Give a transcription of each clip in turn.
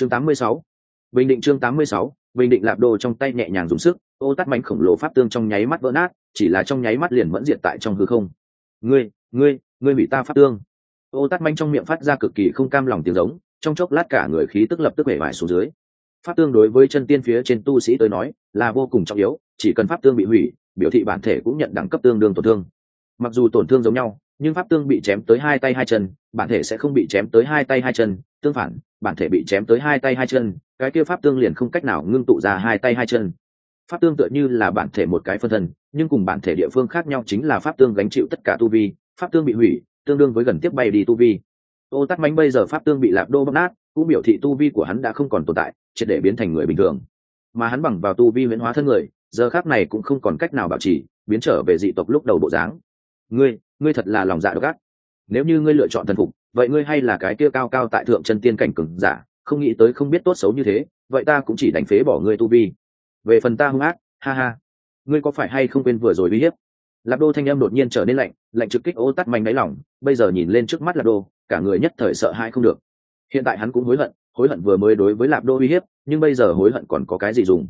chương 86. bình định chương 86, bình định lạp đồ trong tay nhẹ nhàng dùng sức ô tắt mảnh khổng lồ pháp tương trong nháy mắt vỡ nát chỉ là trong nháy mắt liền mẫn diệt tại trong hư không. Ngươi ngươi ngươi bị ta pháp tương. Ô tắt manh trong miệng phát ra cực kỳ không cam lòng tiếng giống trong chốc lát cả người khí tức lập tức bể vải xuống dưới. Pháp tương đối với chân tiên phía trên tu sĩ tới nói là vô cùng trọng yếu chỉ cần pháp tương bị hủy biểu thị bản thể cũng nhận đẳng cấp tương đương tổn thương. Mặc dù tổn thương giống nhau nhưng pháp tương bị chém tới hai tay hai chân bản thể sẽ không bị chém tới hai tay hai chân tương phản, bản thể bị chém tới hai tay hai chân, cái kia pháp tương liền không cách nào ngưng tụ ra hai tay hai chân. Pháp tương tựa như là bản thể một cái phân thân, nhưng cùng bản thể địa phương khác nhau chính là pháp tương gánh chịu tất cả tu vi, pháp tương bị hủy, tương đương với gần tiếp bay đi tu vi. Ô tắc mánh bây giờ pháp tương bị lạp đô bóc nát, cũng biểu thị tu vi của hắn đã không còn tồn tại, triệt để biến thành người bình thường. Mà hắn bằng vào tu vi huyễn hóa thân người, giờ khác này cũng không còn cách nào bảo trì, biến trở về dị tộc lúc đầu bộ dáng. Ngươi ngươi thật là lòng dạ độc ác. Nếu như ngươi lựa chọn thần phục vậy ngươi hay là cái kia cao cao tại thượng chân tiên cảnh cường giả, không nghĩ tới không biết tốt xấu như thế, vậy ta cũng chỉ đánh phế bỏ ngươi tu vi. Về phần ta hung ác, ha ha. Ngươi có phải hay không quên vừa rồi uy hiếp? Lạp đô thanh âm đột nhiên trở nên lạnh lạnh trực kích ô tắt mạnh đáy lỏng bây giờ nhìn lên trước mắt lạp đô, cả người nhất thời sợ hãi không được. Hiện tại hắn cũng hối hận hối hận vừa mới đối với lạp đô uy hiếp, nhưng bây giờ hối hận còn có cái gì dùng?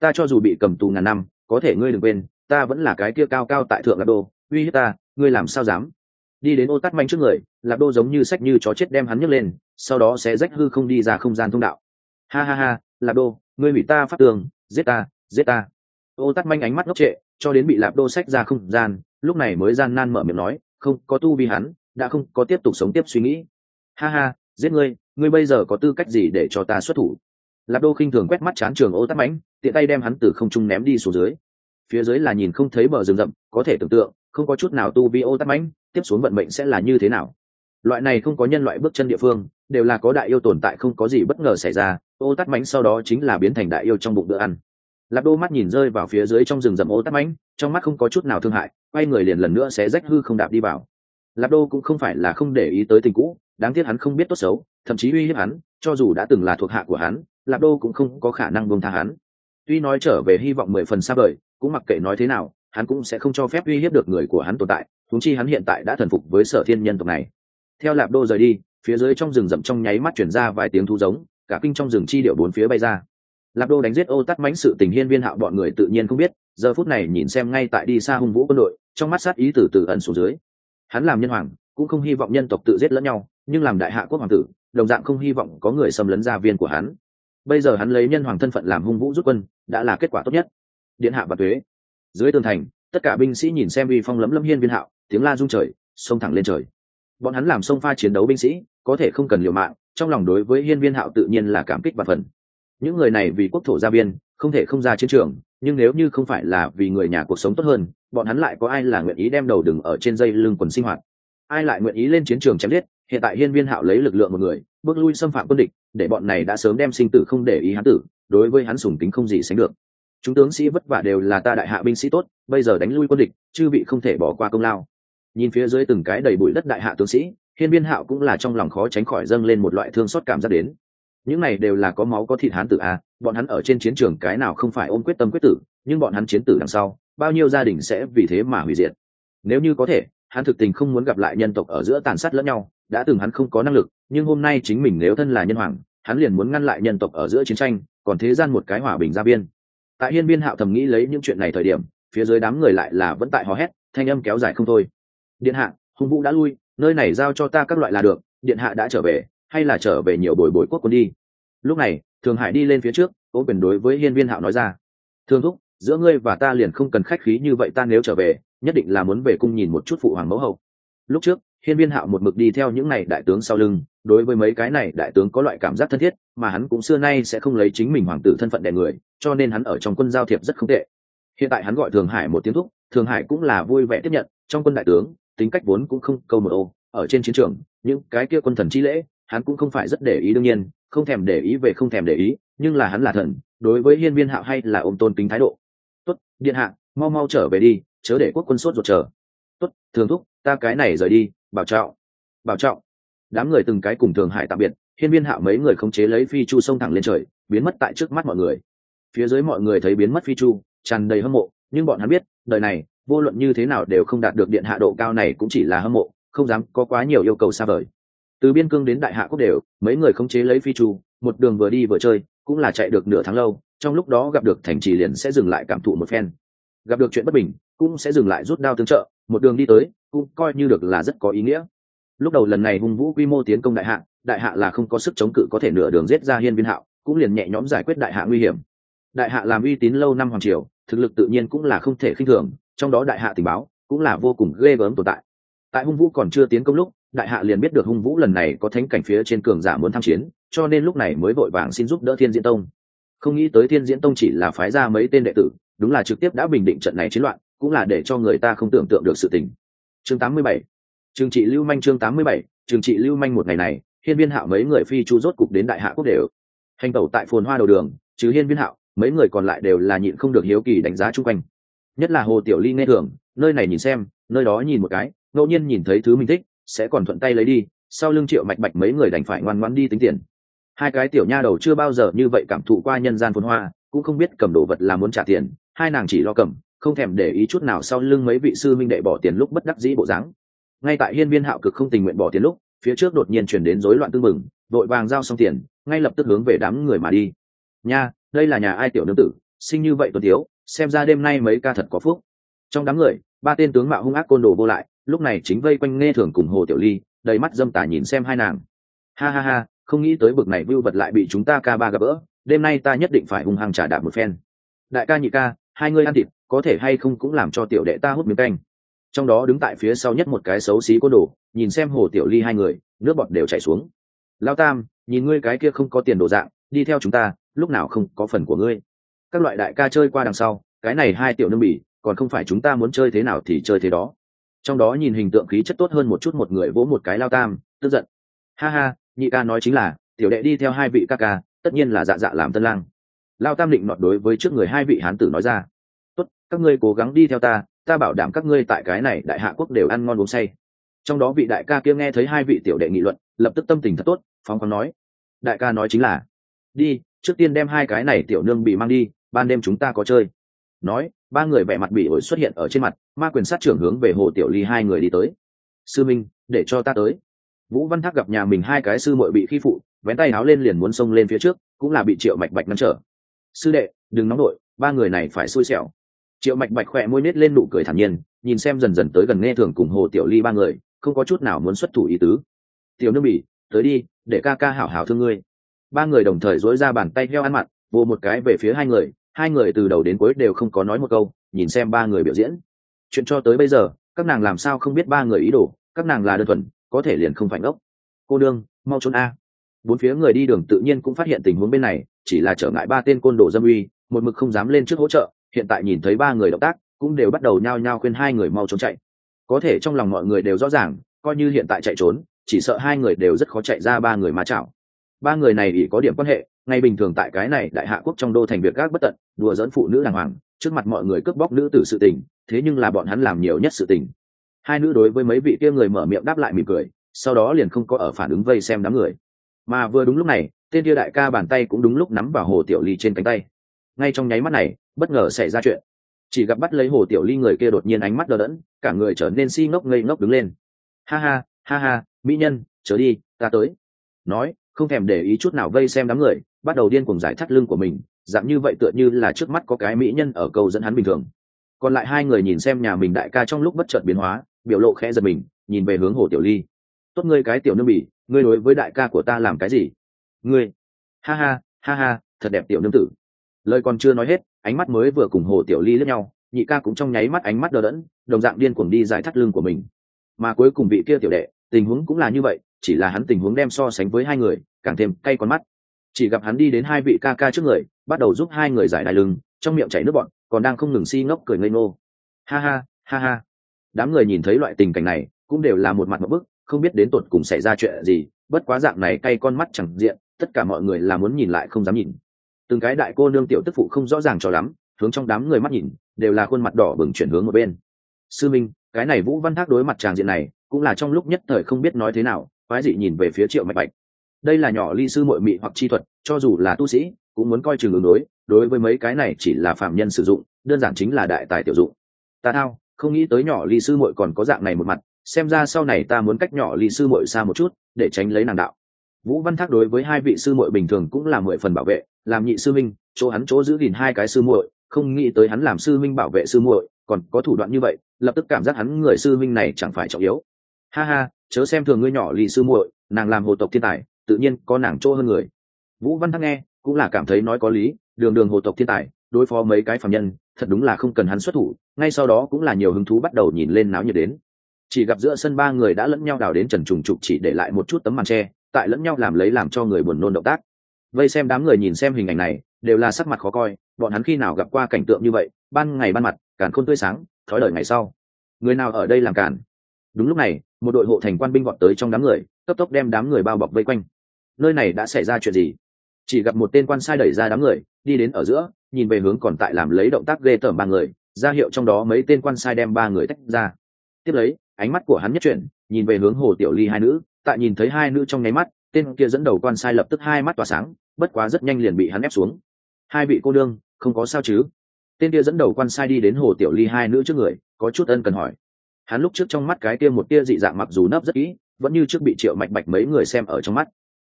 Ta cho dù bị cầm tù ngàn năm, có thể ngươi đừng quên, ta vẫn là cái kia cao cao tại thượng lạp đô, uy hiếp ta, ngươi làm sao dám? Đi đến ô tắt manh trước người, lạp đô giống như sách như chó chết đem hắn nhấc lên, sau đó sẽ rách hư không đi ra không gian thông đạo. Ha ha ha, lạp đô, ngươi bị ta phát tường, giết ta giết ta. Ô tắt manh ánh mắt ngốc trệ, cho đến bị lạp đô sách ra không gian, lúc này mới gian nan mở miệng nói, không, có tu vi hắn, đã không có tiếp tục sống tiếp suy nghĩ. Ha ha, giết ngươi ngươi bây giờ có tư cách gì để cho ta xuất thủ? Lạp đô khinh thường quét mắt chán trường ô tắt mãnh tiện tay đem hắn từ không trung ném đi xuống dưới. Phía dưới là nhìn không thấy bờ rừng rậm, có thể tưởng tượng, không có chút nào tu vi ô tắt mãnh tiếp xuống vận mệnh sẽ là như thế nào. Loại này không có nhân loại bước chân địa phương, đều là có đại yêu tồn tại không có gì bất ngờ xảy ra, ô tắt mánh sau đó chính là biến thành đại yêu trong bụng bữa ăn. Lạp đô mắt nhìn rơi vào phía dưới trong rừng rậm ô tắt mánh trong mắt không có chút nào thương hại, quay người liền lần nữa sẽ rách hư không đạp đi vào. Lạp đô cũng không phải là không để ý tới tình cũ, đáng tiếc hắn không biết tốt xấu, thậm chí uy hiếp hắn, cho dù đã từng là thuộc hạ của hắn, lạp đô cũng không có khả năng buông tha hắn. Tuy nói trở về hy vọng mười phần xa vời, cũng mặc kệ nói thế nào, hắn cũng sẽ không cho phép uy hiếp được người của hắn tồn tại thúng chi hắn hiện tại đã thần phục với sở thiên nhân tộc này. Theo lạp đô rời đi, phía dưới trong rừng rậm trong nháy mắt chuyển ra vài tiếng thu giống, cả kinh trong rừng chi điệu bốn phía bay ra. Lạp đô đánh giết ô tắt mánh sự tình hiên viên hạo bọn người tự nhiên không biết, giờ phút này nhìn xem ngay tại đi xa hung vũ quân đội, trong mắt sát ý tử tự ẩn xuống dưới. Hắn làm nhân hoàng, cũng không hy vọng nhân tộc tự giết lẫn nhau, nhưng làm đại hạ quốc hoàng tử, đồng dạng không hy vọng có người xâm lấn gia viên của hắn. Bây giờ hắn lấy nhân hoàng thân phận làm hung vũ rút quân, đã là kết quả tốt nhất. Điện hạ và thuế. Dưới tường thành, tất cả binh sĩ nhìn xem uy phong lấm lâm hiên viên hạo tiếng la rung trời, xông thẳng lên trời. Bọn hắn làm sông pha chiến đấu binh sĩ, có thể không cần liều mạng, trong lòng đối với hiên viên hạo tự nhiên là cảm kích và phần. Những người này vì quốc thổ gia viên không thể không ra chiến trường, nhưng nếu như không phải là vì người nhà cuộc sống tốt hơn, bọn hắn lại có ai là nguyện ý đem đầu đừng ở trên dây lưng quần sinh hoạt? Ai lại nguyện ý lên chiến trường chém giết? Hiện tại hiên viên hạo lấy lực lượng một người, bước lui xâm phạm quân địch, để bọn này đã sớm đem sinh tử không để ý hắn tử, đối với hắn sùng tính không gì sánh được. Chúng tướng sĩ vất vả đều là ta đại hạ binh sĩ tốt, bây giờ đánh lui quân địch, chư vị không thể bỏ qua công lao nhìn phía dưới từng cái đầy bụi đất đại hạ tướng sĩ, hiên viên hạo cũng là trong lòng khó tránh khỏi dâng lên một loại thương xót cảm giác đến. Những này đều là có máu có thịt hán tử a bọn hắn ở trên chiến trường cái nào không phải ôm quyết tâm quyết tử, nhưng bọn hắn chiến tử đằng sau, bao nhiêu gia đình sẽ vì thế mà hủy diệt. Nếu như có thể, hắn thực tình không muốn gặp lại nhân tộc ở giữa tàn sát lẫn nhau, đã từng hắn không có năng lực, nhưng hôm nay chính mình nếu thân là nhân hoàng, hắn liền muốn ngăn lại nhân tộc ở giữa chiến tranh, còn thế gian một cái hòa bình gia biên tại hiên viên hạo thầm nghĩ lấy những chuyện này thời điểm, phía dưới đám người lại là vẫn tại hò hét, thanh âm kéo dài không thôi điện hạ, hùng vũ đã lui, nơi này giao cho ta các loại là được, điện hạ đã trở về, hay là trở về nhiều bồi bồi quốc quân đi. Lúc này, thường hải đi lên phía trước ô quyền đối với hiên viên hạo nói ra. Thương thúc, giữa ngươi và ta liền không cần khách khí như vậy ta nếu trở về, nhất định là muốn về cung nhìn một chút phụ hoàng mẫu hậu. Lúc trước, hiên viên hạo một mực đi theo những này đại tướng sau lưng, đối với mấy cái này đại tướng có loại cảm giác thân thiết, mà hắn cũng xưa nay sẽ không lấy chính mình hoàng tử thân phận đẻ người, cho nên hắn ở trong quân giao thiệp rất không tệ. Hiện tại hắn gọi thường hải một tiếng thúc, thường hải cũng là vui vẻ tiếp nhận, trong quân đại tướng tính cách vốn cũng không câu một ô, ở trên chiến trường, những cái kia quân thần chi lễ, hắn cũng không phải rất để ý đương nhiên, không thèm để ý về không thèm để ý, nhưng là hắn là thần, đối với hiên viên hạo hay là ôm tôn kính thái độ. Tốt, điện hạ, mau mau trở về đi, chớ để quốc quân sốt ruột chờ. Tốt, thường thúc, ta cái này rời đi, bảo trọng bảo trọng. Đám người từng cái cùng thường hải tạm biệt, hiên viên hạo mấy người không chế lấy phi chu sông thẳng lên trời, biến mất tại trước mắt mọi người. Phía dưới mọi người thấy biến mất phi chu, tràn đầy hâm mộ, nhưng bọn hắn biết, đời này vô luận như thế nào đều không đạt được điện hạ độ cao này cũng chỉ là hâm mộ, không dám có quá nhiều yêu cầu xa vời. Từ biên cương đến đại hạ quốc đều, mấy người không chế lấy phi chu một đường vừa đi vừa chơi, cũng là chạy được nửa tháng lâu, trong lúc đó gặp được thành trì liền sẽ dừng lại cảm thụ một phen. Gặp được chuyện bất bình, cũng sẽ dừng lại rút đao tương trợ, một đường đi tới, cũng coi như được là rất có ý nghĩa. Lúc đầu lần này hung vũ quy mô tiến công đại hạ đại hạ là không có sức chống cự có thể nửa đường giết ra hiên viên hạo, cũng liền nhẹ nhõm giải quyết đại hạ nguy hiểm. Đại hạ làm uy tín lâu năm hoàng triều, thực lực tự nhiên cũng là không thể khinh thường trong đó đại hạ tình báo cũng là vô cùng ghê gớm tồn tại. Tại hung vũ còn chưa tiến công lúc, đại hạ liền biết được hung vũ lần này có thánh cảnh phía trên cường giả muốn tham chiến, cho nên lúc này mới vội vàng xin giúp đỡ thiên diễn tông. Không nghĩ tới thiên diễn tông chỉ là phái ra mấy tên đệ tử, đúng là trực tiếp đã bình định trận này chiến loạn, cũng là để cho người ta không tưởng tượng được sự tình. Chương 87. trường trị lưu manh chương 87. trường trị lưu manh một ngày này, hiên viên hạo mấy người phi chu rốt cục đến đại hạ quốc đều. Hành tẩu tại phồn hoa đầu đường chứ hiên viên hạo, mấy người còn lại đều là nhịn không được hiếu kỳ đánh giá chung quanh nhất là hồ tiểu ly nghe thường, nơi này nhìn xem, nơi đó nhìn một cái, ngẫu nhiên nhìn thấy thứ mình thích, sẽ còn thuận tay lấy đi, sau lưng triệu mạch bạch mấy người đành phải ngoan ngoãn đi tính tiền. Hai cái tiểu nha đầu chưa bao giờ như vậy cảm thụ qua nhân gian phồn hoa, cũng không biết cầm đồ vật là muốn trả tiền, hai nàng chỉ lo cầm, không thèm để ý chút nào sau lưng mấy vị sư minh đệ bỏ tiền lúc bất đắc dĩ bộ dáng. Ngay tại hiên viên hạo cực không tình nguyện bỏ tiền lúc, phía trước đột nhiên chuyển đến rối loạn tương mừng vội vàng giao xong tiền, ngay lập tức hướng về đám người mà đi. Nha, đây là nhà ai tiểu nương tử sinh như vậy tuấn thiếu xem ra đêm nay mấy ca thật có phúc. Trong đám người, ba tên tướng mạo hung ác côn đồ vô lại, lúc này chính vây quanh nghe thường cùng hồ tiểu ly, đầy mắt dâm tả nhìn xem hai nàng. Ha ha ha, không nghĩ tới bực này vưu vật lại bị chúng ta ca ba gặp bỡ đêm nay ta nhất định phải hung hăng trả đạp một phen. Đại ca nhị ca, hai ngươi ăn thịt, có thể hay không cũng làm cho tiểu đệ ta hút miếng canh. Trong đó đứng tại phía sau nhất một cái xấu xí côn đồ, nhìn xem hồ tiểu ly hai người, nước bọt đều chảy xuống. Lao tam, nhìn ngươi cái kia không có tiền đồ dạng, đi theo chúng ta, lúc nào không có phần của ngươi? Các loại đại ca chơi qua đằng sau, cái này hai tiểu nương bỉ, còn không phải chúng ta muốn chơi thế nào thì chơi thế đó. Trong đó nhìn hình tượng khí chất tốt hơn một chút một người vỗ một cái lao tam, tức giận. Ha ha, nhị ca nói chính là, tiểu đệ đi theo hai vị ca ca, tất nhiên là dạ dạ làm tân lang. Lao tam định nọt đối với trước người hai vị hán tử nói ra. Tốt, các ngươi cố gắng đi theo ta ta bảo đảm các ngươi tại cái này đại hạ quốc đều ăn ngon uống say. Trong đó vị đại ca kia nghe thấy hai vị tiểu đệ nghị luận, lập tức tâm tình thật tốt, phóng khoáng nói. Đại ca nói chính là, đi, trước tiên đem hai cái này tiểu nương bị mang đi ban đêm chúng ta có chơi. Nói, ba người vẻ mặt bị ổi xuất hiện ở trên mặt, ma quyền sát trưởng hướng về hồ tiểu ly hai người đi tới. Sư minh, để cho ta tới. Vũ văn thác gặp nhà mình hai cái sư muội bị khi phụ, vén tay áo lên liền muốn xông lên phía trước, cũng là bị triệu mạch bạch ngăn trở. Sư đệ, đừng nóng nổi ba người này phải xui xẻo. Triệu mạch bạch khỏe môi nết lên nụ cười thản nhiên, nhìn xem dần dần tới gần nghe thường cùng hồ tiểu ly ba người, không có chút nào muốn xuất thủ ý tứ. Tiểu nương bỉ, tới đi, để ca ca hảo hảo thương ngươi. Ba người đồng thời dối ra bàn tay heo ăn mặn vô một cái về phía hai người hai người từ đầu đến cuối đều không có nói một câu, nhìn xem ba người biểu diễn. Chuyện cho tới bây giờ, các nàng làm sao không biết ba người ý đồ, các nàng là đơn thuần, có thể liền không phải ngốc. Cô đương mau trốn a. Bốn phía người đi đường tự nhiên cũng phát hiện tình huống bên này, chỉ là trở ngại ba tên côn đồ dâm uy, một mực không dám lên trước hỗ trợ, hiện tại nhìn thấy ba người động tác, cũng đều bắt đầu nhao nhao khuyên hai người mau trốn chạy. Có thể trong lòng mọi người đều rõ ràng, coi như hiện tại chạy trốn, chỉ sợ hai người đều rất khó chạy ra ba người mà chảo. Ba người này ỷ có điểm quan hệ ngay bình thường tại cái này đại hạ quốc trong đô thành việc gác bất tận, đùa dẫn phụ nữ đàng hoàng, trước mặt mọi người cướp bóc nữ tử sự tình, thế nhưng là bọn hắn làm nhiều nhất sự tình. Hai nữ đối với mấy vị kia người mở miệng đáp lại mỉm cười, sau đó liền không có ở phản ứng vây xem đám người. Mà vừa đúng lúc này, tên kia đại ca bàn tay cũng đúng lúc nắm vào hồ tiểu ly trên cánh tay. Ngay trong nháy mắt này, bất ngờ xảy ra chuyện. Chỉ gặp bắt lấy hồ tiểu ly người kia đột nhiên ánh mắt đờ đẫn, cả người trở nên si ngốc ngây ngốc đứng lên. Ha ha ha ha, mỹ nhân chớ đi, ta tới. Nói, không thèm để ý chút nào vây xem đám người bắt đầu điên cuồng giải thắt lưng của mình, dạng như vậy tựa như là trước mắt có cái mỹ nhân ở cầu dẫn hắn bình thường. Còn lại hai người nhìn xem nhà mình đại ca trong lúc bất chợt biến hóa, biểu lộ khẽ giật mình, nhìn về hướng hồ tiểu ly. Tốt ngươi cái tiểu nương bỉ, ngươi đối với đại ca của ta làm cái gì? Ngươi. Ha ha ha ha, thật đẹp tiểu nương tử. Lời còn chưa nói hết, ánh mắt mới vừa cùng hồ tiểu ly lẫn nhau, nhị ca cũng trong nháy mắt ánh mắt đờ đẫn, đồng dạng điên cuồng đi giải thắt lưng của mình. Mà cuối cùng vị kia tiểu đệ, tình huống cũng là như vậy, chỉ là hắn tình huống đem so sánh với hai người, càng thêm cay con mắt chỉ gặp hắn đi đến hai vị ca ca trước người, bắt đầu giúp hai người giải đài lưng, trong miệng chảy nước bọn còn đang không ngừng si ngốc cười ngây ngô. Ha ha ha ha. Đám người nhìn thấy loại tình cảnh này, cũng đều là một mặt một bức, không biết đến tột cùng xảy ra chuyện gì, bất quá dạng này cay con mắt chẳng diện, tất cả mọi người là muốn nhìn lại không dám nhìn. Từng cái đại cô nương tiểu tức phụ không rõ ràng cho lắm, hướng trong đám người mắt nhìn, đều là khuôn mặt đỏ bừng chuyển hướng một bên. Sư minh, cái này vũ văn thác đối mặt tràng diện này, cũng là trong lúc nhất thời không biết nói thế nào, quái dị nhìn về phía triệu mạch bạch đây là nhỏ ly sư mội mị hoặc chi thuật, cho dù là tu sĩ, cũng muốn coi chừng ứng đối đối với mấy cái này chỉ là phạm nhân sử dụng, đơn giản chính là đại tài tiểu dụng. Ta thao, không nghĩ tới nhỏ ly sư mội còn có dạng này một mặt, xem ra sau này ta muốn cách nhỏ ly sư mội xa một chút, để tránh lấy nàng đạo. Vũ văn thác đối với hai vị sư muội bình thường cũng là mười phần bảo vệ, làm nhị sư minh, chỗ hắn chỗ giữ gìn hai cái sư muội, không nghĩ tới hắn làm sư minh bảo vệ sư muội, còn có thủ đoạn như vậy, lập tức cảm giác hắn người sư minh này chẳng phải trọng yếu. Ha ha, chớ xem thường ngươi nhỏ lì sư muội, nàng làm hồ tộc thiên tài tự nhiên có nàng chỗ hơn người. Vũ văn Thăng nghe, cũng là cảm thấy nói có lý, đường đường hồ tộc thiên tài, đối phó mấy cái phạm nhân, thật đúng là không cần hắn xuất thủ, ngay sau đó cũng là nhiều hứng thú bắt đầu nhìn lên náo nhiệt đến. Chỉ gặp giữa sân ba người đã lẫn nhau đào đến trần trùng trục chỉ để lại một chút tấm màn tre tại lẫn nhau làm lấy làm cho người buồn nôn động tác. Vây xem đám người nhìn xem hình ảnh này, đều là sắc mặt khó coi, bọn hắn khi nào gặp qua cảnh tượng như vậy, ban ngày ban mặt, càn khôn tươi sáng, thói lời ngày sau. Người nào ở đây làm càn? Đúng lúc này, một đội hộ thành quan binh gọn tới trong đám người, cấp tốc đem đám người bao bọc vây quanh nơi này đã xảy ra chuyện gì? Chỉ gặp một tên quan sai đẩy ra đám người, đi đến ở giữa, nhìn về hướng còn tại làm lấy động tác ghê tởm ba người, ra hiệu trong đó mấy tên quan sai đem ba người tách ra. Tiếp lấy, ánh mắt của hắn nhất chuyển, nhìn về hướng hồ tiểu ly hai nữ tại nhìn thấy hai nữ trong nháy mắt, tên kia dẫn đầu quan sai lập tức hai mắt tỏa sáng, bất quá rất nhanh liền bị hắn ép xuống. Hai vị cô đương không có sao chứ? Tên kia dẫn đầu quan sai đi đến hồ tiểu ly hai nữ trước người, có chút ân cần hỏi. Hắn lúc trước trong mắt cái kia một tia dị dạng mặc dù nấp rất kỹ, vẫn như trước bị triệu mạch bạch mấy người xem ở trong mắt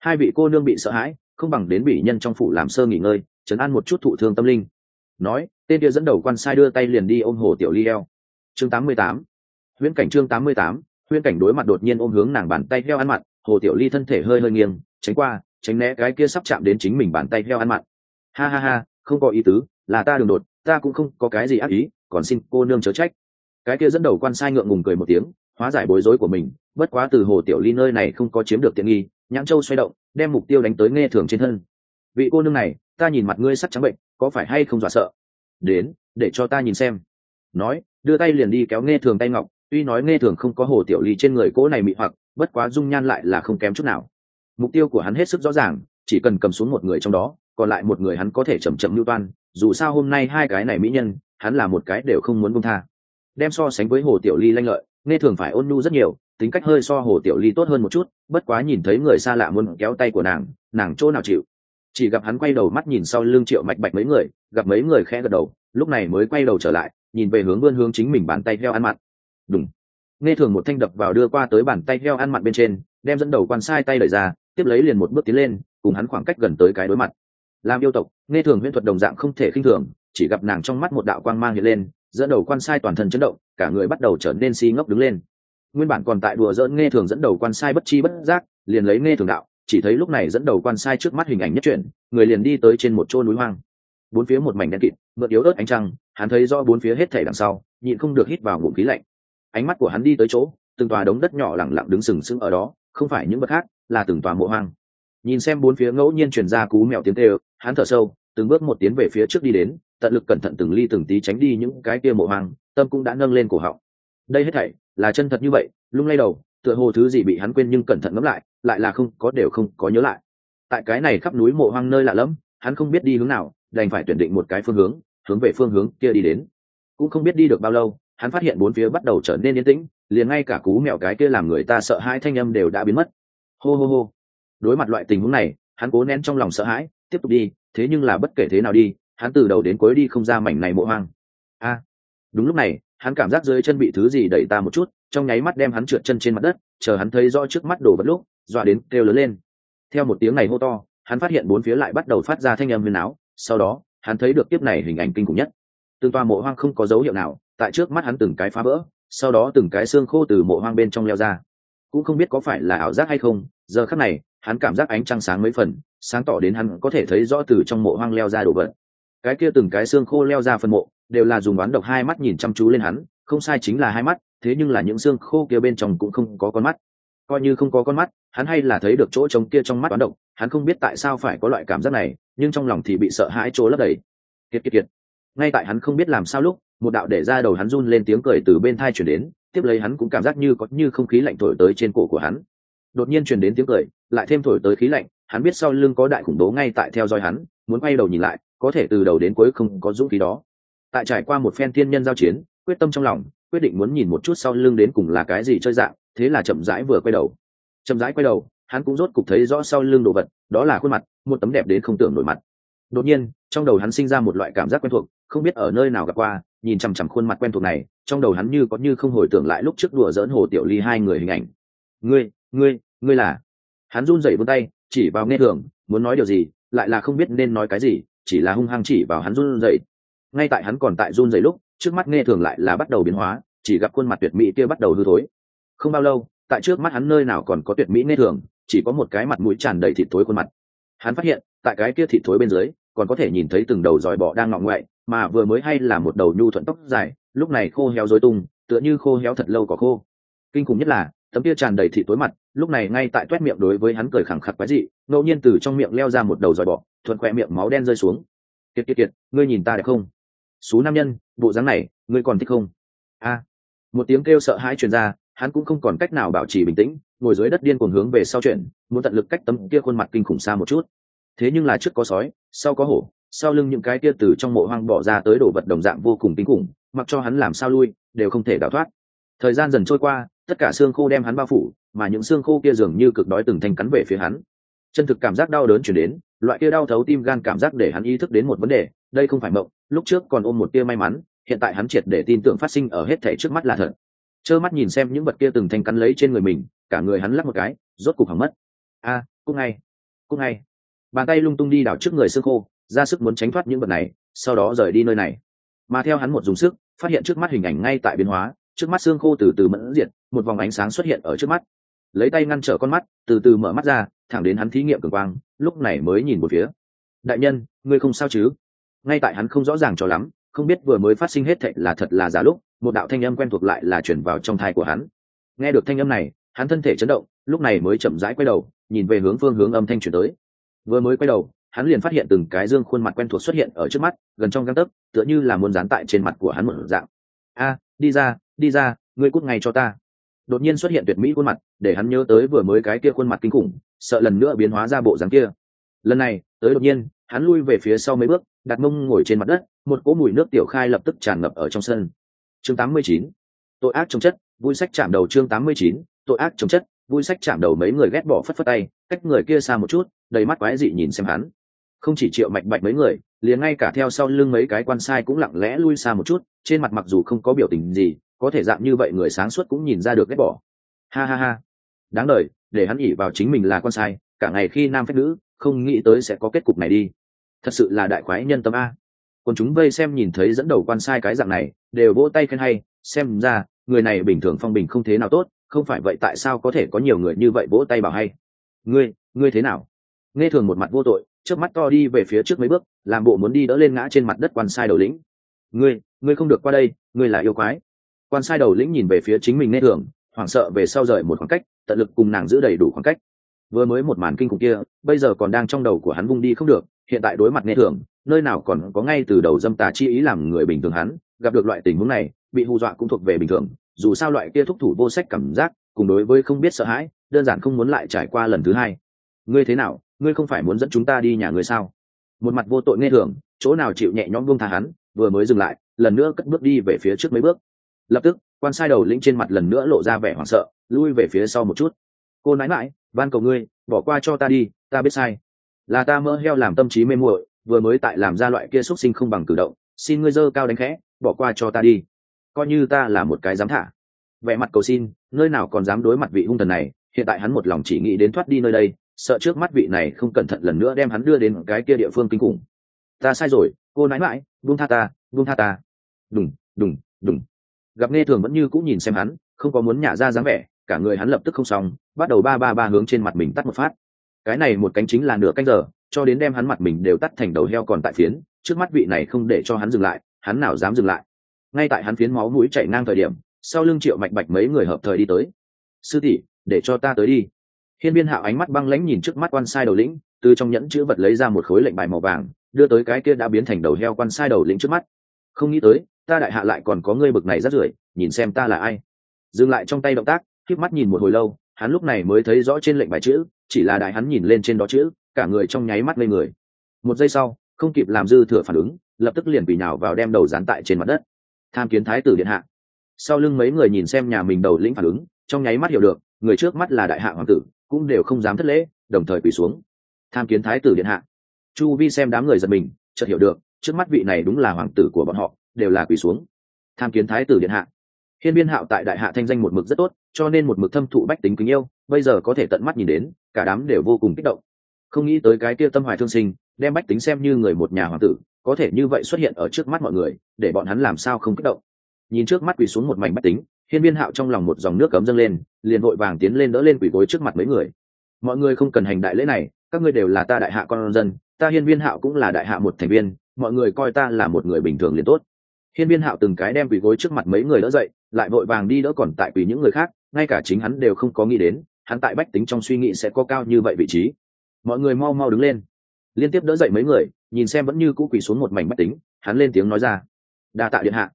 hai vị cô nương bị sợ hãi không bằng đến bị nhân trong phủ làm sơ nghỉ ngơi chấn an một chút thụ thương tâm linh. Nói tên kia dẫn đầu quan sai đưa tay liền đi ôm hồ tiểu ly eo chương 88. huyễn cảnh chương 88, huyễn cảnh đối mặt đột nhiên ôm hướng nàng bàn tay heo ăn mặn hồ tiểu ly thân thể hơi hơi nghiêng tránh qua tránh né cái kia sắp chạm đến chính mình bàn tay heo ăn mặn. Ha ha ha không có ý tứ là ta đường đột ta cũng không có cái gì ác ý còn xin cô nương chớ trách. Cái kia dẫn đầu quan sai ngượng ngùng cười một tiếng hóa giải bối rối của mình bất quá từ hồ tiểu ly nơi này không có chiếm được tiện nghi nhãn châu xoay động, đem mục tiêu đánh tới nghe thường trên thân. Vị cô nương này, ta nhìn mặt ngươi sắc trắng bệnh, có phải hay không dọa sợ? Đến, để cho ta nhìn xem. Nói, đưa tay liền đi kéo nghe thường tay ngọc, tuy nói nghe thường không có hồ tiểu ly trên người cỗ này mị hoặc, bất quá dung nhan lại là không kém chút nào. Mục tiêu của hắn hết sức rõ ràng, chỉ cần cầm xuống một người trong đó, còn lại một người hắn có thể chầm chậm lưu toan, dù sao hôm nay hai cái này mỹ nhân, hắn là một cái đều không muốn buông tha. Đem so sánh với hồ tiểu ly lanh lợi, nghe thường phải ôn nhu rất nhiều tính cách hơi so hồ tiểu ly tốt hơn một chút, bất quá nhìn thấy người xa lạ muốn kéo tay của nàng nàng chỗ nào chịu? Chỉ gặp hắn quay đầu mắt nhìn sau lưng triệu mạch bạch mấy người, gặp mấy người khẽ gật đầu, lúc này mới quay đầu trở lại, nhìn về hướng vươn hướng chính mình bàn tay heo ăn mặn. Đúng nghe thường một thanh đập vào đưa qua tới bàn tay heo ăn mặn bên trên, đem dẫn đầu quan sai tay đẩy ra, tiếp lấy liền một bước tiến lên, cùng hắn khoảng cách gần tới cái đối mặt. Làm yêu tộc, nghe thường huyễn thuật đồng dạng không thể khinh thường, chỉ gặp nàng trong mắt một đạo quang mang hiện lên, dẫn đầu quan sai toàn thân chấn động, cả người bắt đầu trở nên si ngốc đứng lên nguyên bản còn tại đùa dỡn nghe thường dẫn đầu quan sai bất chi bất giác, liền lấy nghe thường đạo, chỉ thấy lúc này dẫn đầu quan sai trước mắt hình ảnh nhất chuyển, người liền đi tới trên một chỗ núi hoang. Bốn phía một mảnh đen kịt, mượn yếu ớt ánh trăng, hắn thấy do bốn phía hết thể đằng sau, nhịn không được hít vào ngụm khí lạnh. Ánh mắt của hắn đi tới chỗ, từng tòa đống đất nhỏ lẳng lặng đứng sừng sững ở đó, không phải những bậc khác, là từng tòa mộ hoang. Nhìn xem bốn phía ngẫu nhiên truyền ra cú mèo tiếng kêu, hắn thở sâu, từng bước một tiến về phía trước đi đến, tận lực cẩn thận từng ly từng tí tránh đi những cái kia mộ hoang, tâm cũng đã nâng lên cổ họng đây hết thảy là chân thật như vậy, lung lay đầu, tựa hồ thứ gì bị hắn quên nhưng cẩn thận ngẫm lại lại là không, có đều không có nhớ lại. Tại cái này khắp núi mộ hoang nơi lạ lẫm, hắn không biết đi hướng nào, đành phải tuyển định một cái phương hướng hướng về phương hướng kia đi đến. Cũng không biết đi được bao lâu, hắn phát hiện bốn phía bắt đầu trở nên yên tĩnh, liền ngay cả cú mèo cái kia làm người ta sợ hãi thanh âm đều đã biến mất. Hô hô hô. Đối mặt loại tình huống này, hắn cố nén trong lòng sợ hãi, tiếp tục đi, thế nhưng là bất kể thế nào đi, hắn từ đầu đến cuối đi không ra mảnh này mộ hoang. A, đúng lúc này hắn cảm giác dưới chân bị thứ gì đẩy ta một chút, trong nháy mắt đem hắn trượt chân trên mặt đất, chờ hắn thấy rõ trước mắt đổ vật lúc, dọa đến kêu lớn lên. Theo một tiếng này hô to, hắn phát hiện bốn phía lại bắt đầu phát ra thanh âm huyền áo, sau đó, hắn thấy được tiếp này hình ảnh kinh khủng nhất. Từng toa mộ hoang không có dấu hiệu nào, tại trước mắt hắn từng cái phá vỡ, sau đó từng cái xương khô từ mộ hoang bên trong leo ra. Cũng không biết có phải là ảo giác hay không, giờ khắc này, hắn cảm giác ánh trăng sáng mấy phần, sáng tỏ đến hắn có thể thấy rõ từ trong mộ hoang leo ra đồ vật. Cái kia từng cái xương khô leo ra phần mộ đều là dùng oán độc hai mắt nhìn chăm chú lên hắn, không sai chính là hai mắt, thế nhưng là những xương khô kia bên trong cũng không có con mắt. Coi như không có con mắt, hắn hay là thấy được chỗ trống kia trong mắt toán độc, hắn không biết tại sao phải có loại cảm giác này, nhưng trong lòng thì bị sợ hãi chỗ lấp đầy. Kiệt kiệt kiệt. Ngay tại hắn không biết làm sao lúc, một đạo để ra đầu hắn run lên tiếng cười từ bên thai chuyển đến, tiếp lấy hắn cũng cảm giác như có như không khí lạnh thổi tới trên cổ của hắn. Đột nhiên chuyển đến tiếng cười, lại thêm thổi tới khí lạnh, hắn biết sau lưng có đại khủng bố ngay tại theo dõi hắn, muốn quay đầu nhìn lại, có thể từ đầu đến cuối không có dũng khí đó tại trải qua một phen thiên nhân giao chiến, quyết tâm trong lòng, quyết định muốn nhìn một chút sau lưng đến cùng là cái gì chơi dạng, thế là chậm rãi vừa quay đầu. Chậm rãi quay đầu, hắn cũng rốt cục thấy rõ sau lưng đồ vật, đó là khuôn mặt, một tấm đẹp đến không tưởng nổi mặt. Đột nhiên, trong đầu hắn sinh ra một loại cảm giác quen thuộc, không biết ở nơi nào gặp qua, nhìn chằm chằm khuôn mặt quen thuộc này, trong đầu hắn như có như không hồi tưởng lại lúc trước đùa dỡn hồ tiểu ly hai người hình ảnh. Ngươi ngươi ngươi là? Hắn run rẩy vươn tay, chỉ vào nghe thường, muốn nói điều gì, lại là không biết nên nói cái gì, chỉ là hung hăng chỉ vào hắn run rẩy ngay tại hắn còn tại run rẩy lúc, trước mắt nghe thường lại là bắt đầu biến hóa, chỉ gặp khuôn mặt tuyệt mỹ kia bắt đầu hư thối. Không bao lâu, tại trước mắt hắn nơi nào còn có tuyệt mỹ nghe thường, chỉ có một cái mặt mũi tràn đầy thịt thối khuôn mặt. Hắn phát hiện, tại cái kia thịt thối bên dưới, còn có thể nhìn thấy từng đầu dòi bọ đang ngọ ngoại, mà vừa mới hay là một đầu nhu thuận tóc dài, lúc này khô héo rối tung, tựa như khô héo thật lâu có khô. Kinh khủng nhất là, tấm kia tràn đầy thịt tối mặt, lúc này ngay tại toét miệng đối với hắn cười khẳng khặc quái dị, ngẫu nhiên từ trong miệng leo ra một đầu dòi bọ, thuận khoe miệng máu đen rơi xuống. Kiệt kiệt kiệt, ngươi nhìn ta đẹp không? Số nam nhân, bộ dáng này, ngươi còn thích không? A. Một tiếng kêu sợ hãi truyền ra, hắn cũng không còn cách nào bảo trì bình tĩnh, ngồi dưới đất điên cuồng hướng về sau chuyện muốn tận lực cách tấm kia khuôn mặt kinh khủng xa một chút. Thế nhưng là trước có sói, sau có hổ, sau lưng những cái kia từ trong mộ hoang bỏ ra tới đồ vật đồng dạng vô cùng kinh khủng, mặc cho hắn làm sao lui, đều không thể đào thoát. Thời gian dần trôi qua, tất cả xương khô đem hắn bao phủ, mà những xương khô kia dường như cực đói từng thành cắn về phía hắn. Chân thực cảm giác đau đớn chuyển đến, loại kia đau thấu tim gan cảm giác để hắn ý thức đến một vấn đề đây không phải mộng lúc trước còn ôm một tia may mắn hiện tại hắn triệt để tin tưởng phát sinh ở hết thể trước mắt là thật. Trơ mắt nhìn xem những vật kia từng thành cắn lấy trên người mình cả người hắn lắc một cái rốt cục hỏng mất. A à, cúc ngay cúc ngay. Bàn tay lung tung đi đảo trước người xương khô ra sức muốn tránh thoát những vật này sau đó rời đi nơi này. Mà theo hắn một dùng sức phát hiện trước mắt hình ảnh ngay tại biến hóa trước mắt xương khô từ từ mẫn diệt một vòng ánh sáng xuất hiện ở trước mắt. Lấy tay ngăn trở con mắt từ từ mở mắt ra thẳng đến hắn thí nghiệm cường quang lúc này mới nhìn một phía. Đại nhân ngươi không sao chứ? Ngay tại hắn không rõ ràng cho lắm, không biết vừa mới phát sinh hết thệ là thật là giả lúc, một đạo thanh âm quen thuộc lại là chuyển vào trong thai của hắn. Nghe được thanh âm này, hắn thân thể chấn động, lúc này mới chậm rãi quay đầu, nhìn về hướng phương hướng âm thanh chuyển tới. Vừa mới quay đầu, hắn liền phát hiện từng cái dương khuôn mặt quen thuộc xuất hiện ở trước mắt, gần trong găng tấc, tựa như là muốn dán tại trên mặt của hắn một dạng. A, đi ra đi ra, ngươi cút ngay cho ta. Đột nhiên xuất hiện tuyệt mỹ khuôn mặt, để hắn nhớ tới vừa mới cái kia khuôn mặt kinh khủng, sợ lần nữa biến hóa ra bộ dáng kia. Lần này, tới đột nhiên, hắn lui về phía sau mấy bước đặt mông ngồi trên mặt đất, một cỗ mùi nước tiểu khai lập tức tràn ngập ở trong sân chương 89. tội ác trong chất, vui sách chạm đầu chương 89. tội ác trong chất, vui sách chạm đầu mấy người ghét bỏ phất phất tay, cách người kia xa một chút, đầy mắt quái dị nhìn xem hắn không chỉ triệu mạch bạch mấy người, liền ngay cả theo sau lưng mấy cái quan sai cũng lặng lẽ lui xa một chút, trên mặt mặc dù không có biểu tình gì, có thể dạng như vậy người sáng suốt cũng nhìn ra được ghét bỏ ha ha ha đáng đời, để hắn ỉ vào chính mình là con sai, cả ngày khi nam phép nữ, không nghĩ tới sẽ có kết cục này đi thật sự là đại khoái nhân tâm a. Còn chúng vây xem nhìn thấy dẫn đầu quan sai cái dạng này, đều vỗ tay khen hay, xem ra, người này bình thường phong bình không thế nào tốt, không phải vậy tại sao có thể có nhiều người như vậy vỗ tay bảo hay? Ngươi ngươi thế nào? Nghe thường một mặt vô tội trước mắt to đi về phía trước mấy bước, làm bộ muốn đi đỡ lên ngã trên mặt đất quan sai đầu lĩnh. Ngươi ngươi không được qua đây, ngươi là yêu quái. Quan sai đầu lĩnh nhìn về phía chính mình nghe thường, hoảng sợ về sau rời một khoảng cách, tận lực cùng nàng giữ đầy đủ khoảng cách. Vừa mới một màn kinh khủng kia, bây giờ còn đang trong đầu của hắn vung đi không được hiện tại đối mặt nghe thường, nơi nào còn có ngay từ đầu dâm tà chi ý làm người bình thường hắn, gặp được loại tình huống này, bị hù dọa cũng thuộc về bình thường, dù sao loại kia thúc thủ vô sách cảm giác, cùng đối với không biết sợ hãi, đơn giản không muốn lại trải qua lần thứ hai. Ngươi thế nào, ngươi không phải muốn dẫn chúng ta đi nhà ngươi sao? Một mặt vô tội nghe thường, chỗ nào chịu nhẹ nhõm buông tha hắn, vừa mới dừng lại, lần nữa cất bước đi về phía trước mấy bước. Lập tức, quan sai đầu lĩnh trên mặt lần nữa lộ ra vẻ hoảng sợ, lui về phía sau một chút. Cô nãi mãi van cầu ngươi, bỏ qua cho ta đi, ta biết sai là ta mơ heo làm tâm trí mê muội, vừa mới tại làm ra loại kia xuất sinh không bằng cử động, xin ngươi dơ cao đánh khẽ, bỏ qua cho ta đi. Coi như ta là một cái dám thả. Vẻ mặt cầu xin, nơi nào còn dám đối mặt vị hung thần này, hiện tại hắn một lòng chỉ nghĩ đến thoát đi nơi đây, sợ trước mắt vị này không cẩn thận lần nữa đem hắn đưa đến cái kia địa phương kinh khủng. Ta sai rồi, cô nãi mãi buông tha ta, buông tha ta. Đùng đùng đùng. Gặp nghe thường vẫn như cũng nhìn xem hắn, không có muốn nhả ra dáng vẻ, cả người hắn lập tức không xong, bắt đầu ba ba ba hướng trên mặt mình tắt một phát cái này một cánh chính là nửa canh giờ, cho đến đem hắn mặt mình đều tắt thành đầu heo còn tại phiến, trước mắt vị này không để cho hắn dừng lại, hắn nào dám dừng lại. Ngay tại hắn phiến máu mũi chạy ngang thời điểm, sau lưng triệu mạch bạch mấy người hợp thời đi tới. Sư tỷ, để cho ta tới đi. Hiên biên hạo ánh mắt băng lãnh nhìn trước mắt quan sai đầu lĩnh, từ trong nhẫn chữ vật lấy ra một khối lệnh bài màu vàng, đưa tới cái kia đã biến thành đầu heo quan sai đầu lĩnh trước mắt. Không nghĩ tới, ta đại hạ lại còn có ngươi bực này rất rưởi, nhìn xem ta là ai. Dừng lại trong tay động tác khiếp mắt nhìn một hồi lâu, hắn lúc này mới thấy rõ trên lệnh bài chữ chỉ là đại hắn nhìn lên trên đó chữ, cả người trong nháy mắt lên người. Một giây sau, không kịp làm dư thừa phản ứng, lập tức liền bị nhào vào đem đầu dán tại trên mặt đất. Tham kiến thái tử điện hạ. Sau lưng mấy người nhìn xem nhà mình đầu lĩnh phản ứng, trong nháy mắt hiểu được, người trước mắt là đại hạ hoàng tử, cũng đều không dám thất lễ, đồng thời quỳ xuống. Tham kiến thái tử điện hạ. Chu vi xem đám người giật mình, chợt hiểu được, trước mắt vị này đúng là hoàng tử của bọn họ, đều là quỳ xuống. Tham kiến thái tử điện hạ. Hiên biên hạo tại đại hạ thanh danh một mực rất tốt, cho nên một mực thâm thụ bách tính kính yêu, bây giờ có thể tận mắt nhìn đến cả đám đều vô cùng kích động. Không nghĩ tới cái kia tâm hoài thương sinh, đem bách tính xem như người một nhà hoàng tử, có thể như vậy xuất hiện ở trước mắt mọi người, để bọn hắn làm sao không kích động. Nhìn trước mắt quỳ xuống một mảnh bách tính, hiên viên hạo trong lòng một dòng nước cấm dâng lên, liền vội vàng tiến lên đỡ lên quỳ gối trước mặt mấy người. Mọi người không cần hành đại lễ này, các ngươi đều là ta đại hạ con dân, ta hiên viên hạo cũng là đại hạ một thành viên, mọi người coi ta là một người bình thường liền tốt. Hiên viên hạo từng cái đem quỳ gối trước mặt mấy người đỡ dậy, lại vội vàng đi đỡ còn tại quỳ những người khác, ngay cả chính hắn đều không có nghĩ đến hắn tại bách tính trong suy nghĩ sẽ có cao như vậy vị trí. Mọi người mau mau đứng lên. Liên tiếp đỡ dậy mấy người, nhìn xem vẫn như cũ quỳ xuống một mảnh bách tính, hắn lên tiếng nói ra. Đa tạ điện hạ.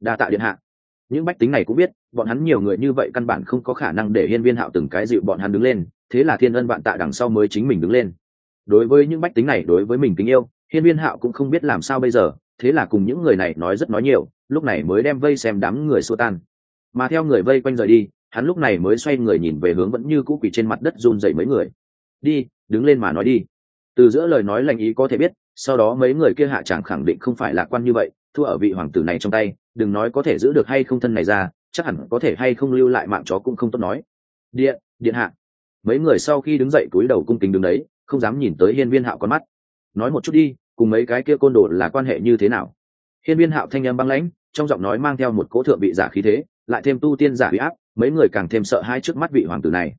Đa tạ điện hạ. Những bách tính này cũng biết, bọn hắn nhiều người như vậy căn bản không có khả năng để hiên viên hạo từng cái dịu bọn hắn đứng lên, thế là thiên ân vạn tạ đằng sau mới chính mình đứng lên. Đối với những bách tính này, đối với mình tình yêu, hiên viên hạo cũng không biết làm sao bây giờ, thế là cùng những người này nói rất nói nhiều, lúc này mới đem vây xem đám người xua tan. Mà theo người vây quanh rời đi hắn lúc này mới xoay người nhìn về hướng vẫn như cũ quỳ trên mặt đất run dậy mấy người. Đi, đứng lên mà nói đi. Từ giữa lời nói lành ý có thể biết, sau đó mấy người kia hạ chẳng khẳng định không phải lạc quan như vậy, thua ở vị hoàng tử này trong tay, đừng nói có thể giữ được hay không thân này ra, chắc hẳn có thể hay không lưu lại mạng chó cũng không tốt nói. Điện điện hạ. Mấy người sau khi đứng dậy cúi đầu cung kính đứng đấy, không dám nhìn tới hiên viên hạo con mắt. Nói một chút đi, cùng mấy cái kia côn đồ là quan hệ như thế nào? Hiên viên hạo thanh âm băng lãnh, trong giọng nói mang theo một cỗ thượng vị giả khí thế, lại thêm tu tiên giả huy áp mấy người càng thêm sợ hai trước mắt vị hoàng tử này.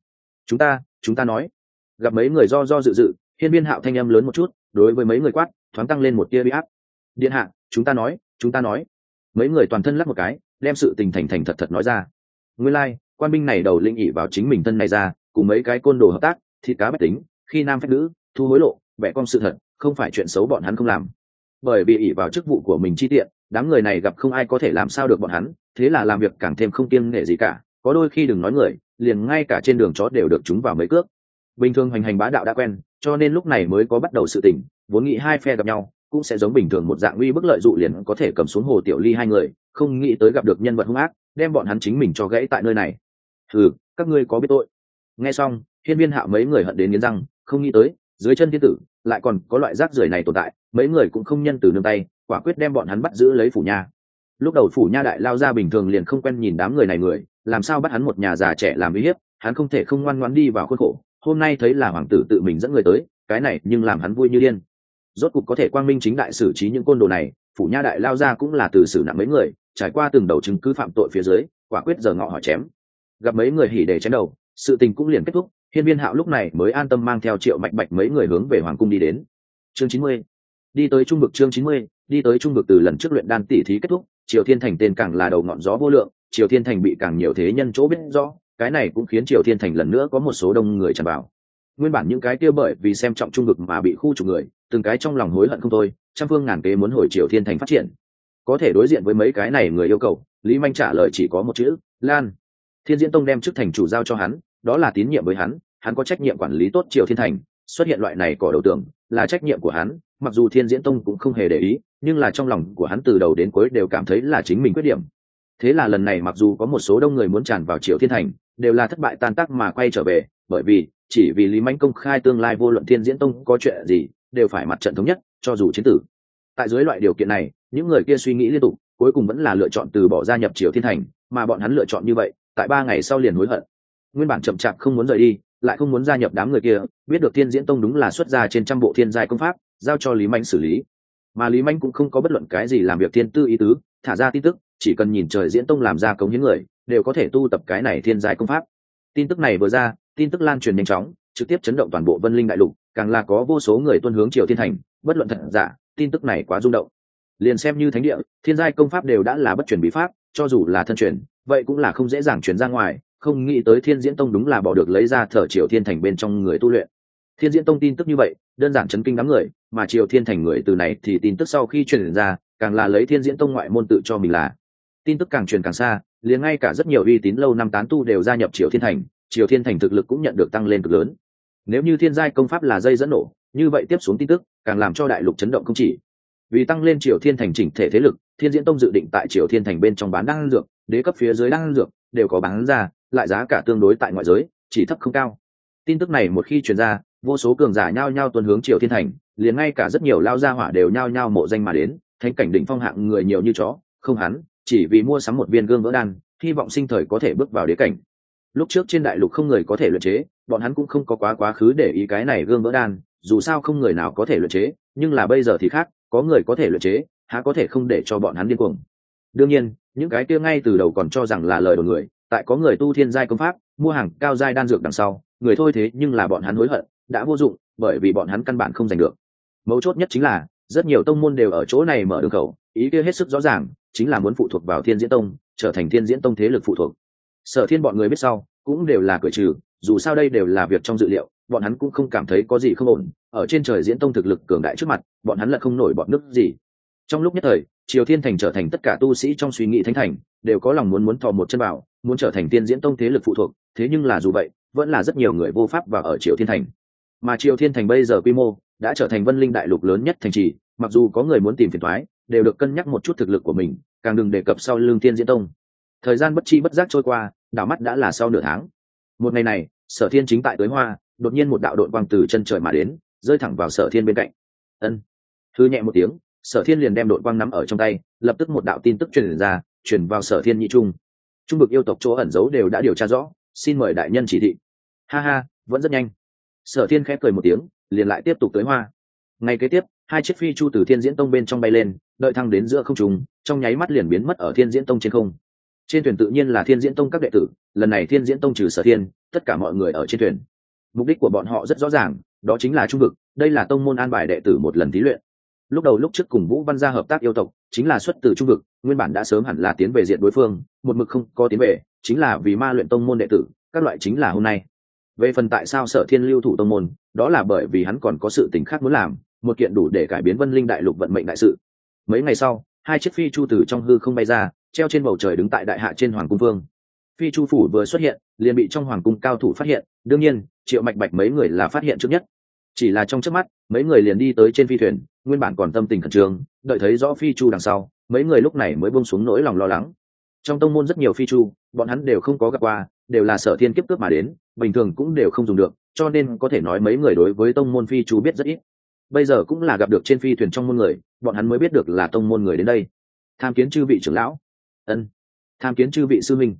Chúng ta chúng ta nói. Gặp mấy người do do dự dự hiên viên hạo thanh âm lớn một chút đối với mấy người quát thoáng tăng lên một tia bi áp. Điện hạ chúng ta nói chúng ta nói. Mấy người toàn thân lắc một cái đem sự tình thành thành thật thật nói ra. Nguyên lai、like, quan binh này đầu linh ỉ vào chính mình thân này ra cùng mấy cái côn đồ hợp tác thịt cá bách tính khi nam phép nữ thu hối lộ vẽ con sự thật không phải chuyện xấu bọn hắn không làm. Bởi vì ỉ vào chức vụ của mình chi tiện đám người này gặp không ai có thể làm sao được bọn hắn thế là làm việc càng thêm không kiêng nghệ gì cả có đôi khi đừng nói người, liền ngay cả trên đường chó đều được chúng vào mấy cước. Bình thường hành hành bá đạo đã quen, cho nên lúc này mới có bắt đầu sự tình, vốn nghĩ hai phe gặp nhau, cũng sẽ giống bình thường một dạng uy bức lợi dụ liền có thể cầm xuống hồ tiểu ly hai người, không nghĩ tới gặp được nhân vật hung ác, đem bọn hắn chính mình cho gãy tại nơi này. Ừ các ngươi có biết tội. Nghe xong, hiên viên hạo mấy người hận đến nghiến răng, không nghĩ tới, dưới chân thiên tử, lại còn có loại rác rưởi này tồn tại, mấy người cũng không nhân từ nương tay, quả quyết đem bọn hắn bắt giữ lấy phủ nha. Lúc đầu phủ nha đại lao ra bình thường liền không quen nhìn đám người này người làm sao bắt hắn một nhà già trẻ làm uy hiếp, hắn không thể không ngoan ngoãn đi vào khuôn khổ. Hôm nay thấy là hoàng tử tự mình dẫn người tới, cái này nhưng làm hắn vui như điên. Rốt cục có thể quang minh chính đại xử trí những côn đồ này, phủ nha đại lao ra cũng là từ xử nặng mấy người, trải qua từng đầu chứng cứ phạm tội phía dưới, quả quyết giờ ngọ hỏi chém. Gặp mấy người hỉ để chém đầu, sự tình cũng liền kết thúc, hiên viên hạo lúc này mới an tâm mang theo triệu mạch bạch mấy người hướng về hoàng cung đi đến. Chương chín mươi, đi tới trung vực chương chín mươi đi tới trung vực từ lần trước luyện đan tỷ thí kết thúc, triều thiên thành tên càng là đầu ngọn gió vô lượng, triều thiên thành bị càng nhiều thế nhân chỗ biết rõ, cái này cũng khiến triều thiên thành lần nữa có một số đông người tràn vào. Nguyên bản những cái kia bởi vì xem trọng trung vực mà bị khu trục người, từng cái trong lòng hối hận không thôi, trăm phương ngàn kế muốn hồi triều thiên thành phát triển. Có thể đối diện với mấy cái này người yêu cầu, lý manh trả lời chỉ có một chữ, lan. Thiên diễn tông đem chức thành chủ giao cho hắn, đó là tín nhiệm với hắn hắn có trách nhiệm quản lý tốt triều thiên thành xuất hiện loại này cỏ đầu tưởng là trách nhiệm của hắn, mặc dù thiên diễn tông cũng không hề để ý, nhưng là trong lòng của hắn từ đầu đến cuối đều cảm thấy là chính mình quyết điểm. Thế là lần này mặc dù có một số đông người muốn tràn vào triều thiên thành, đều là thất bại tan tác mà quay trở về, bởi vì chỉ vì lý mãnh công khai tương lai vô luận thiên diễn tông có chuyện gì, đều phải mặt trận thống nhất, cho dù chiến tử. Tại dưới loại điều kiện này, những người kia suy nghĩ liên tục, cuối cùng vẫn là lựa chọn từ bỏ gia nhập triều thiên thành, mà bọn hắn lựa chọn như vậy, tại ba ngày sau liền hối hận. Nguyên bản chậm chạp không muốn rời đi lại không muốn gia nhập đám người kia, biết được thiên diễn tông đúng là xuất ra trên trăm bộ thiên giai công pháp, giao cho lý mạnh xử lý. Mà lý mạnh cũng không có bất luận cái gì làm việc thiên tư ý tứ, thả ra tin tức, chỉ cần nhìn trời diễn tông làm ra cống hiến người, đều có thể tu tập cái này thiên giai công pháp. Tin tức này vừa ra, tin tức lan truyền nhanh chóng, trực tiếp chấn động toàn bộ vân linh đại lục, càng là có vô số người tuân hướng triều thiên thành, bất luận thật giả, tin tức này quá rung động. Liền xem như thánh địa, thiên giai công pháp đều đã là bất truyền bí pháp, cho dù là thân truyền, vậy cũng là không dễ dàng truyền ra ngoài không nghĩ tới thiên diễn tông đúng là bỏ được lấy ra thở triều thiên thành bên trong người tu luyện. Thiên diễn tông tin tức như vậy, đơn giản chấn kinh đám người, mà triều thiên thành người từ này thì tin tức sau khi truyền ra, càng là lấy thiên diễn tông ngoại môn tự cho mình là. Tin tức càng truyền càng xa, liền ngay cả rất nhiều uy tín lâu năm tán tu đều gia nhập triều thiên thành, triều thiên thành thực lực cũng nhận được tăng lên cực lớn. Nếu như thiên giai công pháp là dây dẫn nổ, như vậy tiếp xuống tin tức càng làm cho đại lục chấn động không chỉ. Vì tăng lên triều thiên thành chỉnh thể thế lực, thiên diễn tông dự định tại triều thiên thành bên trong bán đan dược, đế cấp phía dưới đan dược đều có bán ra lại giá cả tương đối tại ngoại giới, chỉ thấp không cao. Tin tức này một khi truyền ra, vô số cường giả nhao nhao tuân hướng triều thiên thành, liền ngay cả rất nhiều lao gia hỏa đều nhao nhao mộ danh mà đến, thánh cảnh đỉnh phong hạng người nhiều như chó, không hắn, chỉ vì mua sắm một viên gương vỡ đan, hy vọng sinh thời có thể bước vào đế cảnh. Lúc trước trên đại lục không người có thể luyện chế, bọn hắn cũng không có quá quá khứ để ý cái này gương vỡ đan, dù sao không người nào có thể luyện chế, nhưng là bây giờ thì khác, có người có thể luyện chế, há có thể không để cho bọn hắn điên cuồng. Đương nhiên, những cái kia ngay từ đầu còn cho rằng là lời đồn người tại có người tu thiên giai công pháp, mua hàng cao giai đan dược đằng sau, người thôi thế nhưng là bọn hắn hối hận, đã vô dụng, bởi vì bọn hắn căn bản không giành được. Mấu chốt nhất chính là, rất nhiều tông môn đều ở chỗ này mở đường khẩu, ý kia hết sức rõ ràng, chính là muốn phụ thuộc vào thiên diễn tông, trở thành thiên diễn tông thế lực phụ thuộc. Sở thiên bọn người biết sau, cũng đều là cởi trừ, dù sao đây đều là việc trong dự liệu, bọn hắn cũng không cảm thấy có gì không ổn, ở trên trời diễn tông thực lực cường đại trước mặt, bọn hắn lại không nổi bọn nước gì. Trong lúc nhất thời triều thiên thành trở thành tất cả tu sĩ trong suy nghĩ thánh thành, đều có lòng muốn muốn thò một chân vào muốn trở thành tiên diễn tông thế lực phụ thuộc, thế nhưng là dù vậy, vẫn là rất nhiều người vô pháp và ở triều thiên thành. Mà triều thiên thành bây giờ quy mô đã trở thành vân linh đại lục lớn nhất thành trì, mặc dù có người muốn tìm phiền thoái đều được cân nhắc một chút thực lực của mình, càng đừng đề cập sau lương Tiên diễn tông. Thời gian bất chi bất giác trôi qua, đảo mắt đã là sau nửa tháng. Một ngày này, sở thiên chính tại tới hoa, đột nhiên một đạo đội quang từ chân trời mà đến, rơi thẳng vào sở thiên bên cạnh. Ân. Thư nhẹ một tiếng sở thiên liền đem đội quang nắm ở trong tay, lập tức một đạo tin tức truyền ra, truyền vào sở thiên nhị trung. Trung vực yêu tộc chỗ ẩn giấu đều đã điều tra rõ, xin mời đại nhân chỉ thị. Ha ha, vẫn rất nhanh. Sở thiên khẽ cười một tiếng, liền lại tiếp tục tới hoa. Ngay kế tiếp, hai chiếc phi chu từ thiên diễn tông bên trong bay lên, đợi thăng đến giữa không trùng trong nháy mắt liền biến mất ở thiên diễn tông trên không. Trên thuyền tự nhiên là thiên diễn tông các đệ tử, lần này thiên diễn tông trừ sở thiên, tất cả mọi người ở trên thuyền. Mục đích của bọn họ rất rõ ràng, đó chính là trung vực, đây là tông môn an bài đệ tử một lần thí luyện lúc đầu lúc trước cùng vũ văn gia hợp tác yêu tộc, chính là xuất từ trung vực, nguyên bản đã sớm hẳn là tiến về diện đối phương, một mực không có tiến về, chính là vì ma luyện tông môn đệ tử, các loại chính là hôm nay. Về phần tại sao sở thiên lưu thủ tông môn, đó là bởi vì hắn còn có sự tình khác muốn làm, một kiện đủ để cải biến vân linh đại lục vận mệnh đại sự. Mấy ngày sau, hai chiếc phi chu từ trong hư không bay ra, treo trên bầu trời đứng tại đại hạ trên hoàng cung vương. Phi chu phủ vừa xuất hiện, liền bị trong hoàng cung cao thủ phát hiện, đương nhiên, triệu mạch bạch mấy người là phát hiện trước nhất chỉ là trong trước mắt, mấy người liền đi tới trên phi thuyền, nguyên bản còn tâm tình khẩn trương, đợi thấy rõ phi chu đằng sau, mấy người lúc này mới bông xuống nỗi lòng lo lắng. Trong tông môn rất nhiều phi chu, bọn hắn đều không có gặp qua, đều là sở thiên kiếp cướp mà đến, bình thường cũng đều không dùng được, cho nên có thể nói mấy người đối với tông môn phi chu biết rất ít. Bây giờ cũng là gặp được trên phi thuyền trong môn người, bọn hắn mới biết được là tông môn người đến đây. Tham kiến chư vị trưởng lão. Ân. Tham kiến chư vị sư minh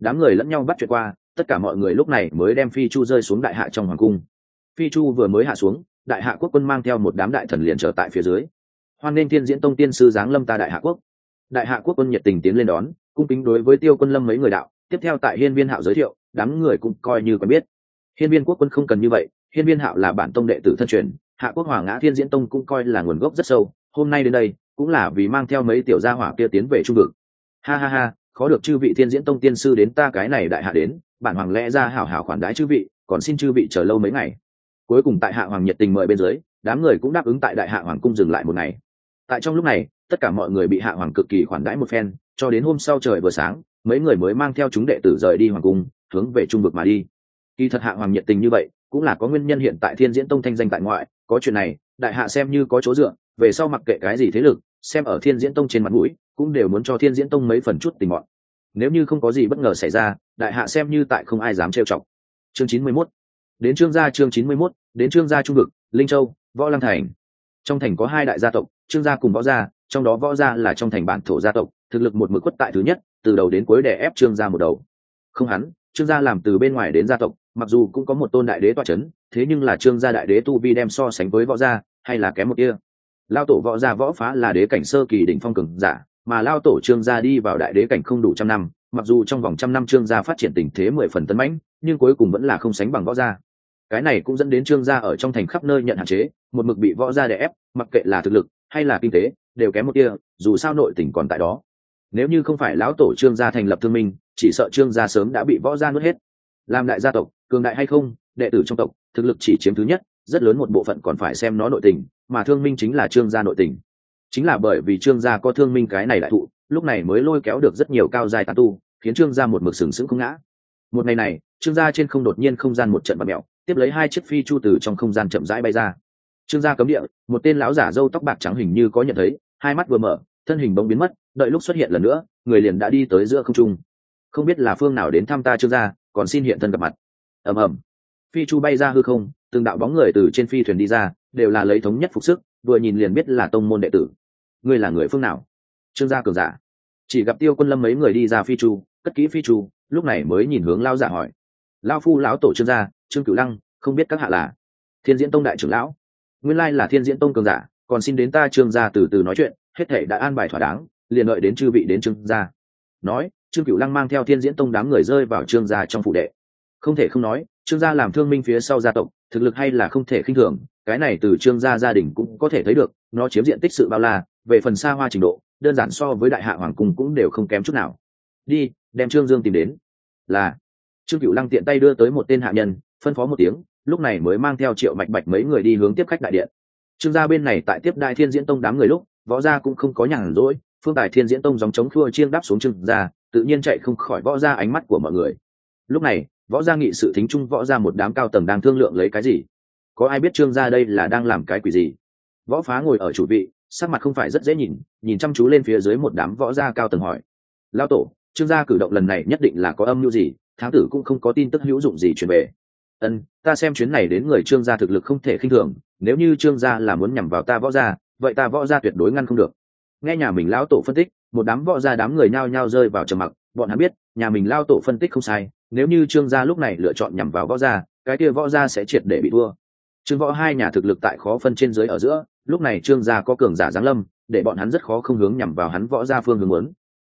đám người lẫn nhau bắt chuyện qua, tất cả mọi người lúc này mới đem phi chu rơi xuống đại hạ trong hoàng cung phi chu vừa mới hạ xuống, đại hạ quốc quân mang theo một đám đại thần liền trở tại phía dưới. Hoan nên Thiên diễn tông tiên sư giáng lâm ta đại hạ quốc. Đại hạ quốc quân nhiệt tình tiến lên đón, cung kính đối với tiêu quân lâm mấy người đạo, tiếp theo tại hiên viên hạo giới thiệu, đám người cũng coi như quen biết. Hiên viên quốc quân không cần như vậy, hiên viên hạo là bản tông đệ tử thân truyền, hạ quốc hoàng ngã thiên diễn tông cũng coi là nguồn gốc rất sâu, hôm nay đến đây, cũng là vì mang theo mấy tiểu gia hỏa kia tiến về trung vực. Ha ha ha, khó được chư vị thiên diễn tông tiên sư đến ta cái này đại hạ đến, bản hoàng lẽ ra hảo hảo khoản đái chư vị, còn xin chư vị chờ lâu mấy ngày cuối cùng tại hạ hoàng nhiệt tình mời bên dưới, đám người cũng đáp ứng tại đại hạ hoàng cung dừng lại một ngày. Tại trong lúc này, tất cả mọi người bị hạ hoàng cực kỳ khoản đãi một phen, cho đến hôm sau trời vừa sáng, mấy người mới mang theo chúng đệ tử rời đi hoàng cung, hướng về trung vực mà đi. Kỳ thật hạ hoàng nhiệt tình như vậy, cũng là có nguyên nhân hiện tại thiên diễn tông thanh danh tại ngoại, có chuyện này, đại hạ xem như có chỗ dựa, về sau mặc kệ cái gì thế lực, xem ở thiên diễn tông trên mặt mũi, cũng đều muốn cho thiên diễn tông mấy phần chút tình mọn nếu như không có gì bất ngờ xảy ra, đại hạ xem như tại không ai dám trêu chọc. Chương chín mươi mốt đến trương gia chương chín mươi 91 đến trương gia trung vực, linh châu, võ lăng thành. Trong thành có hai đại gia tộc, trương gia cùng võ gia, trong đó võ gia là trong thành bản thổ gia tộc, thực lực một mực quất tại thứ nhất, từ đầu đến cuối đè ép trương gia một đầu. Không hắn, trương gia làm từ bên ngoài đến gia tộc, mặc dù cũng có một tôn đại đế toa chấn, thế nhưng là trương gia đại đế tu vi đem so sánh với võ gia, hay là kém một kia. Lao tổ võ gia võ phá là đế cảnh sơ kỳ đỉnh phong cường giả, mà lao tổ trương gia đi vào đại đế cảnh không đủ trăm năm, mặc dù trong vòng trăm năm trương gia phát triển tình thế mười phần tấn mãnh, nhưng cuối cùng vẫn là không sánh bằng võ gia cái này cũng dẫn đến trương gia ở trong thành khắp nơi nhận hạn chế, một mực bị võ gia đè ép, mặc kệ là thực lực hay là kinh tế, đều kém một kia dù sao nội tỉnh còn tại đó. Nếu như không phải lão tổ trương gia thành lập thương minh, chỉ sợ trương gia sớm đã bị võ gia nuốt hết. Làm đại gia tộc, cường đại hay không, đệ tử trong tộc, thực lực chỉ chiếm thứ nhất, rất lớn một bộ phận còn phải xem nó nội tình, mà thương minh chính là trương gia nội tình. Chính là bởi vì trương gia có thương minh cái này đại thụ, lúc này mới lôi kéo được rất nhiều cao dài tà tu, khiến trương gia một mực sừng sững không ngã. Một ngày này, trương gia trên không đột nhiên không gian một trận bạt mẹo tiếp lấy hai chiếc phi chu từ trong không gian chậm rãi bay ra. Trương gia cấm địa, một tên lão giả râu tóc bạc trắng hình như có nhận thấy, hai mắt vừa mở, thân hình bỗng biến mất, đợi lúc xuất hiện lần nữa, người liền đã đi tới giữa không trung. Không biết là phương nào đến thăm ta trương gia, còn xin hiện thân gặp mặt. Ầm ầm. Phi chu bay ra hư không, từng đạo bóng người từ trên phi thuyền đi ra, đều là lấy thống nhất phục sức, vừa nhìn liền biết là tông môn đệ tử. Ngươi là người phương nào? Trương gia cường giả. Chỉ gặp tiêu quân lâm mấy người đi ra phi chu, cất kỹ phi chu, lúc này mới nhìn hướng lao giả hỏi. Lao phu, lão tổ trương gia trương cửu lăng, không biết các hạ là thiên diễn tông đại trưởng lão. Nguyên lai là thiên diễn tông cường giả, còn xin đến ta trương gia từ từ nói chuyện, hết thể đã an bài thỏa đáng, liền đợi đến chư vị đến trương gia. Nói, trương cửu lăng mang theo thiên diễn tông đám người rơi vào trương gia trong phủ đệ. Không thể không nói, trương gia làm thương minh phía sau gia tộc, thực lực hay là không thể khinh thường, cái này từ trương gia gia đình cũng có thể thấy được, nó chiếm diện tích sự bao la, về phần xa hoa trình độ, đơn giản so với đại hạ hoàng cung cũng đều không kém chút nào. Đi, đem trương dương tìm đến. Là, trương cửu lăng tiện tay đưa tới một tên hạ nhân phân phó một tiếng, lúc này mới mang theo triệu mạch bạch mấy người đi hướng tiếp khách đại điện. Trương gia bên này tại tiếp đại thiên diễn tông đám người lúc, võ gia cũng không có nhàn rỗi, phương tài thiên diễn tông dòng chống khua chiêng đáp xuống trương gia, tự nhiên chạy không khỏi võ gia ánh mắt của mọi người. Lúc này, võ gia nghị sự thính trung võ gia một đám cao tầng đang thương lượng lấy cái gì? Có ai biết trương gia đây là đang làm cái quỷ gì? Võ phá ngồi ở chủ vị, sắc mặt không phải rất dễ nhìn nhìn chăm chú lên phía dưới một đám võ gia cao tầng hỏi. Lao tổ, trương gia cử động lần này nhất định là có âm mưu gì? Tháng tử cũng không có tin tức hữu dụng gì truyền về ân, ta xem chuyến này đến người trương gia thực lực không thể khinh thường, nếu như trương gia là muốn nhằm vào ta võ gia, vậy ta võ gia tuyệt đối ngăn không được. Nghe nhà mình lão tổ phân tích, một đám võ gia đám người nhao nhao rơi vào trầm mặc, bọn hắn biết, nhà mình lao tổ phân tích không sai, nếu như trương gia lúc này lựa chọn nhằm vào võ gia, cái kia võ gia sẽ triệt để bị thua. Trương võ hai nhà thực lực tại khó phân trên dưới ở giữa, lúc này trương gia có cường giả giáng lâm, để bọn hắn rất khó không hướng nhằm vào hắn võ gia phương hướng muốn.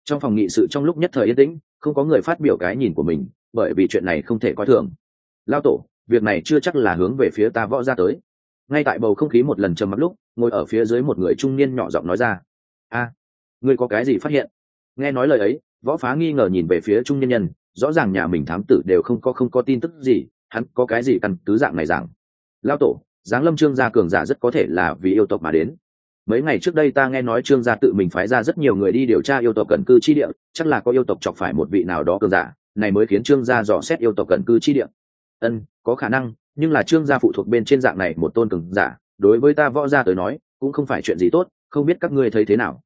Trong phòng nghị sự trong lúc nhất thời yên tĩnh, không có người phát biểu cái nhìn của mình, bởi vì chuyện này không thể coi thường lao tổ, việc này chưa chắc là hướng về phía ta võ ra tới. Ngay tại bầu không khí một lần trầm mặc lúc, ngồi ở phía dưới một người trung niên nhỏ giọng nói ra. A, ngươi có cái gì phát hiện? Nghe nói lời ấy, võ phá nghi ngờ nhìn về phía trung nhân nhân, rõ ràng nhà mình thám tử đều không có không có tin tức gì, hắn có cái gì căn cứ dạng này rằng lao tổ, giáng lâm trương gia cường giả rất có thể là vì yêu tộc mà đến. Mấy ngày trước đây ta nghe nói trương gia tự mình phái ra rất nhiều người đi điều tra yêu tộc cận cư chi địa, chắc là có yêu tộc chọc phải một vị nào đó cường giả, này mới khiến trương gia dò xét yêu tộc cận cư chi địa ân, có khả năng, nhưng là trương gia phụ thuộc bên trên dạng này một tôn cường giả, đối với ta võ gia tới nói, cũng không phải chuyện gì tốt, không biết các ngươi thấy thế nào.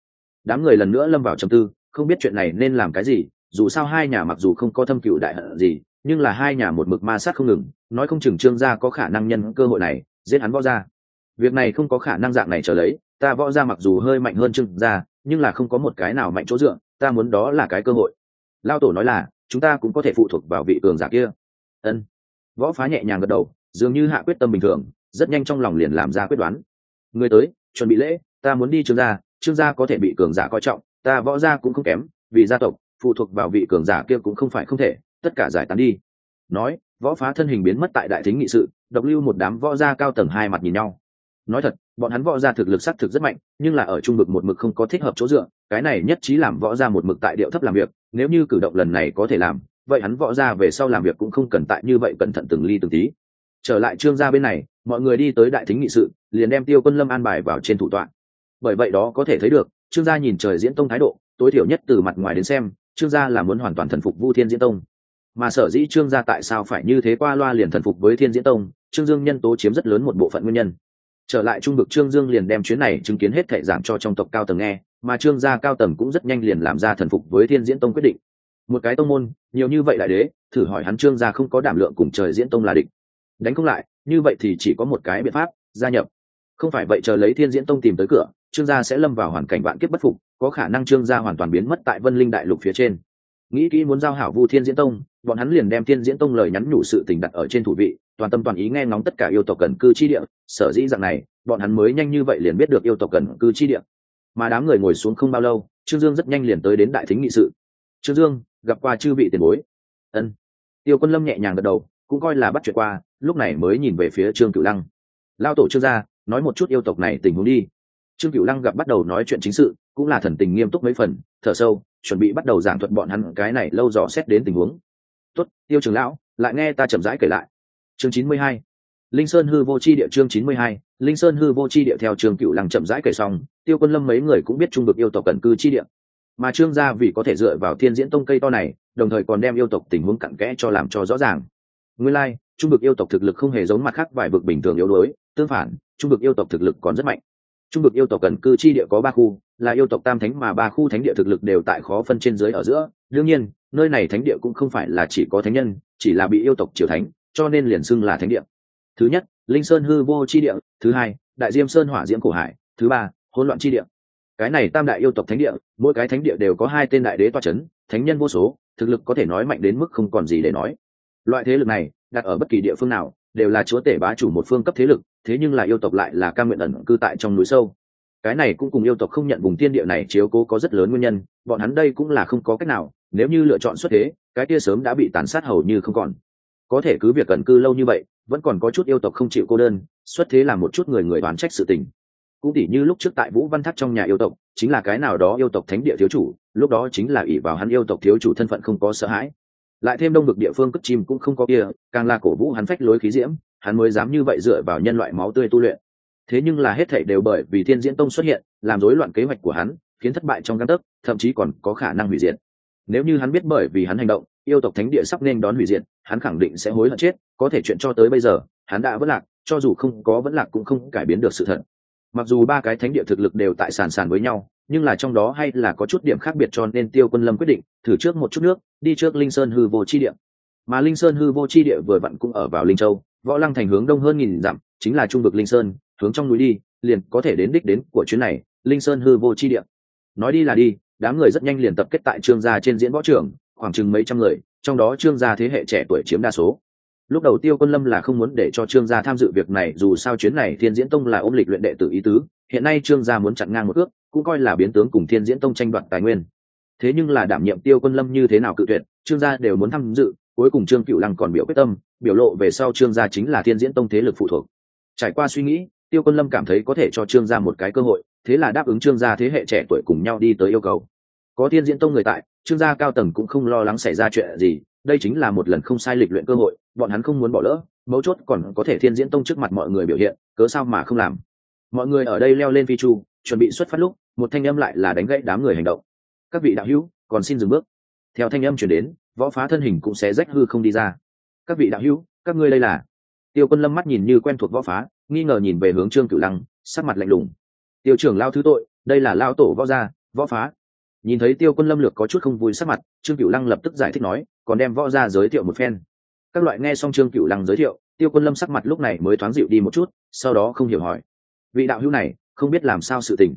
Đám người lần nữa lâm vào trầm tư, không biết chuyện này nên làm cái gì, dù sao hai nhà mặc dù không có thâm cựu đại hận gì, nhưng là hai nhà một mực ma sát không ngừng, nói không chừng trương gia có khả năng nhân cơ hội này, giết hắn võ gia. Việc này không có khả năng dạng này trở lấy, ta võ gia mặc dù hơi mạnh hơn trương gia, nhưng là không có một cái nào mạnh chỗ dựa, ta muốn đó là cái cơ hội. Lao tổ nói là, chúng ta cũng có thể phụ thuộc vào vị cường giả kia. Ân võ phá nhẹ nhàng gật đầu, dường như hạ quyết tâm bình thường, rất nhanh trong lòng liền làm ra quyết đoán. Người tới, chuẩn bị lễ, ta muốn đi trương gia trương gia có thể bị cường giả coi trọng, ta võ gia cũng không kém, vì gia tộc, phụ thuộc vào vị cường giả kia cũng không phải không thể, tất cả giải tán đi. Nói, võ phá thân hình biến mất tại đại thính nghị sự, độc lưu một đám võ gia cao tầng hai mặt nhìn nhau. Nói thật, bọn hắn võ gia thực lực sắc thực rất mạnh, nhưng là ở trung vực một mực không có thích hợp chỗ dựa, cái này nhất trí làm võ gia một mực tại điệu thấp làm việc, nếu như cử động lần này có thể làm vậy hắn võ ra về sau làm việc cũng không cần tại như vậy cẩn thận từng ly từng tí. Trở lại trương gia bên này, mọi người đi tới đại thính nghị sự, liền đem tiêu quân lâm an bài vào trên thủ tọa. Bởi vậy đó có thể thấy được, trương gia nhìn trời diễn tông thái độ, tối thiểu nhất từ mặt ngoài đến xem, trương gia là muốn hoàn toàn thần phục vu thiên diễn tông. Mà sở dĩ trương gia tại sao phải như thế qua loa liền thần phục với thiên diễn tông, trương dương nhân tố chiếm rất lớn một bộ phận nguyên nhân. Trở lại trung vực trương dương liền đem chuyến này chứng kiến hết thệ giảng cho trong tộc cao tầng nghe, mà trương gia cao tầng cũng rất nhanh liền làm ra thần phục với thiên diễn tông quyết định một cái tông môn, nhiều như vậy đại đế, thử hỏi hắn trương gia không có đảm lượng cùng trời diễn tông là địch. Đánh không lại, như vậy thì chỉ có một cái biện pháp, gia nhập. Không phải vậy chờ lấy thiên diễn tông tìm tới cửa, trương gia sẽ lâm vào hoàn cảnh vạn kiếp bất phục, có khả năng trương gia hoàn toàn biến mất tại vân linh đại lục phía trên. Nghĩ kỹ muốn giao hảo vu thiên diễn tông, bọn hắn liền đem thiên diễn tông lời nhắn nhủ sự tình đặt ở trên thủ vị, toàn tâm toàn ý nghe ngóng tất cả yêu tộc cần cư chi địa, sở dĩ dạng này, bọn hắn mới nhanh như vậy liền biết được yêu tộc cần cư chi địa. Mà đám người ngồi xuống không bao lâu, trương dương rất nhanh liền tới đến đại thính nghị sự. Trương dương gặp qua chư vị tiền bối. Ân. Tiêu quân lâm nhẹ nhàng gật đầu cũng coi là bắt chuyện qua lúc này mới nhìn về phía trương cửu lăng. Lao tổ trương gia nói một chút yêu tộc này tình huống đi. Trương cửu lăng gặp bắt đầu nói chuyện chính sự cũng là thần tình nghiêm túc mấy phần thở sâu chuẩn bị bắt đầu giảng thuật bọn hắn cái này lâu dò xét đến tình huống. Tuất, tiêu trường lão lại nghe ta chậm rãi kể lại. Chương chín mươi hai. Linh sơn hư vô chi địa chương chín mươi hai. Linh sơn hư vô chi địa theo trường cựu lăng chậm rãi kể xong tiêu quân lâm mấy người cũng biết trung vực yêu tộc cần cư chi địa mà trương gia vì có thể dựa vào thiên diễn tông cây to này đồng thời còn đem yêu tộc tình huống cặn kẽ cho làm cho rõ ràng. Nguyên lai、like, trung vực yêu tộc thực lực không hề giống mặt khác vài vực bình thường yếu đuối tương phản trung vực yêu tộc thực lực còn rất mạnh. Trung vực yêu tộc cần cư chi địa có ba khu là yêu tộc tam thánh mà ba khu thánh địa thực lực đều tại khó phân trên dưới ở giữa. Đương nhiên nơi này thánh địa cũng không phải là chỉ có thánh nhân chỉ là bị yêu tộc triều thánh cho nên liền xưng là thánh địa. Thứ nhất linh sơn hư vô chi địa. Thứ hai đại diêm sơn hỏa diễm cổ hải. Thứ ba hỗn loạn chi địa cái này tam đại yêu tộc thánh địa, mỗi cái thánh địa đều có hai tên đại đế toa c h ấ n thánh nhân vô số, thực lực có thể nói mạnh đến mức không còn gì để nói. Loại thế lực này, đặt ở bất kỳ địa phương nào, đều là chúa tể bá chủ một phương cấp thế lực, thế nhưng là yêu tộc lại là ca nguyện ẩn cư tại trong núi sâu. Cái này cũng cùng yêu tộc không nhận vùng thiên địa này chiếu cố có rất lớn nguyên nhân, bọn hắn đây cũng là không có cách nào, nếu như lựa chọn xuất thế, cái kia sớm đã bị tàn sát hầu như không còn. Có thể cứ việc cẩn cư lâu như vậy, vẫn còn có chút yêu tộc không chịu cô đơn, xuất thế là một chút người người đoán trách sự tình cũng tỉ như lúc trước tại vũ văn tháp trong nhà yêu tộc, chính là cái nào đó yêu tộc thánh địa thiếu chủ, lúc đó chính là ỷ vào hắn yêu tộc thiếu chủ thân phận không có sợ hãi. Lại thêm đông vực địa phương cất chim cũng không có kia, càng là cổ vũ hắn phách lối khí diễm, hắn mới dám như vậy dựa vào nhân loại máu tươi tu luyện. Thế nhưng là hết thảy đều bởi vì thiên diễn tông xuất hiện, làm rối loạn kế hoạch của hắn, khiến thất bại trong căn tấc, thậm chí còn có khả năng hủy diệt. Nếu như hắn biết bởi vì hắn hành động, yêu tộc thánh địa sắp nên đón hủy diệt, hắn khẳng định sẽ hối hận chết, có thể chuyện cho tới bây giờ, hắn đã vẫn lạc, cho dù không có vẫn lạc cũng không cải biến được sự thật mặc dù ba cái thánh địa thực lực đều tại sàn sàn với nhau, nhưng là trong đó hay là có chút điểm khác biệt cho nên tiêu quân lâm quyết định thử trước một chút nước, đi trước linh sơn hư vô chi địa. Mà linh sơn hư vô chi địa vừa vặn cũng ở vào linh châu, võ lăng thành hướng đông hơn nghìn dặm, chính là trung vực linh sơn, hướng trong núi đi, liền có thể đến đích đến của chuyến này, linh sơn hư vô chi địa. Nói đi là đi, đám người rất nhanh liền tập kết tại trương gia trên diễn võ trường khoảng chừng mấy trăm người, trong đó trương gia thế hệ trẻ tuổi chiếm đa số lúc đầu tiêu quân lâm là không muốn để cho trương gia tham dự việc này, dù sao chuyến này thiên diễn tông là ôm lịch luyện đệ tử ý tứ, hiện nay trương gia muốn chặn ngang một ước, cũng coi là biến tướng cùng thiên diễn tông tranh đoạt tài nguyên. Thế nhưng là đảm nhiệm tiêu quân lâm như thế nào cự tuyệt, trương gia đều muốn tham dự, cuối cùng trương cựu lăng còn biểu quyết tâm, biểu lộ về sau trương gia chính là thiên diễn tông thế lực phụ thuộc. Trải qua suy nghĩ, tiêu quân lâm cảm thấy có thể cho trương gia một cái cơ hội, thế là đáp ứng trương gia thế hệ trẻ tuổi cùng nhau đi tới yêu cầu. Có thiên diễn tông người tại, trương gia cao tầng cũng không lo lắng xảy ra chuyện gì đây chính là một lần không sai lịch luyện cơ hội, bọn hắn không muốn bỏ lỡ, mấu chốt còn có thể thiên diễn tông trước mặt mọi người biểu hiện, cớ sao mà không làm. Mọi người ở đây leo lên phi chu, chuẩn bị xuất phát lúc, một thanh âm lại là đánh gãy đám người hành động. Các vị đạo hữu, còn xin dừng bước. Theo thanh âm chuyển đến, võ phá thân hình cũng sẽ rách hư không đi ra. Các vị đạo hữu, các ngươi đây là? Tiêu quân lâm mắt nhìn như quen thuộc võ phá, nghi ngờ nhìn về hướng trương cửu lăng, sắc mặt lạnh lùng. Tiêu trưởng lao thứ tội, đây là lao tổ võ gia, võ phá nhìn thấy tiêu quân lâm lược có chút không vui sắc mặt, trương cửu lăng lập tức giải thích nói, còn đem võ gia giới thiệu một phen. Các loại nghe xong trương cửu lăng giới thiệu, tiêu quân lâm sắc mặt lúc này mới thoáng dịu đi một chút, sau đó không hiểu hỏi. Vị đạo hữu này, không biết làm sao sự tình.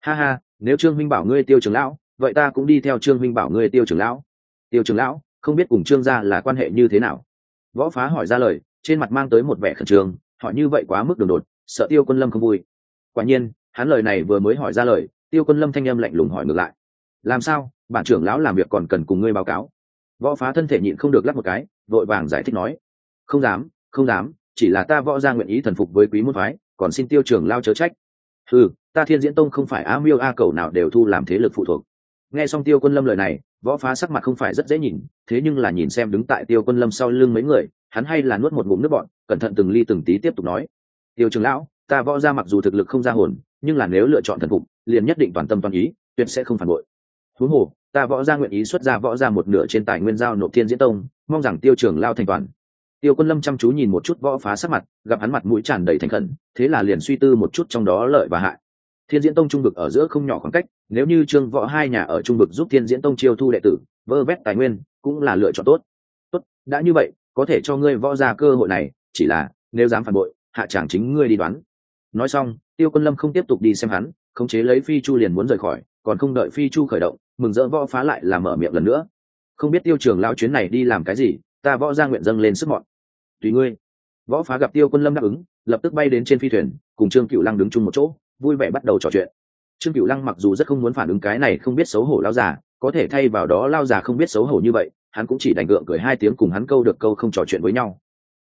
Ha ha, nếu trương minh bảo ngươi tiêu trưởng lão, vậy ta cũng đi theo trương minh bảo ngươi tiêu trưởng lão. Tiêu trưởng lão, không biết cùng trương gia là quan hệ như thế nào? Võ phá hỏi ra lời, trên mặt mang tới một vẻ khẩn trương, hỏi như vậy quá mức đường đột, sợ tiêu quân lâm không vui. Quả nhiên, hắn lời này vừa mới hỏi ra lời, tiêu quân lâm thanh âm lạnh lùng hỏi ngược lại làm sao? Bản trưởng lão làm việc còn cần cùng ngươi báo cáo. Võ phá thân thể nhịn không được lắp một cái, vội vàng giải thích nói. Không dám không dám, chỉ là ta võ ra nguyện ý thần phục với quý môn phái, còn xin tiêu trưởng lao chớ trách. Ừ ta thiên diễn tông không phải á miêu a cầu nào đều thu làm thế lực phụ thuộc. Nghe xong tiêu quân lâm lời này, võ phá sắc mặt không phải rất dễ nhìn, thế nhưng là nhìn xem đứng tại tiêu quân lâm sau lưng mấy người, hắn hay là nuốt một ngụm nước bọn cẩn thận từng ly từng tí tiếp tục nói. Tiêu trưởng lão, ta võ ra mặc dù thực lực không ra hồn, nhưng là nếu lựa chọn thần phục, liền nhất định toàn tâm toàn ý, tuyệt sẽ không phản bội thú hồ, ta võ gia nguyện ý xuất ra võ ra một nửa trên tài nguyên giao nộp thiên diễn tông, mong rằng tiêu trưởng lao thành toàn. Tiêu quân lâm chăm chú nhìn một chút võ phá sắc mặt, gặp hắn mặt mũi tràn đầy thành khẩn, thế là liền suy tư một chút trong đó lợi và hại. Thiên diễn tông trung vực ở giữa không nhỏ khoảng cách, nếu như trương võ hai nhà ở trung vực giúp thiên diễn tông chiêu thu đệ tử, vơ vét tài nguyên, cũng là lựa chọn tốt. Tốt, đã như vậy, có thể cho ngươi võ ra cơ hội này, chỉ là, nếu dám phản bội, hạ tràng chính ngươi đi đoán. Nói xong, tiêu quân lâm không tiếp tục đi xem hắn, khống chế lấy phi chu liền muốn rời khỏi còn không đợi phi chu khởi động, mừng rỡ võ phá lại là mở miệng lần nữa. Không biết tiêu trường lao chuyến này đi làm cái gì, ta võ ra nguyện dâng lên sức mọn. Tùy ngươi. Võ phá gặp tiêu quân lâm đáp ứng, lập tức bay đến trên phi thuyền, cùng trương cựu lăng đứng chung một chỗ, vui vẻ bắt đầu trò chuyện. Trương cựu lăng mặc dù rất không muốn phản ứng cái này không biết xấu hổ lao già, có thể thay vào đó lao già không biết xấu hổ như vậy, hắn cũng chỉ đành gượng cười hai tiếng cùng hắn câu được câu không trò chuyện với nhau.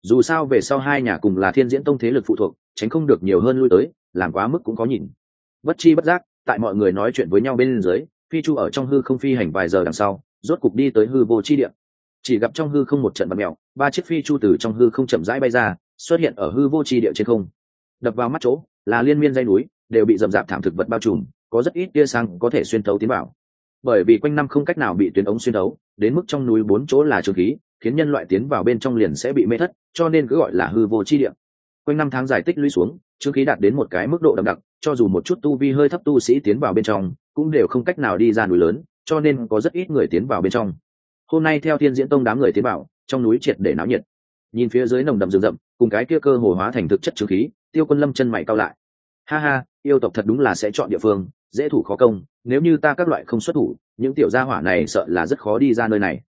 Dù sao về sau hai nhà cùng là thiên diễn tông thế lực phụ thuộc, tránh không được nhiều hơn lui tới, làm quá mức cũng có nhìn. Bất chi bất giác tại mọi người nói chuyện với nhau bên dưới, phi chu ở trong hư không phi hành vài giờ đằng sau, rốt cục đi tới hư vô chi điện chỉ gặp trong hư không một trận bật mèo, ba chiếc phi chu từ trong hư không chậm rãi bay ra, xuất hiện ở hư vô chi địa trên không. Đập vào mắt chỗ, là liên miên dây núi, đều bị rậm rạp thảm thực vật bao trùm, có rất ít tia sáng có thể xuyên thấu tiến vào. Bởi vì quanh năm không cách nào bị tuyến ống xuyên thấu, đến mức trong núi bốn chỗ là trường khí, khiến nhân loại tiến vào bên trong liền sẽ bị mê thất, cho nên cứ gọi là hư vô chi địa. Quanh năm tháng dài tích lũy xuống chương khí đạt đến một cái mức độ đậm đặc, cho dù một chút tu vi hơi thấp tu sĩ tiến vào bên trong, cũng đều không cách nào đi ra núi lớn, cho nên có rất ít người tiến vào bên trong. Hôm nay theo thiên diễn tông đám người tiến vào, trong núi triệt để náo nhiệt. Nhìn phía dưới nồng đậm rừng rậm, cùng cái kia cơ hồ hóa thành thực chất trương khí, tiêu quân lâm chân mày cao lại. Ha ha, yêu tộc thật đúng là sẽ chọn địa phương, dễ thủ khó công, nếu như ta các loại không xuất thủ, những tiểu gia hỏa này sợ là rất khó đi ra nơi này.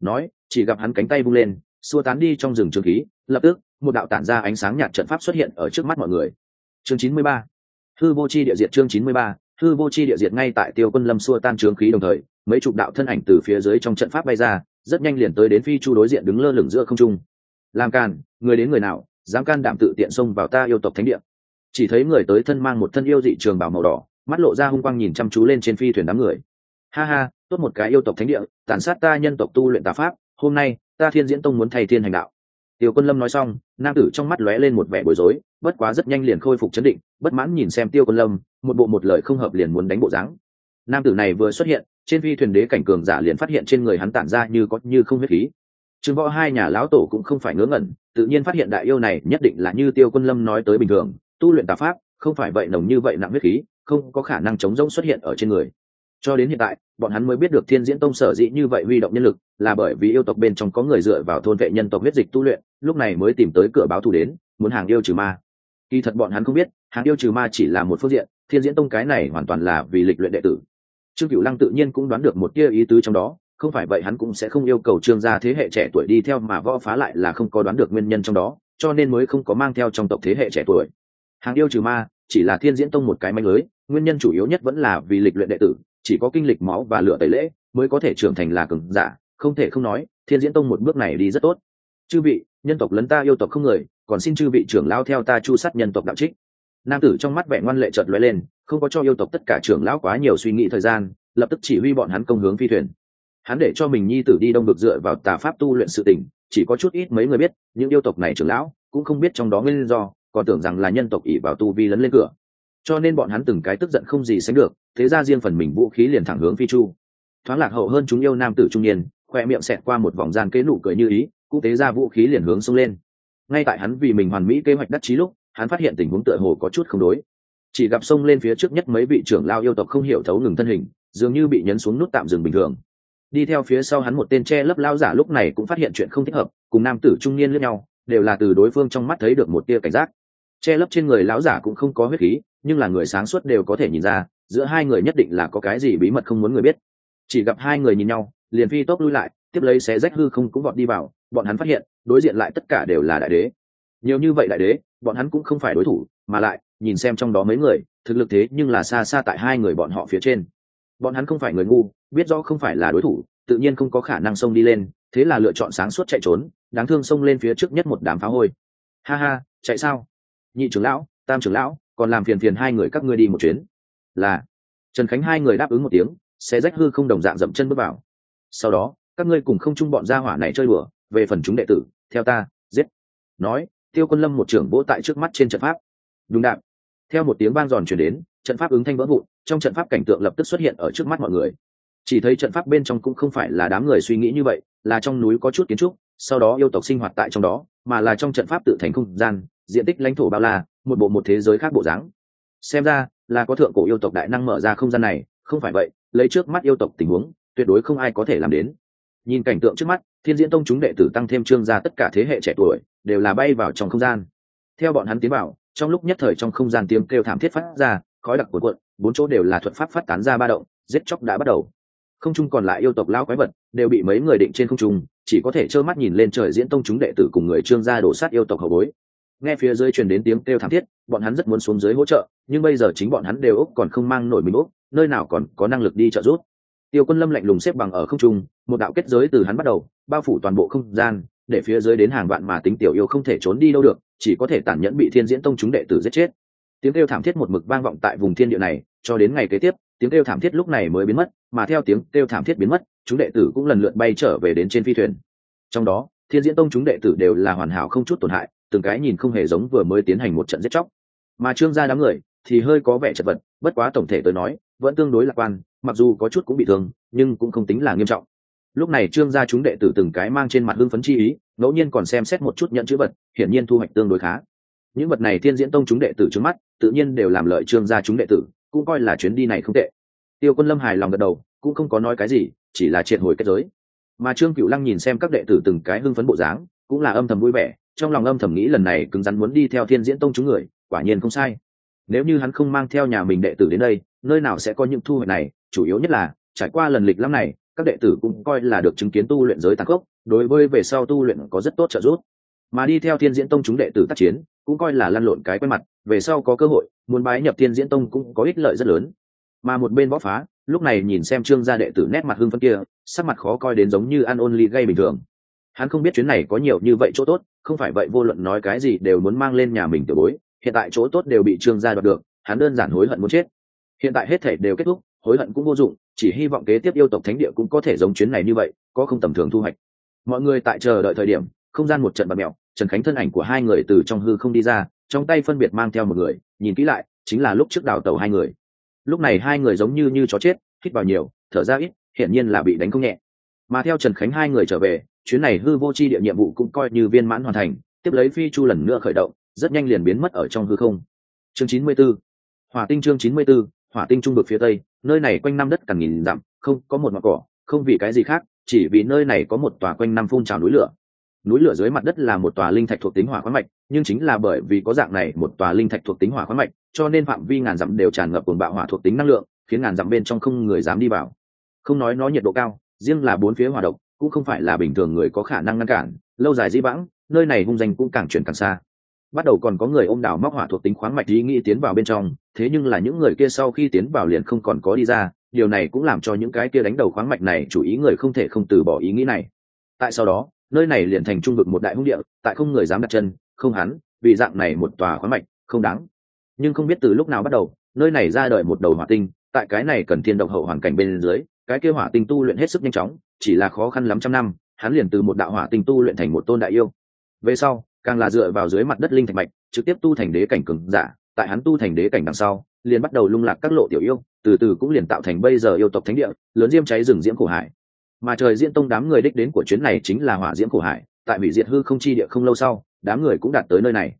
Nói, chỉ gặp hắn cánh tay vung lên, xua tán đi trong rừng trường khí, lập tức một đạo tản ra ánh sáng nhạt trận pháp xuất hiện ở trước mắt mọi người. Chương chín mươi ba. Hư vô chi địa diệt chương chín mươi ba. Hư vô chi địa diệt ngay tại tiêu quân lâm xua tan trướng khí đồng thời, mấy chục đạo thân ảnh từ phía dưới trong trận pháp bay ra, rất nhanh liền tới đến phi chu đối diện đứng lơ lửng giữa không trung. Làm càn người đến người nào, dám can đảm tự tiện xông vào ta yêu tộc thánh địa? Chỉ thấy người tới thân mang một thân yêu dị trường bảo màu đỏ, mắt lộ ra hung quang nhìn chăm chú lên trên phi thuyền đám người. Ha ha, tốt một cái yêu tộc thánh địa, tàn sát ta nhân tộc tu luyện tà pháp, hôm nay, ta thiên diễn tông muốn thay thiên hành đạo tiểu quân lâm nói xong, nam tử trong mắt lóe lên một vẻ bối rối, bất quá rất nhanh liền khôi phục chấn định, bất mãn nhìn xem tiêu quân lâm, một bộ một lời không hợp liền muốn đánh bộ dáng. Nam tử này vừa xuất hiện, trên phi thuyền đế cảnh cường giả liền phát hiện trên người hắn tản ra như có như không huyết khí. Chừng võ hai nhà lão tổ cũng không phải ngớ ngẩn, tự nhiên phát hiện đại yêu này nhất định là như tiêu quân lâm nói tới bình thường, tu luyện tà pháp, không phải vậy nồng như vậy nặng huyết khí, không có khả năng chống rỗng xuất hiện ở trên người. Cho đến hiện tại, bọn hắn mới biết được thiên diễn tông sở dĩ như vậy huy động nhân lực là bởi vì yêu tộc bên trong có người dựa vào thôn vệ nhân tộc huyết dịch tu luyện, lúc này mới tìm tới cửa báo thù đến, muốn hàng yêu trừ ma. Kỳ thật bọn hắn không biết, hàng yêu trừ ma chỉ là một phương diện, thiên diễn tông cái này hoàn toàn là vì lịch luyện đệ tử. Trương cửu lăng tự nhiên cũng đoán được một tia ý tứ trong đó, không phải vậy hắn cũng sẽ không yêu cầu trương gia thế hệ trẻ tuổi đi theo mà võ phá lại là không có đoán được nguyên nhân trong đó, cho nên mới không có mang theo trong tộc thế hệ trẻ tuổi. Hàng yêu trừ ma, chỉ là thiên diễn tông một cái manh lưới, nguyên nhân chủ yếu nhất vẫn là vì lịch luyện đệ tử, chỉ có kinh lịch máu và lửa tẩy lễ mới có thể trưởng thành là cường giả không thể không nói, thiên diễn tông một bước này đi rất tốt. Chư vị, nhân tộc lấn ta yêu tộc không người, còn xin chư vị trưởng lao theo ta chu sát nhân tộc đạo trích. Nam tử trong mắt vẻ ngoan lệ chợt lóe lên, không có cho yêu tộc tất cả trưởng lão quá nhiều suy nghĩ thời gian, lập tức chỉ huy bọn hắn công hướng phi thuyền. Hắn để cho mình nhi tử đi đông được dựa vào tà pháp tu luyện sự tình, chỉ có chút ít mấy người biết, những yêu tộc này trưởng lão cũng không biết trong đó nguyên do, còn tưởng rằng là nhân tộc ỉ vào tu vi lấn lên cửa. Cho nên bọn hắn từng cái tức giận không gì sánh được, thế ra riêng phần mình vũ khí liền thẳng hướng phi chu. Thoáng lạc hậu hơn chúng yêu nam tử trung niên khoe miệng xẹt qua một vòng gian kế nụ cười như ý, cũng tế ra vũ khí liền hướng xông lên. Ngay tại hắn vì mình hoàn mỹ kế hoạch đắc trí lúc, hắn phát hiện tình huống tựa hồ có chút không đối. Chỉ gặp xông lên phía trước nhất mấy vị trưởng lao yêu tộc không hiểu thấu ngừng thân hình, dường như bị nhấn xuống nút tạm dừng bình thường. Đi theo phía sau hắn một tên che lấp lao giả lúc này cũng phát hiện chuyện không thích hợp, cùng nam tử trung niên lẫn nhau, đều là từ đối phương trong mắt thấy được một tia cảnh giác. Che lấp trên người lão giả cũng không có huyết khí, nhưng là người sáng suốt đều có thể nhìn ra, giữa hai người nhất định là có cái gì bí mật không muốn người biết. Chỉ gặp hai người nhìn nhau liền phi tốc lui lại, tiếp lấy xé rách hư không cũng vọt đi vào, bọn hắn phát hiện, đối diện lại tất cả đều là đại đế. Nhiều như vậy đại đế, bọn hắn cũng không phải đối thủ, mà lại, nhìn xem trong đó mấy người, thực lực thế nhưng là xa xa tại hai người bọn họ phía trên. Bọn hắn không phải người ngu, biết rõ không phải là đối thủ, tự nhiên không có khả năng xông đi lên, thế là lựa chọn sáng suốt chạy trốn, đáng thương xông lên phía trước nhất một đám phá hôi. Ha ha, chạy sao? Nhị trưởng lão, tam trưởng lão, còn làm phiền phiền hai người các ngươi đi một chuyến. Là, trần khánh hai người đáp ứng một tiếng sẽ rách hư không đồng dạng dậm chân bước vào sau đó, các ngươi cùng không chung bọn gia hỏa này chơi đùa, về phần chúng đệ tử, theo ta, giết. Nói, tiêu quân lâm một trưởng vỗ tại trước mắt trên trận pháp. Đúng đạm. Theo một tiếng vang giòn chuyển đến, trận pháp ứng thanh vỡ vụn, trong trận pháp cảnh tượng lập tức xuất hiện ở trước mắt mọi người. Chỉ thấy trận pháp bên trong cũng không phải là đám người suy nghĩ như vậy, là trong núi có chút kiến trúc, sau đó yêu tộc sinh hoạt tại trong đó, mà là trong trận pháp tự thành không gian, diện tích lãnh thổ bao la, một bộ một thế giới khác bộ dáng. Xem ra, là có thượng cổ yêu tộc đại năng mở ra không gian này, không phải vậy, lấy trước mắt yêu tộc tình huống tuyệt đối không ai có thể làm đến. Nhìn cảnh tượng trước mắt, thiên diễn tông chúng đệ tử tăng thêm trương ra tất cả thế hệ trẻ tuổi, đều là bay vào trong không gian. Theo bọn hắn tiến vào, trong lúc nhất thời trong không gian tiếng kêu thảm thiết phát ra, khói đặc cuộn cuộn, bốn chỗ đều là thuật pháp phát tán ra ba động, giết chóc đã bắt đầu. Không trung còn lại yêu tộc lao quái vật, đều bị mấy người định trên không trung, chỉ có thể trơ mắt nhìn lên trời diễn tông chúng đệ tử cùng người trương gia đổ sát yêu tộc hậu bối. Nghe phía dưới truyền đến tiếng kêu thảm thiết, bọn hắn rất muốn xuống dưới hỗ trợ, nhưng bây giờ chính bọn hắn đều úc còn không mang nổi mình úc, nơi nào còn có năng lực đi trợ giúp tiêu quân lâm lạnh lùng xếp bằng ở không trung, một đạo kết giới từ hắn bắt đầu, bao phủ toàn bộ không gian, để phía dưới đến hàng vạn mà tính tiểu yêu không thể trốn đi đâu được, chỉ có thể tàn nhẫn bị thiên diễn tông chúng đệ tử giết chết. Tiếng kêu thảm thiết một mực vang vọng tại vùng thiên địa này, cho đến ngày kế tiếp, tiếng kêu thảm thiết lúc này mới biến mất, mà theo tiếng kêu thảm thiết biến mất, chúng đệ tử cũng lần lượt bay trở về đến trên phi thuyền. Trong đó, thiên diễn tông chúng đệ tử đều là hoàn hảo không chút tổn hại, từng cái nhìn không hề giống vừa mới tiến hành một trận giết chóc. Mà trương gia đám người thì hơi có vẻ chật vật, bất quá tổng thể tôi nói, vẫn tương đối lạc quan mặc dù có chút cũng bị thương, nhưng cũng không tính là nghiêm trọng. Lúc này trương gia chúng đệ tử từng cái mang trên mặt hưng phấn chi ý, ngẫu nhiên còn xem xét một chút nhận chữ vật, hiển nhiên thu hoạch tương đối khá. Những vật này thiên diễn tông chúng đệ tử trước mắt, tự nhiên đều làm lợi trương gia chúng đệ tử, cũng coi là chuyến đi này không tệ. Tiêu quân lâm hài lòng gật đầu, cũng không có nói cái gì, chỉ là triệt hồi kết giới. Mà trương cựu lăng nhìn xem các đệ tử từng cái hưng phấn bộ dáng, cũng là âm thầm vui vẻ, trong lòng âm thầm nghĩ lần này cứng rắn muốn đi theo thiên diễn tông chúng người, quả nhiên không sai. Nếu như hắn không mang theo nhà mình đệ tử đến đây, nơi nào sẽ có những thu hoạch này chủ yếu nhất là, trải qua lần lịch lắm này, các đệ tử cũng coi là được chứng kiến tu luyện giới tăng cốc đối với về sau tu luyện có rất tốt trợ giúp. Mà đi theo thiên diễn tông chúng đệ tử tác chiến, cũng coi là lăn lộn cái quen mặt, về sau có cơ hội, muốn bái nhập thiên diễn tông cũng có ích lợi rất lớn. Mà một bên võ phá, lúc này nhìn xem trương gia đệ tử nét mặt hưng phân kia, sắc mặt khó coi đến giống như ăn ôn ly gây bình thường. Hắn không biết chuyến này có nhiều như vậy chỗ tốt, không phải vậy vô luận nói cái gì đều muốn mang lên nhà mình tiểu bối, hiện tại chỗ tốt đều bị trương gia đoạt được, hắn đơn giản hối hận muốn chết. Hiện tại hết thể đều kết thúc hối hận cũng vô dụng, chỉ hy vọng kế tiếp yêu tộc thánh địa cũng có thể giống chuyến này như vậy, có không tầm thường thu hoạch. Mọi người tại chờ đợi thời điểm, không gian một trận bật mẹo trần khánh thân ảnh của hai người từ trong hư không đi ra, trong tay phân biệt mang theo một người, nhìn kỹ lại, chính là lúc trước đào tàu hai người. Lúc này hai người giống như như chó chết, hít vào nhiều, thở ra ít, hiển nhiên là bị đánh không nhẹ. Mà theo trần khánh hai người trở về, chuyến này hư vô c h i địa nhiệm vụ cũng coi như viên mãn hoàn thành, tiếp lấy phi chu lần nữa khởi động, rất nhanh liền biến mất ở trong hư không. Chương chín mươi b ố hỏa tinh chương chín mươi b ố hỏa tinh trung vực phía tây, nơi này quanh năm đất càng nghìn dặm, không, có một mặt cỏ, không vì cái gì khác, chỉ vì nơi này có một tòa quanh năm phun trào núi lửa. Núi lửa dưới mặt đất là một tòa linh thạch thuộc tính hỏa khoáng mạch, nhưng chính là bởi vì có dạng này một tòa linh thạch thuộc tính hỏa khoáng mạch, cho nên phạm vi ngàn dặm đều tràn ngập cồn bạo hỏa thuộc tính năng lượng, khiến ngàn dặm bên trong không người dám đi vào. Không nói nó nhiệt độ cao, riêng là bốn phía hỏa độc, cũng không phải là bình thường người có khả năng ngăn cản, lâu dài dĩ vãng, nơi này hung danh cũng càng chuyển càng xa bắt đầu còn có người ôm đảo móc hỏa thuộc tính khoáng mạch ý nghĩ tiến vào bên trong, thế nhưng là những người kia sau khi tiến vào liền không còn có đi ra, điều này cũng làm cho những cái kia đánh đầu khoáng mạch này chủ ý người không thể không từ bỏ ý nghĩ này. Tại sau đó, nơi này liền thành trung vực một đại hung địa, tại không người dám đặt chân, không hắn, vì dạng này một tòa khoáng mạch, không đáng. Nhưng không biết từ lúc nào bắt đầu, nơi này ra đời một đầu hỏa tinh, tại cái này cần thiên động hậu hoàn cảnh bên dưới, cái kia hỏa tinh tu luyện hết sức nhanh chóng, chỉ là khó khăn lắm trăm năm, hắn liền từ một đạo hỏa tinh tu luyện thành một tôn đại yêu. Về sau càng là dựa vào dưới mặt đất linh thạch mạch, trực tiếp tu thành đế cảnh cường giả. Tại hắn tu thành đế cảnh đằng sau, liền bắt đầu lung lạc các lộ tiểu yêu, từ từ cũng liền tạo thành bây giờ yêu tộc thánh địa, lớn diêm cháy rừng diễm khổ hải. Mà trời diễn tông đám người đích đến của chuyến này chính là hỏa diễm khổ hải, tại vị diệt hư không chi địa không lâu sau, đám người cũng đạt tới nơi này.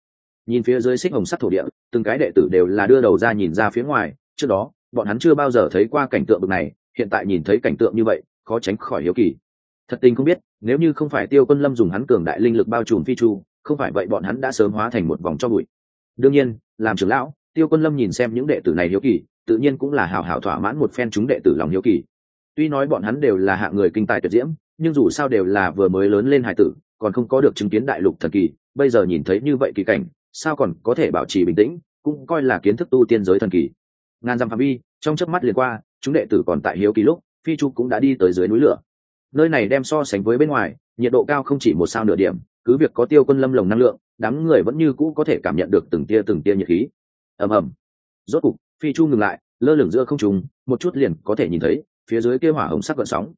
Nhìn phía dưới xích hồng sắt thổ địa, từng cái đệ tử đều là đưa đầu ra nhìn ra phía ngoài, trước đó, bọn hắn chưa bao giờ thấy qua cảnh tượng bực này, hiện tại nhìn thấy cảnh tượng như vậy, khó tránh khỏi hiếu kỳ. Thật tình không biết, nếu như không phải tiêu quân lâm dùng hắn cường đại linh lực bao trùm phi chu không phải vậy bọn hắn đã sớm hóa thành một vòng cho bụi. Đương nhiên, làm trưởng lão, tiêu quân lâm nhìn xem những đệ tử này hiếu kỳ, tự nhiên cũng là hào hào thỏa mãn một phen chúng đệ tử lòng hiếu kỳ. Tuy nói bọn hắn đều là hạng người kinh tài tuyệt diễm, nhưng dù sao đều là vừa mới lớn lên hải tử, còn không có được chứng kiến đại lục thần kỳ, bây giờ nhìn thấy như vậy kỳ cảnh, sao còn có thể bảo trì bình tĩnh, cũng coi là kiến thức tu tiên giới thần kỳ. Ngàn dặm phạm vi, trong chớp mắt liền qua, chúng đệ tử còn tại hiếu kỳ lúc, phi chu cũng đã đi tới dưới núi lửa. Nơi này đem so sánh với bên ngoài, nhiệt độ cao không chỉ một sao nửa điểm cứ việc có tiêu quân lâm lồng năng lượng, đám người vẫn như cũ có thể cảm nhận được từng tia từng tia nhiệt khí. Ầm ầm. Rốt cục, phi chu ngừng lại, lơ lửng giữa không trùng một chút liền có thể nhìn thấy, phía dưới kia hỏa hồng sắc gợn sóng.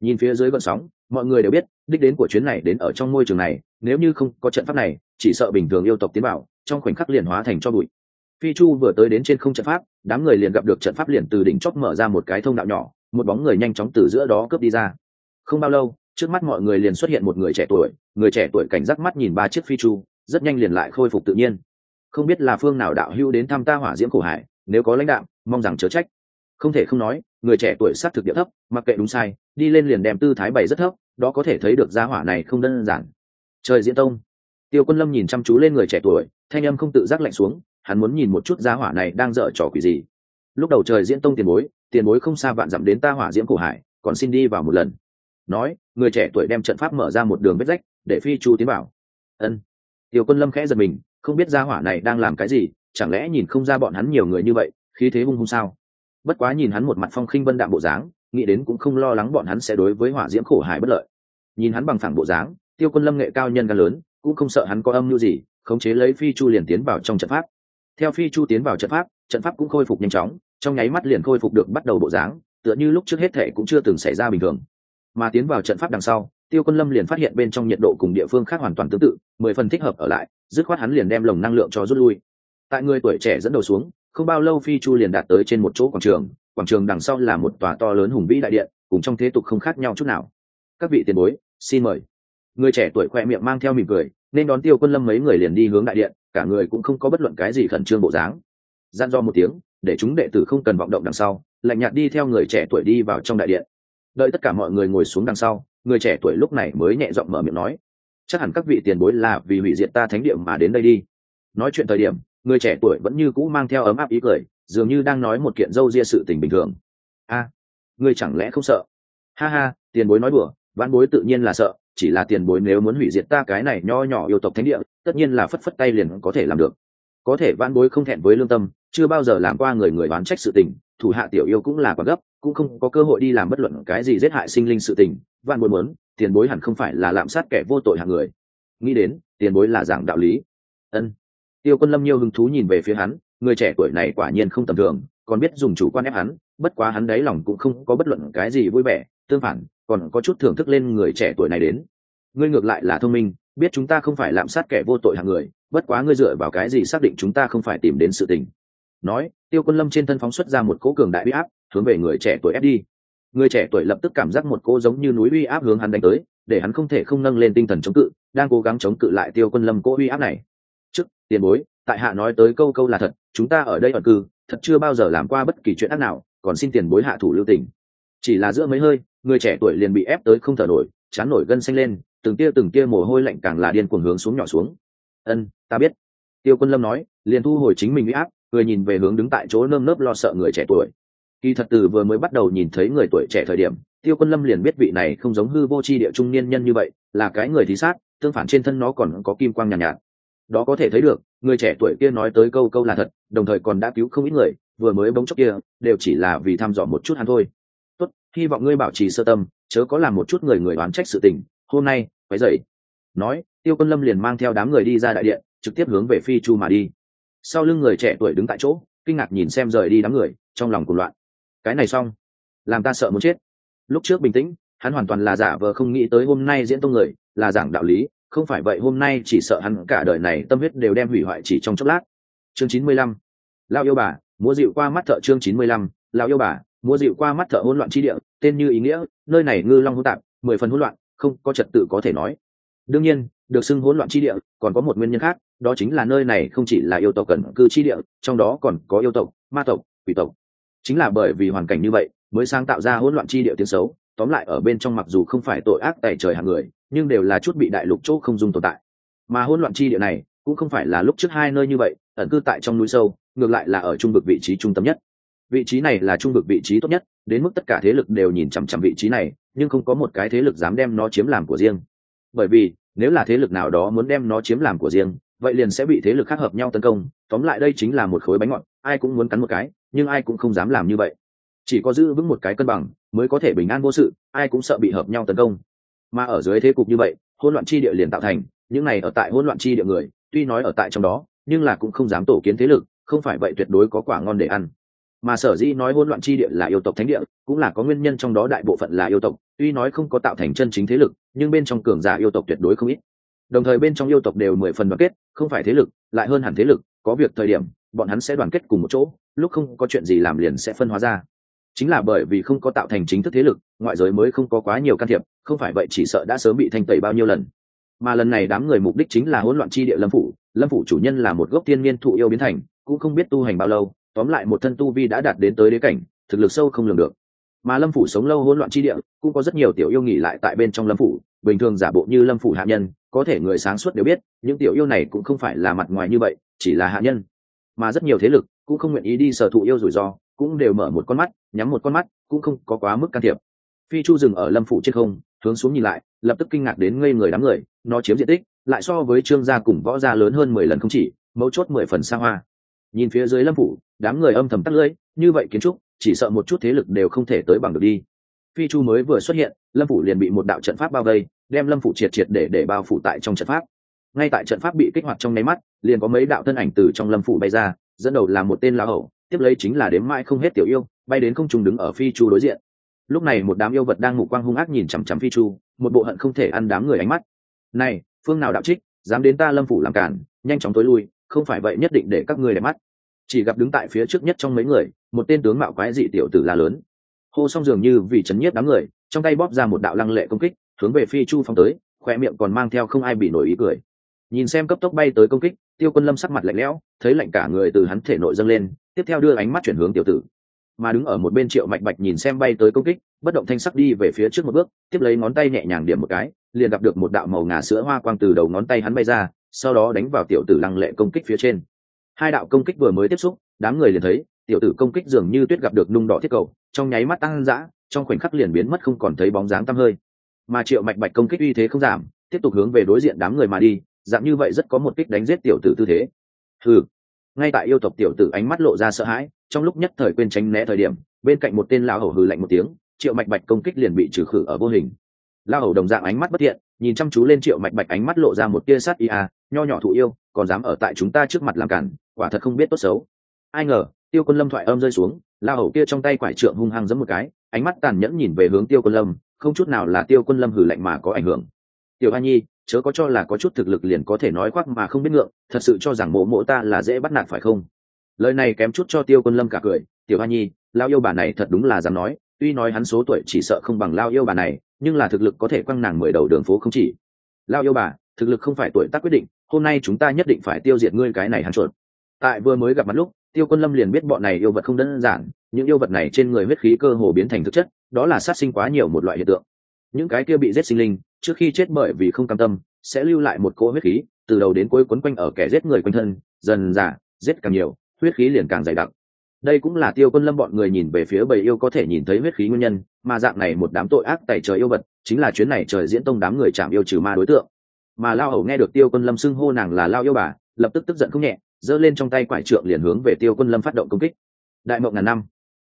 Nhìn phía dưới gợn sóng, mọi người đều biết, đích đến của chuyến này đến ở trong môi trường này, nếu như không có trận pháp này, chỉ sợ bình thường yêu tộc tiến bảo trong khoảnh khắc liền hóa thành cho bụi. Phi chu vừa tới đến trên không trận pháp, đám người liền gặp được trận pháp liền từ đỉnh chót mở ra một cái thông đạo nhỏ, một bóng người nhanh chóng từ giữa đó cướp đi ra. Không bao lâu trước mắt mọi người liền xuất hiện một người trẻ tuổi, người trẻ tuổi cảnh giác mắt nhìn ba chiếc phi chu, rất nhanh liền lại khôi phục tự nhiên. Không biết là phương nào đạo hữu đến thăm ta hỏa diễm khổ hải, nếu có lãnh đạo mong rằng chớ trách. Không thể không nói, người trẻ tuổi sát thực địa thấp, mặc kệ đúng sai, đi lên liền đem tư thái bày rất thấp, đó có thể thấy được gia hỏa này không đơn giản. Trời diễn tông. Tiêu quân lâm nhìn chăm chú lên người trẻ tuổi, thanh âm không tự giác lạnh xuống, hắn muốn nhìn một chút gia hỏa này đang dở trò quỷ gì. Lúc đầu trời diễn tông tiền bối tiền bối không xa vạn dặm đến ta hỏa diễm cổ hải, còn xin đi vào một lần. Nói người trẻ tuổi đem trận pháp mở ra một đường vết rách, để phi chu tiến vào. Ân. Tiêu quân lâm khẽ giật mình, không biết gia hỏa này đang làm cái gì, chẳng lẽ nhìn không ra bọn hắn nhiều người như vậy, khí thế hung hung sao? Bất quá nhìn hắn một mặt phong khinh vân đạm bộ dáng, nghĩ đến cũng không lo lắng bọn hắn sẽ đối với hỏa diễm khổ hải bất lợi. Nhìn hắn bằng phẳng bộ dáng, tiêu quân lâm nghệ cao nhân gan lớn, cũng không sợ hắn có âm mưu gì, khống chế lấy phi chu liền tiến vào trong trận pháp. Theo phi chu tiến vào trận pháp trận pháp cũng khôi phục nhanh chóng, trong nháy mắt liền khôi phục được bắt đầu bộ dáng, tựa như lúc trước hết thể cũng chưa từng xảy ra bình thường mà tiến vào trận pháp đằng sau, tiêu quân lâm liền phát hiện bên trong nhiệt độ cùng địa phương khác hoàn toàn tương tự, mười phần thích hợp ở lại, dứt khoát hắn liền đem lồng năng lượng cho rút lui. Tại người tuổi trẻ dẫn đầu xuống, không bao lâu phi chu liền đạt tới trên một chỗ quảng trường quảng trường đằng sau là một tòa to lớn hùng vĩ đại điện, cùng trong thế tục không khác nhau chút nào. Các vị tiền bối, xin mời. Người trẻ tuổi khoe miệng mang theo mỉm cười, nên đón tiêu quân lâm mấy người liền đi hướng đại điện, cả người cũng không có bất luận cái gì khẩn trương bộ dáng. Gian do một tiếng, để chúng đệ tử không cần vọng động đằng sau, lạnh nhạt đi theo người trẻ tuổi đi vào trong đại điện đợi tất cả mọi người ngồi xuống đằng sau người trẻ tuổi lúc này mới nhẹ giọng mở miệng nói chắc hẳn các vị tiền bối là vì hủy diệt ta thánh địa mà đến đây đi. Nói chuyện thời điểm người trẻ tuổi vẫn như cũ mang theo ấm áp ý cười dường như đang nói một kiện dâu ria sự tình bình thường. A à, ngươi chẳng lẽ không sợ? Ha ha tiền bối nói đùa văn bối tự nhiên là sợ chỉ là tiền bối nếu muốn hủy diệt ta cái này nho nhỏ yêu tộc thánh địa tất nhiên là phất phất tay liền có thể làm được. Có thể văn bối không thẹn với lương tâm chưa bao giờ làm qua người người đoán trách sự tình thủ hạ tiểu yêu cũng là quá gấp cũng không có cơ hội đi làm bất luận cái gì giết hại sinh linh sự tình van muốn muốn, tiền bối hẳn không phải là lạm sát kẻ vô tội hạng người. Nghĩ đến, tiền bối là giảng đạo lý. Ân. Tiêu quân lâm nhiều hứng thú nhìn về phía hắn, người trẻ tuổi này quả nhiên không tầm thường, còn biết dùng chủ quan ép hắn, bất quá hắn đáy lòng cũng không có bất luận cái gì vui vẻ, tương phản, còn có chút thưởng thức lên người trẻ tuổi này đến. Ngươi ngược lại là thông minh, biết chúng ta không phải lạm sát kẻ vô tội hàng người, bất quá ngươi dựa vào cái gì xác định chúng ta không phải tìm đến sự tình. Nói, tiêu quân lâm trên thân phóng xuất ra một cỗ cường đại uy áp hướng về người trẻ tuổi ép đi. Người trẻ tuổi lập tức cảm giác một cô giống như núi uy áp hướng hắn đánh tới, để hắn không thể không nâng lên tinh thần chống cự, đang cố gắng chống cự lại tiêu quân lâm cỗ uy áp này. Trước, tiền bối, tại hạ nói tới câu câu là thật, chúng ta ở đây ở cư, thật chưa bao giờ làm qua bất kỳ chuyện ác nào, còn xin tiền bối hạ thủ lưu tình. Chỉ là giữa mấy hơi, người trẻ tuổi liền bị ép tới không thở nổi, chán nổi gân xanh lên, từng tia từng tia mồ hôi lạnh càng là điên cuồng hướng xuống nhỏ xuống. Ân, ta biết. Tiêu quân lâm nói, liền thu hồi chính mình uy áp, người nhìn về hướng đứng tại chỗ nơm nớp lo sợ người trẻ tuổi kỳ thật từ vừa mới bắt đầu nhìn thấy người tuổi trẻ thời điểm tiêu quân lâm liền biết vị này không giống hư vô c h i địa trung niên nhân như vậy là cái người thí sát tương phản trên thân nó còn có kim quang nhàn nhạt, nhạt đó có thể thấy được người trẻ tuổi kia nói tới câu câu là thật đồng thời còn đã cứu không ít người vừa mới bóng chốc kia đều chỉ là vì thăm dò một chút hắn thôi. Tốt hy vọng ngươi bảo trì sơ tâm chớ có làm một chút người người đoán trách sự tình hôm nay phải dậy nói tiêu quân lâm liền mang theo đám người đi ra đại điện trực tiếp hướng về phi chu mà đi. Sau lưng người trẻ tuổi đứng tại chỗ kinh ngạc nhìn xem rời đi đám người trong lòng cuộc loạn cái này xong. Làm ta sợ muốn chết. Lúc trước bình tĩnh, hắn hoàn toàn là giả vờ không nghĩ tới hôm nay diễn tông người là giảng đạo lý. Không phải vậy hôm nay chỉ sợ hắn cả đời này tâm huyết đều đem hủy hoại chỉ trong chốc lát. Chương chín mươi lăm. Lao yêu bà, múa dịu qua mắt thợ chương chín mươi lăm. Lao yêu bà, múa dịu qua mắt thợ hỗn loạn chi địa, tên như ý nghĩa, nơi này ngư long hỗn tạp, mười phần hỗn loạn, không có trật tự có thể nói. Đương nhiên, được xưng hỗn loạn chi địa, còn có một nguyên nhân khác, đó chính là nơi này không chỉ là yêu tộc cần cư chi địa, trong đó còn có yêu tộc, ma tộc, quỷ tộc chính là bởi vì hoàn cảnh như vậy, mới sáng tạo ra hỗn loạn chi địa tiếng xấu, tóm lại ở bên trong mặc dù không phải tội ác tại trời hàng người, nhưng đều là chút bị đại lục chỗ không dung tồn tại. Mà hỗn loạn chi địa này, cũng không phải là lúc trước hai nơi như vậy, ẩn cư tại trong núi sâu, ngược lại là ở trung vực vị trí trung tâm nhất. Vị trí này là trung vực vị trí tốt nhất, đến mức tất cả thế lực đều nhìn chằm chằm vị trí này, nhưng không có một cái thế lực dám đem nó chiếm làm của riêng. Bởi vì, nếu là thế lực nào đó muốn đem nó chiếm làm của riêng, vậy liền sẽ bị thế lực khác hợp nhau tấn công, tóm lại đây chính là một khối bánh ngọt, ai cũng muốn cắn một cái nhưng ai cũng không dám làm như vậy. Chỉ có giữ vững một cái cân bằng mới có thể bình an vô sự, ai cũng sợ bị hợp nhau tấn công. Mà ở dưới thế cục như vậy, hỗn loạn chi địa liền tạo thành, những này ở tại hỗn loạn chi địa người, tuy nói ở tại trong đó, nhưng là cũng không dám tổ kiến thế lực, không phải vậy tuyệt đối có quả ngon để ăn. Mà sở dĩ nói hỗn loạn chi địa là yêu tộc thánh địa, cũng là có nguyên nhân trong đó đại bộ phận là yêu tộc, tuy nói không có tạo thành chân chính thế lực, nhưng bên trong cường giả yêu tộc tuyệt đối không ít. Đồng thời bên trong yêu tộc đều mười phần đoàn kết, không phải thế lực, lại hơn hẳn thế lực, có việc thời điểm, bọn hắn sẽ đoàn kết cùng một chỗ lúc không có chuyện gì làm liền sẽ phân hóa ra. Chính là bởi vì không có tạo thành chính thức thế lực, ngoại giới mới không có quá nhiều can thiệp, không phải vậy chỉ sợ đã sớm bị thanh tẩy bao nhiêu lần. Mà lần này đám người mục đích chính là hỗn loạn chi địa lâm phủ lâm phủ chủ nhân là một gốc tiên niên thụ yêu biến thành, cũng không biết tu hành bao lâu, tóm lại một thân tu vi đã đạt đến tới đế cảnh, thực lực sâu không lường được. Mà lâm phủ sống lâu hỗn loạn chi địa, cũng có rất nhiều tiểu yêu nghỉ lại tại bên trong lâm phủ, bình thường giả bộ như lâm phủ hạ nhân, có thể người sáng suốt đều biết, những tiểu yêu này cũng không phải là mặt ngoài như vậy, chỉ là hạ nhân. Mà rất nhiều thế lực cũng không nguyện ý đi sở thụ yêu rủi ro, cũng đều mở một con mắt, nhắm một con mắt, cũng không có quá mức can thiệp. Phi chu dừng ở lâm phủ trên không, hướng xuống nhìn lại, lập tức kinh ngạc đến ngây người đám người, nó chiếm diện tích, lại so với trương gia cùng võ gia lớn hơn mười lần không chỉ, mấu chốt mười phần xa hoa. Nhìn phía dưới lâm phủ, đám người âm thầm tắt lưỡi, như vậy kiến trúc, chỉ sợ một chút thế lực đều không thể tới bằng được đi. Phi chu mới vừa xuất hiện, lâm phủ liền bị một đạo trận pháp bao vây, đem lâm phủ triệt triệt để để bao phủ tại trong trận pháp. Ngay tại trận pháp bị kích hoạt trong nháy mắt, liền có mấy đạo thân ảnh từ trong lâm phủ bay ra dẫn đầu là một tên lão hậu tiếp lấy chính là đếm mãi không hết tiểu yêu, bay đến không trùng đứng ở phi chu đối diện. Lúc này một đám yêu vật đang mục quang hung ác nhìn chằm chằm phi chu, một bộ hận không thể ăn đám người ánh mắt. Này, phương nào đạo trích, dám đến ta lâm phủ làm cản, nhanh chóng tối lui, không phải vậy nhất định để các ngươi để mắt. Chỉ gặp đứng tại phía trước nhất trong mấy người, một tên tướng mạo quái dị tiểu tử la lớn. Hô xong dường như vì chấn nhiếp đám người, trong tay bóp ra một đạo lăng lệ công kích, hướng về phi chu phong tới khoe miệng còn mang theo không ai bị nổi ý cười. Nhìn xem cấp tốc bay tới công kích, tiêu quân lâm sắc mặt lạnh lẽo thấy lạnh cả người từ hắn thể nội dâng lên, tiếp theo đưa ánh mắt chuyển hướng tiểu tử. Mà đứng ở một bên triệu mạch bạch nhìn xem bay tới công kích, bất động thanh sắc đi về phía trước một bước, tiếp lấy ngón tay nhẹ nhàng điểm một cái, liền gặp được một đạo màu ngà sữa hoa quang từ đầu ngón tay hắn bay ra, sau đó đánh vào tiểu tử lăng lệ công kích phía trên. Hai đạo công kích vừa mới tiếp xúc, đám người liền thấy, tiểu tử công kích dường như tuyết gặp được nung đỏ thiết cầu, trong nháy mắt tăng dã, trong khoảnh khắc liền biến mất không còn thấy bóng dáng tăm hơi. Mà triệu mạch bạch công kích uy thế không giảm, tiếp tục hướng về đối diện đám người mà đi, dạng như vậy rất có một kích đánh giết tiểu tử tư thế ừ ngay tại yêu tộc tiểu tử ánh mắt lộ ra sợ hãi, trong lúc nhất thời quên tránh né thời điểm, bên cạnh một tên lão hầu hừ lạnh một tiếng, triệu mạch bạch công kích liền bị trừ khử ở vô hình. Lão hầu đồng dạng ánh mắt bất thiện, nhìn chăm chú lên triệu mạch bạch ánh mắt lộ ra một tia sát ia à, nho nhỏ thụ yêu, còn dám ở tại chúng ta trước mặt làm cản, quả thật không biết tốt xấu. Ai ngờ, tiêu quân lâm thoại âm rơi xuống, lão hầu kia trong tay quải trượng hung hăng giấm một cái, ánh mắt tàn nhẫn nhìn về hướng tiêu quân lâm, không chút nào là tiêu quân lâm hử lạnh mà có ảnh hưởng tiểu hoa nhi, chớ có cho là có chút thực lực liền có thể nói khoác mà không biết ngượng, thật sự cho rằng mộ mộ ta là dễ bắt nạt phải không? Lời này kém chút cho tiêu quân lâm cả cười. Tiểu hoa nhi, lao yêu bà này thật đúng là dám nói, tuy nói hắn số tuổi chỉ sợ không bằng lao yêu bà này, nhưng là thực lực có thể quăng nàng mười đầu đường phố không chỉ. Lao yêu bà, thực lực không phải tuổi tác quyết định, hôm nay chúng ta nhất định phải tiêu diệt ngươi cái này hắn chuột. Tại vừa mới gặp mặt lúc, tiêu quân lâm liền biết bọn này yêu vật không đơn giản, những yêu vật này trên người huyết khí cơ hồ biến thành thực chất, đó là sát sinh quá nhiều một loại hiện tượng. Những cái kia bị giết sinh linh trước khi chết bởi vì không cam tâm, sẽ lưu lại một cỗ huyết khí, từ đầu đến cuối quấn quanh ở kẻ giết người quanh thân, dần giả giết càng nhiều, huyết khí liền càng dày đặc. Đây cũng là tiêu quân lâm bọn người nhìn về phía bầy yêu có thể nhìn thấy huyết khí nguyên nhân, mà dạng này một đám tội ác tài trời yêu vật, chính là chuyến này trời diễn tông đám người chạm yêu trừ ma đối tượng. Mà lao hầu nghe được tiêu quân lâm xưng hô nàng là lao yêu bà, lập tức tức giận không nhẹ, giơ lên trong tay quải trượng liền hướng về tiêu quân lâm phát động công kích. Đại mộng ngàn năm,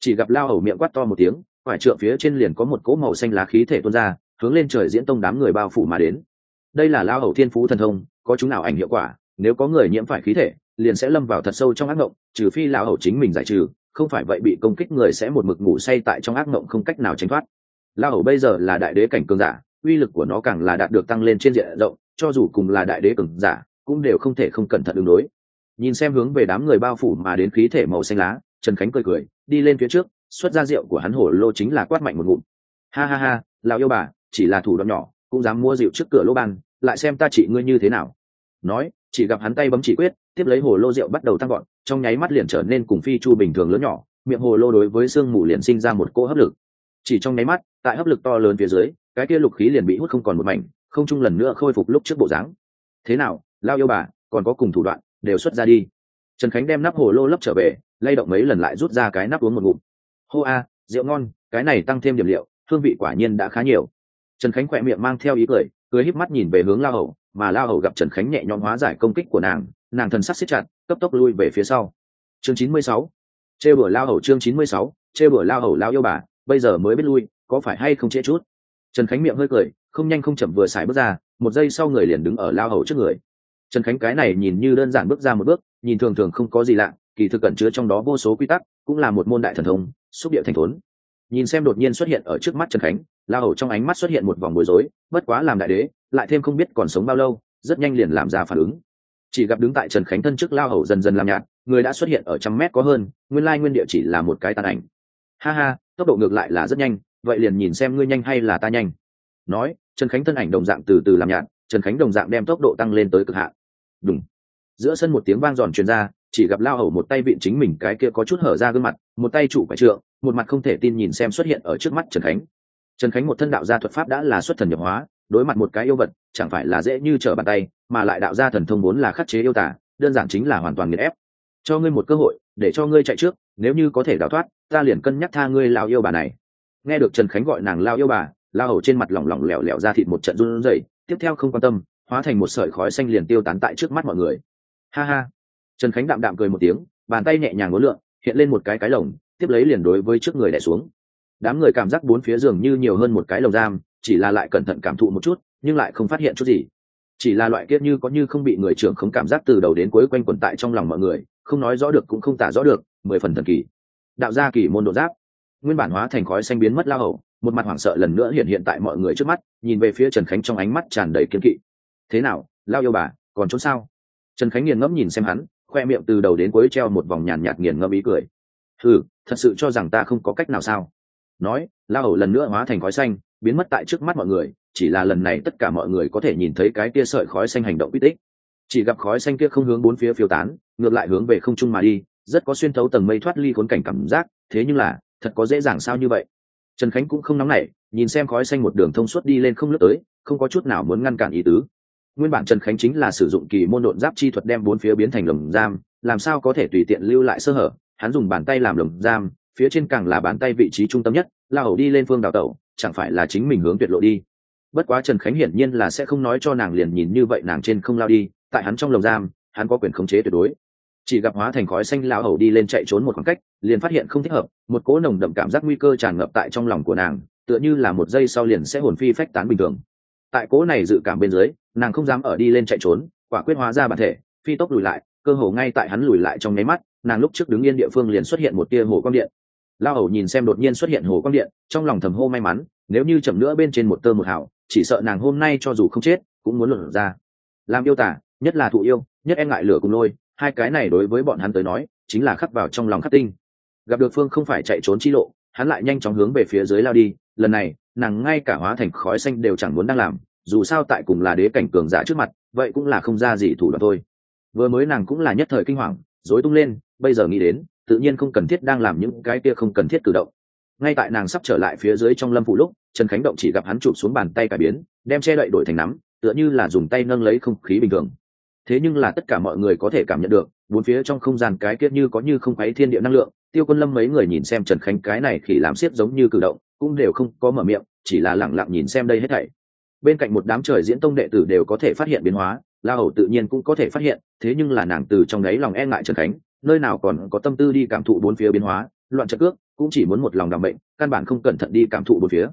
chỉ gặp lao hầu miệng quát to một tiếng, quải trượng phía trên liền có một cỗ màu xanh lá khí thể tuôn ra hướng lên trời diễn tông đám người bao phủ mà đến. Đây là lao hầu thiên phú thần thông, có chúng nào ảnh hiệu quả, nếu có người nhiễm phải khí thể, liền sẽ lâm vào thật sâu trong ác mộng, trừ phi lao hầu chính mình giải trừ, không phải vậy bị công kích người sẽ một mực ngủ say tại trong ác mộng không cách nào tránh thoát. Lao hầu bây giờ là đại đế cảnh cường giả, uy lực của nó càng là đạt được tăng lên trên diện rộng, cho dù cùng là đại đế cường giả, cũng đều không thể không cẩn thận ứng đối. Nhìn xem hướng về đám người bao phủ mà đến khí thể màu xanh lá, trần khánh cười cười, đi lên phía trước, xuất ra rượu của hắn hổ lô chính là quát mạnh một ngụm. Ha ha ha, lão yêu bà chỉ là thủ đoạn nhỏ, cũng dám mua rượu trước cửa lô ban, lại xem ta trị ngươi như thế nào. Nói, chỉ gặp hắn tay bấm chỉ quyết, tiếp lấy hồ lô rượu bắt đầu tăng gọn trong nháy mắt liền trở nên cùng phi chu bình thường lớn nhỏ, miệng hồ lô đối với sương mù liền sinh ra một cỗ hấp lực. Chỉ trong nháy mắt, tại hấp lực to lớn phía dưới, cái kia lục khí liền bị hút không còn một mảnh, không chung lần nữa khôi phục lúc trước bộ dáng. Thế nào, lao yêu bà, còn có cùng thủ đoạn, đều xuất ra đi. Trần khánh đem nắp hồ lô lấp trở về, lay động mấy lần lại rút ra cái nắp uống một ngụm. Hô a, rượu ngon, cái này tăng thêm điểm liệu, hương vị quả nhiên đã khá nhiều trần khánh khỏe miệng mang theo ý cười cười híp mắt nhìn về hướng lao hầu, mà lao hầu gặp trần khánh nhẹ nhõm hóa giải công kích của nàng nàng thần sắc xếp chặt, cấp tốc lui về phía sau. Chương chín mươi sáu. Chê bửa lao hầu chương chín mươi sáu. Chê bửa lao hầu lao yêu bà, bây giờ mới biết lui, có phải hay không trễ chút? Trần khánh miệng hơi cười, không nhanh không chậm vừa xài bước ra, một giây sau người liền đứng ở lao hầu trước người. Trần khánh cái này nhìn như đơn giản bước ra một bước, nhìn thường thường không có gì lạ, kỳ thực cẩn chứa trong đó vô số quy tắc, cũng là một môn đại thần thông, xúc địa thành thốn. Nhìn xem đột nhiên xuất hiện ở trước mắt trần khánh la hầu trong ánh mắt xuất hiện một vòng bối rối, bất quá làm đại đế, lại thêm không biết còn sống bao lâu, rất nhanh liền làm ra phản ứng. Chỉ gặp đứng tại trần khánh thân trước lao hầu dần dần làm nhạt, người đã xuất hiện ở trăm mét có hơn, nguyên lai nguyên địa chỉ là một cái tàn ảnh. Ha ha, tốc độ ngược lại là rất nhanh, vậy liền nhìn xem ngươi nhanh hay là ta nhanh. Nói, trần khánh thân ảnh đồng dạng từ từ làm nhạt, trần khánh đồng dạng đem tốc độ tăng lên tới cực hạn. Đúng giữa sân một tiếng vang giòn truyền ra, chỉ gặp lao hầu một tay vịn chính mình cái kia có chút hở ra gương mặt, một tay trụ phải trượng, một mặt không thể tin nhìn xem xuất hiện ở trước mắt trần khánh trần khánh một thân đạo gia thuật pháp đã là xuất thần nhập hóa, đối mặt một cái yêu vật, chẳng phải là dễ như trở bàn tay, mà lại đạo gia thần thông vốn là khắc chế yêu tả đơn giản chính là hoàn toàn nghiền ép. Cho ngươi một cơ hội, để cho ngươi chạy trước, nếu như có thể đào thoát, ta liền cân nhắc tha ngươi lao yêu bà này. Nghe được trần khánh gọi nàng lao yêu bà lao hầu trên mặt lỏng lỏng lẻo lẻo ra thịt một trận run rẩy, tiếp theo không quan tâm, hóa thành một sợi khói xanh liền tiêu tán tại trước mắt mọi người. Ha ha. Trần khánh đạm đạm cười một tiếng, bàn tay nhẹ nhàng ngốn lượn, hiện lên một cái cái lồng, tiếp lấy liền đối với trước người đẻ xuống đám người cảm giác bốn phía giường như nhiều hơn một cái lồng giam, chỉ là lại cẩn thận cảm thụ một chút, nhưng lại không phát hiện chút gì. Chỉ là loại kiết như có như không bị người trưởng không cảm giác từ đầu đến cuối quanh quẩn tại trong lòng mọi người, không nói rõ được cũng không tả rõ được, mười phần thần kỳ. Đạo gia kỳ môn độ giáp. Nguyên bản hóa thành khói xanh biến mất lao hầu, một mặt hoảng sợ lần nữa hiện hiện tại mọi người trước mắt, nhìn về phía trần khánh trong ánh mắt tràn đầy kiên kỵ. Thế nào, lao yêu bà, còn trốn sao? Trần khánh nghiền ngẫm nhìn xem hắn, khoe miệng từ đầu đến cuối treo một vòng nhàn nhạt nghiền ngẫm ý cười. Ừ thật sự cho rằng ta không có cách nào sao? Nói, la hầu lần nữa hóa thành khói xanh, biến mất tại trước mắt mọi người, chỉ là lần này tất cả mọi người có thể nhìn thấy cái kia sợi khói xanh hành động uy tích. Chỉ gặp khói xanh kia không hướng bốn phía phiêu tán, ngược lại hướng về không trung mà đi, rất có xuyên thấu tầng mây thoát ly khốn cảnh cảm giác, thế nhưng là, thật có dễ dàng sao như vậy? Trần khánh cũng không nóng nảy, nhìn xem khói xanh một đường thông suốt đi lên không lướt tới, không có chút nào muốn ngăn cản ý tứ. Nguyên bản trần khánh chính là sử dụng kỳ môn độn giáp chi thuật đem bốn phía biến thành lồng giam, làm sao có thể tùy tiện lưu lại sơ hở? Hắn dùng bàn tay làm lồng giam phía trên càng là bàn tay vị trí trung tâm nhất, la hầu đi lên phương đào tẩu, chẳng phải là chính mình hướng tuyệt lộ đi. Bất quá trần khánh hiển nhiên là sẽ không nói cho nàng liền nhìn như vậy nàng trên không lao đi, tại hắn trong lồng giam, hắn có quyền khống chế tuyệt đối. Chỉ gặp hóa thành khói xanh lao hầu đi lên chạy trốn một khoảng cách, liền phát hiện không thích hợp, một cỗ nồng đậm cảm giác nguy cơ tràn ngập tại trong lòng của nàng, tựa như là một giây sau liền sẽ hồn phi phách tán bình thường. Tại cỗ này dự cảm bên dưới, nàng không dám ở đi lên chạy trốn, quả quyết hóa ra bản thể, phi tốc lùi lại, cơ hồ ngay tại hắn lùi lại trong nháy mắt, nàng lúc trước đứng yên địa phương liền xuất hiện một tia hồ quang điện lao hầu nhìn xem đột nhiên xuất hiện hồ quang điện, trong lòng thầm hô may mắn, nếu như chậm nữa bên trên một tơ một hảo chỉ sợ nàng hôm nay cho dù không chết, cũng muốn luận ra. Làm yêu tả, nhất là thụ yêu, nhất em ngại lửa cùng lôi, hai cái này đối với bọn hắn tới nói, chính là khắc vào trong lòng khắc tinh. Gặp được phương không phải chạy trốn chi lộ, hắn lại nhanh chóng hướng về phía dưới lao đi, lần này, nàng ngay cả hóa thành khói xanh đều chẳng muốn đang làm, dù sao tại cùng là đế cảnh cường giả trước mặt, vậy cũng là không ra gì thủ đoạn thôi. Vừa mới nàng cũng là nhất thời kinh hoàng dối tung lên, bây giờ nghĩ đến tự nhiên không cần thiết đang làm những cái kia không cần thiết cử động. Ngay tại nàng sắp trở lại phía dưới trong lâm phủ lúc, trần khánh động chỉ gặp hắn chụp xuống bàn tay cải biến, đem che đậy đổi thành nắm, tựa như là dùng tay nâng lấy không khí bình thường. Thế nhưng là tất cả mọi người có thể cảm nhận được, bốn phía trong không gian cái kia như có như không quấy thiên địa năng lượng, tiêu quân lâm mấy người nhìn xem trần khánh cái này khỉ làm xiết giống như cử động, cũng đều không có mở miệng, chỉ là lẳng lặng nhìn xem đây hết thảy. Bên cạnh một đám trời diễn tông đệ tử đều có thể phát hiện biến hóa, la hầu tự nhiên cũng có thể phát hiện, thế nhưng là nàng từ trong đáy lòng e ngại trần khánh nơi nào còn có tâm tư đi cảm thụ bốn phía biến hóa, loạn trợ cước, cũng chỉ muốn một lòng đảm bệnh, căn bản không cẩn thận đi cảm thụ bốn phía.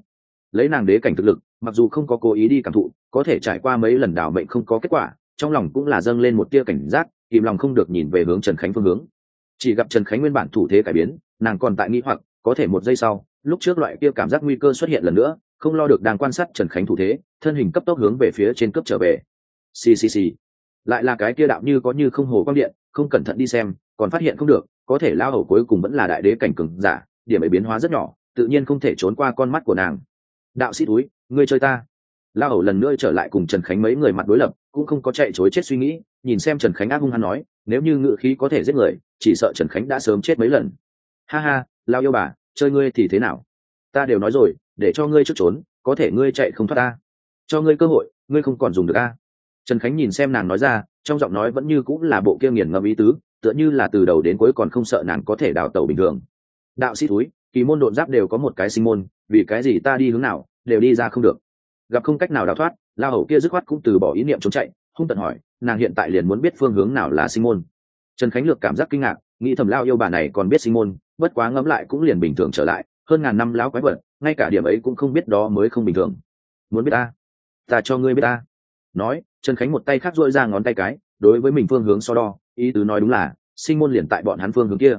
Lấy nàng đế cảnh thực lực, mặc dù không có cố ý đi cảm thụ, có thể trải qua mấy lần đảo mệnh không có kết quả, trong lòng cũng là dâng lên một tia cảnh giác kìm lòng không được nhìn về hướng trần khánh phương hướng. Chỉ gặp trần khánh nguyên bản thủ thế cải biến, nàng còn tại nghĩ hoặc, có thể một giây sau, lúc trước loại kia cảm giác nguy cơ xuất hiện lần nữa, không lo được đang quan sát trần khánh thủ thế, thân hình cấp tốc hướng về phía trên cấp trở về. Ccc lại là cái kia đạo như có như không hồ quang điện, không cẩn thận đi xem còn phát hiện không được, có thể lao hầu cuối cùng vẫn là đại đế cảnh cường giả, điểm ấy biến hóa rất nhỏ, tự nhiên không thể trốn qua con mắt của nàng. Đạo sĩ túi, ngươi chơi ta. Lao hầu lần nữa trở lại cùng trần khánh mấy người mặt đối lập, cũng không có chạy chối chết suy nghĩ, nhìn xem trần khánh ác hung hăng nói, nếu như ngự khí có thể giết người, chỉ sợ trần khánh đã sớm chết mấy lần. Ha ha, lao yêu bà, chơi ngươi thì thế nào? Ta đều nói rồi, để cho ngươi trước trốn, có thể ngươi chạy không thoát ta. Cho ngươi cơ hội, ngươi không còn dùng được a. Trần khánh nhìn xem nàng nói ra, trong giọng nói vẫn như cũng là bộ kia nghiền ngẫm ý tứ tựa như là từ đầu đến cuối còn không sợ nàng có thể đào tẩu bình thường. Đạo sĩ túi kỳ môn độn giáp đều có một cái sinh môn, vì cái gì ta đi hướng nào, đều đi ra không được. Gặp không cách nào đào thoát la hầu kia dứt khoát cũng từ bỏ ý niệm trốn chạy, hung tận hỏi, nàng hiện tại liền muốn biết phương hướng nào là sinh môn. Trần khánh lược cảm giác kinh ngạc, nghĩ thầm lao yêu bà này còn biết sinh môn, bất quá ngẫm lại cũng liền bình thường trở lại, hơn ngàn năm lão quái vật, ngay cả điểm ấy cũng không biết đó mới không bình thường. Muốn biết ta? Ta cho ngươi biết ta. Nói, trần khánh một tay khác dội ra ngón tay cái, đối với mình phương hướng so đo ý tứ nói đúng là, sinh môn liền tại bọn hắn phương hướng kia.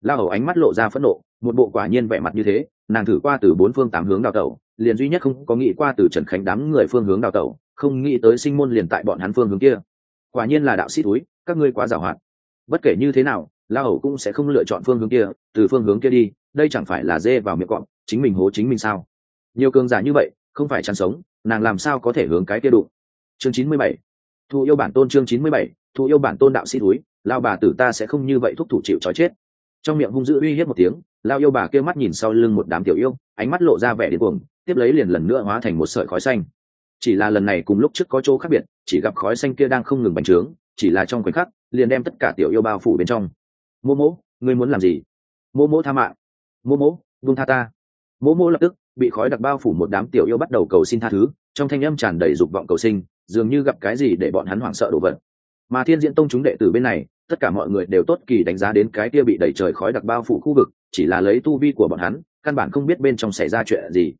La hầu ánh mắt lộ ra phẫn nộ, một bộ quả nhiên vẻ mặt như thế, nàng thử qua từ bốn phương tám hướng đào tẩu, liền duy nhất không có nghĩ qua từ trần khánh đám người phương hướng đào tẩu, không nghĩ tới sinh môn liền tại bọn hắn phương hướng kia. Quả nhiên là đạo sĩ túi, các ngươi quá giàu hạn. bất kể như thế nào, la hầu cũng sẽ không lựa chọn phương hướng kia, từ phương hướng kia đi, đây chẳng phải là dê vào miệng cọp, chính mình hố chính mình sao? Nhiều cường giả như vậy, không phải chăn sống, nàng làm sao có thể hướng cái kia đụng? Chương chín mươi bảy thụ yêu bản tôn chương chín mươi bảy thụ yêu bản tôn đạo sĩ túi lao bà tử ta sẽ không như vậy thúc thủ chịu trói chết. Trong miệng hung dữ uy hiếp một tiếng lao yêu bà kia mắt nhìn sau lưng một đám tiểu yêu ánh mắt lộ ra vẻ điên cuồng tiếp lấy liền lần nữa hóa thành một sợi khói xanh. Chỉ là lần này cùng lúc trước có chỗ khác biệt chỉ gặp khói xanh kia đang không ngừng bành trướng chỉ là trong khoảnh khắc liền đem tất cả tiểu yêu bao phủ bên trong. Mô Mô, ngươi muốn làm gì? Mô Mô tha mạng. Mô Mô, vung tha ta. Mô Mô lập tức bị khói đặc bao phủ một đám tiểu yêu bắt đầu cầu xin tha thứ trong thanh âm tràn đầy dục vọng cầu sinh, dường như gặp cái gì để bọn hắn hoảng sợ đổ vật. Mà thiên diễn tông chúng đệ tử bên này, tất cả mọi người đều tốt kỳ đánh giá đến cái kia bị đẩy trời khói đặc bao phủ khu vực, chỉ là lấy tu vi của bọn hắn, căn bản không biết bên trong xảy ra chuyện gì.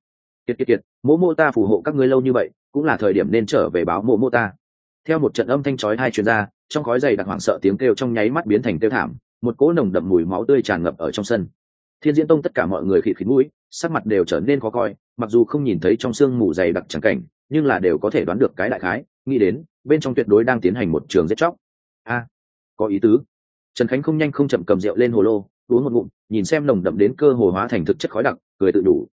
Kiệt kiệt kiệt, mỗ mô ta phù hộ các ngươi lâu như vậy, cũng là thời điểm nên trở về báo mộ mô ta. Theo một trận âm thanh chói hai chuyên gia trong khói dày đặc hoảng sợ tiếng kêu trong nháy mắt biến thành kêu thảm, một cỗ nồng đậm mùi máu tươi tràn ngập ở trong sân thiên diễn tông tất cả mọi người khịt khịt mũi, sắc mặt đều trở nên khó coi, mặc dù không nhìn thấy trong sương mù dày đặc trắng cảnh, nhưng là đều có thể đoán được cái đại khái, nghĩ đến, bên trong tuyệt đối đang tiến hành một trường giết chóc. A, có ý tứ. Trần khánh không nhanh không chậm cầm rượu lên hồ lô, uống một ngụm, nhìn xem nồng đậm đến cơ hồ hóa thành thực chất khói đặc, cười tự đủ.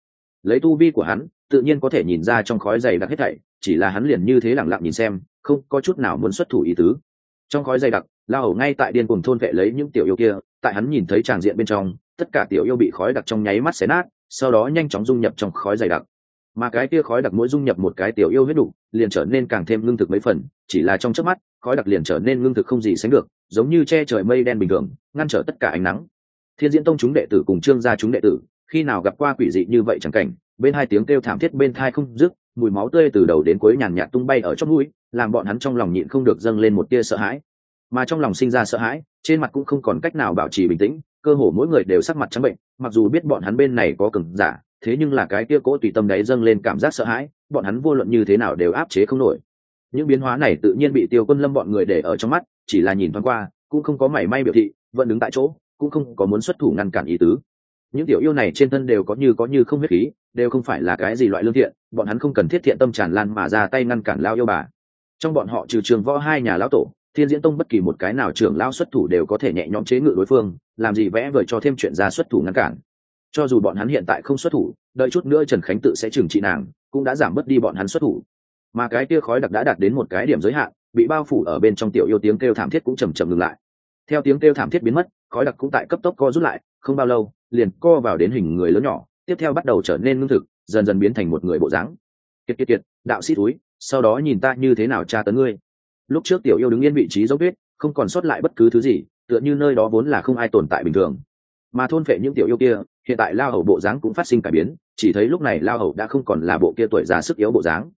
Lấy tu vi của hắn, tự nhiên có thể nhìn ra trong khói dày đặc hết thảy, chỉ là hắn liền như thế lẳng lặng nhìn xem, không có chút nào muốn xuất thủ ý tứ. Trong khói dày đặc, la hầu ngay tại điên cùng thôn vệ lấy những tiểu yêu kia, tại hắn nhìn thấy tràng diện bên trong tất cả tiểu yêu bị khói đặc trong nháy mắt xé nát, sau đó nhanh chóng dung nhập trong khói dày đặc. Mà cái kia khói đặc mỗi dung nhập một cái tiểu yêu huyết đủ liền trở nên càng thêm ngưng thực mấy phần, chỉ là trong chớp mắt, khói đặc liền trở nên ngưng thực không gì sánh được, giống như che trời mây đen bình thường, ngăn trở tất cả ánh nắng. Thiên diễn tông chúng đệ tử cùng trương gia chúng đệ tử, khi nào gặp qua quỷ dị như vậy chẳng cảnh, bên hai tiếng kêu thảm thiết bên thai không dứt, mùi máu tươi từ đầu đến cuối nhàn nhạt tung bay ở trong mũi, làm bọn hắn trong lòng nhịn không được dâng lên một tia sợ hãi. Mà trong lòng sinh ra sợ hãi, trên mặt cũng không còn cách nào bảo trì bình tĩnh cơ hồ mỗi người đều sắc mặt trắng bệnh, mặc dù biết bọn hắn bên này có cừng giả, thế nhưng là cái kia cố tùy tâm đấy dâng lên cảm giác sợ hãi, bọn hắn vô luận như thế nào đều áp chế không nổi. Những biến hóa này tự nhiên bị tiêu quân lâm bọn người để ở trong mắt, chỉ là nhìn thoáng qua, cũng không có mảy may biểu thị, vẫn đứng tại chỗ, cũng không có muốn xuất thủ ngăn cản ý tứ. Những tiểu yêu này trên thân đều có như có như không huyết khí, đều không phải là cái gì loại lương thiện, bọn hắn không cần thiết thiện tâm tràn lan mà ra tay ngăn cản lao yêu bà. Trong bọn họ trừ trường võ hai nhà lão tổ thiên diễn tông bất kỳ một cái nào trưởng lao xuất thủ đều có thể nhẹ nhõm chế ngự đối phương, làm gì vẽ vời cho thêm chuyện ra xuất thủ ngăn cản. Cho dù bọn hắn hiện tại không xuất thủ, đợi chút nữa trần khánh tự sẽ trừng trị nàng, cũng đã giảm bớt đi bọn hắn xuất thủ. Mà cái tia khói đặc đã đạt đến một cái điểm giới hạn, bị bao phủ ở bên trong tiểu yêu tiếng kêu thảm thiết cũng chầm chậm ngừng lại. Theo tiếng kêu thảm thiết biến mất, khói đặc cũng tại cấp tốc co rút lại, không bao lâu, liền co vào đến hình người lớn nhỏ, tiếp theo bắt đầu trở nên ngưng thực, dần dần biến thành một người bộ dáng. Kiệt kiệt kiệt, đạo sĩ túi sau đó nhìn ta như thế nào tra tấn ngươi? Lúc trước tiểu yêu đứng yên vị trí dấu vết không còn sót lại bất cứ thứ gì, tựa như nơi đó vốn là không ai tồn tại bình thường. Mà thôn phệ những tiểu yêu kia, hiện tại lao hầu bộ dáng cũng phát sinh cải biến, chỉ thấy lúc này lao hầu đã không còn là bộ kia tuổi già sức yếu bộ dáng.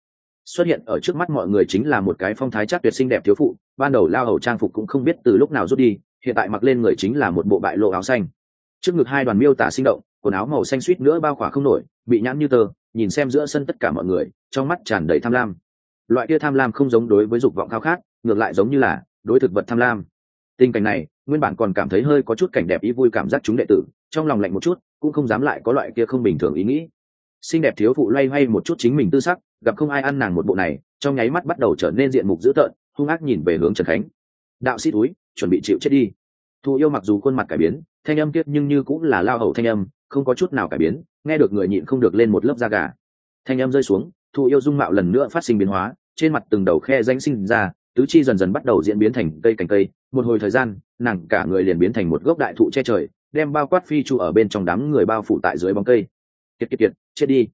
Xuất hiện ở trước mắt mọi người chính là một cái phong thái chắc tuyệt xinh đẹp thiếu phụ, ban đầu lao hầu trang phục cũng không biết từ lúc nào rút đi, hiện tại mặc lên người chính là một bộ bại lộ áo xanh. Trước ngực hai đoàn miêu tả sinh động, quần áo màu xanh suýt nữa bao khỏa không nổi, bị nhãn như tờ, nhìn xem giữa sân tất cả mọi người, trong mắt tràn đầy tham lam loại kia tham lam không giống đối với dục vọng khao khát, ngược lại giống như là đối thực vật tham lam. Tình cảnh này, nguyên bản còn cảm thấy hơi có chút cảnh đẹp ý vui cảm giác chúng đệ tử, trong lòng lạnh một chút, cũng không dám lại có loại kia không bình thường ý nghĩ. Xinh đẹp thiếu phụ loay hoay một chút chính mình tư sắc, gặp không ai ăn nàng một bộ này, trong nháy mắt bắt đầu trở nên diện mục dữ tợn, hung ác nhìn về hướng trần khánh. Đạo sĩ túi, chuẩn bị chịu chết đi. Thụ yêu mặc dù khuôn mặt cải biến, thanh âm kiết nhưng như cũng là lao hầu thanh âm, không có chút nào cải biến, nghe được người nhịn không được lên một lớp da gà. Thanh âm rơi xuống thụ yêu dung mạo lần nữa phát sinh biến hóa trên mặt từng đầu khe danh sinh ra, tứ chi dần dần bắt đầu diễn biến thành cây cành cây. Một hồi thời gian, nàng cả người liền biến thành một gốc đại thụ che trời, đem bao quát phi chu ở bên trong đám người bao phủ tại dưới bóng cây. Kiệt kiệt kiệt, chết đi.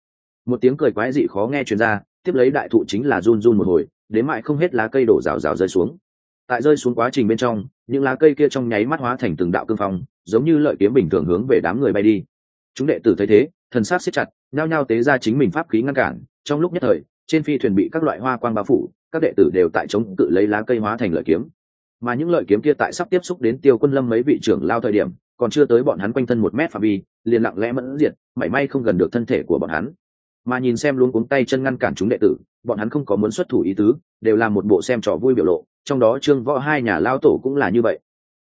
Một tiếng cười quái dị khó nghe truyền ra, tiếp lấy đại thụ chính là run run một hồi, đến mại không hết lá cây đổ rào rào rơi xuống. Tại rơi xuống quá trình bên trong, những lá cây kia trong nháy mắt hóa thành từng đạo cương phong, giống như lợi kiếm bình thường hướng về đám người bay đi. Chúng đệ tử thấy thế, thần sát siết chặt, nhao nhao tế ra chính mình pháp khí ngăn cản, trong lúc nhất thời trên phi thuyền bị các loại hoa quang bao phủ, các đệ tử đều tại chống cự lấy lá cây hóa thành lợi kiếm. Mà những lợi kiếm kia tại sắp tiếp xúc đến tiêu quân lâm mấy vị trưởng lao thời điểm, còn chưa tới bọn hắn quanh thân một mét phạm vi, liền lặng lẽ mẫn diệt, mảy may không gần được thân thể của bọn hắn. Mà nhìn xem luôn cuống tay chân ngăn cản chúng đệ tử, bọn hắn không có muốn xuất thủ ý tứ, đều là một bộ xem trò vui biểu lộ, trong đó trương võ hai nhà lao tổ cũng là như vậy.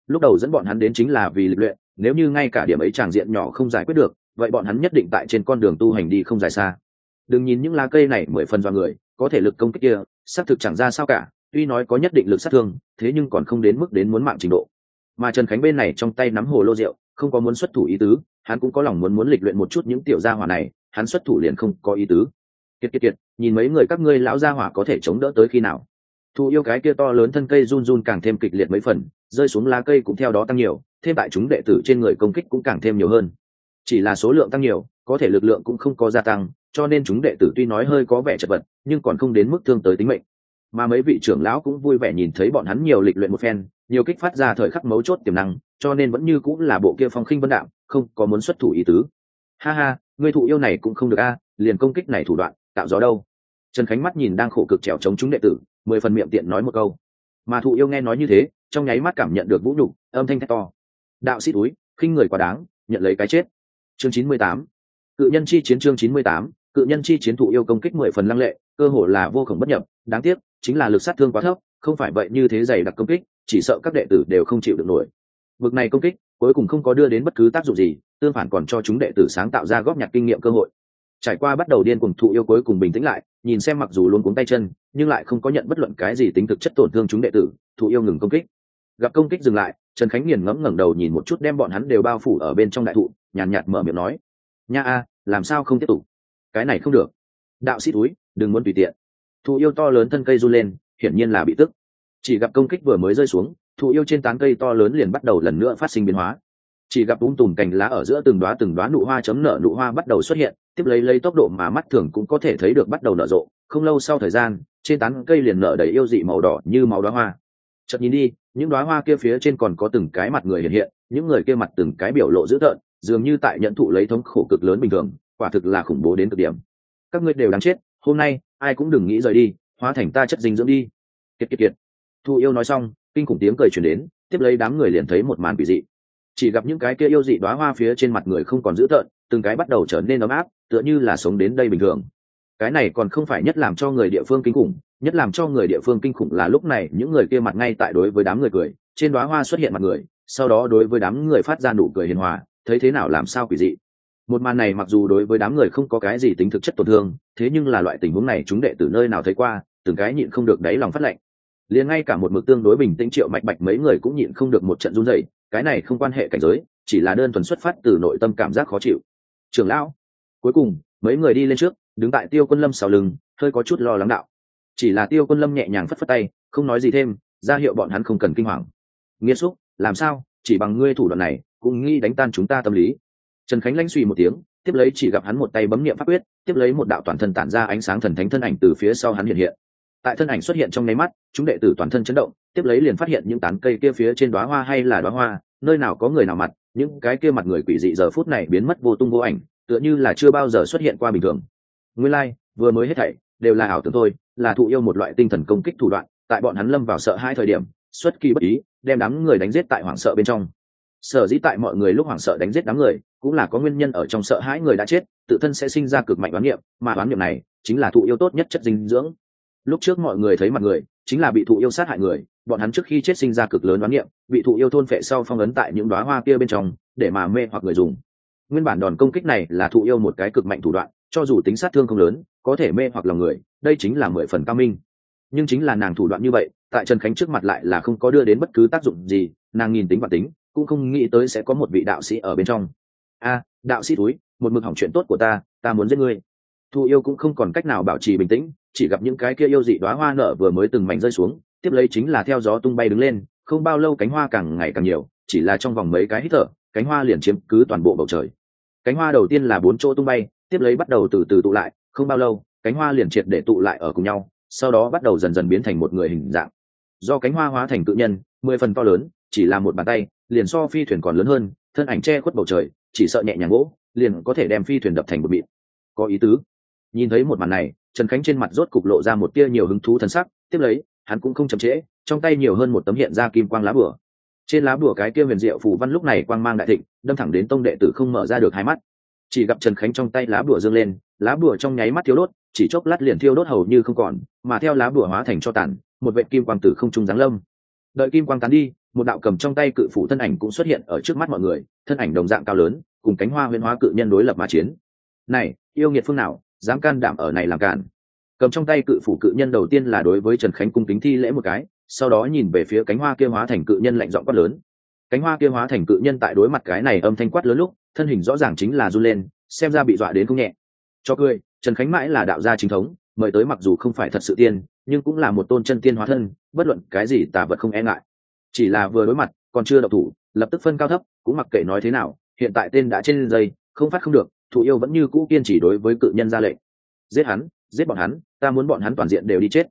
Lúc đầu dẫn bọn hắn đến chính là vì lịch luyện, nếu như ngay cả điểm ấy tràng diện nhỏ không giải quyết được, vậy bọn hắn nhất định tại trên con đường tu hành đi không dài xa đừng nhìn những lá cây này mười phần vào người, có thể lực công kích kia, xác thực chẳng ra sao cả, tuy nói có nhất định lực sát thương, thế nhưng còn không đến mức đến muốn mạng trình độ. Mà trần khánh bên này trong tay nắm hồ lô rượu, không có muốn xuất thủ ý tứ, hắn cũng có lòng muốn muốn lịch luyện một chút những tiểu gia hỏa này, hắn xuất thủ liền không có ý tứ. Kiệt kiệt kiệt, nhìn mấy người các ngươi lão gia hỏa có thể chống đỡ tới khi nào? Thụ yêu cái kia to lớn thân cây run run càng thêm kịch liệt mấy phần, rơi xuống lá cây cũng theo đó tăng nhiều, thêm tại chúng đệ tử trên người công kích cũng càng thêm nhiều hơn. Chỉ là số lượng tăng nhiều, có thể lực lượng cũng không có gia tăng cho nên chúng đệ tử tuy nói hơi có vẻ chật vật, nhưng còn không đến mức thương tới tính mệnh. Mà mấy vị trưởng lão cũng vui vẻ nhìn thấy bọn hắn nhiều lịch luyện một phen, nhiều kích phát ra thời khắc mấu chốt tiềm năng, cho nên vẫn như cũng là bộ kia phong khinh vân đạm không có muốn xuất thủ ý tứ. Ha ha người thụ yêu này cũng không được a, liền công kích này thủ đoạn, tạo gió đâu? Trần khánh mắt nhìn đang khổ cực trèo chống chúng đệ tử, mười phần miệng tiện nói một câu. Mà thụ yêu nghe nói như thế, trong nháy mắt cảm nhận được vũ nhục, âm thanh thét to. Đạo sĩ túi, khinh người quá đáng, nhận lấy cái chết. Chương chín mươi tám. Cự nhân chi chiến chương chín mươi tám cự nhân chi chiến thụ yêu công kích mười phần lăng lệ, cơ hội là vô khổng bất nhập, đáng tiếc, chính là lực sát thương quá thấp, không phải vậy như thế dày đặc công kích, chỉ sợ các đệ tử đều không chịu được nổi. Vực này công kích, cuối cùng không có đưa đến bất cứ tác dụng gì, tương phản còn cho chúng đệ tử sáng tạo ra góp nhặt kinh nghiệm cơ hội. Trải qua bắt đầu điên cùng thụ yêu cuối cùng bình tĩnh lại, nhìn xem mặc dù luôn cuống tay chân, nhưng lại không có nhận bất luận cái gì tính thực chất tổn thương chúng đệ tử, thụ yêu ngừng công kích. Gặp công kích dừng lại, trần khánh nghiền ngẫm ngẩng đầu nhìn một chút đem bọn hắn đều bao phủ ở bên trong đại thụ, nhàn nhạt mở miệng nói, nha a, làm sao không tiếp tục? Cái này không được. Đạo sĩ túi, đừng muốn tùy tiện. Thụ yêu to lớn thân cây run lên, hiển nhiên là bị tức. Chỉ gặp công kích vừa mới rơi xuống, thụ yêu trên tán cây to lớn liền bắt đầu lần nữa phát sinh biến hóa. Chỉ gặp ung tùm cành lá ở giữa từng đoá từng đoá nụ hoa chấm nở nụ hoa bắt đầu xuất hiện, tiếp lấy lấy tốc độ mà mắt thường cũng có thể thấy được bắt đầu nở rộ. Không lâu sau thời gian, trên tán cây liền nở đầy yêu dị màu đỏ như màu đoá hoa. Chợt nhìn đi, những đoá hoa kia phía trên còn có từng cái mặt người hiện hiện, những người kia mặt từng cái biểu lộ dữ tợn, dường như tại nhận thụ lấy thống khổ cực lớn bình thường quả thực là khủng bố đến cực điểm. Các ngươi đều đáng chết, hôm nay, ai cũng đừng nghĩ rời đi, hóa thành ta chất dinh dưỡng đi. Kiệt kiệt kiệt. Thu yêu nói xong, kinh khủng tiếng cười chuyển đến, tiếp lấy đám người liền thấy một màn bị dị. Chỉ gặp những cái kia yêu dị đoá hoa phía trên mặt người không còn dữ tợn, từng cái bắt đầu trở nên ấm áp, tựa như là sống đến đây bình thường. Cái này còn không phải nhất làm cho người địa phương kinh khủng, nhất làm cho người địa phương kinh khủng là lúc này những người kia mặt ngay tại đối với đám người cười, trên đoá hoa xuất hiện mặt người, sau đó đối với đám người phát ra nụ cười hiền hòa, thấy thế nào làm sao quỷ dị một màn này mặc dù đối với đám người không có cái gì tính thực chất tổn thương, thế nhưng là loại tình huống này chúng đệ từ nơi nào thấy qua, từng cái nhịn không được đáy lòng phát lệnh. Liền ngay cả một mực tương đối bình tĩnh triệu mạch bạch mấy người cũng nhịn không được một trận run dày cái này không quan hệ cảnh giới, chỉ là đơn thuần xuất phát từ nội tâm cảm giác khó chịu. Trưởng lão, cuối cùng, mấy người đi lên trước, đứng tại tiêu quân lâm sau lưng, hơi có chút lo lắng đạo. Chỉ là tiêu quân lâm nhẹ nhàng phất phất tay, không nói gì thêm, ra hiệu bọn hắn không cần kinh hoàng. Nghiêm xúc, làm sao? Chỉ bằng ngươi thủ đoạn này, cũng nghi đánh tan chúng ta tâm lý trần khánh lãnh suy một tiếng tiếp lấy chỉ gặp hắn một tay bấm niệm pháp quyết tiếp lấy một đạo toàn thân tản ra ánh sáng thần thánh thân ảnh từ phía sau hắn hiện hiện. Tại thân ảnh xuất hiện trong nháy mắt chúng đệ tử toàn thân chấn động tiếp lấy liền phát hiện những tán cây kia phía trên đoá hoa hay là đoá hoa nơi nào có người nào mặt những cái kia mặt người quỷ dị giờ phút này biến mất vô tung vô ảnh tựa như là chưa bao giờ xuất hiện qua bình thường. Nguyên lai、like, vừa mới hết thảy đều là ảo tưởng thôi là thụ yêu một loại tinh thần công kích thủ đoạn tại bọn hắn lâm vào sợ hai thời điểm xuất kỳ bất ý đem đám người đánh giết tại hoảng sợ bên trong sở dĩ tại mọi người lúc hoảng sợ đánh giết đám người, cũng là có nguyên nhân ở trong sợ hãi người đã chết, tự thân sẽ sinh ra cực mạnh oán niệm, mà oán niệm này chính là thụ yêu tốt nhất chất dinh dưỡng. Lúc trước mọi người thấy mặt người, chính là bị thụ yêu sát hại người, bọn hắn trước khi chết sinh ra cực lớn đoán niệm, bị thụ yêu thôn phệ sau phong ấn tại những đoá hoa kia bên trong, để mà mê hoặc người dùng. Nguyên bản đòn công kích này là thụ yêu một cái cực mạnh thủ đoạn, cho dù tính sát thương không lớn, có thể mê hoặc lòng người, đây chính là mười phần cao minh. Nhưng chính là nàng thủ đoạn như vậy, tại trần khánh trước mặt lại là không có đưa đến bất cứ tác dụng gì, nàng nhìn tính và tính cũng không nghĩ tới sẽ có một vị đạo sĩ ở bên trong. A, đạo sĩ túi một mực hỏng chuyện tốt của ta ta muốn giết ngươi. Thu yêu cũng không còn cách nào bảo trì bình tĩnh, chỉ gặp những cái kia yêu dị đoá hoa nở vừa mới từng mảnh rơi xuống, tiếp lấy chính là theo gió tung bay đứng lên, không bao lâu cánh hoa càng ngày càng nhiều, chỉ là trong vòng mấy cái hít thở, cánh hoa liền chiếm cứ toàn bộ bầu trời. Cánh hoa đầu tiên là bốn chỗ tung bay, tiếp lấy bắt đầu từ từ tụ lại, không bao lâu, cánh hoa liền triệt để tụ lại ở cùng nhau, sau đó bắt đầu dần dần biến thành một người hình dạng. Do cánh hoa hóa thành tự nhân, mười phần to lớn, chỉ là một bàn tay liền so phi thuyền còn lớn hơn, thân ảnh che khuất bầu trời, chỉ sợ nhẹ nhàng gỗ, liền có thể đem phi thuyền đập thành một mịn. Có ý tứ. Nhìn thấy một màn này, trần khánh trên mặt rốt cục lộ ra một tia nhiều hứng thú thân sắc, tiếp lấy, hắn cũng không chậm trễ, trong tay nhiều hơn một tấm hiện ra kim quang lá bửa trên lá bửa cái kia huyền diệu phủ văn lúc này quang mang đại thịnh, đâm thẳng đến tông đệ tử không mở ra được hai mắt. Chỉ gặp trần khánh trong tay lá bửa dâng lên, lá bửa trong nháy mắt thiếu đốt, chỉ chốc lát liền thiêu đốt hầu như không còn, mà theo lá bửa hóa thành cho tàn, một vệ kim quang tử không trung giáng lâm. Đợi kim quang tán đi một đạo cầm trong tay cự phủ thân ảnh cũng xuất hiện ở trước mắt mọi người, thân ảnh đồng dạng cao lớn, cùng cánh hoa huyên hóa cự nhân đối lập mà chiến. Này, yêu nghiệt phương nào, dám can đảm ở này làm cản? Cầm trong tay cự phủ cự nhân đầu tiên là đối với trần khánh cung kính thi lễ một cái, sau đó nhìn về phía cánh hoa kia hóa thành cự nhân lạnh giọng quát lớn. Cánh hoa kia hóa thành cự nhân tại đối mặt cái này âm thanh quát lớn lúc, thân hình rõ ràng chính là run lên, xem ra bị dọa đến không nhẹ. Cho cười, trần khánh mãi là đạo gia chính thống, mời tới mặc dù không phải thật sự tiên, nhưng cũng là một tôn chân tiên hóa thân, bất luận cái gì tà vật không e ngại chỉ là vừa đối mặt, còn chưa độc thủ, lập tức phân cao thấp, cũng mặc kệ nói thế nào, hiện tại tên đã trên dây, không phát không được thụ yêu vẫn như cũ kiên chỉ đối với cự nhân ra lệnh. Giết hắn, giết bọn hắn, ta muốn bọn hắn toàn diện đều đi chết.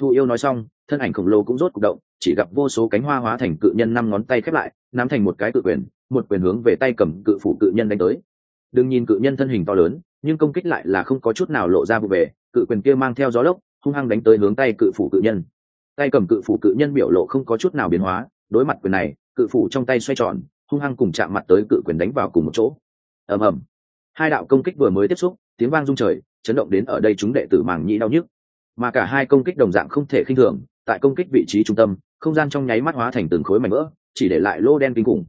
Thụ yêu nói xong, thân ảnh khổng lồ cũng rốt cục động, chỉ gặp vô số cánh hoa hóa thành cự nhân năm ngón tay khép lại, nắm thành một cái cự quyền, một quyền hướng về tay cầm cự phủ cự nhân đánh tới. Đừng nhìn cự nhân thân hình to lớn, nhưng công kích lại là không có chút nào lộ ra vụ về cự quyền kia mang theo gió lốc, hung hăng đánh tới hướng tay cự phủ cự nhân tay cầm cự phủ cự nhân biểu lộ không có chút nào biến hóa, đối mặt quyền này, cự phủ trong tay xoay tròn, hung hăng cùng chạm mặt tới cự quyền đánh vào cùng một chỗ. Ầm ầm. Hai đạo công kích vừa mới tiếp xúc, tiếng vang rung trời, chấn động đến ở đây chúng đệ tử màng nhĩ đau nhức. Mà cả hai công kích đồng dạng không thể khinh thường, tại công kích vị trí trung tâm, không gian trong nháy mắt hóa thành từng khối mảnh vỡ, chỉ để lại lô đen kinh khủng.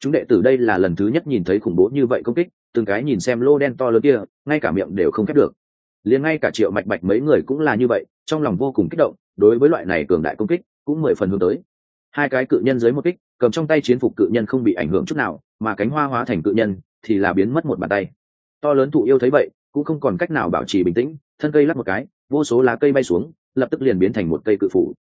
Chúng đệ tử đây là lần thứ nhất nhìn thấy khủng bố như vậy công kích, từng cái nhìn xem lô đen to lớn kia, ngay cả miệng đều không khép được. Liền ngay cả triệu mạch bạch mấy người cũng là như vậy, trong lòng vô cùng kích động đối với loại này cường đại công kích cũng mười phần hướng tới. Hai cái cự nhân dưới một kích, cầm trong tay chiến phục cự nhân không bị ảnh hưởng chút nào, mà cánh hoa hóa thành cự nhân thì là biến mất một bàn tay. To lớn thụ yêu thấy vậy, cũng không còn cách nào bảo trì bình tĩnh, thân cây lắp một cái, vô số lá cây bay xuống, lập tức liền biến thành một cây cự phủ.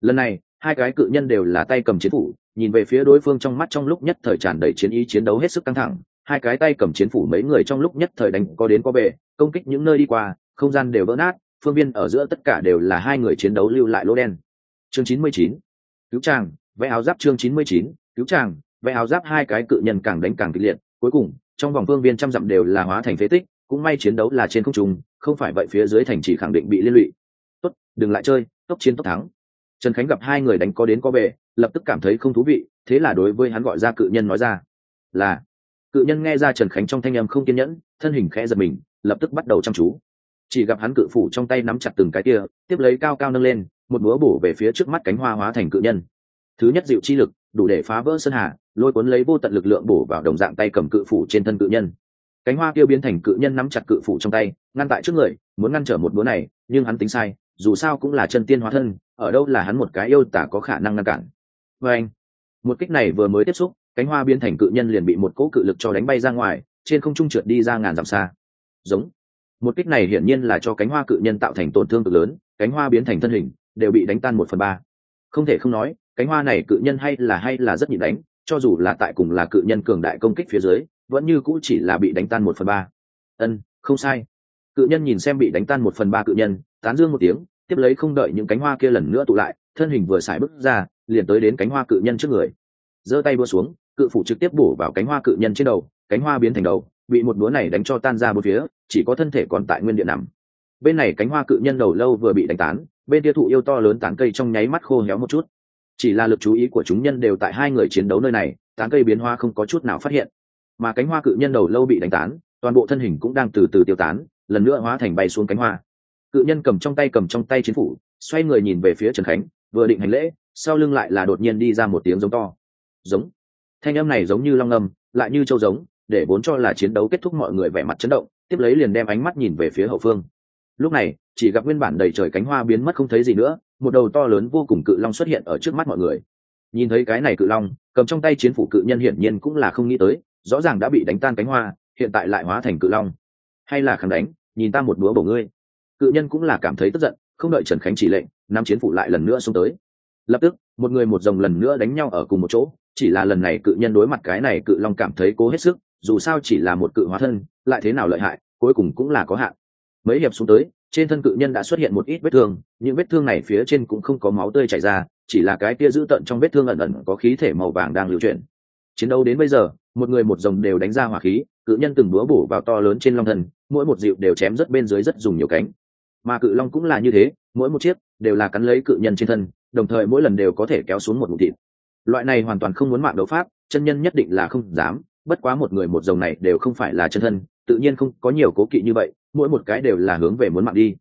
Lần này, hai cái cự nhân đều là tay cầm chiến phủ, nhìn về phía đối phương trong mắt trong lúc nhất thời tràn đầy chiến ý chiến đấu hết sức căng thẳng. Hai cái tay cầm chiến phủ mấy người trong lúc nhất thời đánh có đến có về, công kích những nơi đi qua, không gian đều vỡ nát phương viên ở giữa tất cả đều là hai người chiến đấu lưu lại lỗ đen. Chương chín mươi chín, cứu tràng vẽ áo giáp chương chín mươi chín, cứu tràng vẽ áo giáp hai cái cự nhân càng đánh càng kịch liệt. Cuối cùng, trong vòng phương viên trăm dặm đều là hóa thành phế tích, cũng may chiến đấu là trên không trung, không phải vậy phía dưới thành chỉ khẳng định bị liên lụy. Tốt, đừng lại chơi, tốc chiến tốc thắng. Trần khánh gặp hai người đánh có đến có về, lập tức cảm thấy không thú vị, thế là đối với hắn gọi ra cự nhân nói ra, là, cự nhân nghe ra trần khánh trong thanh âm không kiên nhẫn, thân hình khẽ giật mình, lập tức bắt đầu chăm chú chỉ gặp hắn cự phủ trong tay nắm chặt từng cái kia, tiếp lấy cao cao nâng lên, một búa bổ về phía trước mắt cánh hoa hóa thành cự nhân. Thứ nhất dịu chi lực, đủ để phá vỡ sơn hà, lôi cuốn lấy vô tận lực lượng bổ vào đồng dạng tay cầm cự phủ trên thân cự nhân. Cánh hoa kia biến thành cự nhân nắm chặt cự phủ trong tay, ngăn tại trước người, muốn ngăn trở một búa này, nhưng hắn tính sai, dù sao cũng là chân tiên hóa thân, ở đâu là hắn một cái yêu tả có khả năng ngăn cản. Và anh, một kích này vừa mới tiếp xúc, cánh hoa biến thành cự nhân liền bị một cỗ cự lực cho đánh bay ra ngoài, trên không trung trượt đi ra ngàn dặm xa. Giống một kích này hiển nhiên là cho cánh hoa cự nhân tạo thành tổn thương cực lớn, cánh hoa biến thành thân hình, đều bị đánh tan một phần ba. Không thể không nói, cánh hoa này cự nhân hay là hay là rất nhịn đánh, cho dù là tại cùng là cự nhân cường đại công kích phía dưới, vẫn như cũ chỉ là bị đánh tan một phần ba. Ân, không sai. Cự nhân nhìn xem bị đánh tan một phần ba cự nhân, tán dương một tiếng, tiếp lấy không đợi những cánh hoa kia lần nữa tụ lại, thân hình vừa xài bước ra, liền tới đến cánh hoa cự nhân trước người. Giơ tay búa xuống, cự phủ trực tiếp bổ vào cánh hoa cự nhân trên đầu, cánh hoa biến thành đầu, bị một búa này đánh cho tan ra một phía chỉ có thân thể còn tại nguyên địa nằm. Bên này cánh hoa cự nhân đầu lâu vừa bị đánh tán, bên kia thụ yêu to lớn tán cây trong nháy mắt khô héo một chút. Chỉ là lực chú ý của chúng nhân đều tại hai người chiến đấu nơi này, tán cây biến hoa không có chút nào phát hiện. Mà cánh hoa cự nhân đầu lâu bị đánh tán, toàn bộ thân hình cũng đang từ từ tiêu tán, lần nữa hóa thành bay xuống cánh hoa. Cự nhân cầm trong tay cầm trong tay chiến phủ, xoay người nhìn về phía trần khánh, vừa định hành lễ, sau lưng lại là đột nhiên đi ra một tiếng giống to. Giống. Thanh âm này giống như long âm, lại như châu giống, để vốn cho là chiến đấu kết thúc mọi người vẻ mặt chấn động tiếp lấy liền đem ánh mắt nhìn về phía hậu phương. Lúc này, chỉ gặp nguyên bản đầy trời cánh hoa biến mất không thấy gì nữa, một đầu to lớn vô cùng cự long xuất hiện ở trước mắt mọi người. Nhìn thấy cái này cự long, cầm trong tay chiến phủ cự nhân hiển nhiên cũng là không nghĩ tới, rõ ràng đã bị đánh tan cánh hoa, hiện tại lại hóa thành cự long. Hay là kháng đánh, nhìn ta một búa bổ ngươi. Cự nhân cũng là cảm thấy tức giận, không đợi trần khánh chỉ lệnh năm chiến phủ lại lần nữa xuống tới. Lập tức, một người một dòng lần nữa đánh nhau ở cùng một chỗ, chỉ là lần này cự nhân đối mặt cái này cự long cảm thấy cố hết sức dù sao chỉ là một cự hóa thân, lại thế nào lợi hại, cuối cùng cũng là có hạn. Mấy hiệp xuống tới, trên thân cự nhân đã xuất hiện một ít vết thương, những vết thương này phía trên cũng không có máu tươi chảy ra, chỉ là cái tia dữ tận trong vết thương ẩn ẩn có khí thể màu vàng đang lưu chuyển. Chiến đấu đến bây giờ, một người một dòng đều đánh ra hỏa khí, cự nhân từng búa bổ vào to lớn trên long thần mỗi một dịu đều chém rất bên dưới rất dùng nhiều cánh. Mà cự long cũng là như thế, mỗi một chiếc đều là cắn lấy cự nhân trên thân, đồng thời mỗi lần đều có thể kéo xuống một mụn thịt. Loại này hoàn toàn không muốn mạng đấu pháp, chân nhân nhất định là không dám bất quá một người một dòng này đều không phải là chân thân, tự nhiên không có nhiều cố kỵ như vậy, mỗi một cái đều là hướng về muốn mạng đi.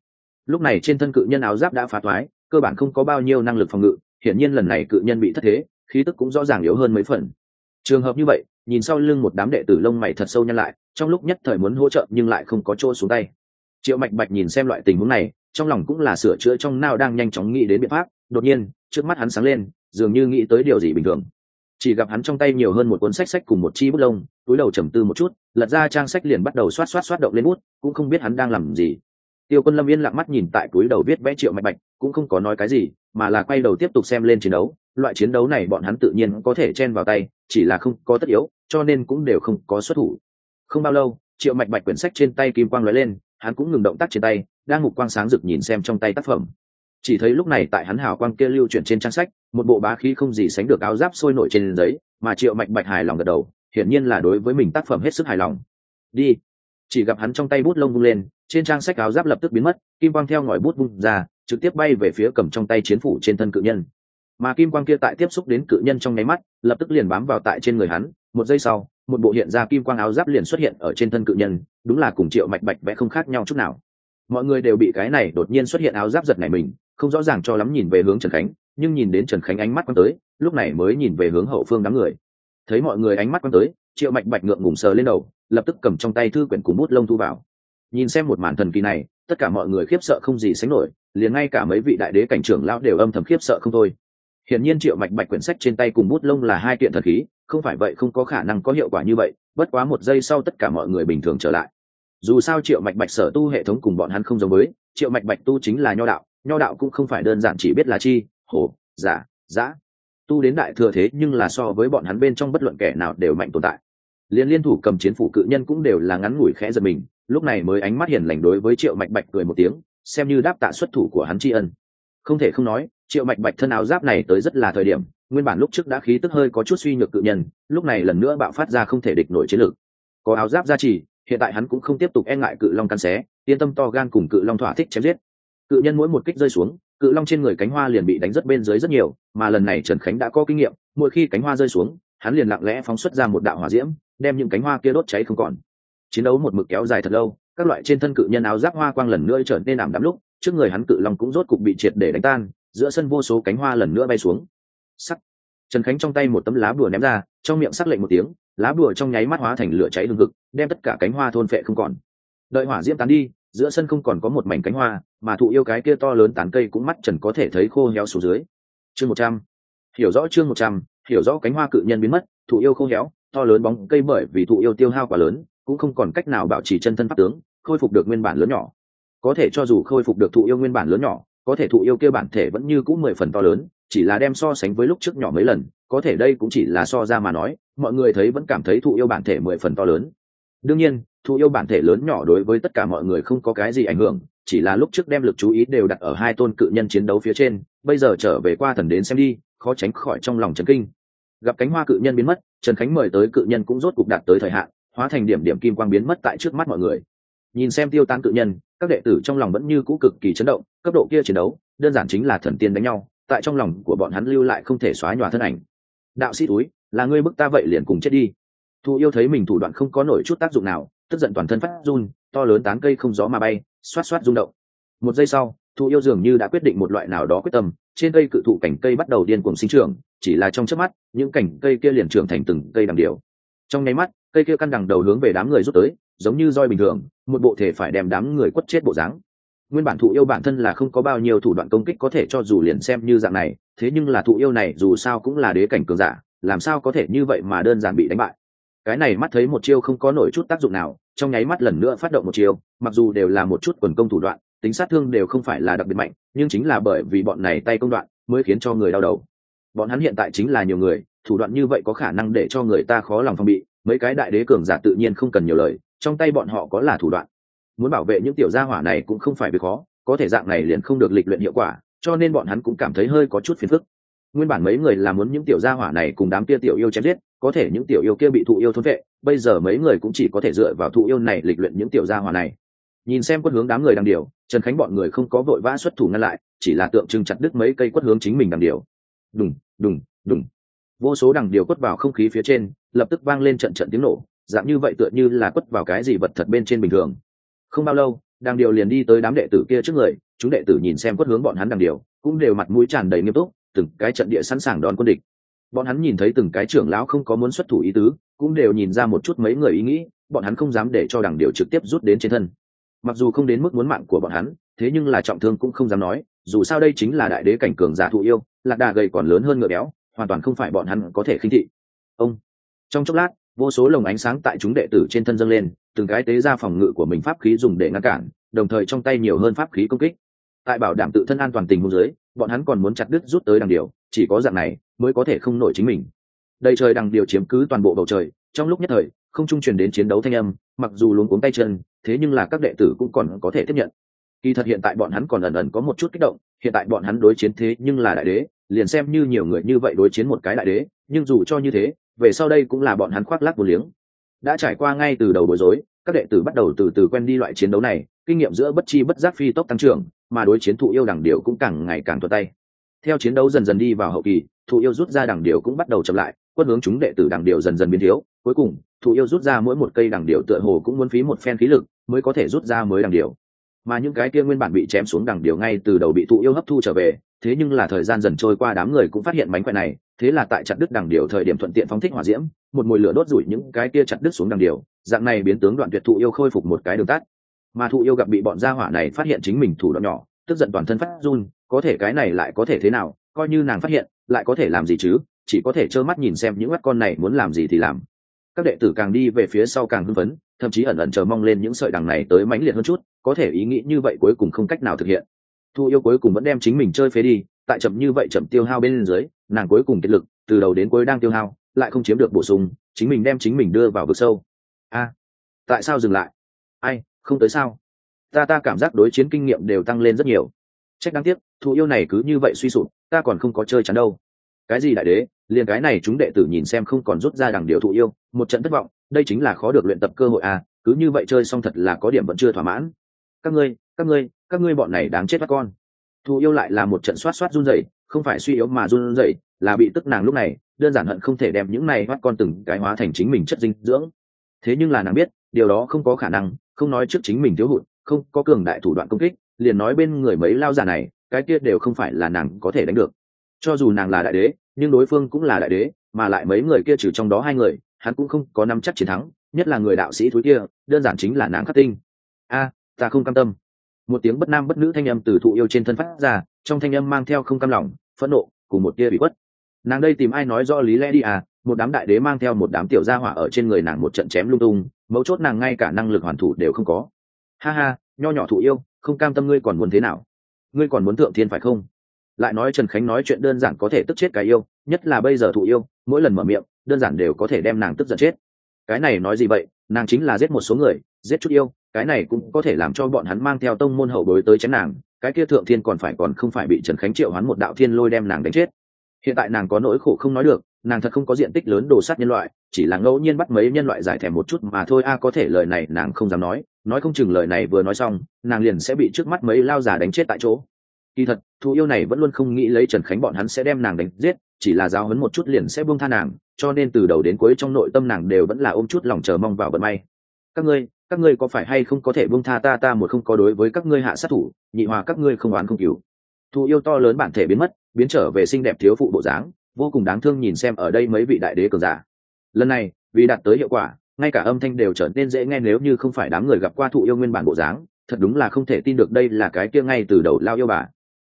Lúc này trên thân cự nhân áo giáp đã phá thoái cơ bản không có bao nhiêu năng lực phòng ngự, hiển nhiên lần này cự nhân bị thất thế, khí tức cũng rõ ràng yếu hơn mấy phần. Trường hợp như vậy, nhìn sau lưng một đám đệ tử lông mày thật sâu nhăn lại, trong lúc nhất thời muốn hỗ trợ nhưng lại không có chỗ xuống tay. Triệu mạch bạch nhìn xem loại tình huống này, trong lòng cũng là sửa chữa trong nao đang nhanh chóng nghĩ đến biện pháp. Đột nhiên, trước mắt hắn sáng lên, dường như nghĩ tới điều gì bình thường chỉ gặp hắn trong tay nhiều hơn một cuốn sách sách cùng một chi bút lông, túi đầu trầm tư một chút, lật ra trang sách liền bắt đầu xoát xoát xoát động lên bút, cũng không biết hắn đang làm gì. Tiêu quân lâm yên lặng mắt nhìn tại túi đầu viết vẽ triệu mạch bạch, cũng không có nói cái gì, mà là quay đầu tiếp tục xem lên chiến đấu. Loại chiến đấu này bọn hắn tự nhiên có thể chen vào tay, chỉ là không có tất yếu, cho nên cũng đều không có xuất thủ. Không bao lâu, triệu mạch bạch quyển sách trên tay kim quang lóe lên, hắn cũng ngừng động tác trên tay, đang ngục quang sáng rực nhìn xem trong tay tác phẩm chỉ thấy lúc này tại hắn hào quang kia lưu chuyển trên trang sách, một bộ bá khí không gì sánh được áo giáp sôi nổi trên giấy, mà triệu mạnh bạch hài lòng gật đầu, hiển nhiên là đối với mình tác phẩm hết sức hài lòng. Đi. Chỉ gặp hắn trong tay bút lông vung lên, trên trang sách áo giáp lập tức biến mất, kim quang theo ngòi bút vung ra, trực tiếp bay về phía cầm trong tay chiến phủ trên thân cự nhân. Mà kim quang kia tại tiếp xúc đến cự nhân trong nháy mắt, lập tức liền bám vào tại trên người hắn, một giây sau, một bộ hiện ra kim quang áo giáp liền xuất hiện ở trên thân cự nhân, đúng là cùng triệu mạch bạch vẽ không khác nhau chút nào. Mọi người đều bị cái này đột nhiên xuất hiện áo giáp giật này mình không rõ ràng cho lắm nhìn về hướng trần khánh, nhưng nhìn đến trần khánh ánh mắt quăng tới, lúc này mới nhìn về hướng hậu phương đám người. Thấy mọi người ánh mắt quăng tới, triệu mạch bạch ngượng ngùng sờ lên đầu, lập tức cầm trong tay thư quyển cùng bút lông thu vào. Nhìn xem một màn thần kỳ này, tất cả mọi người khiếp sợ không gì sánh nổi, liền ngay cả mấy vị đại đế cảnh trưởng lão đều âm thầm khiếp sợ không thôi. Hiển nhiên triệu mạch bạch quyển sách trên tay cùng bút lông là hai kiện thần khí, không phải vậy không có khả năng có hiệu quả như vậy, bất quá một giây sau tất cả mọi người bình thường trở lại. Dù sao triệu mạch bạch sở tu hệ thống cùng bọn hắn không giống với, triệu mạch bạch tu chính là nho đạo nho đạo cũng không phải đơn giản chỉ biết là chi, hổ, giả, giã. Tu đến đại thừa thế nhưng là so với bọn hắn bên trong bất luận kẻ nào đều mạnh tồn tại. Liên liên thủ cầm chiến phủ cự nhân cũng đều là ngắn ngủi khẽ giật mình, lúc này mới ánh mắt hiền lành đối với triệu mạch bạch cười một tiếng, xem như đáp tạ xuất thủ của hắn tri ân. Không thể không nói, triệu mạch bạch thân áo giáp này tới rất là thời điểm, nguyên bản lúc trước đã khí tức hơi có chút suy nhược cự nhân, lúc này lần nữa bạo phát ra không thể địch nổi chiến lược có áo giáp gia trì, hiện tại hắn cũng không tiếp tục e ngại cự long căn xé, yên tâm to gan cùng cự long thỏa thích chém giết cự nhân mỗi một kích rơi xuống, cự long trên người cánh hoa liền bị đánh rất bên dưới rất nhiều, mà lần này trần khánh đã có kinh nghiệm, mỗi khi cánh hoa rơi xuống, hắn liền lặng lẽ phóng xuất ra một đạo hỏa diễm, đem những cánh hoa kia đốt cháy không còn. Chiến đấu một mực kéo dài thật lâu, các loại trên thân cự nhân áo giáp hoa quang lần nữa trở nên ảm đắm lúc, trước người hắn cự long cũng rốt cục bị triệt để đánh tan, giữa sân vô số cánh hoa lần nữa bay xuống. Sắc. Trần khánh trong tay một tấm lá bùa ném ra, trong miệng sắc lệnh một tiếng, lá bùa trong nháy mắt hóa thành lửa cháy lương thực đem tất cả cánh hoa thôn phệ không còn. Đợi hỏa diễm tán đi giữa sân không còn có một mảnh cánh hoa, mà thụ yêu cái kia to lớn tán cây cũng mắt trần có thể thấy khô héo xuống dưới. Chương một trăm. Hiểu rõ chương một trăm, hiểu rõ cánh hoa cự nhân biến mất, thụ yêu khô héo, to lớn bóng cây bởi vì thụ yêu tiêu hao quá lớn, cũng không còn cách nào bảo trì chân thân pháp tướng, khôi phục được nguyên bản lớn nhỏ. Có thể cho dù khôi phục được thụ yêu nguyên bản lớn nhỏ, có thể thụ yêu kia bản thể vẫn như cũng mười phần to lớn, chỉ là đem so sánh với lúc trước nhỏ mấy lần, có thể đây cũng chỉ là so ra mà nói, mọi người thấy vẫn cảm thấy thụ yêu bản thể mười phần to lớn. Đương nhiên thụ yêu bản thể lớn nhỏ đối với tất cả mọi người không có cái gì ảnh hưởng, chỉ là lúc trước đem lực chú ý đều đặt ở hai tôn cự nhân chiến đấu phía trên, bây giờ trở về qua thần đến xem đi, khó tránh khỏi trong lòng trấn kinh. Gặp cánh hoa cự nhân biến mất, trần khánh mời tới cự nhân cũng rốt cục đạt tới thời hạn, hóa thành điểm điểm kim quang biến mất tại trước mắt mọi người. Nhìn xem tiêu tan cự nhân, các đệ tử trong lòng vẫn như cũ cực kỳ chấn động, cấp độ kia chiến đấu, đơn giản chính là thần tiên đánh nhau, tại trong lòng của bọn hắn lưu lại không thể xóa nhòa thân ảnh. Đạo sĩ túi, là ngươi bức ta vậy liền cùng chết đi. Thụ yêu thấy mình thủ đoạn không có nổi chút tác dụng nào tức giận toàn thân phát run, to lớn tán cây không gió mà bay, xoát xoát rung động. Một giây sau, thụ yêu dường như đã quyết định một loại nào đó quyết tâm, trên cây cự thụ cảnh cây bắt đầu điên cuồng sinh trưởng, chỉ là trong chớp mắt, những cảnh cây kia liền trưởng thành từng cây đằng điều trong nháy mắt, cây kia căn đằng đầu hướng về đám người rút tới, giống như roi bình thường, một bộ thể phải đem đám người quất chết bộ dáng. Nguyên bản thụ yêu bản thân là không có bao nhiêu thủ đoạn công kích có thể cho dù liền xem như dạng này, thế nhưng là thụ yêu này dù sao cũng là đế cảnh cường giả, làm sao có thể như vậy mà đơn giản bị đánh bại? Cái này mắt thấy một chiêu không có nổi chút tác dụng nào, trong nháy mắt lần nữa phát động một chiêu, mặc dù đều là một chút quần công thủ đoạn, tính sát thương đều không phải là đặc biệt mạnh, nhưng chính là bởi vì bọn này tay công đoạn mới khiến cho người đau đầu. Bọn hắn hiện tại chính là nhiều người, thủ đoạn như vậy có khả năng để cho người ta khó lòng phòng bị, mấy cái đại đế cường giả tự nhiên không cần nhiều lời, trong tay bọn họ có là thủ đoạn. Muốn bảo vệ những tiểu gia hỏa này cũng không phải việc khó, có thể dạng này liền không được lịch luyện hiệu quả, cho nên bọn hắn cũng cảm thấy hơi có chút phiền phức nguyên bản mấy người là muốn những tiểu gia hỏa này cùng đám kia tiểu yêu chém giết, có thể những tiểu yêu kia bị thụ yêu thôn vệ, bây giờ mấy người cũng chỉ có thể dựa vào thụ yêu này lịch luyện những tiểu gia hỏa này. Nhìn xem quất hướng đám người đang điều, trần khánh bọn người không có vội vã xuất thủ ngăn lại, chỉ là tượng trưng chặt đứt mấy cây quất hướng chính mình đằng điều. Đùng đùng đùng. Vô số đằng điều quất vào không khí phía trên, lập tức vang lên trận trận tiếng nổ, dạng như vậy tựa như là quất vào cái gì vật thật bên trên bình thường. Không bao lâu, đằng điều liền đi tới đám đệ tử kia trước người, chúng đệ tử nhìn xem quất hướng bọn hắn đằng điều, cũng đều mặt mũi tràn đầy nghiêm túc từng cái trận địa sẵn sàng đón quân địch. Bọn hắn nhìn thấy từng cái trưởng lão không có muốn xuất thủ ý tứ, cũng đều nhìn ra một chút mấy người ý nghĩ, bọn hắn không dám để cho đằng điều trực tiếp rút đến trên thân. Mặc dù không đến mức muốn mạng của bọn hắn, thế nhưng là trọng thương cũng không dám nói, dù sao đây chính là đại đế cảnh cường giả thụ yêu, lạc đà gầy còn lớn hơn ngựa béo, hoàn toàn không phải bọn hắn có thể khinh thị. Ông. Trong chốc lát, vô số lồng ánh sáng tại chúng đệ tử trên thân dâng lên, từng cái tế ra phòng ngự của mình pháp khí dùng để ngăn cản, đồng thời trong tay nhiều hơn pháp khí công kích tại bảo đảm tự thân an toàn tình huống dưới, bọn hắn còn muốn chặt đứt rút tới đằng điều, chỉ có dạng này mới có thể không nổi chính mình. Đầy trời đằng điều chiếm cứ toàn bộ bầu trời, trong lúc nhất thời, không trung truyền đến chiến đấu thanh âm, mặc dù luống cuống tay chân, thế nhưng là các đệ tử cũng còn có thể tiếp nhận. Kỳ thật hiện tại bọn hắn còn ẩn ẩn có một chút kích động, hiện tại bọn hắn đối chiến thế nhưng là đại đế, liền xem như nhiều người như vậy đối chiến một cái đại đế, nhưng dù cho như thế, về sau đây cũng là bọn hắn khoác lác một liếng. Đã trải qua ngay từ đầu bối rối, các đệ tử bắt đầu từ từ quen đi loại chiến đấu này, kinh nghiệm giữa bất chi bất giác phi tốc tăng trưởng mà đối chiến thụ yêu đẳng điều cũng càng ngày càng thuận tay. Theo chiến đấu dần dần đi vào hậu kỳ, thụ yêu rút ra đẳng điều cũng bắt đầu chậm lại, quân hướng chúng đệ tử đẳng điều dần dần biến thiếu. Cuối cùng, thụ yêu rút ra mỗi một cây đẳng điều tựa hồ cũng muốn phí một phen khí lực mới có thể rút ra mới đẳng điều. Mà những cái kia nguyên bản bị chém xuống đẳng điều ngay từ đầu bị thụ yêu hấp thu trở về, thế nhưng là thời gian dần trôi qua đám người cũng phát hiện mánh khỏe này, thế là tại chặt đứt đẳng điều thời điểm thuận tiện phóng thích hỏa diễm, một mùi lửa đốt rủi những cái kia chặt đứt xuống đẳng điều. Dạng này biến tướng đoạn tuyệt thụ yêu khôi phục một cái đường tắt mà thụ yêu gặp bị bọn gia hỏa này phát hiện chính mình thủ đoạn nhỏ, tức giận toàn thân phát run, có thể cái này lại có thể thế nào, coi như nàng phát hiện, lại có thể làm gì chứ, chỉ có thể trơ mắt nhìn xem những mắt con này muốn làm gì thì làm. Các đệ tử càng đi về phía sau càng hưng phấn, thậm chí ẩn ẩn chờ mong lên những sợi đằng này tới mãnh liệt hơn chút, có thể ý nghĩ như vậy cuối cùng không cách nào thực hiện. Thu yêu cuối cùng vẫn đem chính mình chơi phế đi, tại chậm như vậy chậm tiêu hao bên dưới, nàng cuối cùng kết lực, từ đầu đến cuối đang tiêu hao, lại không chiếm được bổ sung, chính mình đem chính mình đưa vào vực sâu. A, tại sao dừng lại? Ai không tới sao? Ta ta cảm giác đối chiến kinh nghiệm đều tăng lên rất nhiều. Trách đáng tiếc thụ yêu này cứ như vậy suy sụp, ta còn không có chơi chắn đâu. Cái gì đại đế, liền cái này chúng đệ tử nhìn xem không còn rút ra đằng điều thụ yêu, một trận thất vọng, đây chính là khó được luyện tập cơ hội à cứ như vậy chơi xong thật là có điểm vẫn chưa thỏa mãn. Các ngươi các ngươi các ngươi bọn này đáng chết các con. Thụ yêu lại là một trận xoát xoát run rẩy, không phải suy yếu mà run rẩy, là bị tức nàng lúc này, đơn giản hận không thể đem những này bắt con từng cái hóa thành chính mình chất dinh dưỡng. Thế nhưng là nàng biết, điều đó không có khả năng không nói trước chính mình thiếu hụt, không có cường đại thủ đoạn công kích, liền nói bên người mấy lao giả này, cái kia đều không phải là nàng có thể đánh được. Cho dù nàng là đại đế, nhưng đối phương cũng là đại đế, mà lại mấy người kia trừ trong đó hai người, hắn cũng không có nắm chắc chiến thắng, nhất là người đạo sĩ thúi kia, đơn giản chính là nàng khắc tinh. A, ta không cam tâm. Một tiếng bất nam bất nữ thanh âm từ thụ yêu trên thân phát ra, trong thanh âm mang theo không cam lòng, phẫn nộ, cùng một tia bị khuất. Nàng đây tìm ai nói rõ lý lẽ đi à một đám đại đế mang theo một đám tiểu gia hỏa ở trên người nàng một trận chém lung tung mấu chốt nàng ngay cả năng lực hoàn thủ đều không có. Ha ha, nho nhỏ thụ yêu, không cam tâm ngươi còn muốn thế nào? Ngươi còn muốn thượng thiên phải không? Lại nói trần khánh nói chuyện đơn giản có thể tức chết cái yêu, nhất là bây giờ thụ yêu, mỗi lần mở miệng, đơn giản đều có thể đem nàng tức giận chết. Cái này nói gì vậy? Nàng chính là giết một số người, giết chút yêu, cái này cũng có thể làm cho bọn hắn mang theo tông môn hậu bối tới chém nàng, cái kia thượng thiên còn phải còn không phải bị trần khánh triệu hắn một đạo thiên lôi đem nàng đánh chết hiện tại nàng có nỗi khổ không nói được, nàng thật không có diện tích lớn đồ sát nhân loại, chỉ là ngẫu nhiên bắt mấy nhân loại giải thèm một chút mà thôi. A, có thể lời này nàng không dám nói nói không chừng lời này vừa nói xong, nàng liền sẽ bị trước mắt mấy lao giả đánh chết tại chỗ. Kỳ thật thú yêu này vẫn luôn không nghĩ lấy trần khánh bọn hắn sẽ đem nàng đánh giết, chỉ là giáo hấn một chút liền sẽ buông tha nàng, cho nên từ đầu đến cuối trong nội tâm nàng đều vẫn là ôm chút lòng chờ mong vào vận may. Các ngươi các ngươi có phải hay không có thể buông tha ta? Ta một không có đối với các ngươi hạ sát thủ, nhị hòa các ngươi không oán không cứu thú yêu to lớn bản thể biến mất biến trở về xinh đẹp thiếu phụ bộ dáng, vô cùng đáng thương nhìn xem ở đây mấy vị đại đế cường giả. Lần này, vì đạt tới hiệu quả, ngay cả âm thanh đều trở nên dễ nghe nếu như không phải đám người gặp qua thụ yêu nguyên bản bộ dáng, thật đúng là không thể tin được đây là cái kia ngay từ đầu lao yêu bà.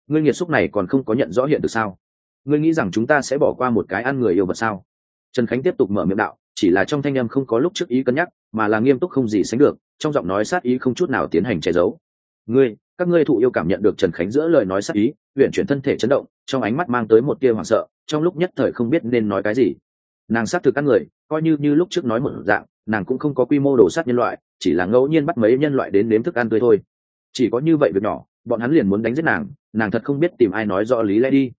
Ngươi nghiệt xúc này còn không có nhận rõ hiện được sao? Ngươi nghĩ rằng chúng ta sẽ bỏ qua một cái ăn người yêu vật sao? Trần khánh tiếp tục mở miệng đạo, chỉ là trong thanh em không có lúc trước ý cân nhắc, mà là nghiêm túc không gì sánh được, trong giọng nói sát ý không chút nào tiến hành che giấu. Ngươi các ngươi thụ yêu cảm nhận được trần khánh giữa lời nói sắc ý huyện chuyển thân thể chấn động, trong ánh mắt mang tới một tia hoảng sợ, trong lúc nhất thời không biết nên nói cái gì. Nàng sát thực các người, coi như như lúc trước nói một dạng, nàng cũng không có quy mô đồ sát nhân loại, chỉ là ngẫu nhiên bắt mấy nhân loại đến nếm thức ăn tươi thôi. Chỉ có như vậy việc nhỏ, bọn hắn liền muốn đánh giết nàng nàng thật không biết tìm ai nói rõ lý lẽ đi.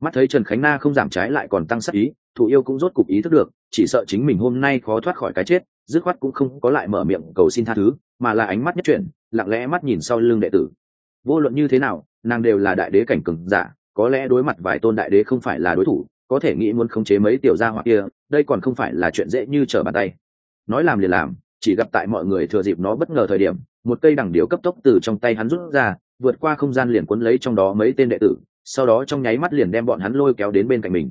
Mắt thấy trần khánh na không giảm trái lại còn tăng sắc ý, thụ yêu cũng rốt cục ý thức được, chỉ sợ chính mình hôm nay khó thoát khỏi cái chết, dứt khoát cũng không có lại mở miệng cầu xin tha thứ, mà là ánh mắt nhất chuyển, lặng lẽ mắt nhìn sau lưng đệ tử vô luận như thế nào, nàng đều là đại đế cảnh cường giả, có lẽ đối mặt vài tôn đại đế không phải là đối thủ, có thể nghĩ muốn khống chế mấy tiểu gia hoặc kia, đây còn không phải là chuyện dễ như trở bàn tay. Nói làm liền làm, chỉ gặp tại mọi người thừa dịp nó bất ngờ thời điểm, một cây đằng điếu cấp tốc từ trong tay hắn rút ra, vượt qua không gian liền cuốn lấy trong đó mấy tên đệ tử, sau đó trong nháy mắt liền đem bọn hắn lôi kéo đến bên cạnh mình.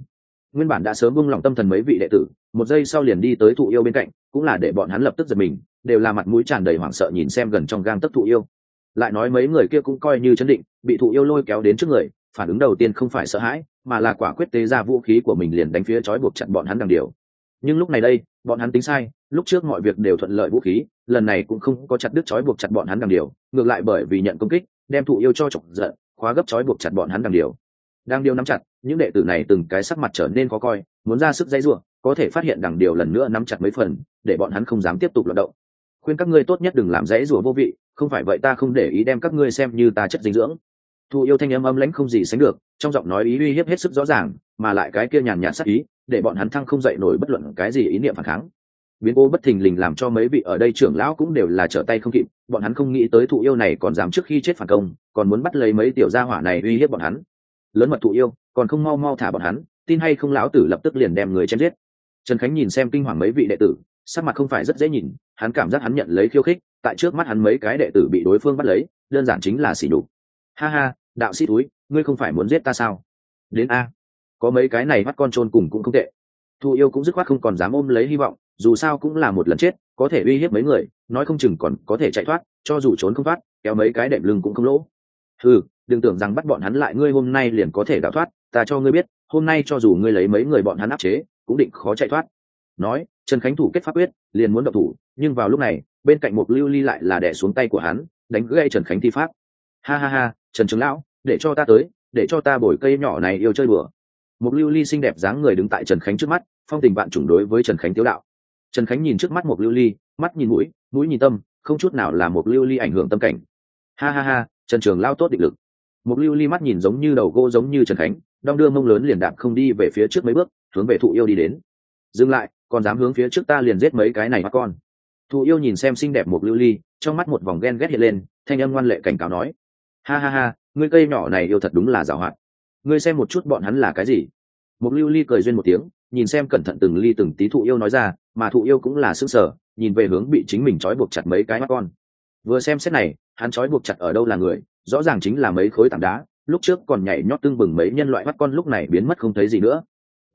Nguyên bản đã sớm buông lòng tâm thần mấy vị đệ tử, một giây sau liền đi tới thụ yêu bên cạnh, cũng là để bọn hắn lập tức giật mình, đều là mặt mũi tràn đầy hoảng sợ nhìn xem gần trong gang tấc thụ yêu lại nói mấy người kia cũng coi như chấn định, bị thụ yêu lôi kéo đến trước người, phản ứng đầu tiên không phải sợ hãi, mà là quả quyết tế ra vũ khí của mình liền đánh phía trói buộc chặt bọn hắn đằng điều. Nhưng lúc này đây, bọn hắn tính sai, lúc trước mọi việc đều thuận lợi vũ khí, lần này cũng không có chặt đứt trói buộc chặt bọn hắn đằng điều, ngược lại bởi vì nhận công kích, đem thụ yêu cho chọc giận, khóa gấp trói buộc chặt bọn hắn đằng điều. Đang điều nắm chặt, những đệ tử này từng cái sắc mặt trở nên khó coi, muốn ra sức dây ruộng có thể phát hiện đằng điều lần nữa nắm chặt mấy phần, để bọn hắn không dám tiếp tục loạt động. Khuyên các ngươi tốt nhất đừng làm dãy rủa vô vị không phải vậy ta không để ý đem các ngươi xem như ta chất dinh dưỡng. Thu yêu thanh âm âm lãnh không gì sánh được, trong giọng nói ý uy hiếp hết sức rõ ràng, mà lại cái kia nhàn nhạt sắc ý, để bọn hắn thăng không dậy nổi bất luận cái gì ý niệm phản kháng. Biến cố bất thình lình làm cho mấy vị ở đây trưởng lão cũng đều là trở tay không kịp, bọn hắn không nghĩ tới thụ yêu này còn dám trước khi chết phản công, còn muốn bắt lấy mấy tiểu gia hỏa này uy hiếp bọn hắn. Lớn mật thụ yêu, còn không mau mau thả bọn hắn, tin hay không lão tử lập tức liền đem người chém giết. Trần khánh nhìn xem kinh hoàng mấy vị đệ tử, sắc mặt không phải rất dễ nhìn, hắn cảm giác hắn nhận lấy khiêu khích tại trước mắt hắn mấy cái đệ tử bị đối phương bắt lấy, đơn giản chính là xỉ đục ha ha, đạo sĩ túi ngươi không phải muốn giết ta sao? Đến a. Có mấy cái này mắt con trôn cùng cũng không tệ. Thu yêu cũng dứt khoát không còn dám ôm lấy hy vọng, dù sao cũng là một lần chết, có thể uy hiếp mấy người, nói không chừng còn có thể chạy thoát, cho dù trốn không thoát, kéo mấy cái đệm lưng cũng không lỗ. Ừ đừng tưởng rằng bắt bọn hắn lại ngươi hôm nay liền có thể đào thoát, ta cho ngươi biết, hôm nay cho dù ngươi lấy mấy người bọn hắn áp chế, cũng định khó chạy thoát. Nói, trần khánh thủ kết pháp quyết, liền muốn động thủ, nhưng vào lúc này bên cạnh một lưu ly lại là đẻ xuống tay của hắn, đánh gây trần khánh thi pháp. Ha ha ha, trần trường lão, để cho ta tới, để cho ta bồi cây nhỏ này yêu chơi bừa một lưu ly xinh đẹp dáng người đứng tại trần khánh trước mắt, phong tình bạn chủng đối với trần khánh tiếu đạo. Trần khánh nhìn trước mắt một lưu ly, mắt nhìn mũi mũi nhìn tâm, không chút nào là một lưu ly ảnh hưởng tâm cảnh. Ha ha ha, trần trường lao tốt định lực. Một lưu ly mắt nhìn giống như đầu gỗ giống như trần khánh, đong đưa mông lớn liền đạp không đi về phía trước mấy bước, hướng về thụ yêu đi đến. Dừng lại, còn dám hướng phía trước ta liền giết mấy cái này mắt con thù yêu nhìn xem xinh đẹp một lưu ly, trong mắt một vòng ghen ghét hiện lên, thanh âm ngoan lệ cảnh cáo nói, ha ha ha, ngươi cây nhỏ này yêu thật đúng là giảo hoạt ngươi xem một chút bọn hắn là cái gì? Một lưu ly cười duyên một tiếng, nhìn xem cẩn thận từng ly từng tí thụ yêu nói ra, mà thụ yêu cũng là s ư ơ n g sở nhìn về hướng bị chính mình trói buộc chặt mấy cái mắt con. Vừa xem xét này, hắn trói buộc chặt ở đâu là người, rõ ràng chính là mấy khối tảng đá, lúc trước còn nhảy nhót tưng bừng mấy nhân loại mắt con lúc này biến mất không thấy gì nữa.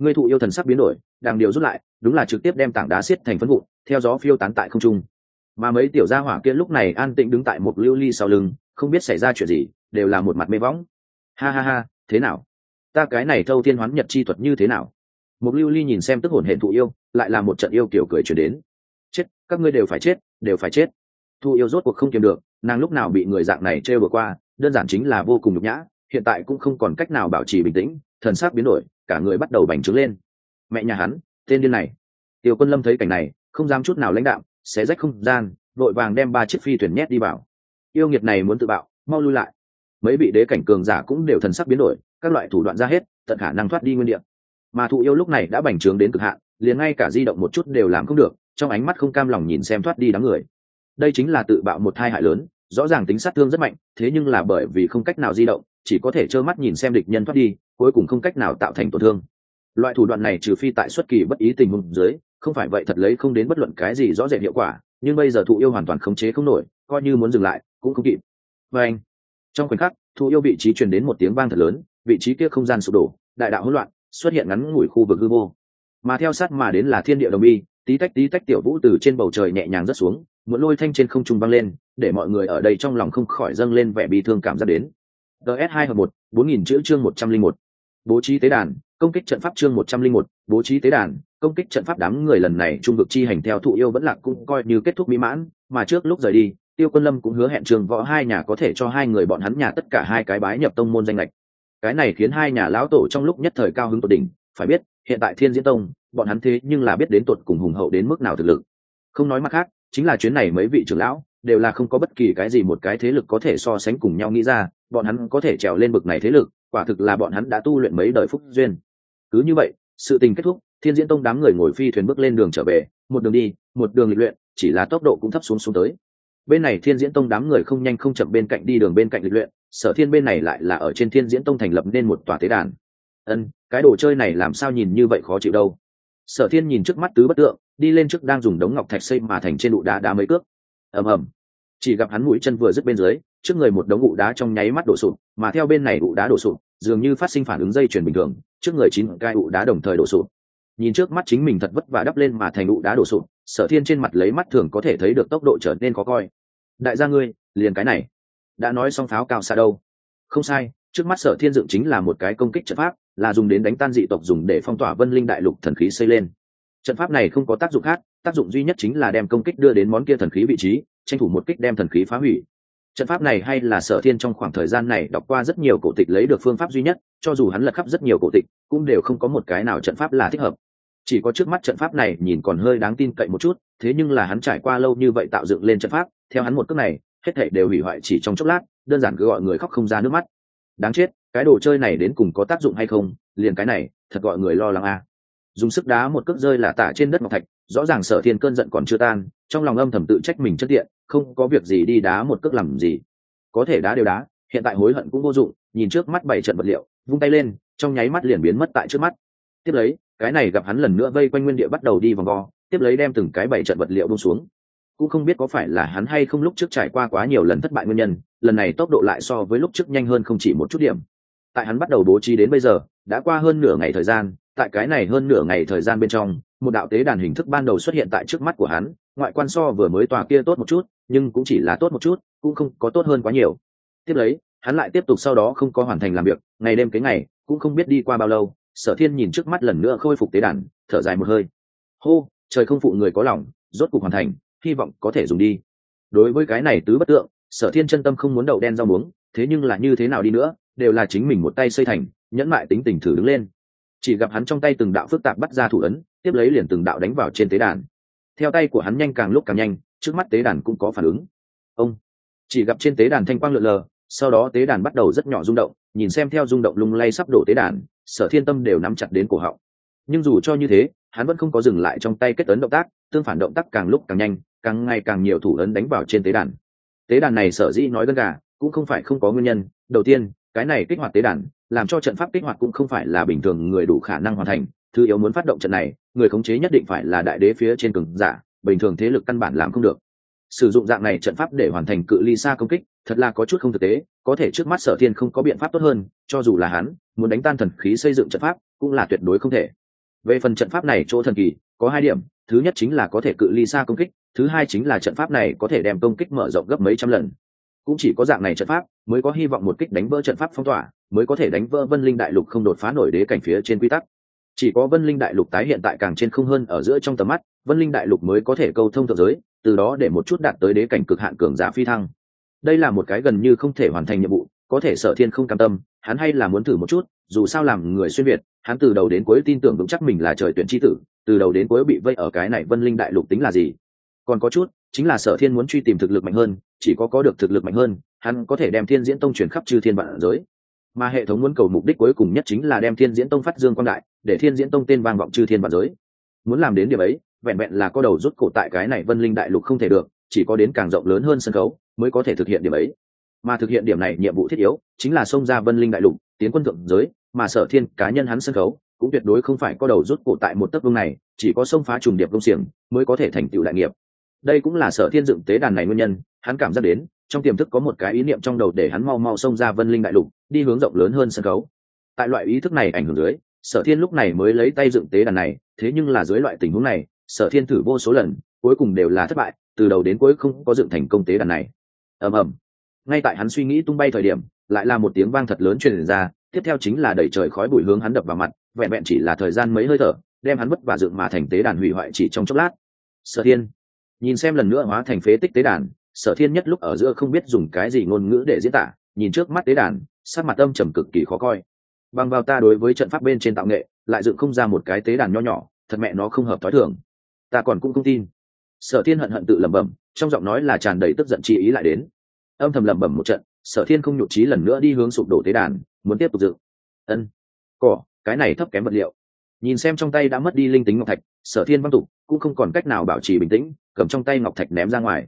Người thụ yêu thần sắc biến đổi đang điều rút lại, đúng là trực tiếp đem tảng đá xiết thành phân vụn theo gió phiêu tán tại không trung. Mà mấy tiểu gia hỏa kia lúc này an tĩnh đứng tại một lưu ly sau lưng, không biết xảy ra chuyện gì, đều là một mặt mê võng. Ha ha ha, thế nào? Ta cái này thâu thiên hoán nhật chi thuật như thế nào? Một lưu ly nhìn xem tức hồn hệ thụ yêu, lại là một trận yêu kiểu cười chuyển đến. Chết, các ngươi đều phải chết, đều phải chết. Thụ yêu rốt cuộc không kiềm được, nàng lúc nào bị người dạng này trêu vừa qua, đơn giản chính là vô cùng nhục nhã, hiện tại cũng không còn cách nào bảo trì bình tĩnh, thần sắc biến đổi, cả người bắt đầu bành trướng lên. Mẹ nhà hắn, tên điên này. Tiêu quân lâm thấy cảnh này không dám chút nào lãnh đạm, xé rách không gian, vội vàng đem ba chiếc phi thuyền nhét đi vào. Yêu nghiệt này muốn tự bạo, mau lui lại. Mấy vị đế cảnh cường giả cũng đều thần sắc biến đổi, các loại thủ đoạn ra hết, tận khả năng thoát đi nguyên địa. Mà thụ yêu lúc này đã bành trướng đến cực hạn, liền ngay cả di động một chút đều làm không được, trong ánh mắt không cam lòng nhìn xem thoát đi đám người. Đây chính là tự bạo một thai hại lớn, rõ ràng tính sát thương rất mạnh, thế nhưng là bởi vì không cách nào di động, chỉ có thể trơ mắt nhìn xem địch nhân thoát đi, cuối cùng không cách nào tạo thành tổn thương. Loại thủ đoạn này trừ phi tại xuất kỳ bất ý tình huống dưới không phải vậy thật lấy không đến bất luận cái gì rõ rệt hiệu quả, nhưng bây giờ thụ yêu hoàn toàn khống chế không nổi, coi như muốn dừng lại, cũng không kịp. Và anh, trong khoảnh khắc, thụ yêu vị trí truyền đến một tiếng vang thật lớn, vị trí kia không gian sụp đổ, đại đạo hỗn loạn, xuất hiện ngắn ngủi khu vực hư vô. Mà theo sát mà đến là thiên địa đồng bi tí tách tí tách tiểu vũ từ trên bầu trời nhẹ nhàng rớt xuống, một lôi thanh trên không trung băng lên, để mọi người ở đây trong lòng không khỏi dâng lên vẻ bi thương cảm giác đến. Ts hai hợp một, bốn nghìn chữ chương một trăm linh một. Bố trí tế đàn, công kích trận pháp chương một trăm linh một, bố trí tế đàn công kích trận pháp đám người lần này trung vực chi hành theo thụ yêu vẫn lạc cũng coi như kết thúc mỹ mãn, mà trước lúc rời đi, tiêu quân lâm cũng hứa hẹn trường võ hai nhà có thể cho hai người bọn hắn nhà tất cả hai cái bái nhập tông môn danh lệch cái này khiến hai nhà lão tổ trong lúc nhất thời cao hứng tột đỉnh, phải biết, hiện tại thiên diễn tông, bọn hắn thế nhưng là biết đến tột cùng hùng hậu đến mức nào thực lực. Không nói mặt khác, chính là chuyến này mấy vị trưởng lão đều là không có bất kỳ cái gì một cái thế lực có thể so sánh cùng nhau nghĩ ra, bọn hắn có thể trèo lên bực này thế lực, quả thực là bọn hắn đã tu luyện mấy đời phúc duyên. Cứ như vậy, sự tình kết thúc thiên diễn tông đám người ngồi phi thuyền bước lên đường trở về, một đường đi, một đường lịch luyện, chỉ là tốc độ cũng thấp xuống xuống tới. Bên này thiên diễn tông đám người không nhanh không chậm bên cạnh đi đường bên cạnh lịch luyện, sở thiên bên này lại là ở trên thiên diễn tông thành lập nên một tòa tế đàn. Ân, cái đồ chơi này làm sao nhìn như vậy khó chịu đâu. Sở thiên nhìn trước mắt tứ bất tượng, đi lên trước đang dùng đống ngọc thạch xây mà thành trên đụ đá đá mấy cước. Ầm ầm. Chỉ gặp hắn mũi chân vừa dứt bên dưới, trước người một đống ụ đá trong nháy mắt đổ sụp, mà theo bên này ụ đá đổ sụp, dường như phát sinh phản ứng dây chuyển bình thường, trước người chín cái ụ đá đồng thời đổ sụp nhìn trước mắt chính mình thật vất vả đắp lên mà thành ụ đá đổ sụp, sở thiên trên mặt lấy mắt thường có thể thấy được tốc độ trở nên khó coi. Đại gia ngươi, liền cái này. Đã nói xong pháo cao xa đâu? Không sai, trước mắt sở thiên dựng chính là một cái công kích trận pháp, là dùng đến đánh tan dị tộc dùng để phong tỏa vân linh đại lục thần khí xây lên. Trận pháp này không có tác dụng khác, tác dụng duy nhất chính là đem công kích đưa đến món kia thần khí vị trí, tranh thủ một kích đem thần khí phá hủy. Trận pháp này hay là sở thiên trong khoảng thời gian này đọc qua rất nhiều cổ tịch lấy được phương pháp duy nhất, cho dù hắn lật khắp rất nhiều cổ tịch, cũng đều không có một cái nào trận pháp là thích hợp chỉ có trước mắt trận pháp này nhìn còn hơi đáng tin cậy một chút, thế nhưng là hắn trải qua lâu như vậy tạo dựng lên trận pháp, theo hắn một cước này, hết thảy đều hủy hoại chỉ trong chốc lát, đơn giản cứ gọi người khóc không ra nước mắt. Đáng chết, cái đồ chơi này đến cùng có tác dụng hay không, liền cái này, thật gọi người lo lắng a. Dùng sức đá một cước rơi là tả trên đất ngọc thạch, rõ ràng sở thiên cơn giận còn chưa tan, trong lòng âm thầm tự trách mình chất tiện, không có việc gì đi đá một cước làm gì. Có thể đá đều đá, hiện tại hối hận cũng vô dụng, nhìn trước mắt bảy trận vật liệu, vung tay lên, trong nháy mắt liền biến mất tại trước mắt. Tiếp lấy cái này gặp hắn lần nữa vây quanh nguyên địa bắt đầu đi vòng vo, tiếp lấy đem từng cái bảy trận vật liệu bông xuống. Cũng không biết có phải là hắn hay không lúc trước trải qua quá nhiều lần thất bại nguyên nhân, lần này tốc độ lại so với lúc trước nhanh hơn không chỉ một chút điểm. Tại hắn bắt đầu bố trí đến bây giờ, đã qua hơn nửa ngày thời gian, tại cái này hơn nửa ngày thời gian bên trong, một đạo tế đàn hình thức ban đầu xuất hiện tại trước mắt của hắn, ngoại quan so vừa mới tòa kia tốt một chút, nhưng cũng chỉ là tốt một chút, cũng không có tốt hơn quá nhiều. Tiếp lấy, hắn lại tiếp tục sau đó không có hoàn thành làm việc, ngày đêm cái ngày, cũng không biết đi qua bao lâu sở thiên nhìn trước mắt lần nữa khôi phục tế đàn, thở dài một hơi. Hô, trời không phụ người có lòng, rốt cuộc hoàn thành, hy vọng có thể dùng đi. Đối với cái này tứ bất tượng, sở thiên chân tâm không muốn đậu đen rau muống, thế nhưng là như thế nào đi nữa, đều là chính mình một tay xây thành, nhẫn mại tính tình thử đứng lên. Chỉ gặp hắn trong tay từng đạo phức tạp bắt ra thủ ấn, tiếp lấy liền từng đạo đánh vào trên tế đàn. Theo tay của hắn nhanh càng lúc càng nhanh, trước mắt tế đàn cũng có phản ứng. Ông, chỉ gặp trên tế đàn thanh quang lượn lờ, sau đó tế đàn bắt đầu rất nhỏ rung động nhìn xem theo rung động lung lay sắp đổ tế đàn, sở thiên tâm đều nắm chặt đến cổ họng. Nhưng dù cho như thế, hắn vẫn không có dừng lại trong tay kết ấn động tác, tương phản động tác càng lúc càng nhanh, càng ngày càng nhiều thủ ấn đánh vào trên tế đàn. Tế đàn này sở dĩ nói gân gà, cũng không phải không có nguyên nhân. Đầu tiên, cái này kích hoạt tế đàn, làm cho trận pháp kích hoạt cũng không phải là bình thường người đủ khả năng hoàn thành. Thứ yếu muốn phát động trận này, người khống chế nhất định phải là đại đế phía trên cường giả, bình thường thế lực căn bản làm không được sử dụng dạng này trận pháp để hoàn thành cự ly xa công kích, thật là có chút không thực tế, có thể trước mắt sở thiên không có biện pháp tốt hơn, cho dù là hắn, muốn đánh tan thần khí xây dựng trận pháp cũng là tuyệt đối không thể. Về phần trận pháp này chỗ thần kỳ, có hai điểm, thứ nhất chính là có thể cự ly xa công kích, thứ hai chính là trận pháp này có thể đem công kích mở rộng gấp mấy trăm lần. Cũng chỉ có dạng này trận pháp mới có hy vọng một kích đánh vỡ trận pháp phong tỏa, mới có thể đánh vỡ vân linh đại lục không đột phá nổi đế cảnh phía trên quy tắc. Chỉ có vân linh đại lục tái hiện tại càng trên không hơn ở giữa trong tầm mắt, vân linh đại lục mới có thể câu thông thượng giới từ đó để một chút đạt tới đế cảnh cực hạn cường giả phi thăng. Đây là một cái gần như không thể hoàn thành nhiệm vụ, có thể sở thiên không cam tâm, hắn hay là muốn thử một chút, dù sao làm người xuyên việt, hắn từ đầu đến cuối tin tưởng vững chắc mình là trời tuyển tri tử, từ đầu đến cuối bị vây ở cái này vân linh đại lục tính là gì. Còn có chút, chính là sở thiên muốn truy tìm thực lực mạnh hơn, chỉ có có được thực lực mạnh hơn, hắn có thể đem thiên diễn tông truyền khắp chư thiên vạn giới. Mà hệ thống muốn cầu mục đích cuối cùng nhất chính là đem thiên diễn tông phát dương quan đại, để thiên diễn tông tên vang vọng chư thiên vạn giới. Muốn làm đến điểm ấy vẹn vẹn là có đầu rút cổ tại cái này vân linh đại lục không thể được, chỉ có đến càng rộng lớn hơn sân khấu mới có thể thực hiện điểm ấy. Mà thực hiện điểm này nhiệm vụ thiết yếu chính là xông ra vân linh đại lục, tiến quân thượng giới, mà sở thiên cá nhân hắn sân khấu cũng tuyệt đối không phải có đầu rút cổ tại một tấc vương này, chỉ có xông phá trùng điệp công xiềng mới có thể thành tựu đại nghiệp. Đây cũng là sở thiên dựng tế đàn này nguyên nhân, hắn cảm giác đến trong tiềm thức có một cái ý niệm trong đầu để hắn mau mau xông ra vân linh đại lục, đi hướng rộng lớn hơn sân khấu. Tại loại ý thức này ảnh hưởng dưới, sở thiên lúc này mới lấy tay dựng tế đàn này, thế nhưng là dưới loại tình huống này sở thiên thử vô số lần, cuối cùng đều là thất bại, từ đầu đến cuối không có dựng thành công tế đàn này. Ầm ầm. Ngay tại hắn suy nghĩ tung bay thời điểm, lại là một tiếng vang thật lớn truyền ra, tiếp theo chính là đẩy trời khói bụi hướng hắn đập vào mặt, vẹn vẹn chỉ là thời gian mấy hơi thở, đem hắn vất và dựng mà thành tế đàn hủy hoại chỉ trong chốc lát. Sở thiên, nhìn xem lần nữa hóa thành phế tích tế đàn, sở thiên nhất lúc ở giữa không biết dùng cái gì ngôn ngữ để diễn tả, nhìn trước mắt tế đàn, sắc mặt âm trầm cực kỳ khó coi. Bằng vào ta đối với trận pháp bên trên tạo nghệ, lại dựng không ra một cái tế đàn nho nhỏ, thật mẹ nó không hợp thói thường ta còn cũng không tin. Sở thiên hận hận tự lẩm bẩm, trong giọng nói là tràn đầy tức giận chi ý lại đến. Âm thầm lẩm bẩm một trận, sở thiên không nhụt trí lần nữa đi hướng sụp đổ tế đàn, muốn tiếp tục dự ân, cỏ, cái này thấp kém vật liệu. Nhìn xem trong tay đã mất đi linh tính ngọc thạch, sở thiên văng tục, cũng không còn cách nào bảo trì bình tĩnh, cầm trong tay ngọc thạch ném ra ngoài.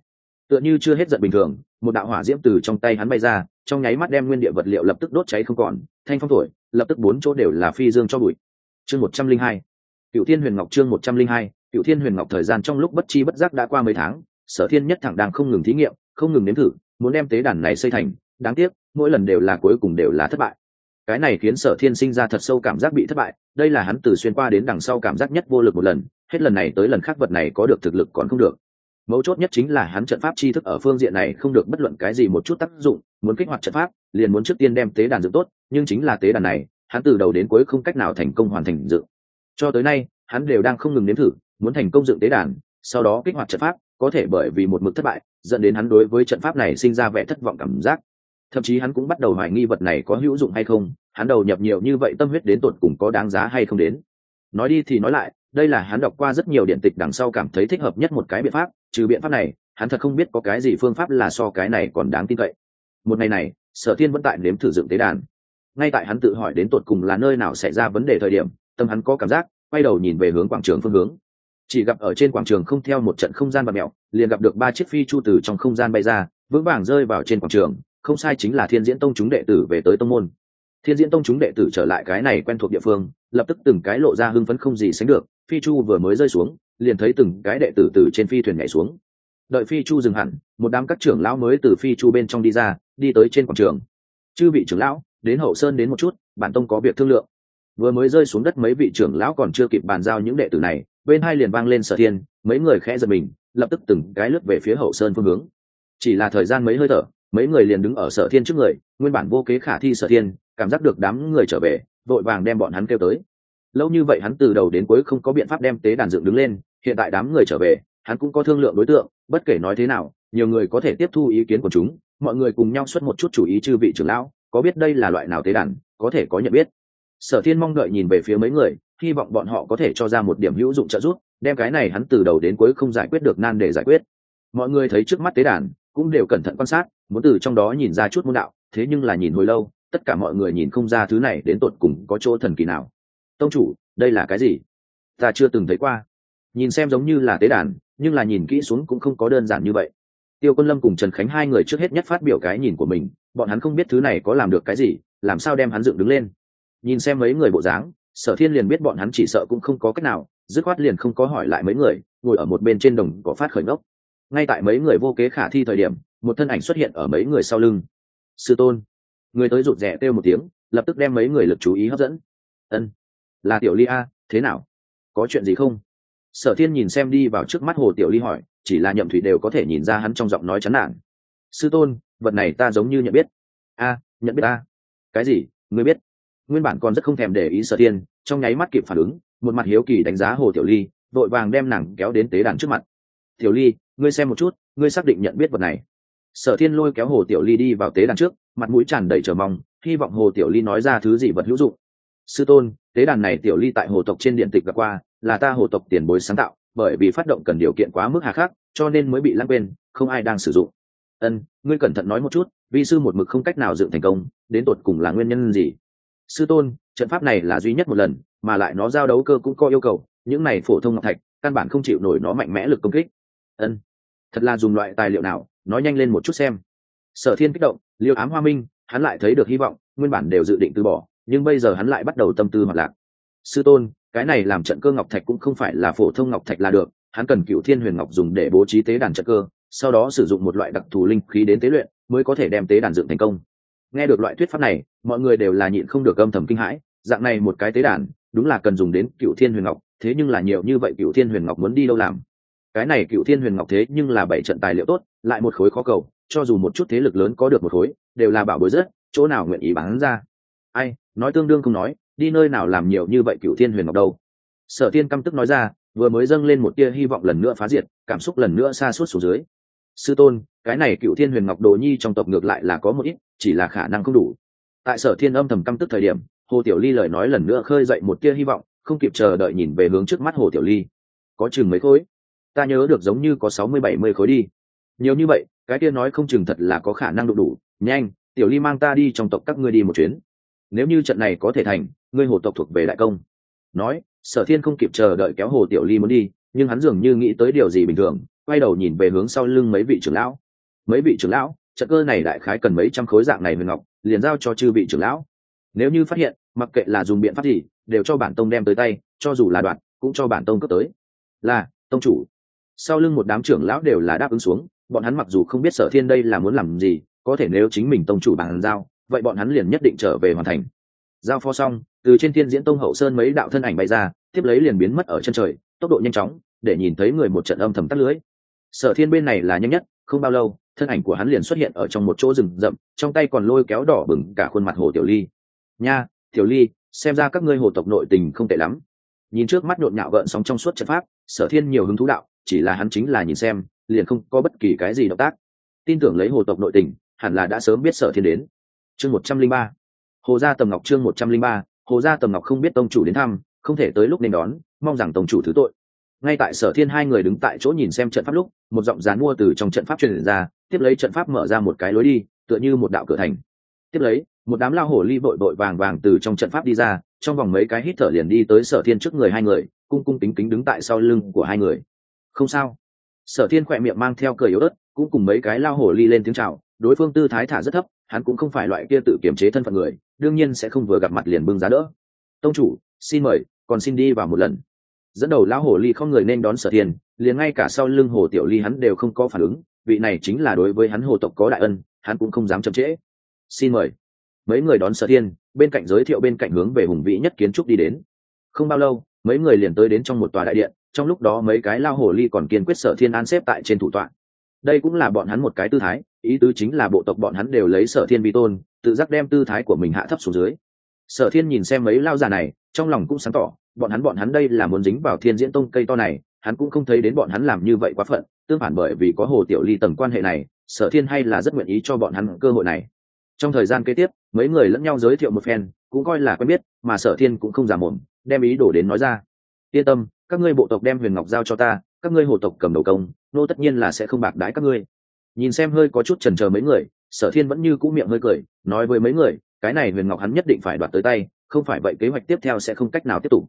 Tựa như chưa hết giận bình thường, một đạo hỏa diễm từ trong tay hắn bay ra, trong nháy mắt đem nguyên địa vật liệu lập tức đốt cháy không còn, thanh phong thổi, lập tức bốn chỗ đều là phi dương cho bụi. Chương một trăm linh hai cựu thiên huyền ngọc chương một trăm linh hai cựu thiên huyền ngọc thời gian trong lúc bất chi bất giác đã qua mấy tháng, sở thiên nhất thẳng đang không ngừng thí nghiệm, không ngừng nếm thử, muốn đem tế đàn này xây thành, đáng tiếc, mỗi lần đều là cuối cùng đều là thất bại. Cái này khiến sở thiên sinh ra thật sâu cảm giác bị thất bại, đây là hắn từ xuyên qua đến đằng sau cảm giác nhất vô lực một lần, hết lần này tới lần khác vật này có được thực lực còn không được. Mấu chốt nhất chính là hắn trận pháp tri thức ở phương diện này không được bất luận cái gì một chút tác dụng, muốn kích hoạt trận pháp, liền muốn trước tiên đem tế đàn dựng tốt, nhưng chính là tế đàn này, hắn từ đầu đến cuối không cách nào thành công hoàn thành dựng. Cho tới nay, hắn đều đang không ngừng nếm thử muốn thành công dựng tế đàn, sau đó kích hoạt trận pháp, có thể bởi vì một mực thất bại, dẫn đến hắn đối với trận pháp này sinh ra vẻ thất vọng cảm giác. Thậm chí hắn cũng bắt đầu hoài nghi vật này có hữu dụng hay không, hắn đầu nhập nhiều như vậy tâm huyết đến tột cùng có đáng giá hay không đến. Nói đi thì nói lại, đây là hắn đọc qua rất nhiều điện tịch đằng sau cảm thấy thích hợp nhất một cái biện pháp, trừ biện pháp này, hắn thật không biết có cái gì phương pháp là so cái này còn đáng tin cậy. Một ngày này, sở thiên vẫn tại nếm thử dựng tế đàn. Ngay tại hắn tự hỏi đến tột cùng là nơi nào xảy ra vấn đề thời điểm, tâm hắn có cảm giác, quay đầu nhìn về hướng quảng trường phương hướng chỉ gặp ở trên quảng trường không theo một trận không gian bạt mẹo liền gặp được ba chiếc phi chu từ trong không gian bay ra, vững vàng rơi vào trên quảng trường, không sai chính là thiên diễn tông chúng đệ tử về tới tông môn. Thiên diễn tông chúng đệ tử trở lại cái này quen thuộc địa phương, lập tức từng cái lộ ra hưng phấn không gì sánh được, phi chu vừa mới rơi xuống, liền thấy từng cái đệ tử từ trên phi thuyền nhảy xuống. Đợi phi chu dừng hẳn, một đám các trưởng lão mới từ phi chu bên trong đi ra, đi tới trên quảng trường. Chư vị trưởng lão, đến hậu sơn đến một chút, bản tông có việc thương lượng. Vừa mới rơi xuống đất mấy vị trưởng lão còn chưa kịp bàn giao những đệ tử này bên hai liền vang lên sở thiên, mấy người khẽ giật mình, lập tức từng cái lướt về phía hậu sơn phương hướng. Chỉ là thời gian mấy hơi thở, mấy người liền đứng ở sở thiên trước người, nguyên bản vô kế khả thi sở thiên, cảm giác được đám người trở về, vội vàng đem bọn hắn kêu tới. Lâu như vậy hắn từ đầu đến cuối không có biện pháp đem tế đàn dựng đứng lên, hiện tại đám người trở về, hắn cũng có thương lượng đối tượng, bất kể nói thế nào, nhiều người có thể tiếp thu ý kiến của chúng, mọi người cùng nhau xuất một chút chủ ý chư vị trưởng lão, có biết đây là loại nào tế đàn, có thể có nhận biết. Sở thiên mong đợi nhìn về phía mấy người hy vọng bọn họ có thể cho ra một điểm hữu dụng trợ giúp, đem cái này hắn từ đầu đến cuối không giải quyết được nan để giải quyết. Mọi người thấy trước mắt tế đàn, cũng đều cẩn thận quan sát, muốn từ trong đó nhìn ra chút môn đạo, thế nhưng là nhìn hồi lâu, tất cả mọi người nhìn không ra thứ này đến tột cùng có chỗ thần kỳ nào. Tông chủ, đây là cái gì? Ta chưa từng thấy qua. Nhìn xem giống như là tế đàn, nhưng là nhìn kỹ xuống cũng không có đơn giản như vậy. Tiêu quân lâm cùng trần khánh hai người trước hết nhất phát biểu cái nhìn của mình, bọn hắn không biết thứ này có làm được cái gì, làm sao đem hắn dựng đứng lên. Nhìn xem mấy người bộ dáng sở thiên liền biết bọn hắn chỉ sợ cũng không có cách nào, dứt khoát liền không có hỏi lại mấy người, ngồi ở một bên trên đồng có phát khởi ngốc. Ngay tại mấy người vô kế khả thi thời điểm, một thân ảnh xuất hiện ở mấy người sau lưng. Sư tôn. Người tới rụt rè kêu một tiếng, lập tức đem mấy người lực chú ý hấp dẫn. Ân, là tiểu ly a, thế nào? Có chuyện gì không? Sở thiên nhìn xem đi vào trước mắt hồ tiểu ly hỏi, chỉ là nhậm thủy đều có thể nhìn ra hắn trong giọng nói chán nản. Sư tôn, vật này ta giống như nhận biết. A, nhận biết a? cái gì? Ngươi biết? Nguyên bản còn rất không thèm để ý sở thiên, trong nháy mắt kịp phản ứng, một mặt hiếu kỳ đánh giá hồ tiểu ly, vội vàng đem nàng kéo đến tế đàn trước mặt. Tiểu ly, ngươi xem một chút, ngươi xác định nhận biết vật này. Sở thiên lôi kéo hồ tiểu ly đi vào tế đàn trước, mặt mũi tràn đầy chờ mong, hy vọng hồ tiểu ly nói ra thứ gì vật hữu dụng. Sư tôn, tế đàn này tiểu ly tại hồ tộc trên điện tịch gặp qua, là ta hồ tộc tiền bối sáng tạo, bởi vì phát động cần điều kiện quá mức hà khắc, cho nên mới bị lãng quên, không ai đang sử dụng. Ân, ngươi cẩn thận nói một chút, vi sư một mực không cách nào dựng thành công, đến tột cùng là nguyên nhân gì? Sư tôn, trận pháp này là duy nhất một lần, mà lại nó giao đấu cơ cũng có yêu cầu, những này phổ thông ngọc thạch, căn bản không chịu nổi nó mạnh mẽ lực công kích. Ân, thật là dùng loại tài liệu nào, nói nhanh lên một chút xem. Sở thiên kích động, liêu ám hoa minh, hắn lại thấy được hy vọng, nguyên bản đều dự định từ bỏ, nhưng bây giờ hắn lại bắt đầu tâm tư hoạt lạc. Sư tôn, cái này làm trận cơ ngọc thạch cũng không phải là phổ thông ngọc thạch là được, hắn cần cựu thiên huyền ngọc dùng để bố trí tế đàn trận cơ, sau đó sử dụng một loại đặc thù linh khí đến tế luyện, mới có thể đem tế đàn dựng thành công nghe được loại thuyết pháp này, mọi người đều là nhịn không được âm thầm kinh hãi, dạng này một cái tế đàn, đúng là cần dùng đến cựu thiên huyền ngọc, thế nhưng là nhiều như vậy cựu thiên huyền ngọc muốn đi đâu làm? Cái này cựu thiên huyền ngọc thế nhưng là bảy trận tài liệu tốt, lại một khối khó cầu, cho dù một chút thế lực lớn có được một khối, đều là bảo bối rất chỗ nào nguyện ý bán ra? Ai, nói tương đương không nói, đi nơi nào làm nhiều như vậy cựu thiên huyền ngọc đâu? Sở thiên căm tức nói ra, vừa mới dâng lên một tia hy vọng lần nữa phá diệt, cảm xúc lần nữa xa suốt xuống dưới sư tôn, cái này cựu thiên huyền ngọc đồ nhi trong tộc ngược lại là có một ít, chỉ là khả năng không đủ. Tại sở thiên âm thầm căm tức thời điểm, hồ tiểu ly lời nói lần nữa khơi dậy một tia hy vọng, không kịp chờ đợi nhìn về hướng trước mắt hồ tiểu ly. Có chừng mấy khối? Ta nhớ được giống như có sáu mươi bảy mươi khối đi. Nhiều như vậy, cái kia nói không chừng thật là có khả năng đủ đủ. Nhanh, tiểu ly mang ta đi trong tộc các ngươi đi một chuyến. Nếu như trận này có thể thành, ngươi hồ tộc thuộc về đại công. Nói, sở thiên không kịp chờ đợi kéo hồ tiểu ly muốn đi, nhưng hắn dường như nghĩ tới điều gì bình thường quay đầu nhìn về hướng sau lưng mấy vị trưởng lão. Mấy vị trưởng lão, trận cơ này đại khái cần mấy trăm khối dạng này huyền ngọc, liền giao cho chư vị trưởng lão. Nếu như phát hiện, mặc kệ là dùng biện pháp gì, đều cho bản tông đem tới tay, cho dù là đoạn, cũng cho bản tông cấp tới. Là, tông chủ. Sau lưng một đám trưởng lão đều là đáp ứng xuống, bọn hắn mặc dù không biết sở thiên đây là muốn làm gì, có thể nếu chính mình tông chủ bàn giao, vậy bọn hắn liền nhất định trở về hoàn thành. Giao phó xong, từ trên thiên diễn tông hậu sơn mấy đạo thân ảnh bay ra, tiếp lấy liền biến mất ở chân trời, tốc độ nhanh chóng, để nhìn thấy người một trận âm thầm tắt lưới sở thiên bên này là nhanh nhất, không bao lâu, thân ảnh của hắn liền xuất hiện ở trong một chỗ rừng rậm, trong tay còn lôi kéo đỏ bừng cả khuôn mặt hồ tiểu ly. Nha, tiểu ly, xem ra các ngươi hồ tộc nội tình không tệ lắm. Nhìn trước mắt nhộn nhạo gợn sóng trong suốt trận pháp, sở thiên nhiều hứng thú đạo, chỉ là hắn chính là nhìn xem, liền không có bất kỳ cái gì động tác. Tin tưởng lấy hồ tộc nội tình, hẳn là đã sớm biết sở thiên đến. Chương một trăm linh ba. Hồ gia tầm ngọc chương một trăm linh ba. Hồ gia tầm ngọc không biết tông chủ đến thăm, không thể tới lúc nên đón, mong rằng tông chủ thứ tội ngay tại sở thiên hai người đứng tại chỗ nhìn xem trận pháp lúc, một giọng rán mua từ trong trận pháp truyền ra, tiếp lấy trận pháp mở ra một cái lối đi, tựa như một đạo cửa thành. Tiếp lấy, một đám lao hổ ly vội vội vàng vàng từ trong trận pháp đi ra, trong vòng mấy cái hít thở liền đi tới sở thiên trước người hai người, cung cung kính kính đứng tại sau lưng của hai người. Không sao. Sở thiên khỏe miệng mang theo cười yếu ớt, cũng cùng mấy cái lao hổ ly lên tiếng chào, đối phương tư thái thả rất thấp, hắn cũng không phải loại kia tự kiềm chế thân phận người, đương nhiên sẽ không vừa gặp mặt liền bưng giá đỡ. Tông chủ, xin mời, còn xin đi vào một lần dẫn đầu lão hồ ly không người nên đón sở thiên liền ngay cả sau lưng hồ tiểu ly hắn đều không có phản ứng, vị này chính là đối với hắn hồ tộc có đại ân, hắn cũng không dám chậm trễ. Xin mời. Mấy người đón sở thiên bên cạnh giới thiệu bên cạnh hướng về hùng vĩ nhất kiến trúc đi đến. Không bao lâu, mấy người liền tới đến trong một tòa đại điện, trong lúc đó mấy cái lao hồ ly còn kiên quyết sở thiên an xếp tại trên thủ tọa. Đây cũng là bọn hắn một cái tư thái, ý tứ chính là bộ tộc bọn hắn đều lấy sở thiên vi tôn, tự giác đem tư thái của mình hạ thấp xuống dưới. Sở thiên nhìn xem mấy lao già này, trong lòng cũng sáng tỏ bọn hắn bọn hắn đây là muốn dính vào thiên diễn tông cây to này, hắn cũng không thấy đến bọn hắn làm như vậy quá phận, tương phản bởi vì có hồ tiểu ly tầng quan hệ này, sở thiên hay là rất nguyện ý cho bọn hắn cơ hội này. Trong thời gian kế tiếp, mấy người lẫn nhau giới thiệu một phen, cũng coi là quen biết, mà sở thiên cũng không giả mồm, đem ý đổ đến nói ra. Yên tâm, các ngươi bộ tộc đem huyền ngọc giao cho ta, các ngươi hồ tộc cầm đầu công, nô tất nhiên là sẽ không bạc đái các ngươi. Nhìn xem hơi có chút trần chờ mấy người, sở thiên vẫn như cũ miệng hơi cười, nói với mấy người, cái này huyền ngọc hắn nhất định phải đoạt tới tay, không phải vậy kế hoạch tiếp theo sẽ không cách nào tiếp tục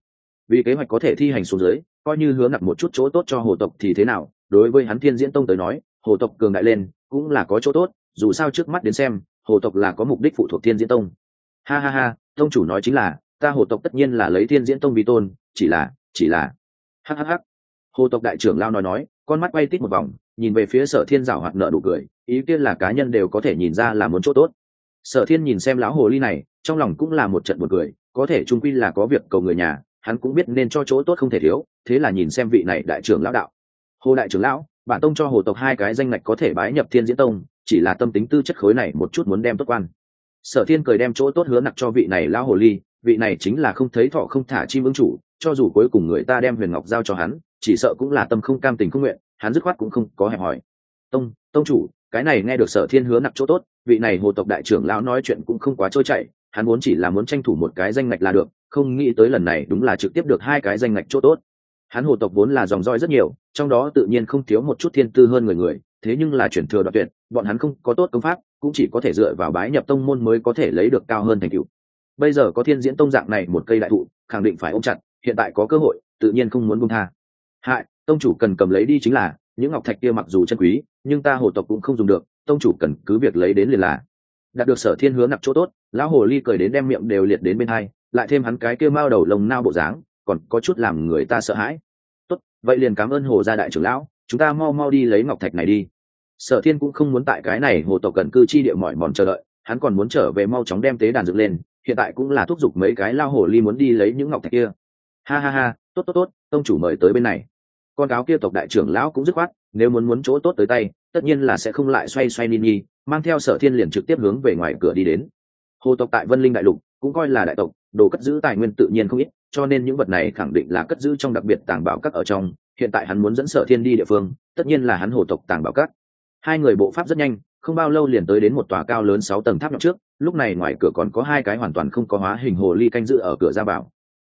vì kế hoạch có thể thi hành xuống dưới, coi như hướng nặc một chút chỗ tốt cho hồ tộc thì thế nào, đối với hắn thiên diễn tông tới nói, hồ tộc cường đại lên, cũng là có chỗ tốt, dù sao trước mắt đến xem, hồ tộc là có mục đích phụ thuộc thiên diễn tông. Ha ha ha, tông chủ nói chính là, ta hồ tộc tất nhiên là lấy thiên diễn tông vi tôn, chỉ là chỉ là. Hhh hồ tộc đại trưởng lao nói nói, con mắt quay tít một vòng, nhìn về phía sở thiên rào hoạt nợ đủ cười, ý kiến là cá nhân đều có thể nhìn ra là muốn chỗ tốt. Sở thiên nhìn xem lão hồ ly này, trong lòng cũng là một trận một cười, có thể trung quy là có việc cầu người nhà hắn cũng biết nên cho chỗ tốt không thể thiếu, thế là nhìn xem vị này đại trưởng lão đạo. Hồ đại trưởng lão, bản tông cho hồ tộc hai cái danh ngạch có thể bái nhập thiên diễn tông, chỉ là tâm tính tư chất khối này một chút muốn đem tốt quan. Sở thiên cười đem chỗ tốt hứa nặc cho vị này lão hồ ly, vị này chính là không thấy thọ không thả chim ứng chủ, cho dù cuối cùng người ta đem huyền ngọc giao cho hắn, chỉ sợ cũng là tâm không cam tình không nguyện, hắn dứt khoát cũng không có hẹp hỏi. Tông tông chủ, cái này nghe được sở thiên hứa nặc chỗ tốt, vị này hồ tộc đại trưởng lão nói chuyện cũng không quá trôi chảy hắn muốn chỉ là muốn tranh thủ một cái danh ngạch là được, không nghĩ tới lần này đúng là trực tiếp được hai cái danh ngạch chỗ tốt. Hắn hồ tộc vốn là dòng roi rất nhiều, trong đó tự nhiên không thiếu một chút thiên tư hơn người người, thế nhưng là chuyển thừa đoạn tuyệt, bọn hắn không có tốt công pháp, cũng chỉ có thể dựa vào bái nhập tông môn mới có thể lấy được cao hơn thành tựu. Bây giờ có thiên diễn tông dạng này một cây đại thụ, khẳng định phải ôm chặt, hiện tại có cơ hội, tự nhiên không muốn buông tha. Hại, tông chủ cần cầm lấy đi chính là, những ngọc thạch kia mặc dù chân quý, nhưng ta hồ tộc cũng không dùng được, tông chủ cần cứ việc lấy đến liền là đạt được sở thiên hứa nặc chỗ tốt, lão hồ ly cười đến đem miệng đều liệt đến bên hai, lại thêm hắn cái kia mao đầu lồng nao bộ dáng, còn có chút làm người ta sợ hãi. Tốt, vậy liền cảm ơn hồ gia đại trưởng lão, chúng ta mau mau đi lấy ngọc thạch này đi. Sở thiên cũng không muốn tại cái này hồ tộc cần cư chi địa mỏi mòn chờ đợi, hắn còn muốn trở về mau chóng đem tế đàn dựng lên, hiện tại cũng là thúc giục mấy cái lao hồ ly muốn đi lấy những ngọc thạch kia. Ha ha ha, tốt tốt tốt, tông chủ mời tới bên này con cáo kia tộc đại trưởng lão cũng dứt khoát, nếu muốn muốn chỗ tốt tới tay, tất nhiên là sẽ không lại xoay xoay ni ni, mang theo sở thiên liền trực tiếp hướng về ngoài cửa đi đến. Hồ tộc tại vân linh đại lục, cũng coi là đại tộc, đồ cất giữ tài nguyên tự nhiên không ít, cho nên những vật này khẳng định là cất giữ trong đặc biệt tàng bảo các ở trong, hiện tại hắn muốn dẫn sở thiên đi địa phương, tất nhiên là hắn hồ tộc tàng bảo các. Hai người bộ pháp rất nhanh, không bao lâu liền tới đến một tòa cao lớn sáu tầng tháp nhọn trước, lúc này ngoài cửa còn có hai cái hoàn toàn không có hóa hình hồ ly canh giữ ở cửa ra vào.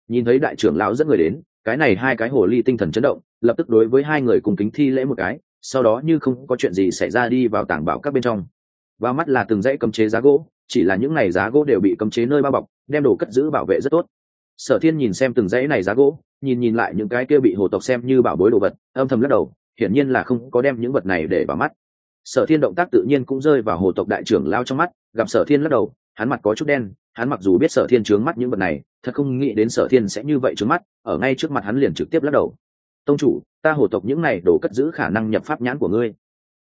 Nhìn thấy đại trưởng lão dẫn người đến cái này hai cái hồ ly tinh thần chấn động, lập tức đối với hai người cùng kính thi lễ một cái, sau đó như không có chuyện gì xảy ra đi vào tảng bảo các bên trong. Vào mắt là từng dãy cấm chế giá gỗ, chỉ là những này giá gỗ đều bị cấm chế nơi bao bọc, đem đồ cất giữ bảo vệ rất tốt. Sở thiên nhìn xem từng dãy này giá gỗ, nhìn nhìn lại những cái kia bị hồ tộc xem như bảo bối đồ vật, âm thầm lắc đầu, hiển nhiên là không có đem những vật này để vào mắt. Sở thiên động tác tự nhiên cũng rơi vào hồ tộc đại trưởng lao trong mắt, gặp sở thiên lắc đầu, hắn mặt có chút đen hắn mặc dù biết sở thiên trướng mắt những vật này, thật không nghĩ đến sở thiên sẽ như vậy trướng mắt, ở ngay trước mặt hắn liền trực tiếp lắc đầu. Tông chủ, ta hồ tộc những này đồ cất giữ khả năng nhập pháp nhãn của ngươi.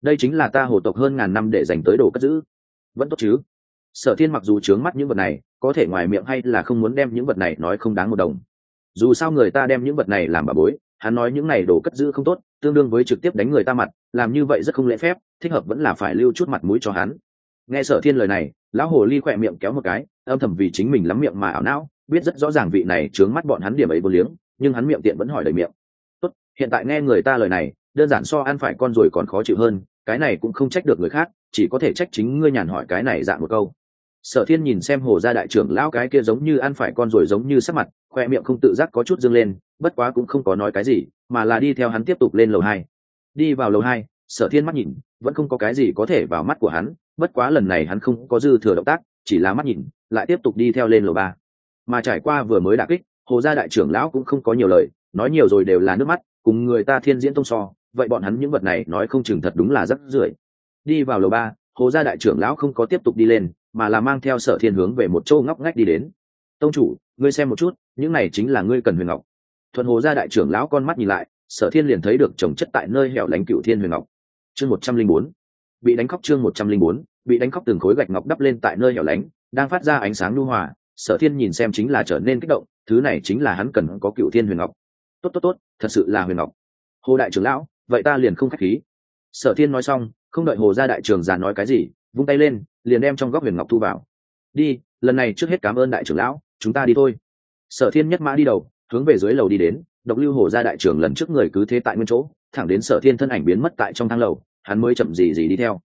Đây chính là ta hồ tộc hơn ngàn năm để dành tới đồ cất giữ. Vẫn tốt chứ? Sở thiên mặc dù trướng mắt những vật này, có thể ngoài miệng hay là không muốn đem những vật này nói không đáng một đồng. Dù sao người ta đem những vật này làm bà bối, hắn nói những này đồ cất giữ không tốt, tương đương với trực tiếp đánh người ta mặt, làm như vậy rất không lễ phép, thích hợp vẫn là phải lưu chút mặt mũi cho hắn nghe sở thiên lời này, lão hồ ly khỏe miệng kéo một cái, âm thầm vì chính mình lắm miệng mà ảo não, biết rất rõ ràng vị này trướng mắt bọn hắn điểm ấy vô liếng, nhưng hắn miệng tiện vẫn hỏi đầy miệng. Tốt, hiện tại nghe người ta lời này, đơn giản so ăn phải con rồi còn khó chịu hơn, cái này cũng không trách được người khác, chỉ có thể trách chính ngươi nhàn hỏi cái này dạng một câu. Sở thiên nhìn xem hồ gia đại trưởng lão cái kia giống như ăn phải con rồi giống như sắc mặt khoe miệng không tự giác có chút dâng lên, bất quá cũng không có nói cái gì, mà là đi theo hắn tiếp tục lên lầu hai. Đi vào lầu hai, sở thiên mắt nhìn, vẫn không có cái gì có thể vào mắt của hắn bất quá lần này hắn không có dư thừa động tác, chỉ là mắt nhìn, lại tiếp tục đi theo lên lầu ba. Mà trải qua vừa mới đả kích, hồ gia đại trưởng lão cũng không có nhiều lời, nói nhiều rồi đều là nước mắt, cùng người ta thiên diễn tông so, vậy bọn hắn những vật này nói không chừng thật đúng là rất rưởi đi vào lầu ba, hồ gia đại trưởng lão không có tiếp tục đi lên, mà là mang theo sở thiên hướng về một châu ngóc ngách đi đến. Tông chủ, ngươi xem một chút, những này chính là ngươi cần huyền ngọc. Thuận hồ gia đại trưởng lão con mắt nhìn lại, sở thiên liền thấy được trồng chất tại nơi hẻo lánh cựu thiên huyền ngọc. Chương một trăm linh bốn bị đánh khóc chương một trăm linh bốn, bị đánh khóc từng khối gạch ngọc đắp lên tại nơi hẻo lánh, đang phát ra ánh sáng lưu hòa, sở thiên nhìn xem chính là trở nên kích động, thứ này chính là hắn cần có cựu thiên huyền ngọc. Tốt tốt tốt, thật sự là huyền ngọc. Hồ đại trưởng lão, vậy ta liền không k h á c h khí. Sở thiên nói xong, không đợi hồ gia đại trường già nói cái gì, vung tay lên, liền đem trong góc huyền ngọc thu vào. Đi, lần này trước hết cảm ơn đại trưởng lão, chúng ta đi thôi. Sở thiên nhất mã đi đầu, hướng về dưới lầu đi đến, độc lưu hồ gia đại trưởng lần trước người cứ thế tại nguyên chỗ, thẳng đến sở thiên thân ảnh biến mất tại trong thang lầu hắn mới chậm gì gì đi theo.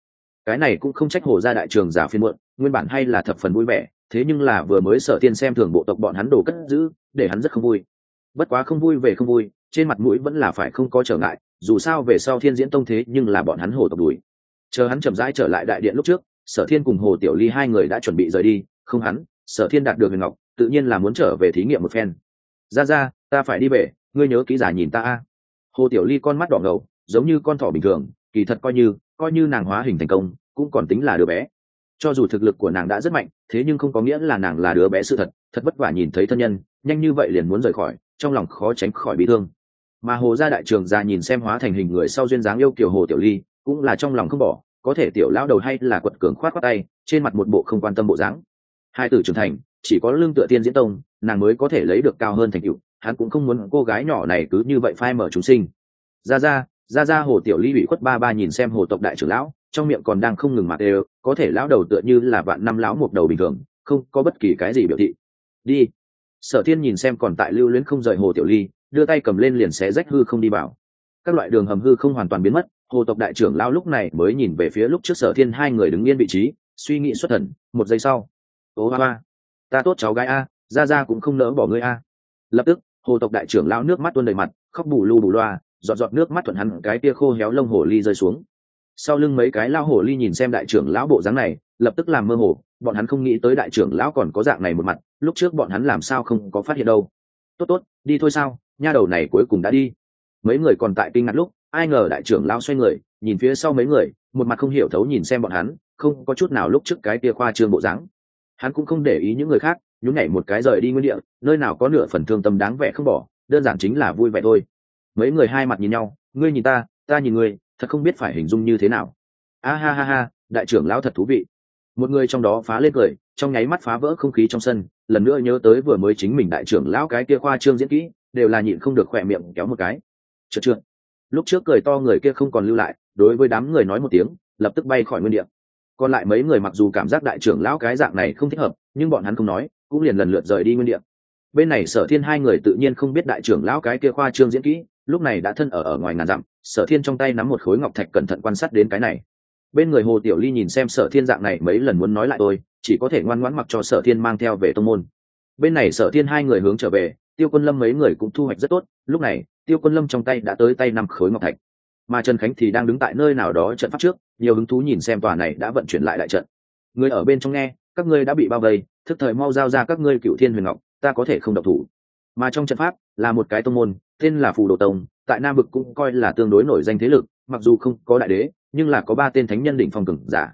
Cái này cũng không trách hồ gia đại trường giả phiên muộn, nguyên bản hay là thập phần vui vẻ, thế nhưng là vừa mới sở thiên xem thường bộ tộc bọn hắn đồ cất giữ, để hắn rất không vui. Bất quá không vui về không vui, trên mặt mũi vẫn là phải không có trở ngại, dù sao về sau thiên diễn tông thế nhưng là bọn hắn hồ tộc đuổi. Chờ hắn chậm rãi trở lại đại điện lúc trước, sở thiên cùng hồ tiểu ly hai người đã chuẩn bị rời đi, không hắn, sở thiên đạt được huyền ngọc, tự nhiên là muốn trở về thí nghiệm một phen. Ra ra, ta phải đi về, ngươi nhớ kỹ giả nhìn ta a. Hồ tiểu ly con mắt đỏ ngầu, giống như con thỏ bình thường kỳ thật coi như coi như nàng hóa hình thành công, cũng còn tính là đứa bé. Cho dù thực lực của nàng đã rất mạnh, thế nhưng không có nghĩa là nàng là đứa bé sự thật thật vất vả nhìn thấy thân nhân, nhanh như vậy liền muốn rời khỏi, trong lòng khó tránh khỏi bị thương. Mà hồ gia đại trường ra nhìn xem hóa thành hình người sau duyên dáng yêu kiểu hồ tiểu ly, cũng là trong lòng không bỏ, có thể tiểu lão đầu hay là quật cường khoát khoát tay, trên mặt một bộ không quan tâm bộ dáng. Hai tử trưởng thành, chỉ có lương tựa tiên diễn tông, nàng mới có thể lấy được cao hơn thành tựu, hắn cũng không muốn cô gái nhỏ này cứ như vậy phai mở chúng sinh. Ra ra ra ra hồ tiểu ly bị khuất ba ba nhìn xem hồ tộc đại trưởng lão, trong miệng còn đang không ngừng mặt đều, có thể lão đầu tựa như là vạn năm lão một đầu bình thường, không có bất kỳ cái gì biểu thị. Đi. Sở thiên nhìn xem còn tại lưu luyến không rời hồ tiểu ly, đưa tay cầm lên liền xé rách hư không đi vào. Các loại đường hầm hư không hoàn toàn biến mất, hồ tộc đại trưởng lão lúc này mới nhìn về phía lúc trước sở thiên hai người đứng yên vị trí, suy nghĩ xuất thần, một giây sau. Ố ba ba ta tốt cháu gái a, ra ra cũng không nỡ bỏ ngươi a. Lập tức, hồ tộc đại trưởng lão nước mắt tuôn đầy mặt, khóc bù lu bù loa giọt giọt nước mắt thuận hắn cái tia khô héo lông hồ ly rơi xuống. Sau lưng mấy cái lao hồ ly nhìn xem đại trưởng lão bộ dáng này, lập tức làm mơ hồ, bọn hắn không nghĩ tới đại trưởng lão còn có dạng này một mặt, lúc trước bọn hắn làm sao không có phát hiện đâu. Tốt tốt, đi thôi sao, nha đầu này cuối cùng đã đi. Mấy người còn tại kinh ngạc lúc, ai ngờ đại trưởng lao xoay người, nhìn phía sau mấy người, một mặt không hiểu thấu nhìn xem bọn hắn, không có chút nào lúc trước cái tia khoa trương bộ dáng. Hắn cũng không để ý những người khác, nhún nhảy một cái rời đi nguyên địa, nơi nào có nửa phần thương tâm đáng vẻ không bỏ, đơn giản chính là vui vẻ thôi mấy người hai mặt nhìn nhau, ngươi nhìn ta ta nhìn ngươi, thật không biết phải hình dung như thế nào. A ha ha ha, đại trưởng lão thật thú vị. Một người trong đó phá lên cười, trong nháy mắt phá vỡ không khí trong sân, lần nữa nhớ tới vừa mới chính mình đại trưởng lão cái kia khoa trương diễn kỹ, đều là nhịn không được khỏe miệng kéo một cái. Trượt trượt lúc trước cười to người kia không còn lưu lại, đối với đám người nói một tiếng, lập tức bay khỏi nguyên địa. Còn lại mấy người mặc dù cảm giác đại trưởng lão cái dạng này không thích hợp, nhưng bọn hắn không nói, cũng liền lần lượt rời đi nguyên địa. Bên này sở thiên hai người tự nhiên không biết đại trưởng lão cái kia khoa trương diễn kỹ lúc này đã thân ở ở ngoài ngàn dặm, sở thiên trong tay nắm một khối ngọc thạch cẩn thận quan sát đến cái này. Bên người hồ tiểu ly nhìn xem sở thiên dạng này mấy lần muốn nói lại tôi chỉ có thể ngoan ngoãn mặc cho sở thiên mang theo về tông môn. Bên này sở thiên hai người hướng trở về, tiêu quân lâm mấy người cũng thu hoạch rất tốt, lúc này, tiêu quân lâm trong tay đã tới tay năm khối ngọc thạch. Mà trần khánh thì đang đứng tại nơi nào đó trận pháp trước, nhiều hứng thú nhìn xem tòa này đã vận chuyển lại đại trận. Người ở bên trong nghe, các ngươi đã bị bao vây, thức thời mau giao ra các ngươi cựu thiên huyền ngọc, ta có thể không độc thủ mà trong trận pháp là một cái tông môn tên là phù đồ tông tại nam vực cũng coi là tương đối nổi danh thế lực mặc dù không có đại đế nhưng là có ba tên thánh nhân đỉnh phong cường giả.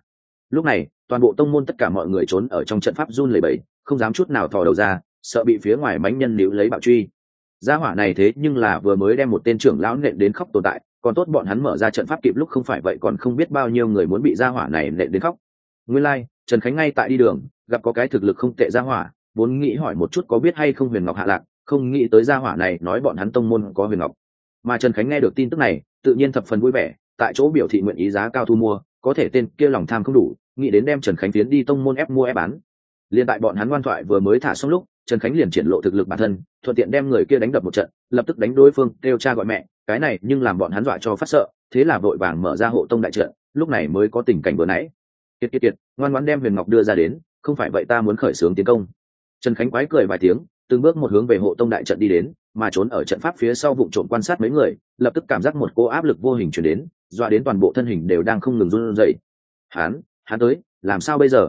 Lúc này toàn bộ tông môn tất cả mọi người trốn ở trong trận pháp run lẩy bẩy không dám chút nào thò đầu ra sợ bị phía ngoài mánh nhân liễu lấy bạo truy. Gia hỏa này thế nhưng là vừa mới đem một tên trưởng lão nện đến khóc tồn tại còn tốt bọn hắn mở ra trận pháp kịp lúc không phải vậy còn không biết bao nhiêu người muốn bị gia hỏa này nện đến khóc. Nguyên lai、like, trần khánh ngay tại đi đường gặp có cái thực lực không tệ gia hỏa vốn nghĩ hỏi một chút có biết hay không huyền ngọc hạ lạc không nghĩ tới gia hỏa này nói bọn hắn tông môn có huyền ngọc. Mà trần khánh nghe được tin tức này, tự nhiên thập phần vui vẻ, tại chỗ biểu thị nguyện ý giá cao thu mua, có thể tên kia lòng tham không đủ, nghĩ đến đem trần khánh tiến đi tông môn ép mua ép bán. Liền tại bọn hắn ngoan thoại vừa mới thả xong lúc, trần khánh liền triển lộ thực lực bản thân, thuận tiện đem người kia đánh đập một trận, lập tức đánh đối phương, kêu cha gọi mẹ, cái này nhưng làm bọn hắn dọa cho phát sợ, thế là vội vàng mở ra hộ tông đại trận, lúc này mới có tình cảnh vừa nãy. Kiệt kiệt kiệt, ngoan ngoãn đem huyền ngọc đưa ra đến, không phải vậy ta muốn khởi xướng tiến công. Trần khánh quái cười vài tiếng từng bước một hướng về hộ tông đại trận đi đến, mà trốn ở trận pháp phía sau vụ trộm quan sát mấy người, lập tức cảm giác một cô áp lực vô hình chuyển đến, dọa đến toàn bộ thân hình đều đang không ngừng run rẩy. Hắn hắn tới, làm sao bây giờ?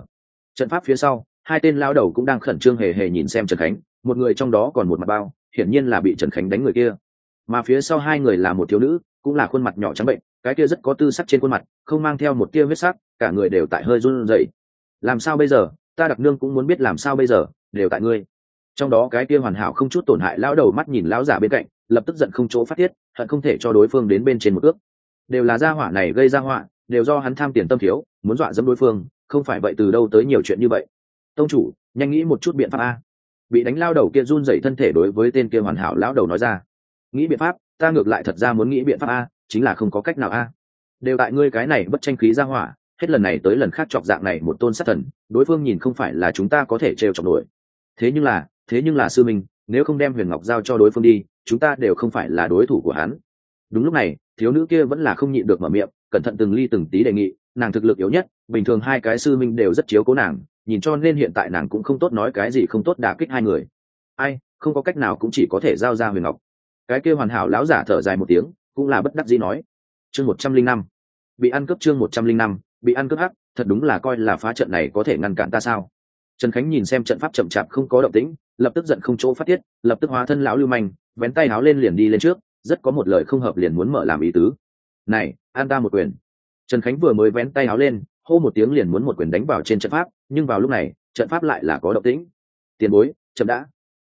Trận pháp phía sau, hai tên lao đầu cũng đang khẩn trương hề hề nhìn xem trần khánh, một người trong đó còn một mặt bao, hiển nhiên là bị trần khánh đánh người kia. Mà phía sau hai người là một thiếu nữ, cũng là khuôn mặt nhỏ trắng bệnh, cái kia rất có tư sắc trên khuôn mặt, không mang theo một tia huyết sắc, cả người đều tại hơi run rẩy. Làm sao bây giờ? Ta đặc nương cũng muốn biết làm sao bây giờ, đều tại ngươi trong đó cái kia hoàn hảo không chút tổn hại lão đầu mắt nhìn lão giả bên cạnh, lập tức giận không chỗ phát tiết, hận không thể cho đối phương đến bên trên một ước đều là gia hỏa này gây ra họa, đều do hắn tham tiền tâm thiếu, muốn dọa dẫm đối phương, không phải vậy từ đâu tới nhiều chuyện như vậy. Tông chủ, nhanh nghĩ một chút biện pháp a. Bị đánh lao đầu kia run dậy thân thể đối với tên kia hoàn hảo lão đầu nói ra. Nghĩ biện pháp, ta ngược lại thật ra muốn nghĩ biện pháp a, chính là không có cách nào a. Đều tại ngươi cái này bất tranh khí ra hỏa, hết lần này tới lần khác chọc dạng này một tôn sát thần, đối phương nhìn không phải là chúng ta có thể trêu chọc nổi. Thế nhưng là thế nhưng là sư minh, nếu không đem huyền ngọc giao cho đối phương đi, chúng ta đều không phải là đối thủ của hắn. Đúng lúc này, thiếu nữ kia vẫn là không nhịn được mở miệng, cẩn thận từng ly từng tí đề nghị, nàng thực lực yếu nhất, bình thường hai cái sư minh đều rất chiếu cố nàng, nhìn cho nên hiện tại nàng cũng không tốt nói cái gì không tốt đả kích hai người. Ai, không có cách nào cũng chỉ có thể giao ra huyền ngọc. Cái kia hoàn hảo lão giả thở dài một tiếng, cũng là bất đắc dĩ nói. Chương một trăm linh năm. Bị ăn cướp chương một trăm linh năm, bị ăn cướp hắc, thật đúng là coi là phá trận này có thể ngăn cản ta sao? Trần khánh nhìn xem trận pháp chậm chạp không có động tĩnh lập tức giận không chỗ phát tiết, lập tức hóa thân lão lưu manh, vén tay háo lên liền đi lên trước, rất có một lời không hợp liền muốn mở làm ý tứ. Này, an ta một quyền. Trần khánh vừa mới vén tay háo lên, hô một tiếng liền muốn một quyền đánh vào trên trận pháp, nhưng vào lúc này, trận pháp lại là có động tĩnh. Tiền bối, chậm đã.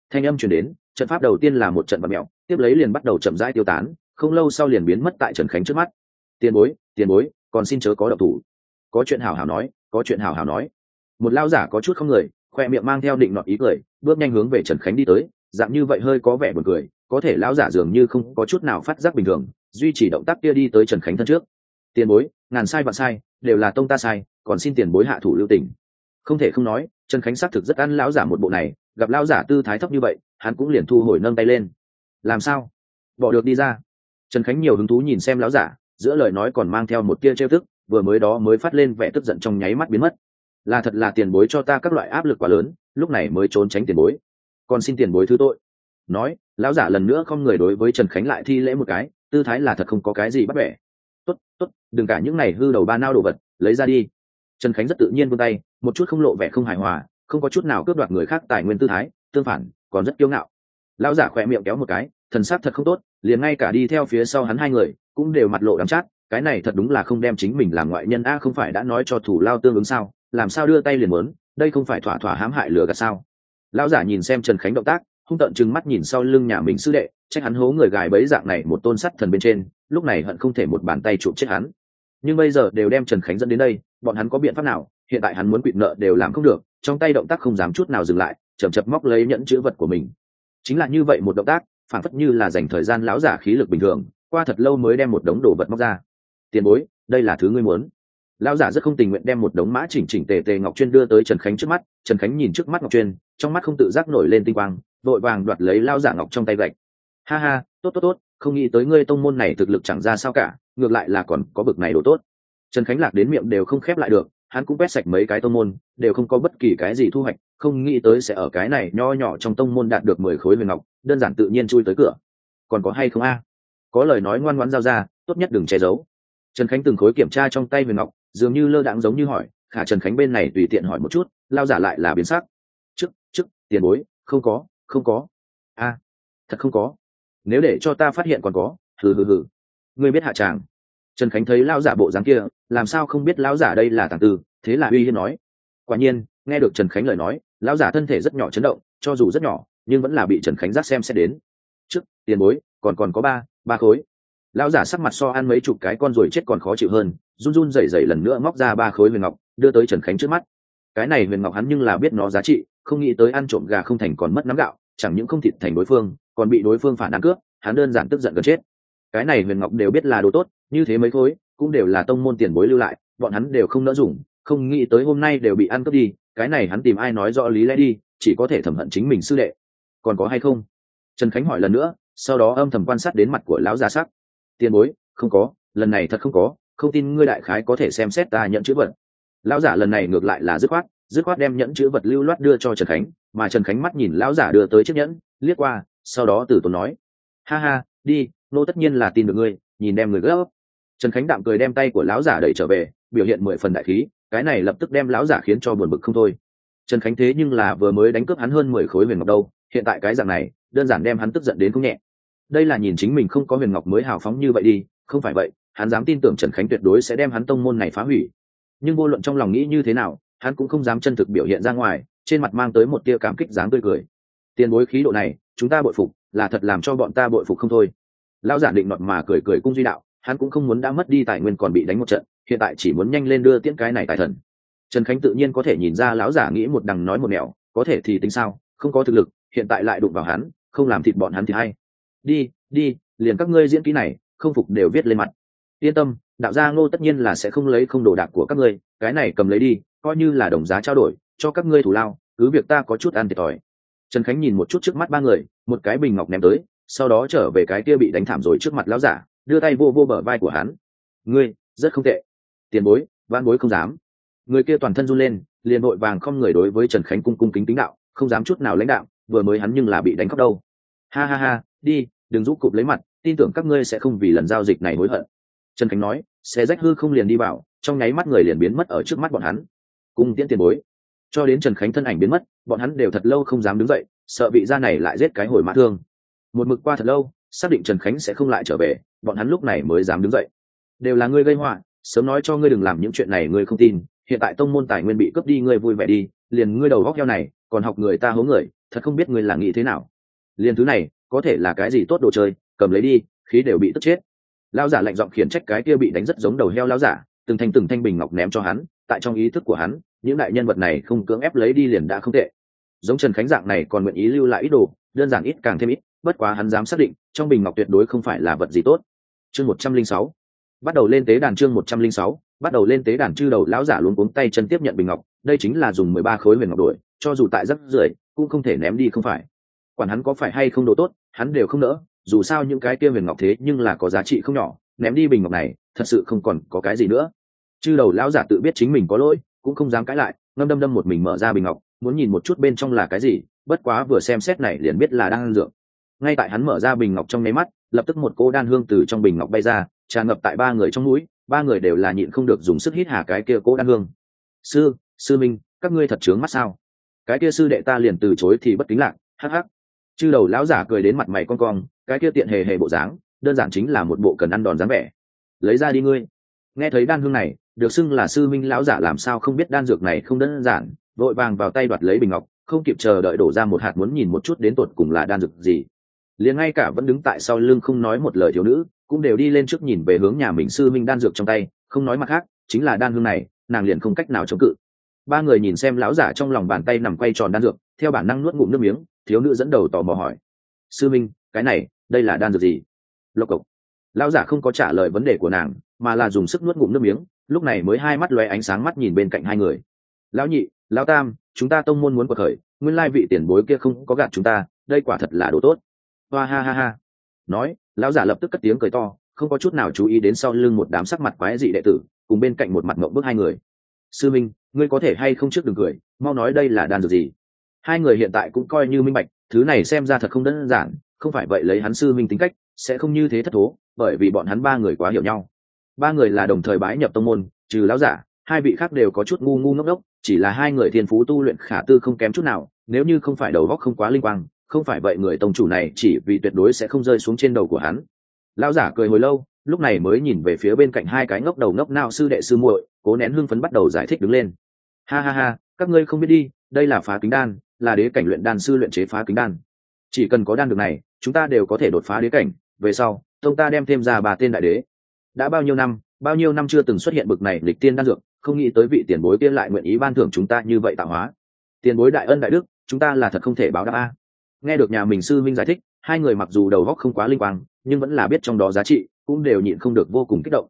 Thanh âm chuyển đến, trận pháp đầu tiên là một trận vật mẹo tiếp lấy liền bắt đầu chậm rãi tiêu tán, không lâu sau liền biến mất tại trần khánh trước mắt. Tiền bối tiền bối, còn xin chớ có độc thủ. Có chuyện hào hào nói, có chuyện hào hào nói. Một lao giả có chút không người khoe miệng mang theo định nọt ý cười, bước nhanh hướng về trần khánh đi tới, dạng như vậy hơi có vẻ buồn cười, có thể lão giả dường như không có chút nào phát giác bình thường, duy trì động tác kia đi tới trần khánh thân trước. Tiền bối, ngàn sai vạn sai, đều là tông ta sai, còn xin tiền bối hạ thủ lưu tình. Không thể không nói, trần khánh xác thực rất ăn lão giả một bộ này, gặp lão giả tư thái thấp như vậy, hắn cũng liền thu hồi nâng tay lên. Làm sao? Bỏ được đi ra. Trần khánh nhiều hứng thú nhìn xem lão giả, giữa lời nói còn mang theo một tia trêu tức, vừa mới đó mới phát lên vẻ tức giận trong nháy mắt biến mất là thật là tiền bối cho ta các loại áp lực quá lớn, lúc này mới trốn tránh tiền bối. Còn xin tiền bối thứ tội. Nói, lão giả lần nữa không người đối với trần khánh lại thi lễ một cái, tư thái là thật không có cái gì bắt bẻ. Tốt tốt, đừng cả những này hư đầu ba nao đồ vật, lấy ra đi. Trần khánh rất tự nhiên vươn tay, một chút không lộ vẻ không hài hòa, không có chút nào cướp đoạt người khác tài nguyên tư thái, tương phản, còn rất kiêu ngạo. Lão giả khỏe miệng kéo một cái, thần sắc thật không tốt, liền ngay cả đi theo phía sau hắn hai người, cũng đều mặt lộ đắm chát, cái này thật đúng là không đem chính mình làm ngoại nhân, a, không phải đã nói cho thủ lao tương ứng sao? Làm sao đưa tay liền muốn, đây không phải thỏa thỏa hãm hại lừa gạt sao? Lão giả nhìn xem trần khánh động tác, hung tợn chừng mắt nhìn sau lưng nhà mình sư đệ, trách hắn hố người gài bấy dạng này một tôn sắt thần bên trên, lúc này hận không thể một bàn tay chụp chết hắn. Nhưng bây giờ đều đem trần khánh dẫn đến đây, bọn hắn có biện pháp nào? Hiện tại hắn muốn quỵt nợ đều làm không được, trong tay động tác không dám chút nào dừng lại, chậm chậm móc lấy nhẫn chữ vật của mình. Chính là như vậy một động tác, phản phất như là dành thời gian lão giả khí lực bình thường, qua thật lâu mới đem một đống đồ vật móc ra. Tiền bối, đây là thứ ngươi muốn lão giả rất không tình nguyện đem một đống mã chỉnh chỉnh tề tề ngọc chuyên đưa tới trần khánh trước mắt, trần khánh nhìn trước mắt ngọc chuyên, trong mắt không tự giác nổi lên tinh quang, vội vàng đoạt lấy lão giả ngọc trong tay gạch. Ha ha, tốt tốt tốt, không nghĩ tới ngươi tông môn này thực lực chẳng ra sao cả, ngược lại là còn có bực này đồ tốt. Trần khánh lạc đến miệng đều không khép lại được, hắn cũng quét sạch mấy cái tông môn, đều không có bất kỳ cái gì thu hoạch, không nghĩ tới sẽ ở cái này nho nhỏ trong tông môn đạt được mười khối huyền ngọc, đơn giản tự nhiên chui tới cửa. Còn có hay không a? Có lời nói ngoan ngoãn giao ra, tốt nhất đừng che giấu. Trần khánh từng khối kiểm tra trong tay huyền ngọc dường như lơ đãng giống như hỏi, khả trần khánh bên này tùy tiện hỏi một chút, lao giả lại là biến sắc. Chức chức, tiền bối, không có không có. A, thật không có. Nếu để cho ta phát hiện còn có, hừ hừ hừ. Ngươi biết hạ tràng. Trần khánh thấy lao giả bộ dáng kia, làm sao không biết lão giả đây là tàng tư, thế là uy hiên nói. Quả nhiên, nghe được trần khánh lời nói, lão giả thân thể rất nhỏ chấn động, cho dù rất nhỏ, nhưng vẫn là bị trần khánh giác xem sẽ đến. Trước tiền bối, còn còn có ba ba khối lão giả sắc mặt so ăn mấy chục cái con rồi chết còn khó chịu hơn, run run rẩy rẩy lần nữa móc ra ba khối huyền ngọc, đưa tới trần khánh trước mắt. Cái này huyền ngọc hắn nhưng là biết nó giá trị, không nghĩ tới ăn trộm gà không thành còn mất nắm gạo, chẳng những không thịt thành đối phương, còn bị đối phương phản ăn cướp, hắn đơn giản tức giận gần chết. Cái này huyền ngọc đều biết là đồ tốt, như thế mấy khối, cũng đều là tông môn tiền bối lưu lại, bọn hắn đều không nỡ dùng, không nghĩ tới hôm nay đều bị ăn cướp đi, cái này hắn tìm ai nói rõ lý lẽ đi, chỉ có thể thẩm hận chính mình sư đệ. Còn có hay không? Trần khánh hỏi lần nữa, sau đó âm thầm quan sát đến mặt của lão già sắc tiền bối, không có, lần này thật không có, không tin ngươi đại khái có thể xem xét ta nhận chữ vật. Lão giả lần này ngược lại là dứt khoát dứt khoát đem nhẫn chữ vật lưu loát đưa cho trần khánh, mà trần khánh mắt nhìn lão giả đưa tới chiếc nhẫn, liếc qua, sau đó từ tốn nói, ha ha, đi, nô tất nhiên là tin được ngươi, nhìn đem người gấp. Trần khánh đạm cười đem tay của lão giả đẩy trở về, biểu hiện mười phần đại khí, cái này lập tức đem lão giả khiến cho buồn bực không thôi. Trần khánh thế nhưng là vừa mới đánh cướp hắn hơn mười khối huyền ngọc đâu, hiện tại cái dạng này, đơn giản đem hắn tức giận đến không nhẹ đây là nhìn chính mình không có huyền ngọc mới hào phóng như vậy đi, không phải vậy, hắn dám tin tưởng trần khánh tuyệt đối sẽ đem hắn tông môn này phá hủy. Nhưng vô luận trong lòng nghĩ như thế nào, hắn cũng không dám chân thực biểu hiện ra ngoài, trên mặt mang tới một tia cảm kích dáng tươi cười. Tiền bối khí độ này, chúng ta bội phục, là thật làm cho bọn ta bội phục không thôi. Lão giả định nọt mà cười cười cung duy đạo, hắn cũng không muốn đã mất đi tài nguyên còn bị đánh một trận, hiện tại chỉ muốn nhanh lên đưa tiễn cái này tài thần. Trần khánh tự nhiên có thể nhìn ra lão giả nghĩ một đằng nói một nẻo, có thể thì tính sao, không có thực lực, hiện tại lại đụng vào hắn, không làm thịt bọn hắn thì hay đi đi, liền các ngươi diễn kỹ này, không phục đều viết lên mặt. Yên tâm, đạo gia ngô tất nhiên là sẽ không lấy không đồ đạc của các ngươi, cái này cầm lấy đi, coi như là đồng giá trao đổi, cho các ngươi thủ lao, cứ việc ta có chút ăn thiệt thòi. Trần khánh nhìn một chút trước mắt ba người, một cái bình ngọc ném tới, sau đó trở về cái kia bị đánh thảm rồi trước mặt lão giả, đưa tay vô vô bờ vai của hắn. Ngươi, rất không tệ. Tiền bối van bối không dám. Người kia toàn thân run lên, liền vội vàng không người đối với trần khánh cung cung kính tính đạo, không dám chút nào lãnh đạo, vừa mới hắn nhưng là bị đánh khóc đâu. Ha ha ha, đi đừng giúp cụp lấy mặt, tin tưởng các ngươi sẽ không vì lần giao dịch này hối hận. Trần khánh nói xe rách hư không liền đi vào, trong nháy mắt người liền biến mất ở trước mắt bọn hắn. Cung tiễn tiền bối, cho đến trần khánh thân ảnh biến mất, bọn hắn đều thật lâu không dám đứng dậy, sợ bị gia này lại giết cái hồi mã thương. Một mực qua thật lâu, xác định trần khánh sẽ không lại trở về, bọn hắn lúc này mới dám đứng dậy. Đều là ngươi gây họa, sớm nói cho ngươi đừng làm những chuyện này ngươi không tin, hiện tại tông môn tài nguyên bị cướp đi ngươi vui vẻ đi, liền ngươi đầu góc heo này, còn học người ta hố người, thật không biết ngươi là nghĩ thế nào. Liền thứ này có thể là cái gì tốt đồ chơi, cầm lấy đi, khí đều bị tức chết. Lao giả lạnh giọng khiển trách cái kia bị đánh rất giống đầu heo lao giả, từng thanh từng thanh bình ngọc ném cho hắn, tại trong ý thức của hắn, những đại nhân vật này không cưỡng ép lấy đi liền đã không tệ. Giống trần khánh dạng này còn nguyện ý lưu lại ít đồ, đơn giản ít càng thêm ít, bất quá hắn dám xác định, trong bình ngọc tuyệt đối không phải là vật gì tốt. Chương một trăm linh sáu. Bắt đầu lên tế đàn chương một trăm linh sáu, bắt đầu lên tế đàn chư đầu lão giả luôn cuống tay chân tiếp nhận bình ngọc, đây chính là dùng mười ba khối huyền ngọc đuổi cho dù tại rất rưởi cũng không thể ném đi không phải quản hắn có phải hay không đồ tốt, hắn đều không nỡ, dù sao những cái kia huyền ngọc thế nhưng là có giá trị không nhỏ, ném đi bình ngọc này, thật sự không còn có cái gì nữa. Chư đầu lão giả tự biết chính mình có lỗi, cũng không dám cãi lại, ngâm đâm đâm một mình mở ra bình ngọc, muốn nhìn một chút bên trong là cái gì, bất quá vừa xem xét này liền biết là đang ăn dược. Ngay tại hắn mở ra bình ngọc trong nháy mắt, lập tức một cô đan hương từ trong bình ngọc bay ra, tràn ngập tại ba người trong mũi, ba người đều là nhịn không được dùng sức hít hà cái kia cố đan hương. Sư sư minh, các ngươi thật trướng mắt sao? Cái kia sư đệ ta liền từ chối thì bất kính lạc, hắc hắc chư đầu lão giả cười đến mặt mày con cong, cái kia tiện hề hề bộ dáng, đơn giản chính là một bộ cần ăn đòn dáng vẻ. Lấy ra đi ngươi. Nghe thấy đan hương này, được xưng là sư minh lão giả làm sao không biết đan dược này không đơn giản, vội vàng vào tay đoạt lấy bình ngọc, không kịp chờ đợi đổ ra một hạt muốn nhìn một chút đến tột cùng là đan dược gì. Liền ngay cả vẫn đứng tại sau lưng không nói một lời thiếu nữ, cũng đều đi lên trước nhìn về hướng nhà mình sư minh đan dược trong tay, không nói mặt khác, chính là đan hương này, nàng liền không cách nào chống cự ba người nhìn xem lão giả trong lòng bàn tay nằm quay tròn đan dược, theo bản năng nuốt ngụm nước miếng, thiếu nữ dẫn đầu tò mò hỏi. Sư minh, cái này, đây là đan dược gì? Lộc cộc. Lão giả không có trả lời vấn đề của nàng, mà là dùng sức nuốt ngụm nước miếng, lúc này mới hai mắt lóe ánh sáng mắt nhìn bên cạnh hai người. Lão nhị, lão tam, chúng ta tông môn muốn cuộc khởi, nguyên lai vị tiền bối kia không có gạt chúng ta, đây quả thật là đồ tốt. Hoa ha ha ha. Nói, lão giả lập tức cất tiếng cười to, không có chút nào chú ý đến sau lưng một đám sắc mặt quái dị đệ tử, cùng bên cạnh một mặt mộng bước hai người sư minh, ngươi có thể hay không trước đừng cười, mau nói đây là đan dược gì? Hai người hiện tại cũng coi như minh bạch, thứ này xem ra thật không đơn giản, không phải vậy lấy hắn sư minh tính cách, sẽ không như thế thất thố, bởi vì bọn hắn ba người quá hiểu nhau. Ba người là đồng thời bái nhập tông môn, trừ lão giả, hai vị khác đều có chút ngu ngu ngốc ngốc, chỉ là hai người thiên phú tu luyện khả tư không kém chút nào, nếu như không phải đầu góc không quá linh quang, không phải vậy người tông chủ này chỉ vì tuyệt đối sẽ không rơi xuống trên đầu của hắn. Lão giả cười hồi lâu lúc này mới nhìn về phía bên cạnh hai cái ngốc đầu ngốc nao sư đệ sư muội, cố nén hưng phấn bắt đầu giải thích đứng lên. Ha ha ha, các ngươi không biết đi, đây là phá kính đan, là đế cảnh luyện đan sư luyện chế phá kính đan. Chỉ cần có đan được này, chúng ta đều có thể đột phá đế cảnh. Về sau, tông ta đem thêm ra bà tên đại đế. Đã bao nhiêu năm, bao nhiêu năm chưa từng xuất hiện bực này lịch tiên đan dược, không nghĩ tới vị tiền bối tiên lại nguyện ý ban thưởng chúng ta như vậy tạo hóa. Tiền bối đại ân đại đức, chúng ta là thật không thể báo đáp a. Nghe được nhà mình sư minh giải thích, hai người mặc dù đầu góc không quá linh quang, nhưng vẫn là biết trong đó giá trị cũng đều nhịn không được vô cùng kích động.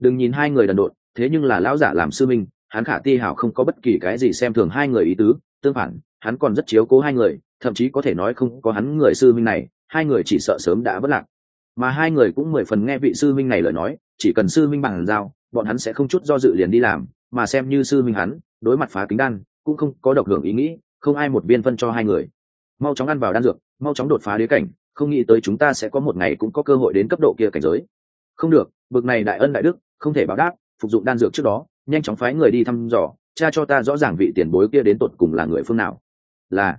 Đừng nhìn hai người đần độn, thế nhưng là lão giả làm sư minh, hắn khả ti hảo không có bất kỳ cái gì xem thường hai người ý tứ, tương phản, hắn còn rất chiếu cố hai người, thậm chí có thể nói không có hắn người sư minh này, hai người chỉ sợ sớm đã vất lạc. Mà hai người cũng mười phần nghe vị sư minh này lời nói, chỉ cần sư minh bằng giao bọn hắn sẽ không chút do dự liền đi làm, mà xem như sư minh hắn, đối mặt phá kính đan, cũng không có độc hưởng ý nghĩ, không ai một viên phân cho hai người. Mau chóng ăn vào đan dược, mau chóng đột phá đế cảnh, không nghĩ tới chúng ta sẽ có một ngày cũng có cơ hội đến cấp độ kia cảnh giới không được, bực này đại ân đại đức, không thể báo đáp, phục dụng đan dược trước đó, nhanh chóng phái người đi thăm dò, cha cho ta rõ ràng vị tiền bối kia đến tột cùng là người phương nào. Là,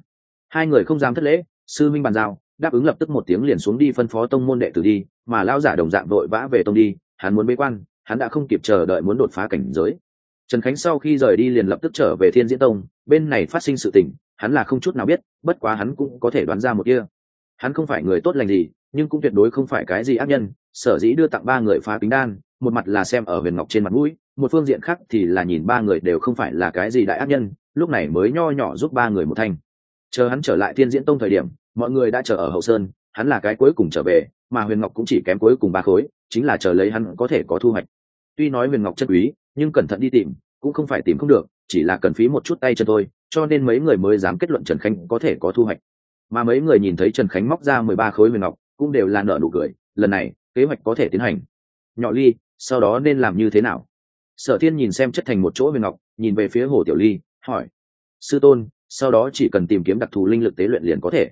hai người không dám thất lễ, sư minh bàn giao, đáp ứng lập tức một tiếng liền xuống đi phân phó tông môn đệ tử đi, mà lao giả đồng dạng vội vã về tông đi, hắn muốn bế quan, hắn đã không kịp chờ đợi muốn đột phá cảnh giới. Trần khánh sau khi rời đi liền lập tức trở về thiên diễn tông, bên này phát sinh sự tình, hắn là không chút nào biết, bất quá hắn cũng có thể đoán ra một kia. Hắn không phải người tốt lành gì, nhưng cũng tuyệt đối không phải cái gì ác nhân sở dĩ đưa tặng ba người phá kính đan, một mặt là xem ở huyền ngọc trên mặt mũi, một phương diện khác thì là nhìn ba người đều không phải là cái gì đại ác nhân, lúc này mới nho nhỏ giúp ba người một thanh. Chờ hắn trở lại thiên diễn tông thời điểm, mọi người đã chờ ở hậu sơn, hắn là cái cuối cùng trở về, mà huyền ngọc cũng chỉ kém cuối cùng ba khối, chính là chờ lấy hắn có thể có thu hoạch. Tuy nói huyền ngọc chất quý, nhưng cẩn thận đi tìm, cũng không phải tìm không được, chỉ là cần phí một chút tay chân thôi, cho nên mấy người mới dám kết luận trần khánh có thể có thu hoạch. Mà mấy người nhìn thấy trần khánh móc ra mười ba khối huyền ngọc, cũng đều là nợ nụ cười, lần này kế hoạch có thể tiến hành. Nhỏ ly, sau đó nên làm như thế nào? Sở thiên nhìn xem chất thành một chỗ huyền ngọc, nhìn về phía hồ tiểu ly, hỏi. Sư tôn, sau đó chỉ cần tìm kiếm đặc thù linh lực tế luyện liền có thể.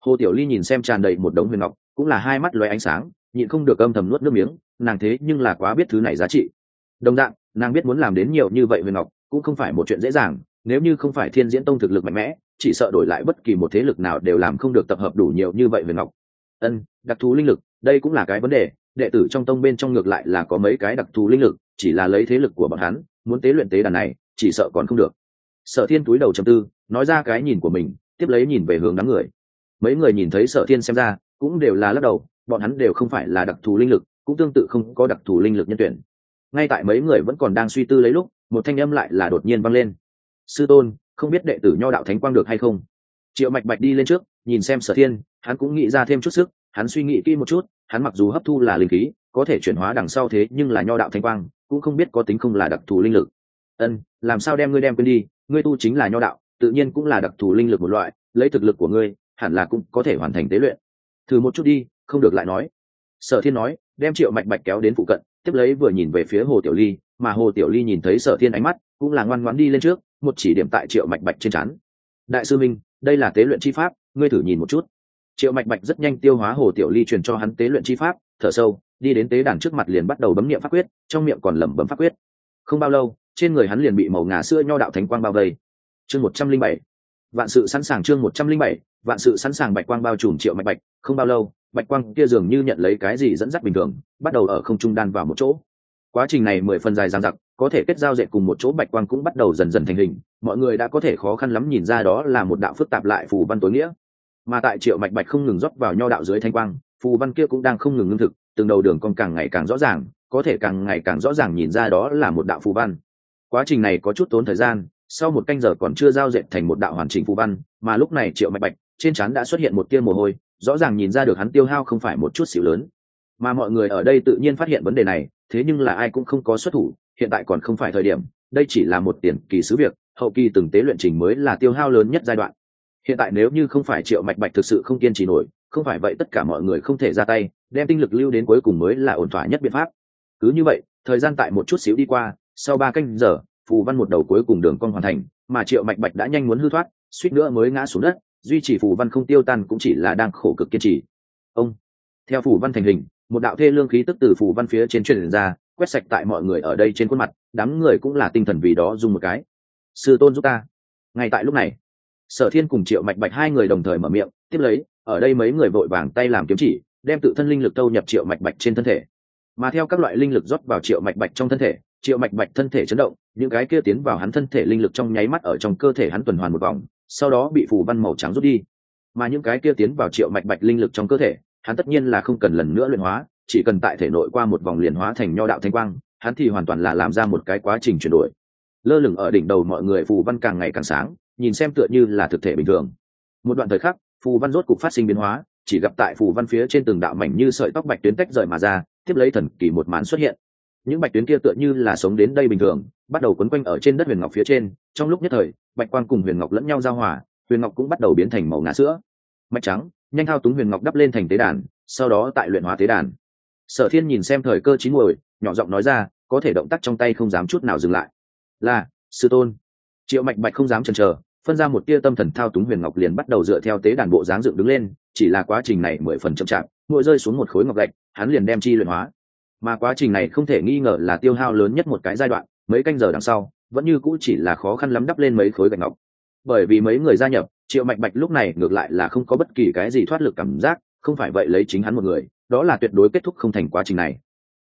Hồ tiểu ly nhìn xem tràn đầy một đống huyền ngọc, cũng là hai mắt loé ánh sáng, nhịn không được âm thầm nuốt nước miếng, nàng thế nhưng là quá biết thứ này giá trị. Đồng dạng, nàng biết muốn làm đến nhiều như vậy huyền ngọc, cũng không phải một chuyện dễ dàng, nếu như không phải thiên diễn tông thực lực mạnh mẽ, chỉ sợ đổi lại bất kỳ một thế lực nào đều làm không được tập hợp đủ nhiều như vậy huyền ngọc ân, đặc thù linh lực, đây cũng là cái vấn đề, đệ tử trong tông bên trong ngược lại là có mấy cái đặc thù linh lực, chỉ là lấy thế lực của bọn hắn, muốn tế luyện tế đàn này, chỉ sợ còn không được. Sở thiên túi đầu chầm tư, nói ra cái nhìn của mình, tiếp lấy nhìn về hướng đám người. Mấy người nhìn thấy sở thiên xem ra, cũng đều là lắc đầu, bọn hắn đều không phải là đặc thù linh lực, cũng tương tự không có đặc thù linh lực nhân tuyển. Ngay tại mấy người vẫn còn đang suy tư lấy lúc, một thanh âm lại là đột nhiên vang lên. Sư tôn, không biết đệ tử nho đạo thánh quang được hay không? Triệu mạch bạch đi lên trước nhìn xem sở thiên, hắn cũng nghĩ ra thêm chút sức, hắn suy nghĩ kỹ một chút, hắn mặc dù hấp thu là linh khí, có thể chuyển hóa đằng sau thế nhưng là nho đạo thánh quang, cũng không biết có tính không là đặc thù linh lực. Ân, làm sao đem ngươi đem quên đi? Ngươi tu chính là nho đạo, tự nhiên cũng là đặc thù linh lực một loại, lấy thực lực của ngươi, hẳn là cũng có thể hoàn thành tế luyện. Thử một chút đi, không được lại nói. Sở thiên nói, đem triệu mạch bạch kéo đến phụ cận, tiếp lấy vừa nhìn về phía hồ tiểu ly, mà hồ tiểu ly nhìn thấy sở thiên ánh mắt, cũng là ngoan ngoãn đi lên trước, một chỉ điểm tại triệu mạch bạch trên trán. Đại sư minh, đây là tế luyện chi pháp ngươi thử nhìn một chút. Triệu mạch bạch rất nhanh tiêu hóa hồ tiểu ly truyền cho hắn tế luyện chi pháp, thở sâu, đi đến tế đàn trước mặt liền bắt đầu bấm miệng pháp quyết, trong miệng còn lẩm bấm pháp quyết. Không bao lâu, trên người hắn liền bị màu ngà sữa nho đạo thánh quang bao vây. Chương một trăm linh bảy, vạn sự sẵn sàng, chương một trăm linh bảy, vạn sự sẵn sàng, bạch quang bao trùm triệu mạch bạch. Không bao lâu, bạch quang kia dường như nhận lấy cái gì dẫn dắt bình thường, bắt đầu ở không trung đan vào một chỗ. Quá trình này mười phần dài dang dặc, có thể kết giao dệt cùng một chỗ bạch quang cũng bắt đầu dần dần thành hình. Mọi người đã có thể khó khăn lắm nhìn ra đó là một đạo phức tạp lại phù văn tối nghĩa mà tại triệu mạch bạch không ngừng rót vào nho đạo dưới thanh quang, phù văn kia cũng đang không ngừng ngưng thực, từng đầu đường con càng ngày càng rõ ràng, có thể càng ngày càng rõ ràng nhìn ra đó là một đạo phù văn. Quá trình này có chút tốn thời gian, sau một canh giờ còn chưa giao dệt thành một đạo hoàn chỉnh phù văn, mà lúc này triệu mạch bạch, trên trán đã xuất hiện một tia mồ hôi, rõ ràng nhìn ra được hắn tiêu hao không phải một chút xíu lớn. Mà mọi người ở đây tự nhiên phát hiện vấn đề này, thế nhưng là ai cũng không có xuất thủ, hiện tại còn không phải thời điểm, đây chỉ là một tiền kỳ sứ việc, hậu kỳ từng tế luyện trình mới là tiêu hao lớn nhất giai đoạn hiện tại nếu như không phải triệu mạch bạch thực sự không kiên trì nổi, không phải vậy tất cả mọi người không thể ra tay, đem tinh lực lưu đến cuối cùng mới là ổn thỏa nhất biện pháp. Cứ như vậy, thời gian tại một chút xíu đi qua, sau ba canh giờ, phù văn một đầu cuối cùng đường con hoàn thành, mà triệu mạch bạch đã nhanh muốn hư thoát, suýt nữa mới ngã xuống đất, duy trì phù văn không tiêu tan cũng chỉ là đang khổ cực kiên trì. Ông, theo phù văn thành hình, một đạo thê lương khí tức từ phù văn phía trên truyền ra, quét sạch tại mọi người ở đây trên khuôn mặt, đám người cũng là tinh thần vì đó dùng một cái. Sư tôn giúp ta. Ngay tại lúc này sở thiên cùng triệu mạch bạch hai người đồng thời mở miệng, tiếp lấy, ở đây mấy người vội vàng tay làm kiếm chỉ, đem tự thân linh lực tâu nhập triệu mạch bạch trên thân thể. Mà theo các loại linh lực rót vào triệu mạch bạch trong thân thể, triệu mạch bạch thân thể chấn động, những cái kia tiến vào hắn thân thể linh lực trong nháy mắt ở trong cơ thể hắn tuần hoàn một vòng, sau đó bị phù văn màu trắng rút đi. Mà những cái kia tiến vào triệu mạch bạch linh lực trong cơ thể, hắn tất nhiên là không cần lần nữa luyện hóa, chỉ cần tại thể nội qua một vòng liền hóa thành nho đạo thanh quang, hắn thì hoàn toàn là làm ra một cái quá trình chuyển đổi. Lơ lửng ở đỉnh đầu mọi người, phù văn càng ngày càng sáng nhìn xem tựa như là thực thể bình thường. Một đoạn thời khắc, phù văn rốt cục phát sinh biến hóa, chỉ gặp tại phù văn phía trên từng đạo mảnh như sợi tóc bạch tuyến tách rời mà ra, tiếp lấy thần kỳ một màn xuất hiện. Những bạch tuyến kia tựa như là sống đến đây bình thường, bắt đầu quấn quanh ở trên đất huyền ngọc phía trên, trong lúc nhất thời, bạch quang cùng huyền ngọc lẫn nhau giao hòa, huyền ngọc cũng bắt đầu biến thành màu ngã sữa. Mạch trắng, nhanh thao túng huyền ngọc đắp lên thành tế đàn, sau đó tại luyện hóa tế đàn. Sở thiên nhìn xem thời cơ chín muồi, nhỏ giọng nói ra, có thể động tác trong tay không dám chút nào dừng lại. Là, sư tôn triệu mạch bạch không dám chần chờ, phân ra một tia tâm thần thao túng huyền ngọc liền bắt đầu dựa theo tế đàn bộ dáng dựng đứng lên, chỉ là quá trình này mười phần chậm chạp, mỗi rơi xuống một khối ngọc gạch, hắn liền đem chi luyện hóa. Mà quá trình này không thể nghi ngờ là tiêu hao lớn nhất một cái giai đoạn, mấy canh giờ đằng sau, vẫn như cũ chỉ là khó khăn lắm đắp lên mấy khối gạch ngọc. Bởi vì mấy người gia nhập, triệu mạch bạch lúc này ngược lại là không có bất kỳ cái gì thoát lực cảm giác, không phải vậy lấy chính hắn một người, đó là tuyệt đối kết thúc không thành quá trình này.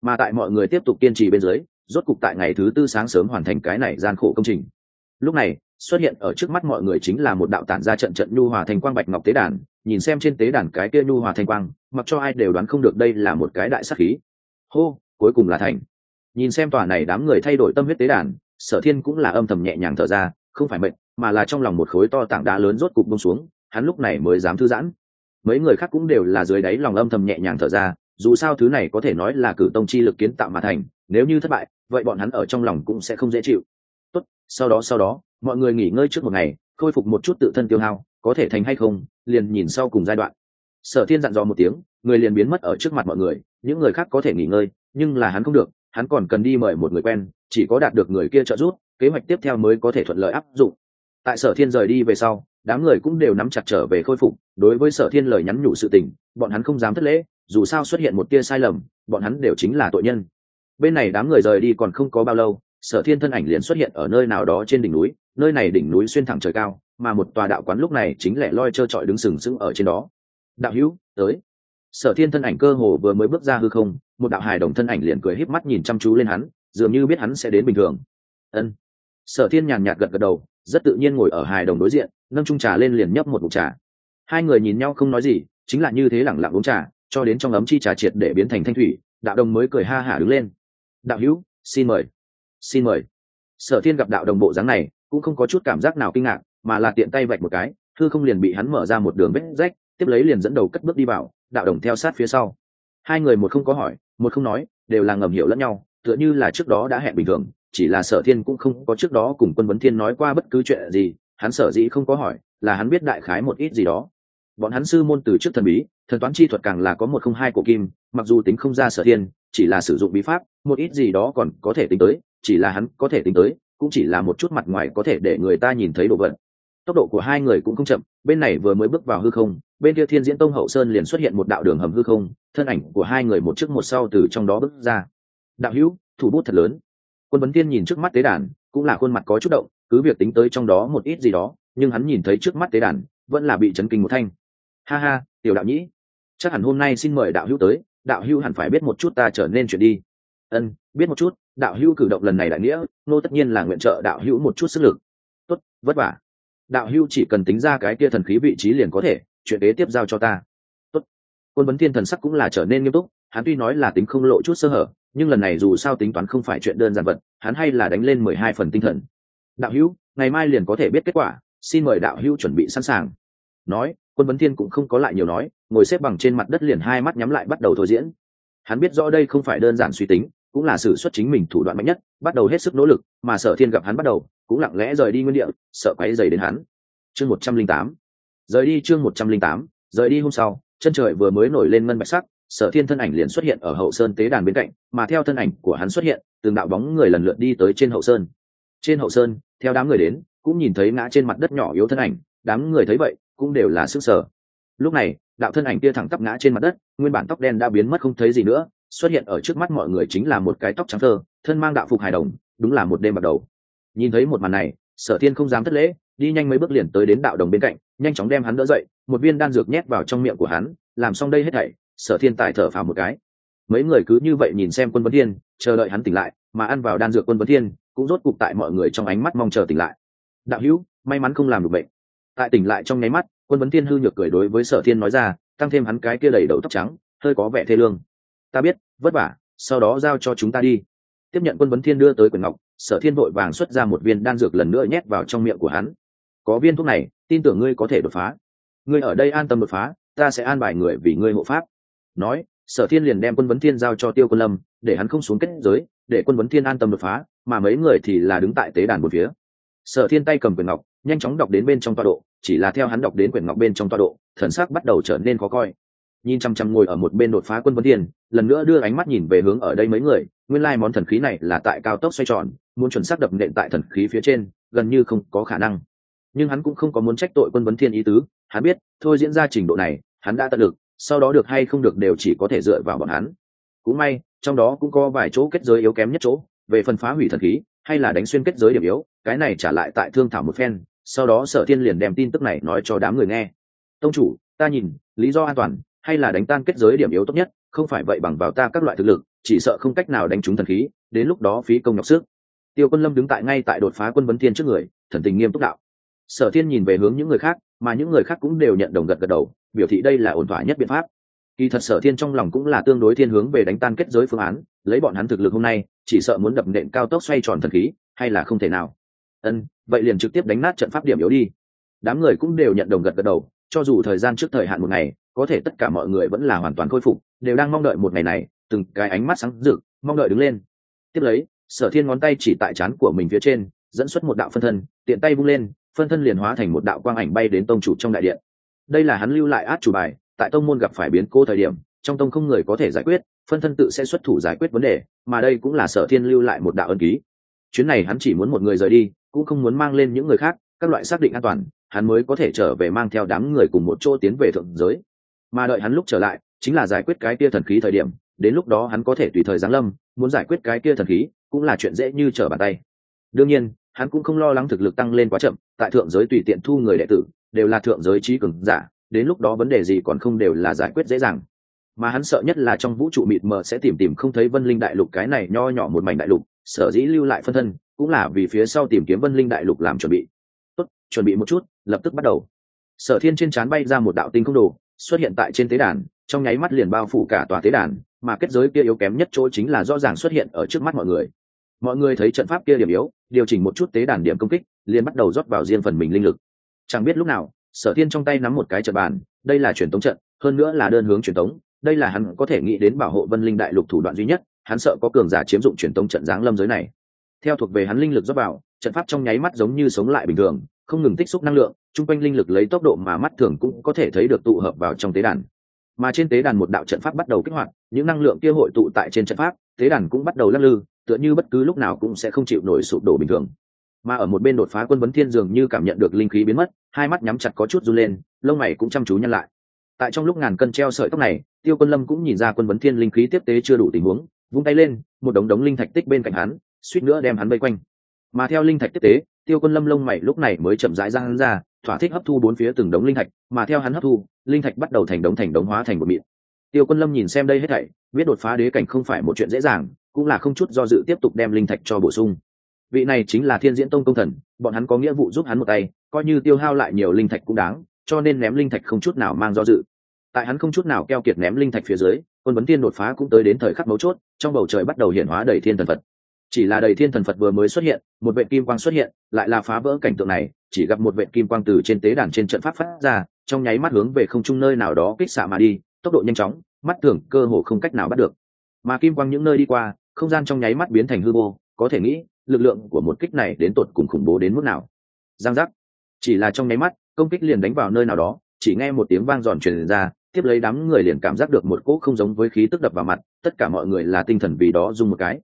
Mà tại mọi người tiếp tục kiên trì bên dưới, rốt cục tại ngày thứ tư sáng sớm hoàn thành cái này gian khổ công trình lúc này, xuất hiện ở trước mắt mọi người chính là một đạo tản ra trận trận nhu hòa thành quang bạch ngọc tế đàn, nhìn xem trên tế đàn cái kia nhu hòa thanh quang, mặc cho ai đều đoán không được đây là một cái đại sắc khí. Hô, cuối cùng là thành. Nhìn xem tòa này đám người thay đổi tâm huyết tế đàn, sở thiên cũng là âm thầm nhẹ nhàng thở ra, không phải mệnh, mà là trong lòng một khối to tảng đá lớn rốt cục bông xuống, hắn lúc này mới dám thư giãn. Mấy người khác cũng đều là dưới đáy lòng âm thầm nhẹ nhàng thở ra, dù sao thứ này có thể nói là cử tông chi lực kiến tạo mà thành, nếu như thất bại, vậy bọn hắn ở trong lòng cũng sẽ không dễ chịu tốt, sau đó sau đó, mọi người nghỉ ngơi trước một ngày, khôi phục một chút tự thân tiêu hao, có thể thành hay không, liền nhìn sau cùng giai đoạn. Sở thiên dặn dò một tiếng, người liền biến mất ở trước mặt mọi người, những người khác có thể nghỉ ngơi, nhưng là hắn không được, hắn còn cần đi mời một người quen, chỉ có đạt được người kia trợ giúp, kế hoạch tiếp theo mới có thể thuận lợi áp dụng. Tại sở thiên rời đi về sau, đám người cũng đều nắm chặt trở về khôi phục, đối với sở thiên lời nhắn nhủ sự tình, bọn hắn không dám thất lễ, dù sao xuất hiện một tia sai lầm, bọn hắn đều chính là tội nhân. Bên này đám người rời đi còn không có bao lâu sở thiên thân ảnh liền xuất hiện ở nơi nào đó trên đỉnh núi, nơi này đỉnh núi xuyên thẳng trời cao, mà một tòa đạo quán lúc này chính lẻ loi trơ trọi đứng sừng sững ở trên đó. Đạo hữu, tới. Sở thiên thân ảnh cơ hồ vừa mới bước ra hư không, một đạo hài đồng thân ảnh liền cười híp mắt nhìn chăm chú lên hắn, dường như biết hắn sẽ đến bình thường. Ân. Sở thiên nhàn nhạt gật gật đầu, rất tự nhiên ngồi ở hài đồng đối diện, nâng trung trà lên liền nhấp một bụng trà. Hai người nhìn nhau không nói gì, chính là như thế lẳng lặng uống trà, cho đến trong ấm chi trà triệt để biến thành thanh thủy, đạo đồng mới cười ha hả đứng lên. Đạo hữu, xin mời xin mời. Sở thiên gặp đạo đồng bộ dáng này, cũng không có chút cảm giác nào kinh ngạc, mà là tiện tay vạch một cái, thư không liền bị hắn mở ra một đường vết rách, tiếp lấy liền dẫn đầu cất bước đi vào, đạo đồng theo sát phía sau. Hai người một không có hỏi, một không nói, đều là ngầm hiểu lẫn nhau, tựa như là trước đó đã hẹn bình thường, chỉ là sở thiên cũng không có trước đó cùng quân vấn thiên nói qua bất cứ chuyện gì, hắn sở dĩ không có hỏi, là hắn biết đại khái một ít gì đó. Bọn hắn sư môn từ trước thần bí, thần toán chi thuật càng là có một không hai của kim, mặc dù tính không ra sở thiên, chỉ là sử dụng bí pháp, một ít gì đó còn có thể tính tới chỉ là hắn có thể tính tới, cũng chỉ là một chút mặt ngoài có thể để người ta nhìn thấy đồ vật. Tốc độ của hai người cũng không chậm, bên này vừa mới bước vào hư không, bên kia thiên diễn tông hậu sơn liền xuất hiện một đạo đường hầm hư không, thân ảnh của hai người một trước một sau từ trong đó bước ra. Đạo hữu, thủ bút thật lớn. Quân vấn tiên nhìn trước mắt tế đàn, cũng là khuôn mặt có chút động, cứ việc tính tới trong đó một ít gì đó, nhưng hắn nhìn thấy trước mắt tế đàn, vẫn là bị chấn kinh một thanh. Ha ha, tiểu đạo nhĩ. Chắc hẳn hôm nay xin mời đạo hữu tới, đạo hữu hẳn phải biết một chút ta trở nên chuyện đi ân, biết một chút, đạo hữu cử động lần này đại nghĩa, nô tất nhiên là nguyện trợ đạo hữu một chút sức lực. Tốt, vất vả. Đạo hữu chỉ cần tính ra cái kia thần khí vị trí liền có thể, chuyện kế tiếp giao cho ta. Tốt. Quân vấn thiên thần sắc cũng là trở nên nghiêm túc, hắn tuy nói là tính không lộ chút sơ hở, nhưng lần này dù sao tính toán không phải chuyện đơn giản vật, hắn hay là đánh lên mười hai phần tinh thần. Đạo hữu, ngày mai liền có thể biết kết quả, xin mời đạo hữu chuẩn bị sẵn sàng. Nói, quân vấn thiên cũng không có lại nhiều nói, ngồi xếp bằng trên mặt đất liền hai mắt nhắm lại bắt đầu thôi diễn. Hắn biết rõ đây không phải đơn giản suy tính cũng là sự xuất chính mình thủ đoạn mạnh nhất, bắt đầu hết sức nỗ lực, mà sở thiên gặp hắn bắt đầu, cũng lặng lẽ rời đi nguyên địa, sợ quáy dày đến hắn. Chương một trăm linh tám. Rời đi chương một trăm linh tám, rời đi hôm sau, chân trời vừa mới nổi lên ngân bạch sắc, sở thiên thân ảnh liền xuất hiện ở hậu sơn tế đàn bên cạnh, mà theo thân ảnh của hắn xuất hiện, từng đạo bóng người lần lượt đi tới trên hậu sơn. Trên hậu sơn, theo đám người đến, cũng nhìn thấy ngã trên mặt đất nhỏ yếu thân ảnh, đám người thấy vậy, cũng đều là sức sở lúc này, đạo thân ảnh kia thẳng tắp ngã trên mặt đất, nguyên bản tóc đen đã biến mất không thấy gì nữa xuất hiện ở trước mắt mọi người chính là một cái tóc trắng thơ, thân mang đạo phục hài đồng, đúng là một đêm bắt đầu. Nhìn thấy một màn này, sở thiên không dám thất lễ, đi nhanh mấy bước liền tới đến đạo đồng bên cạnh, nhanh chóng đem hắn đỡ dậy, một viên đan dược nhét vào trong miệng của hắn, làm xong đây hết thảy, sở thiên tài thở phào một cái. Mấy người cứ như vậy nhìn xem quân vấn thiên, chờ đợi hắn tỉnh lại, mà ăn vào đan dược quân vấn thiên, cũng rốt cục tại mọi người trong ánh mắt mong chờ tỉnh lại. Đạo hữu, may mắn không làm được bệnh. Tại tỉnh lại trong nháy mắt, quân vấn thiên hư nhược cười đối với sở thiên nói ra, tăng thêm hắn cái kia đầy đầu tóc trắng, hơi có vẻ thê lương ta biết, vất vả, sau đó giao cho chúng ta đi. Tiếp nhận quân vấn thiên đưa tới quyền ngọc, sở thiên vội vàng xuất ra một viên đan dược lần nữa nhét vào trong miệng của hắn. Có viên thuốc này, tin tưởng ngươi có thể đột phá. Ngươi ở đây an tâm đột phá, ta sẽ an bài người vì ngươi hộ pháp. Nói, sở thiên liền đem quân vấn thiên giao cho tiêu quân lâm, để hắn không xuống kết giới, để quân vấn thiên an tâm đột phá, mà mấy người thì là đứng tại tế đàn một phía. Sở thiên tay cầm quyền ngọc, nhanh chóng đọc đến bên trong tọa độ, chỉ là theo hắn đọc đến quyển ngọc bên trong tọa độ, thần sắc bắt đầu trở nên khó coi nhìn chăm chăm ngồi ở một bên đột phá quân vấn thiên, lần nữa đưa ánh mắt nhìn về hướng ở đây mấy người, nguyên lai món thần khí này là tại cao tốc xoay tròn, muốn chuẩn xác đập nện tại thần khí phía trên, gần như không có khả năng. Nhưng hắn cũng không có muốn trách tội quân vấn thiên ý tứ, hắn biết, thôi diễn ra trình độ này, hắn đã tận lực, sau đó được hay không được đều chỉ có thể dựa vào bọn hắn. Cũng may, trong đó cũng có vài chỗ kết giới yếu kém nhất chỗ, về phần phá hủy thần khí, hay là đánh xuyên kết giới điểm yếu, cái này trả lại tại thương thảo một phen, sau đó sở thiên liền đem tin tức này nói cho đám người nghe. Tông chủ, ta nhìn, lý do an toàn hay là đánh tan kết giới điểm yếu tốt nhất, không phải vậy bằng vào ta các loại thực lực, chỉ sợ không cách nào đánh trúng thần khí, đến lúc đó phí công nhọc sức. Tiêu quân lâm đứng tại ngay tại đột phá quân vấn thiên trước người, thần tình nghiêm túc đạo. Sở thiên nhìn về hướng những người khác, mà những người khác cũng đều nhận đồng gật gật đầu, biểu thị đây là ổn thỏa nhất biện pháp. Kỳ thật sở thiên trong lòng cũng là tương đối thiên hướng về đánh tan kết giới phương án, lấy bọn hắn thực lực hôm nay, chỉ sợ muốn đập nện cao tốc xoay tròn thần khí, hay là không thể nào. Ân, vậy liền trực tiếp đánh nát trận pháp điểm yếu đi. Đám người cũng đều nhận đồng gật gật đầu, cho dù thời gian trước thời hạn một ngày có thể tất cả mọi người vẫn là hoàn toàn khôi phục, đều đang mong đợi một ngày này, từng cái ánh mắt sáng rực, mong đợi đứng lên. Tiếp lấy, sở thiên ngón tay chỉ tại trán của mình phía trên, dẫn xuất một đạo phân thân, tiện tay vung lên, phân thân liền hóa thành một đạo quang ảnh bay đến tông chủ trong đại điện. Đây là hắn lưu lại át chủ bài, tại tông môn gặp phải biến cố thời điểm, trong tông không người có thể giải quyết, phân thân tự sẽ xuất thủ giải quyết vấn đề, mà đây cũng là sở thiên lưu lại một đạo ân ký. Chuyến này hắn chỉ muốn một người rời đi, cũng không muốn mang lên những người khác, các loại xác định an toàn, hắn mới có thể trở về mang theo đám người cùng một chỗ tiến về thượng giới mà đợi hắn lúc trở lại, chính là giải quyết cái kia thần khí thời điểm, đến lúc đó hắn có thể tùy thời giáng lâm, muốn giải quyết cái kia thần khí, cũng là chuyện dễ như trở bàn tay. Đương nhiên, hắn cũng không lo lắng thực lực tăng lên quá chậm, tại thượng giới tùy tiện thu người đệ tử, đều là thượng giới trí cường giả, đến lúc đó vấn đề gì còn không đều là giải quyết dễ dàng. Mà hắn sợ nhất là trong vũ trụ mịt mờ sẽ tìm tìm không thấy vân linh đại lục cái này nho nhỏ một mảnh đại lục, sở dĩ lưu lại phân thân, cũng là vì phía sau tìm kiếm vân linh đại lục làm chuẩn bị. Tốt, chuẩn bị một chút, lập tức bắt đầu. Sở thiên trên trán bay ra một đạo tinh không đồ xuất hiện tại trên tế đàn, trong nháy mắt liền bao phủ cả tòa tế đàn, mà kết giới kia yếu kém nhất chỗ chính là rõ ràng xuất hiện ở trước mắt mọi người. Mọi người thấy trận pháp kia điểm yếu, điều chỉnh một chút tế đàn điểm công kích, liền bắt đầu rót vào riêng phần mình linh lực. Chẳng biết lúc nào, sở thiên trong tay nắm một cái trận bàn, đây là truyền tống trận, hơn nữa là đơn hướng truyền tống, đây là hắn có thể nghĩ đến bảo hộ vân linh đại lục thủ đoạn duy nhất, hắn sợ có cường giả chiếm dụng truyền tống trận giáng lâm giới này. Theo thuộc về hắn linh lực rót vào, trận pháp trong nháy mắt giống như sống lại bình thường, không ngừng tích xúc năng lượng chung quanh linh lực lấy tốc độ mà mắt thường cũng có thể thấy được tụ hợp vào trong tế đàn. Mà trên tế đàn một đạo trận pháp bắt đầu kích hoạt, những năng lượng kia hội tụ tại trên trận pháp, tế đàn cũng bắt đầu lắc lư, tựa như bất cứ lúc nào cũng sẽ không chịu nổi sụp đổ bình thường. Mà ở một bên đột phá quân vấn thiên dường như cảm nhận được linh khí biến mất, hai mắt nhắm chặt có chút run lên, lông mày cũng chăm chú nhăn lại. Tại trong lúc ngàn cân treo sợi tóc này, tiêu quân lâm cũng nhìn ra quân vấn thiên linh khí tiếp tế chưa đủ tình huống, vung tay lên, một đống đống linh thạch tích bên cạnh hắn, suýt nữa đem hắn vây quanh. Mà theo linh thạch tiếp tế, tiêu quân lâm lông mày lúc này mới chậm rãi ra hắn ra thỏa thích hấp thu bốn phía từng đống linh thạch, mà theo hắn hấp thu, linh thạch bắt đầu thành đống thành đống hóa thành một miệng tiêu quân lâm nhìn xem đây hết thảy, biết đột phá đế cảnh không phải một chuyện dễ dàng, cũng là không chút do dự tiếp tục đem linh thạch cho bổ sung. Vị này chính là thiên diễn tông công thần, bọn hắn có nghĩa vụ giúp hắn một tay, coi như tiêu hao lại nhiều linh thạch cũng đáng, cho nên ném linh thạch không chút nào mang do dự. Tại hắn không chút nào keo kiệt ném linh thạch phía dưới, quân vấn tiên đột phá cũng tới đến thời khắc mấu chốt, trong bầu trời bắt đầu hiện hóa đầy thiên thần phật. Chỉ là đầy thiên thần phật vừa mới xuất hiện, một vệ kim quang xuất hiện, lại là phá vỡ cảnh tượng này chỉ gặp một vệ kim quang từ trên tế đàn trên trận pháp phát ra, trong nháy mắt hướng về không trung nơi nào đó kích xạ mà đi, tốc độ nhanh chóng, mắt thường cơ hồ không cách nào bắt được. Mà kim quang những nơi đi qua, không gian trong nháy mắt biến thành hư vô, có thể nghĩ, lực lượng của một kích này đến tột cùng khủng bố đến mức nào. Giang giác. Chỉ là trong nháy mắt, công kích liền đánh vào nơi nào đó, chỉ nghe một tiếng vang giòn truyền ra, tiếp lấy đám người liền cảm giác được một cỗ không giống với khí tức đập vào mặt, tất cả mọi người là tinh thần vì đó dùng một cái.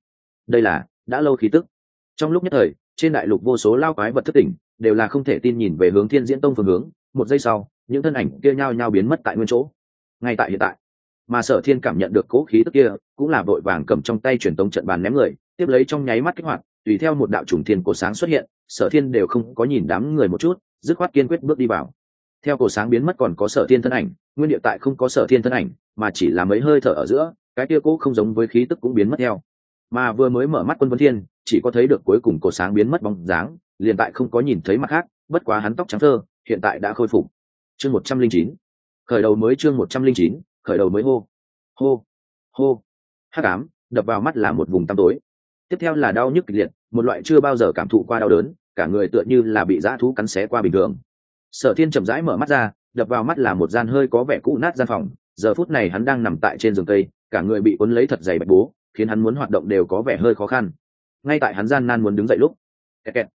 Đây là, đã lâu khí tức. Trong lúc nhất thời, trên đại lục vô số lao quái vật thất tỉnh đều là không thể tin nhìn về hướng thiên diễn tông phương hướng. Một giây sau, những thân ảnh kia nhao nhao biến mất tại nguyên chỗ. Ngay tại hiện tại, mà sở thiên cảm nhận được cố khí tức kia, cũng là vội vàng cầm trong tay truyền tống trận bàn ném người, tiếp lấy trong nháy mắt kích hoạt, tùy theo một đạo trùng thiên cổ sáng xuất hiện, sở thiên đều không có nhìn đám người một chút, dứt khoát kiên quyết bước đi vào. Theo cổ sáng biến mất còn có sở thiên thân ảnh, nguyên địa tại không có sở thiên thân ảnh, mà chỉ là mấy hơi thở ở giữa, cái kia cũ không giống với khí tức cũng biến mất theo. Mà vừa mới mở mắt quân vân thiên, chỉ có thấy được cuối cùng cổ sáng biến mất bóng dáng liền tại không có nhìn thấy mặt khác, bất quá hắn tóc trắng thơ, hiện tại đã khôi phục. Chương một trăm linh chín. Khởi đầu mới chương một trăm linh chín, khởi đầu mới hô. Hô hô. Hắc ám, đập vào mắt là một vùng tăm tối. Tiếp theo là đau nhức kịch liệt, một loại chưa bao giờ cảm thụ qua đau đớn, cả người tựa như là bị dã thú cắn xé qua bình thường. Sở thiên chậm rãi mở mắt ra, đập vào mắt là một gian hơi có vẻ cũ nát gian phòng, giờ phút này hắn đang nằm tại trên giường cây cả người bị cuốn lấy thật dày bạch bố, khiến hắn muốn hoạt động đều có vẻ hơi khó khăn. Ngay tại hắn gian nan muốn đứng dậy lúc, kẹt kẹt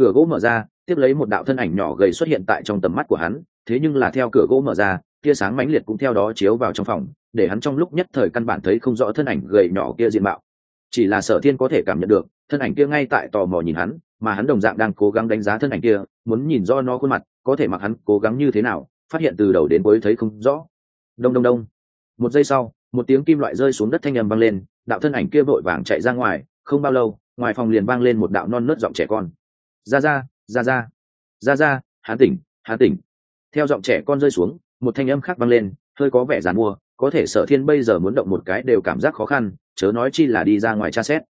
cửa gỗ mở ra, tiếp lấy một đạo thân ảnh nhỏ gầy xuất hiện tại trong tầm mắt của hắn, thế nhưng là theo cửa gỗ mở ra, tia sáng mãnh liệt cũng theo đó chiếu vào trong phòng, để hắn trong lúc nhất thời căn bản thấy không rõ thân ảnh gầy nhỏ kia diện mạo. Chỉ là sở thiên có thể cảm nhận được, thân ảnh kia ngay tại tò mò nhìn hắn, mà hắn đồng dạng đang cố gắng đánh giá thân ảnh kia, muốn nhìn do nó khuôn mặt, có thể mặc hắn cố gắng như thế nào, phát hiện từ đầu đến cuối thấy không rõ. Đông đông đông. Một giây sau, một tiếng kim loại rơi xuống đất thanh â m vang lên, đạo thân ảnh kia vội vàng chạy ra ngoài, không bao lâu, ngoài phòng liền vang lên một đạo non nớt giọng trẻ con ra ra ra ra. Ra ra hán tỉnh hán tỉnh. Theo giọng trẻ con rơi xuống, một thanh âm khác vang lên, hơi có vẻ g mua, có thể sở thiên bây giờ muốn động một cái đều cảm giác khó khăn, chớ nói chi là đi ra ngoài tra xét.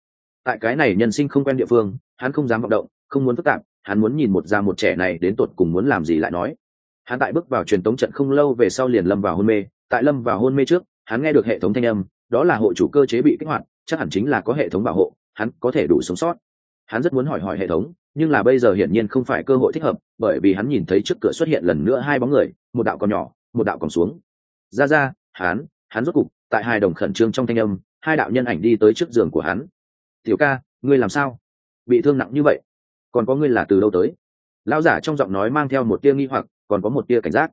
Tại cái này nhân sinh không quen địa phương, hắn không dám vọng động, không muốn phức tạp, hắn muốn nhìn một da một trẻ này đến tột cùng muốn làm gì lại nói. Hắn tại bước vào truyền tống trận không lâu về sau liền lâm vào hôn mê, tại lâm vào hôn mê trước, hắn nghe được hệ thống thanh âm, đó là hộ chủ cơ chế bị kích hoạt, chắc hẳn chính là có hệ thống bảo hộ, hắn có thể đủ sống sót. Hắn rất muốn hỏi hỏi hệ thống nhưng là bây giờ hiển nhiên không phải cơ hội thích hợp, bởi vì hắn nhìn thấy trước cửa xuất hiện lần nữa hai bóng người, một đạo còn nhỏ, một đạo còn xuống. Ra ra, hắn hắn rốt cục, tại hai đồng khẩn trương trong thanh âm, hai đạo nhân ảnh đi tới trước giường của hắn. Tiểu ca, ngươi làm sao? Bị thương nặng như vậy? Còn có ngươi là từ đâu tới? Lão giả trong giọng nói mang theo một tia nghi hoặc, còn có một tia cảnh giác.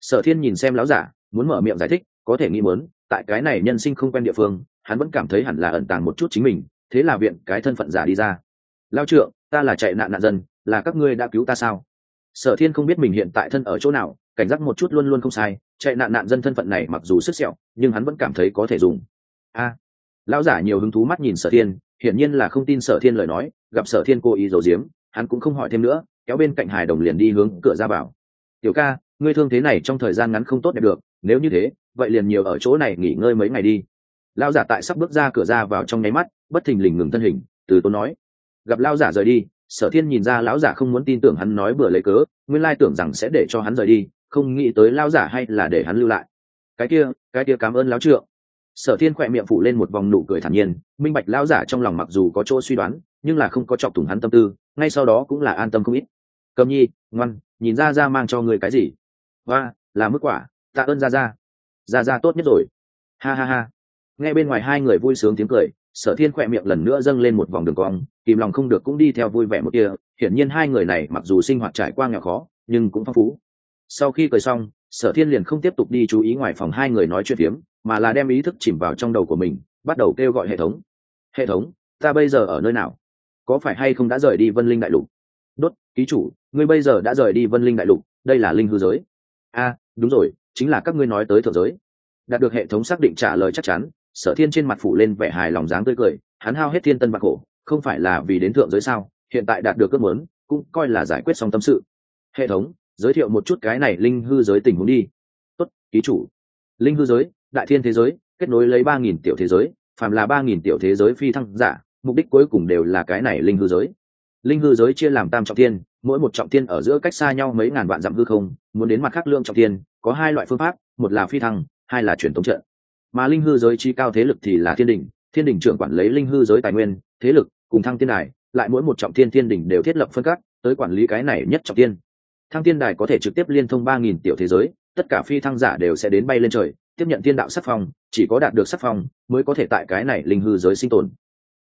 Sở thiên nhìn xem lão giả, muốn mở miệng giải thích, có thể nghi mớn tại cái này nhân sinh không quen địa phương, hắn vẫn cảm thấy hẳn là ẩn tàng một chút chính mình, thế là viện cái thân phận giả đi ra. Lao trượng ta là chạy nạn nạn dân, là các ngươi đã cứu ta sao? Sở thiên không biết mình hiện tại thân ở chỗ nào, cảnh giác một chút luôn luôn không sai, chạy nạn nạn dân thân phận này mặc dù sức sẹo, nhưng hắn vẫn cảm thấy có thể dùng. A, lão giả nhiều hứng thú mắt nhìn sở thiên, hiển nhiên là không tin sở thiên lời nói, gặp sở thiên cố ý giấu giếm, hắn cũng không hỏi thêm nữa, kéo bên cạnh Hải đồng liền đi hướng cửa ra vào. Tiểu ca, ngươi thương thế này trong thời gian ngắn không tốt đẹp được, nếu như thế, vậy liền nhiều ở chỗ này nghỉ ngơi mấy ngày đi. Lão giả tại sắp bước ra cửa ra vào trong nháy mắt, bất thình lình ngừng thân hình, từ tốn nói gặp lao giả rời đi, sở thiên nhìn ra lão giả không muốn tin tưởng hắn nói bừa lấy cớ, nguyên lai tưởng rằng sẽ để cho hắn rời đi, không nghĩ tới lao giả hay là để hắn lưu lại. Cái kia cái kia cảm ơn lão trượng. Sở thiên khỏe miệng phủ lên một vòng nụ cười thản nhiên, minh bạch lão giả trong lòng mặc dù có chỗ suy đoán, nhưng là không có chọc thủng hắn tâm tư, ngay sau đó cũng là an tâm không ít. Cầm nhi, ngoan, nhìn ra ra mang cho người cái gì? Và là mức quả, tạ ơn ra ra ra ra tốt nhất rồi. Ha ha ha. Nghe bên ngoài hai người vui sướng tiếng cười sở thiên khỏe miệng lần nữa dâng lên một vòng đường cong, kìm lòng không được cũng đi theo vui vẻ một kia. Hiển nhiên hai người này mặc dù sinh hoạt trải qua nghèo khó, nhưng cũng phong phú. Sau khi cười xong, sở thiên liền không tiếp tục đi chú ý ngoài phòng hai người nói chuyện phiếm, mà là đem ý thức chìm vào trong đầu của mình, bắt đầu kêu gọi hệ thống. Hệ thống, ta bây giờ ở nơi nào? Có phải hay không đã rời đi vân linh đại lục? Đốt, ký chủ, ngươi bây giờ đã rời đi vân linh đại lục, đây là linh hư giới. A, đúng rồi, chính là các ngươi nói tới thượng giới. Đạt được hệ thống xác định trả lời chắc chắn sở thiên trên mặt phủ lên vẻ hài lòng dáng tươi cười, hắn hao hết thiên tân bạc khổ, không phải là vì đến thượng giới sao, hiện tại đạt được ước muốn, cũng coi là giải quyết xong tâm sự. Hệ thống, giới thiệu một chút cái này linh hư giới tình huống đi. Tốt, ký chủ. Linh hư giới, đại thiên thế giới, kết nối lấy ba nghìn tiểu thế giới, phàm là ba nghìn tiểu thế giới phi thăng giả, mục đích cuối cùng đều là cái này linh hư giới. Linh hư giới chia làm tam trọng thiên, mỗi một trọng thiên ở giữa cách xa nhau mấy ngàn vạn dặm hư không, muốn đến mặt khác lượng trọng thiên, có hai loại phương pháp, một là phi thăng, hai là truyền thống trận mà linh hư giới chi cao thế lực thì là thiên đình. Thiên đình trưởng quản lấy linh hư giới tài nguyên, thế lực, cùng thăng thiên đài, lại mỗi một trọng thiên thiên đình đều thiết lập phân cắt tới quản lý cái này nhất trọng thiên. Thăng thiên đài có thể trực tiếp liên thông ba nghìn tiểu thế giới, tất cả phi thăng giả đều sẽ đến bay lên trời, tiếp nhận thiên đạo sắc phong, chỉ có đạt được sắc phong mới có thể tại cái này linh hư giới sinh tồn.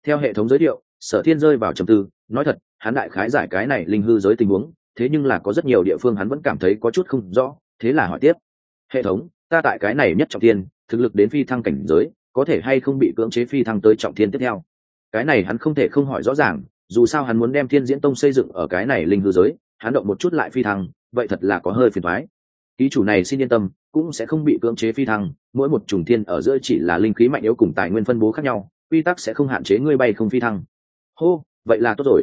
Theo hệ thống giới thiệu, sở thiên rơi vào trầm tư, nói thật, hắn đại khái giải cái này linh hư giới tình huống, thế nhưng là có rất nhiều địa phương hắn vẫn cảm thấy có chút không rõ, thế là hỏi tiếp. Hệ thống, ta tại cái này nhất trọng thiên thực lực đến phi thăng cảnh giới, có thể hay không bị cưỡng chế phi thăng tới trọng thiên tiếp theo. Cái này hắn không thể không hỏi rõ ràng, dù sao hắn muốn đem thiên diễn tông xây dựng ở cái này linh hư giới, hắn động một chút lại phi thăng, vậy thật là có hơi phiền thoái ký chủ này xin yên tâm, cũng sẽ không bị cưỡng chế phi thăng, mỗi một trùng thiên ở giữa chỉ là linh khí mạnh yếu cùng tài nguyên phân bố khác nhau, quy tắc sẽ không hạn chế ngươi bay không phi thăng. Hô, vậy là tốt rồi.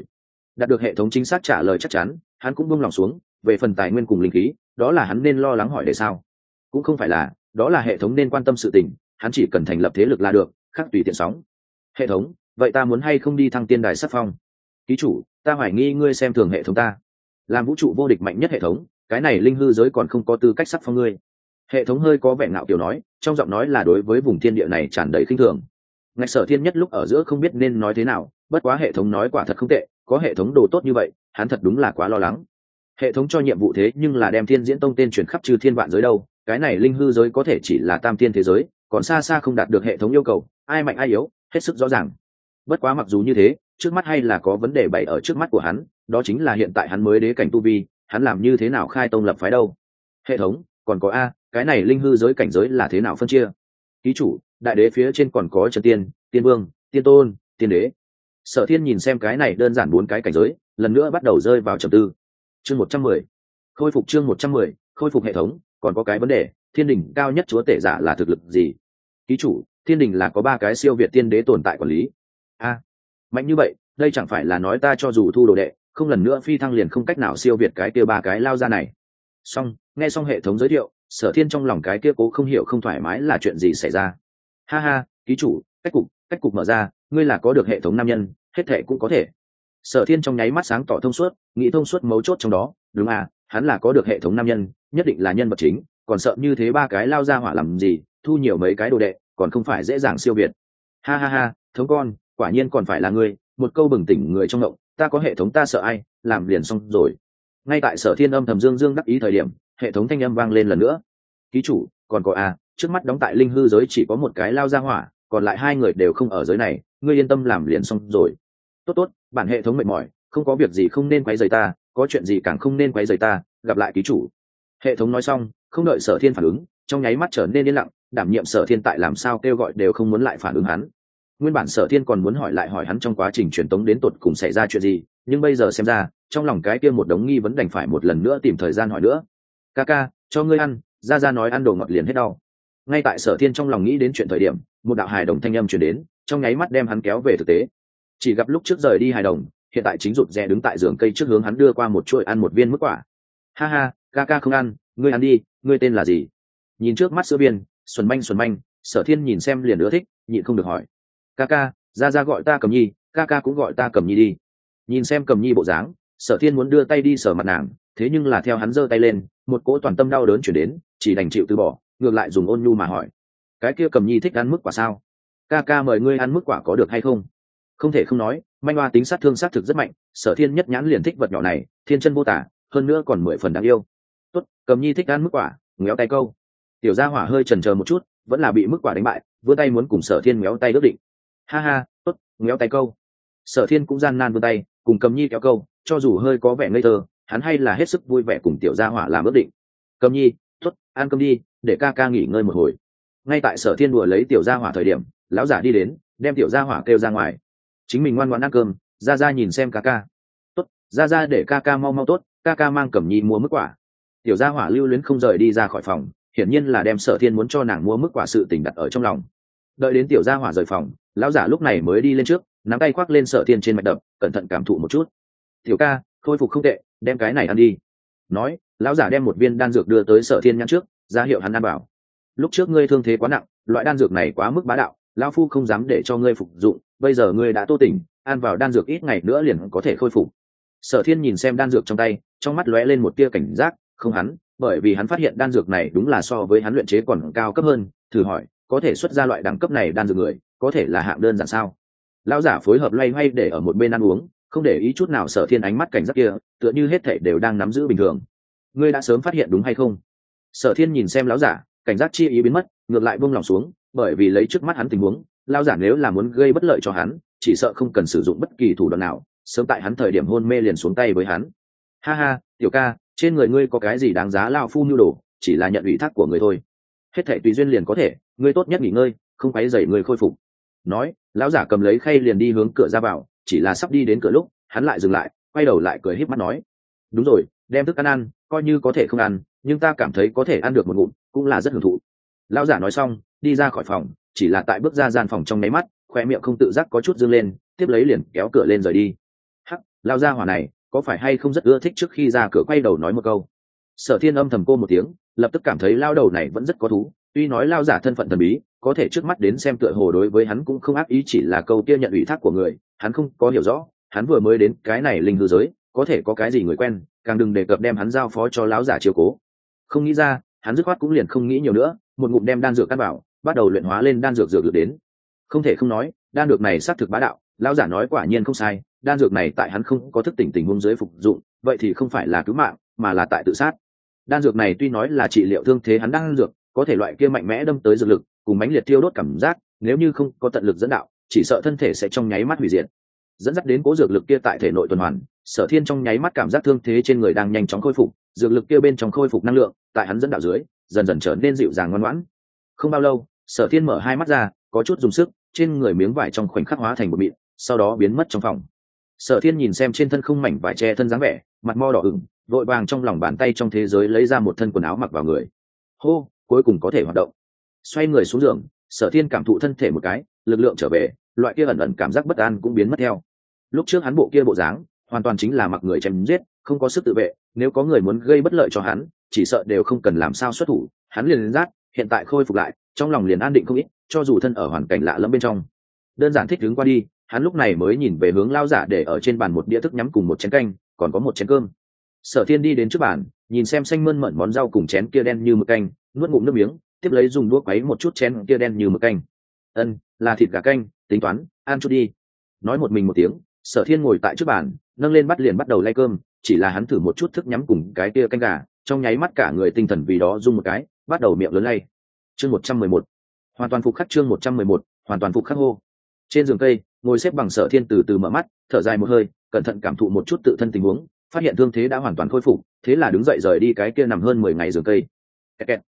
Đạt được hệ thống chính xác trả lời chắc chắn, hắn cũng buông lòng xuống, về phần tài nguyên cùng linh khí, đó là hắn nên lo lắng hỏi để sao. Cũng không phải là đó là hệ thống nên quan tâm sự tình, hắn chỉ cần thành lập thế lực là được, khác tùy tiện sóng. Hệ thống, vậy ta muốn hay không đi thăng tiên đài sắc phong? Ký chủ, ta hoài nghi ngươi xem thường hệ thống ta. Làm vũ trụ vô địch mạnh nhất hệ thống, cái này linh hư giới còn không có tư cách sắc phong ngươi. Hệ thống hơi có vẻ ngạo kiểu nói, trong giọng nói là đối với vùng thiên địa này tràn đầy khinh thường. Ngạch sở thiên nhất lúc ở giữa không biết nên nói thế nào, bất quá hệ thống nói quả thật không tệ, có hệ thống đồ tốt như vậy, hắn thật đúng là quá lo lắng. Hệ thống cho nhiệm vụ thế nhưng là đem thiên diễn tông tên chuyển khắp trừ thiên vạn giới đâu cái này linh hư giới có thể chỉ là tam thiên thế giới, còn xa xa không đạt được hệ thống yêu cầu, ai mạnh ai yếu, hết sức rõ ràng. Bất quá mặc dù như thế, trước mắt hay là có vấn đề bày ở trước mắt của hắn, đó chính là hiện tại hắn mới đế cảnh tu vi, hắn làm như thế nào khai tông lập phái đâu? Hệ thống, còn có a, cái này linh hư giới cảnh giới là thế nào phân chia? Ký chủ, đại đế phía trên còn có trần tiên tiên vương, tiên tôn, tiên đế. Sở thiên nhìn xem cái này đơn giản bốn cái cảnh giới, lần nữa bắt đầu rơi vào trầm tư. Chương một trăm mười. Khôi phục chương một trăm mười, khôi phục hệ thống còn có cái vấn đề, thiên đình cao nhất chúa tể giả là thực lực gì? Ký chủ, thiên đình là có ba cái siêu việt tiên đế tồn tại quản lý. A, mạnh như vậy, đây chẳng phải là nói ta cho dù thu đồ đệ, không lần nữa phi thăng liền không cách nào siêu việt cái kia ba cái lao ra này. Xong, nghe xong hệ thống giới thiệu, sở thiên trong lòng cái kia cố không hiểu không thoải mái là chuyện gì xảy ra. Ha ha, ký chủ, cách cục cách cục mở ra, ngươi là có được hệ thống nam nhân, hết thệ cũng có thể. Sở thiên trong nháy mắt sáng tỏ thông suốt, nghĩ thông suốt mấu chốt trong đó, đúng à hắn là có được hệ thống nam nhân nhất định là nhân vật chính còn sợ như thế ba cái lao ra hỏa làm gì thu nhiều mấy cái đồ đệ còn không phải dễ dàng siêu việt. Ha ha ha thống con quả nhiên còn phải là ngươi một câu bừng tỉnh người trong động ta có hệ thống ta sợ ai làm liền xong rồi. Ngay tại sở thiên âm thầm dương dương đắc ý thời điểm hệ thống thanh âm vang lên lần nữa. Ký chủ còn có a à, trước mắt đóng tại linh hư giới chỉ có một cái lao ra hỏa còn lại hai người đều không ở giới này ngươi yên tâm làm liền xong rồi. Tốt tốt bản hệ thống mệt mỏi không có việc gì không nên quấy rời ta có chuyện gì càng không nên quấy rầy ta, gặp lại ký chủ. Hệ thống nói xong, không đợi sở thiên phản ứng, trong nháy mắt trở nên yên lặng, đảm nhiệm sở thiên tại làm sao kêu gọi đều không muốn lại phản ứng hắn. Nguyên bản sở thiên còn muốn hỏi lại hỏi hắn trong quá trình truyền tống đến tột cùng xảy ra chuyện gì, nhưng bây giờ xem ra, trong lòng cái kia một đống nghi vẫn đành phải một lần nữa tìm thời gian hỏi nữa. Ca ca, cho ngươi ăn, ra ra nói ăn đồ ngọt liền hết đau. Ngay tại sở thiên trong lòng nghĩ đến chuyện thời điểm, một đạo hài đồng thanh âm chuyển đến, trong nháy mắt đem hắn kéo về thực tế. Chỉ gặp lúc trước rời đi hài đồng hiện tại chính rụt rè đứng tại giường cây trước hướng hắn đưa qua một chuỗi ăn một viên mức quả. Ha ha, ca ca không ăn, ngươi ăn đi, ngươi tên là gì? Nhìn trước mắt sữa viên, xuân manh xuân manh, sở thiên nhìn xem liền ưa thích, nhịn không được hỏi. Ca ca, ra ra gọi ta cầm nhi, ca ca cũng gọi ta cầm nhi đi. Nhìn xem cầm nhi bộ dáng, sở thiên muốn đưa tay đi sờ mặt nàng, thế nhưng là theo hắn giơ tay lên, một cỗ toàn tâm đau đớn chuyển đến, chỉ đành chịu từ bỏ, ngược lại dùng ôn nhu mà hỏi. Cái kia cầm nhi thích ăn mức quả sao? Ca ca mời ngươi ăn mức quả có được hay không? Không thể không nói, manh hoa tính sát thương sát thực rất mạnh, sở thiên nhất nhãn liền thích vật nhỏ này, thiên chân vô tả, hơn nữa còn mười phần đáng yêu. Tốt, cầm nhi thích ăn mức quả, ngéo tay câu. Tiểu gia hỏa hơi trần chờ một chút, vẫn là bị mức quả đánh bại, vươn tay muốn cùng sở thiên ngéo tay ước định. Ha ha, tốt, ngéo tay câu. Sở thiên cũng gian nan vươn tay, cùng cầm nhi kéo câu, cho dù hơi có vẻ ngây thơ, hắn hay là hết sức vui vẻ cùng tiểu gia hỏa làm ước định. Cầm nhi, tốt, ăn cơm đi, để ca ca nghỉ ngơi một hồi. Ngay tại sở thiên đùa lấy tiểu gia hỏa thời điểm, lão giả đi đến, đem tiểu gia hỏa kêu ra ngoài chính mình ngoan ngoãn ăn cơm ra ra nhìn xem ca ca. Tốt ra ra để ca ca mau mau tốt, ca ca mang cẩm nhi mua mức quả. Tiểu gia hỏa lưu luyến không rời đi ra khỏi phòng, hiển nhiên là đem sở thiên muốn cho nàng mua mức quả sự tình đặt ở trong lòng. Đợi đến tiểu gia hỏa rời phòng, lão giả lúc này mới đi lên trước, nắm tay khoác lên sở thiên trên mạch đập, cẩn thận cảm thụ một chút. Tiểu ca, khôi phục không tệ, đem cái này ăn đi. Nói, lão giả đem một viên đan dược đưa tới sở thiên nhăn trước, ra hiệu hắn ăn bảo lúc trước ngươi thương thế quá nặng, loại đan dược này quá mức bá đạo lão phu không dám để cho ngươi phục dụng, bây giờ ngươi đã tô tỉnh, ăn vào đan dược ít ngày nữa liền có thể khôi phục. Sở thiên nhìn xem đan dược trong tay, trong mắt lóe lên một tia cảnh giác, không hắn, bởi vì hắn phát hiện đan dược này đúng là so với hắn luyện chế còn cao cấp hơn, thử hỏi, có thể xuất ra loại đẳng cấp này đan dược người, có thể là hạng đơn giản sao? Lão giả phối hợp loay hoay để ở một bên ăn uống, không để ý chút nào sở thiên ánh mắt cảnh giác kia, tựa như hết thảy đều đang nắm giữ bình thường. Ngươi đã sớm phát hiện đúng hay không? Sở thiên nhìn xem lão giả, cảnh giác chi ý biến mất, ngược lại buông lòng xuống bởi vì lấy trước mắt hắn tình huống, lao giả nếu là muốn gây bất lợi cho hắn, chỉ sợ không cần sử dụng bất kỳ thủ đoạn nào, sớm tại hắn thời điểm hôn mê liền xuống tay với hắn. Ha ha, tiểu ca, trên người ngươi có cái gì đáng giá lao phu nhu đồ, chỉ là nhận ủy thác của người thôi. Hết thể tùy duyên liền có thể, ngươi tốt nhất nghỉ ngơi, không quấy dậy người khôi phục. Nói, lão giả cầm lấy khay liền đi hướng cửa ra vào, chỉ là sắp đi đến cửa lúc, hắn lại dừng lại, quay đầu lại cười híp mắt nói. Đúng rồi, đem thức ăn ăn, coi như có thể không ăn, nhưng ta cảm thấy có thể ăn được một ngụm, cũng là rất hưởng thụ. Lão giả nói xong đi ra khỏi phòng, chỉ là tại bước ra gian phòng trong nháy mắt khoe miệng không tự giác có chút dương lên, tiếp lấy liền kéo cửa lên rời đi. Hắc, lao ra hỏa này, có phải hay không rất ưa thích trước khi ra cửa quay đầu nói một câu? Sở thiên âm thầm cô một tiếng, lập tức cảm thấy lao đầu này vẫn rất có thú, tuy nói lao giả thân phận thần bí, có thể trước mắt đến xem tựa hồ đối với hắn cũng không ác ý chỉ là câu kia nhận ủy thác của người, hắn không có hiểu rõ, hắn vừa mới đến cái này linh hư giới, có thể có cái gì người quen, càng đừng đề cập đem hắn giao phó cho lão giả chiều cố. Không nghĩ ra, hắn dứt khoát cũng liền không nghĩ nhiều nữa, một ngụm đem đan dược cắt bảo bắt đầu luyện hóa lên đan dược dược được đến. Không thể không nói, đan dược này xác thực bá đạo, lão giả nói quả nhiên không sai, đan dược này tại hắn không có thức tỉnh tình huống dưới phục dụng, vậy thì không phải là cứu mạng, mà là tại tự sát. Đan dược này tuy nói là trị liệu thương thế hắn đang dược, có thể loại kia mạnh mẽ đâm tới dược lực, cùng mãnh liệt tiêu đốt cảm giác, nếu như không có tận lực dẫn đạo, chỉ sợ thân thể sẽ trong nháy mắt hủy diệt. Dẫn dắt đến cố dược lực kia tại thể nội tuần hoàn, sở thiên trong nháy mắt cảm giác thương thế trên người đang nhanh chóng khôi phục, dược lực kia bên trong khôi phục năng lượng, tại hắn dẫn đạo dưới, dần dần trở nên dịu dàng ngoan ngoãn. Không bao lâu sở thiên mở hai mắt ra, có chút dùng sức, trên người miếng vải trong khoảnh khắc hóa thành một mịn, sau đó biến mất trong phòng. Sở thiên nhìn xem trên thân không mảnh vải che thân dáng vẻ, mặt mo đỏ ửng, vội vàng trong lòng bàn tay trong thế giới lấy ra một thân quần áo mặc vào người. Hô, cuối cùng có thể hoạt động. Xoay người xuống giường, sở thiên cảm thụ thân thể một cái, lực lượng trở về, loại kia ẩn ẩn cảm giác bất an cũng biến mất theo. Lúc trước hắn bộ kia bộ dáng, hoàn toàn chính là mặc người chém giết, không có sức tự vệ, nếu có người muốn gây bất lợi cho hắn, chỉ sợ đều không cần làm sao xuất thủ, hắn liền rát, hiện tại khôi phục lại trong lòng liền an định không ít, cho dù thân ở hoàn cảnh lạ lẫm bên trong. Đơn giản thích đứng qua đi, hắn lúc này mới nhìn về hướng lao giả để ở trên bàn một đĩa thức nhắm cùng một chén canh, còn có một chén cơm. Sở thiên đi đến trước bàn, nhìn xem xanh mơn mận món rau cùng chén kia đen như mực canh, nuốt ngụm nước miếng, tiếp lấy dùng đũa quấy một chút chén kia đen như mực canh. Ân, là thịt gà canh, tính toán, ăn chút đi. Nói một mình một tiếng, sở thiên ngồi tại trước bàn, nâng lên bắt liền bắt đầu lay cơm, chỉ là hắn thử một chút thức nhắm cùng cái kia canh gà, trong nháy mắt cả người tinh thần vì đó rung một cái, bắt đầu miệng lớn lay chương một trăm mười một. Hoàn toàn phục khắc chương một trăm mười một, hoàn toàn phục khắc hô. Trên giường cây, ngồi xếp bằng sở thiên từ từ mở mắt, thở dài một hơi, cẩn thận cảm thụ một chút tự thân tình huống, phát hiện thương thế đã hoàn toàn khôi phục, thế là đứng dậy rời đi cái kia nằm hơn mười ngày giường cây. Kẹt kẹt.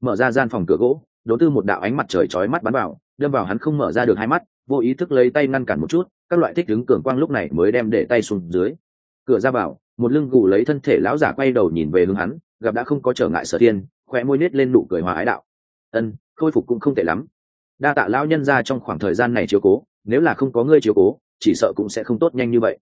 mở ra gian phòng cửa gỗ đỗ tư một đạo ánh mặt trời chói mắt bắn vào, đâm vào hắn không mở ra được hai mắt, vô ý thức lấy tay ngăn cản một chút, các loại thích đứng cường quang lúc này mới đem để tay xuống dưới. Cửa ra vào, một lưng gù lấy thân thể lão giả quay đầu nhìn về hướng hắn, gặp đã không có trở ngại sở thiên, khóe môi nết lên nụ cười hòa ái đạo ân, khôi phục cũng không tệ lắm. Đa tạ lão nhân ra trong khoảng thời gian này chiếu cố, nếu là không có ngươi chiếu cố, chỉ sợ cũng sẽ không tốt nhanh như vậy.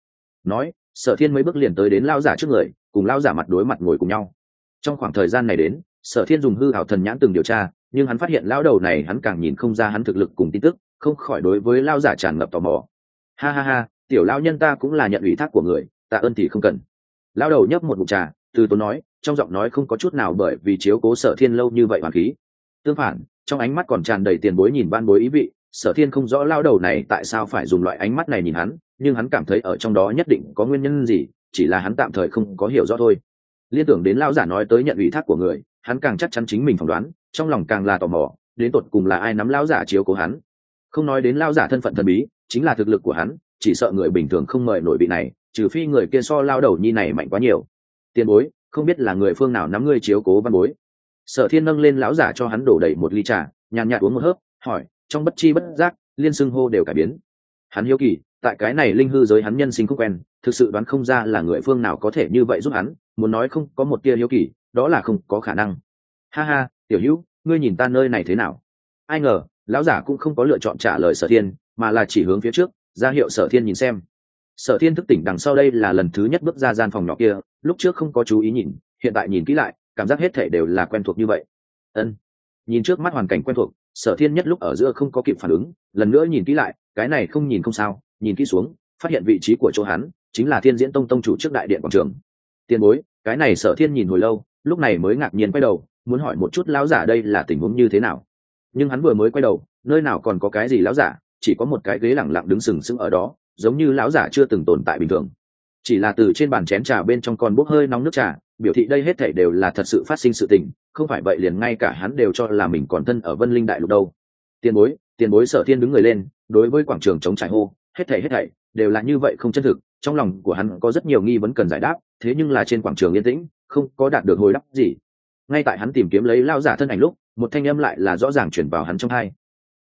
Nói, sở thiên mấy bước liền tới đến lao giả trước người, cùng lao giả mặt đối mặt ngồi cùng nhau. Trong khoảng thời gian này đến, sở thiên dùng hư hảo thần nhãn từng điều tra, nhưng hắn phát hiện lão đầu này hắn càng nhìn không ra hắn thực lực cùng tin tức, không khỏi đối với lao giả tràn ngập tò mò. Ha ha ha, tiểu lao nhân ta cũng là nhận ủy thác của người, tạ ơn thì không cần. Lao đầu nhấp một mục trà, từ tốn nói, trong giọng nói không có chút nào bởi vì chiếu cố sở thiên lâu như vậy hoàng khí tương phản, trong ánh mắt còn tràn đầy tiền bối nhìn ban bối ý vị, sở thiên không rõ lao đầu này tại sao phải dùng loại ánh mắt này nhìn hắn, nhưng hắn cảm thấy ở trong đó nhất định có nguyên nhân gì, chỉ là hắn tạm thời không có hiểu rõ thôi. Liên tưởng đến lao giả nói tới nhận ủy thác của người, hắn càng chắc chắn chính mình phỏng đoán, trong lòng càng là tò mò, đến tột cùng là ai nắm lao giả chiếu cố hắn. Không nói đến lao giả thân phận thần bí, chính là thực lực của hắn, chỉ sợ người bình thường không mời nổi vị này, trừ phi người kia so lao đầu nhi này mạnh quá nhiều. Tiền bối, không biết là người phương nào nắm ngươi chiếu cố văn bối sở thiên nâng lên lão giả cho hắn đổ đầy một ly trà, nhàn nhạt uống một hớp, hỏi, trong bất chi bất giác, liên xưng hô đều cải biến. Hắn hiếu kỳ, tại cái này linh hư giới hắn nhân sinh không quen, thực sự đoán không ra là người phương nào có thể như vậy giúp hắn, muốn nói không có một tia hiếu kỳ, đó là không có khả năng. Ha ha, tiểu hữu, ngươi nhìn ta nơi này thế nào? Ai ngờ, lão giả cũng không có lựa chọn trả lời sở thiên, mà là chỉ hướng phía trước, ra hiệu sở thiên nhìn xem. Sở thiên thức tỉnh đằng sau đây là lần thứ nhất bước ra gian phòng nhỏ kia, lúc trước không có chú ý nhìn, hiện tại nhìn kỹ lại cảm giác hết thể đều là quen thuộc như vậy. Ân. Nhìn trước mắt hoàn cảnh quen thuộc, sở thiên nhất lúc ở giữa không có kịp phản ứng, lần nữa nhìn kỹ lại, cái này không nhìn không sao, nhìn kỹ xuống, phát hiện vị trí của chỗ hắn chính là thiên diễn tông tông chủ trước đại điện quảng trường. Tiền bối, cái này sở thiên nhìn hồi lâu, lúc này mới ngạc nhiên quay đầu, muốn hỏi một chút lão giả đây là tình huống như thế nào. Nhưng hắn vừa mới quay đầu, nơi nào còn có cái gì lão giả, chỉ có một cái ghế lẳng lặng đứng sừng sững ở đó, giống như lão giả chưa từng tồn tại bình thường. Chỉ là từ trên bàn chén trà bên trong còn bốc hơi nóng nước trà biểu thị đây hết thảy đều là thật sự phát sinh sự tình, không phải vậy liền ngay cả hắn đều cho là mình còn thân ở vân linh đại lục đâu. Tiền bối tiền bối sở thiên đứng người lên, đối với quảng trường chống trải hô, hết thảy hết thảy, đều là như vậy không chân thực, trong lòng của hắn có rất nhiều nghi vấn cần giải đáp, thế nhưng là trên quảng trường yên tĩnh, không có đạt được hồi đáp gì. Ngay tại hắn tìm kiếm lấy lao giả thân ảnh lúc, một thanh âm lại là rõ ràng chuyển vào hắn trong hai.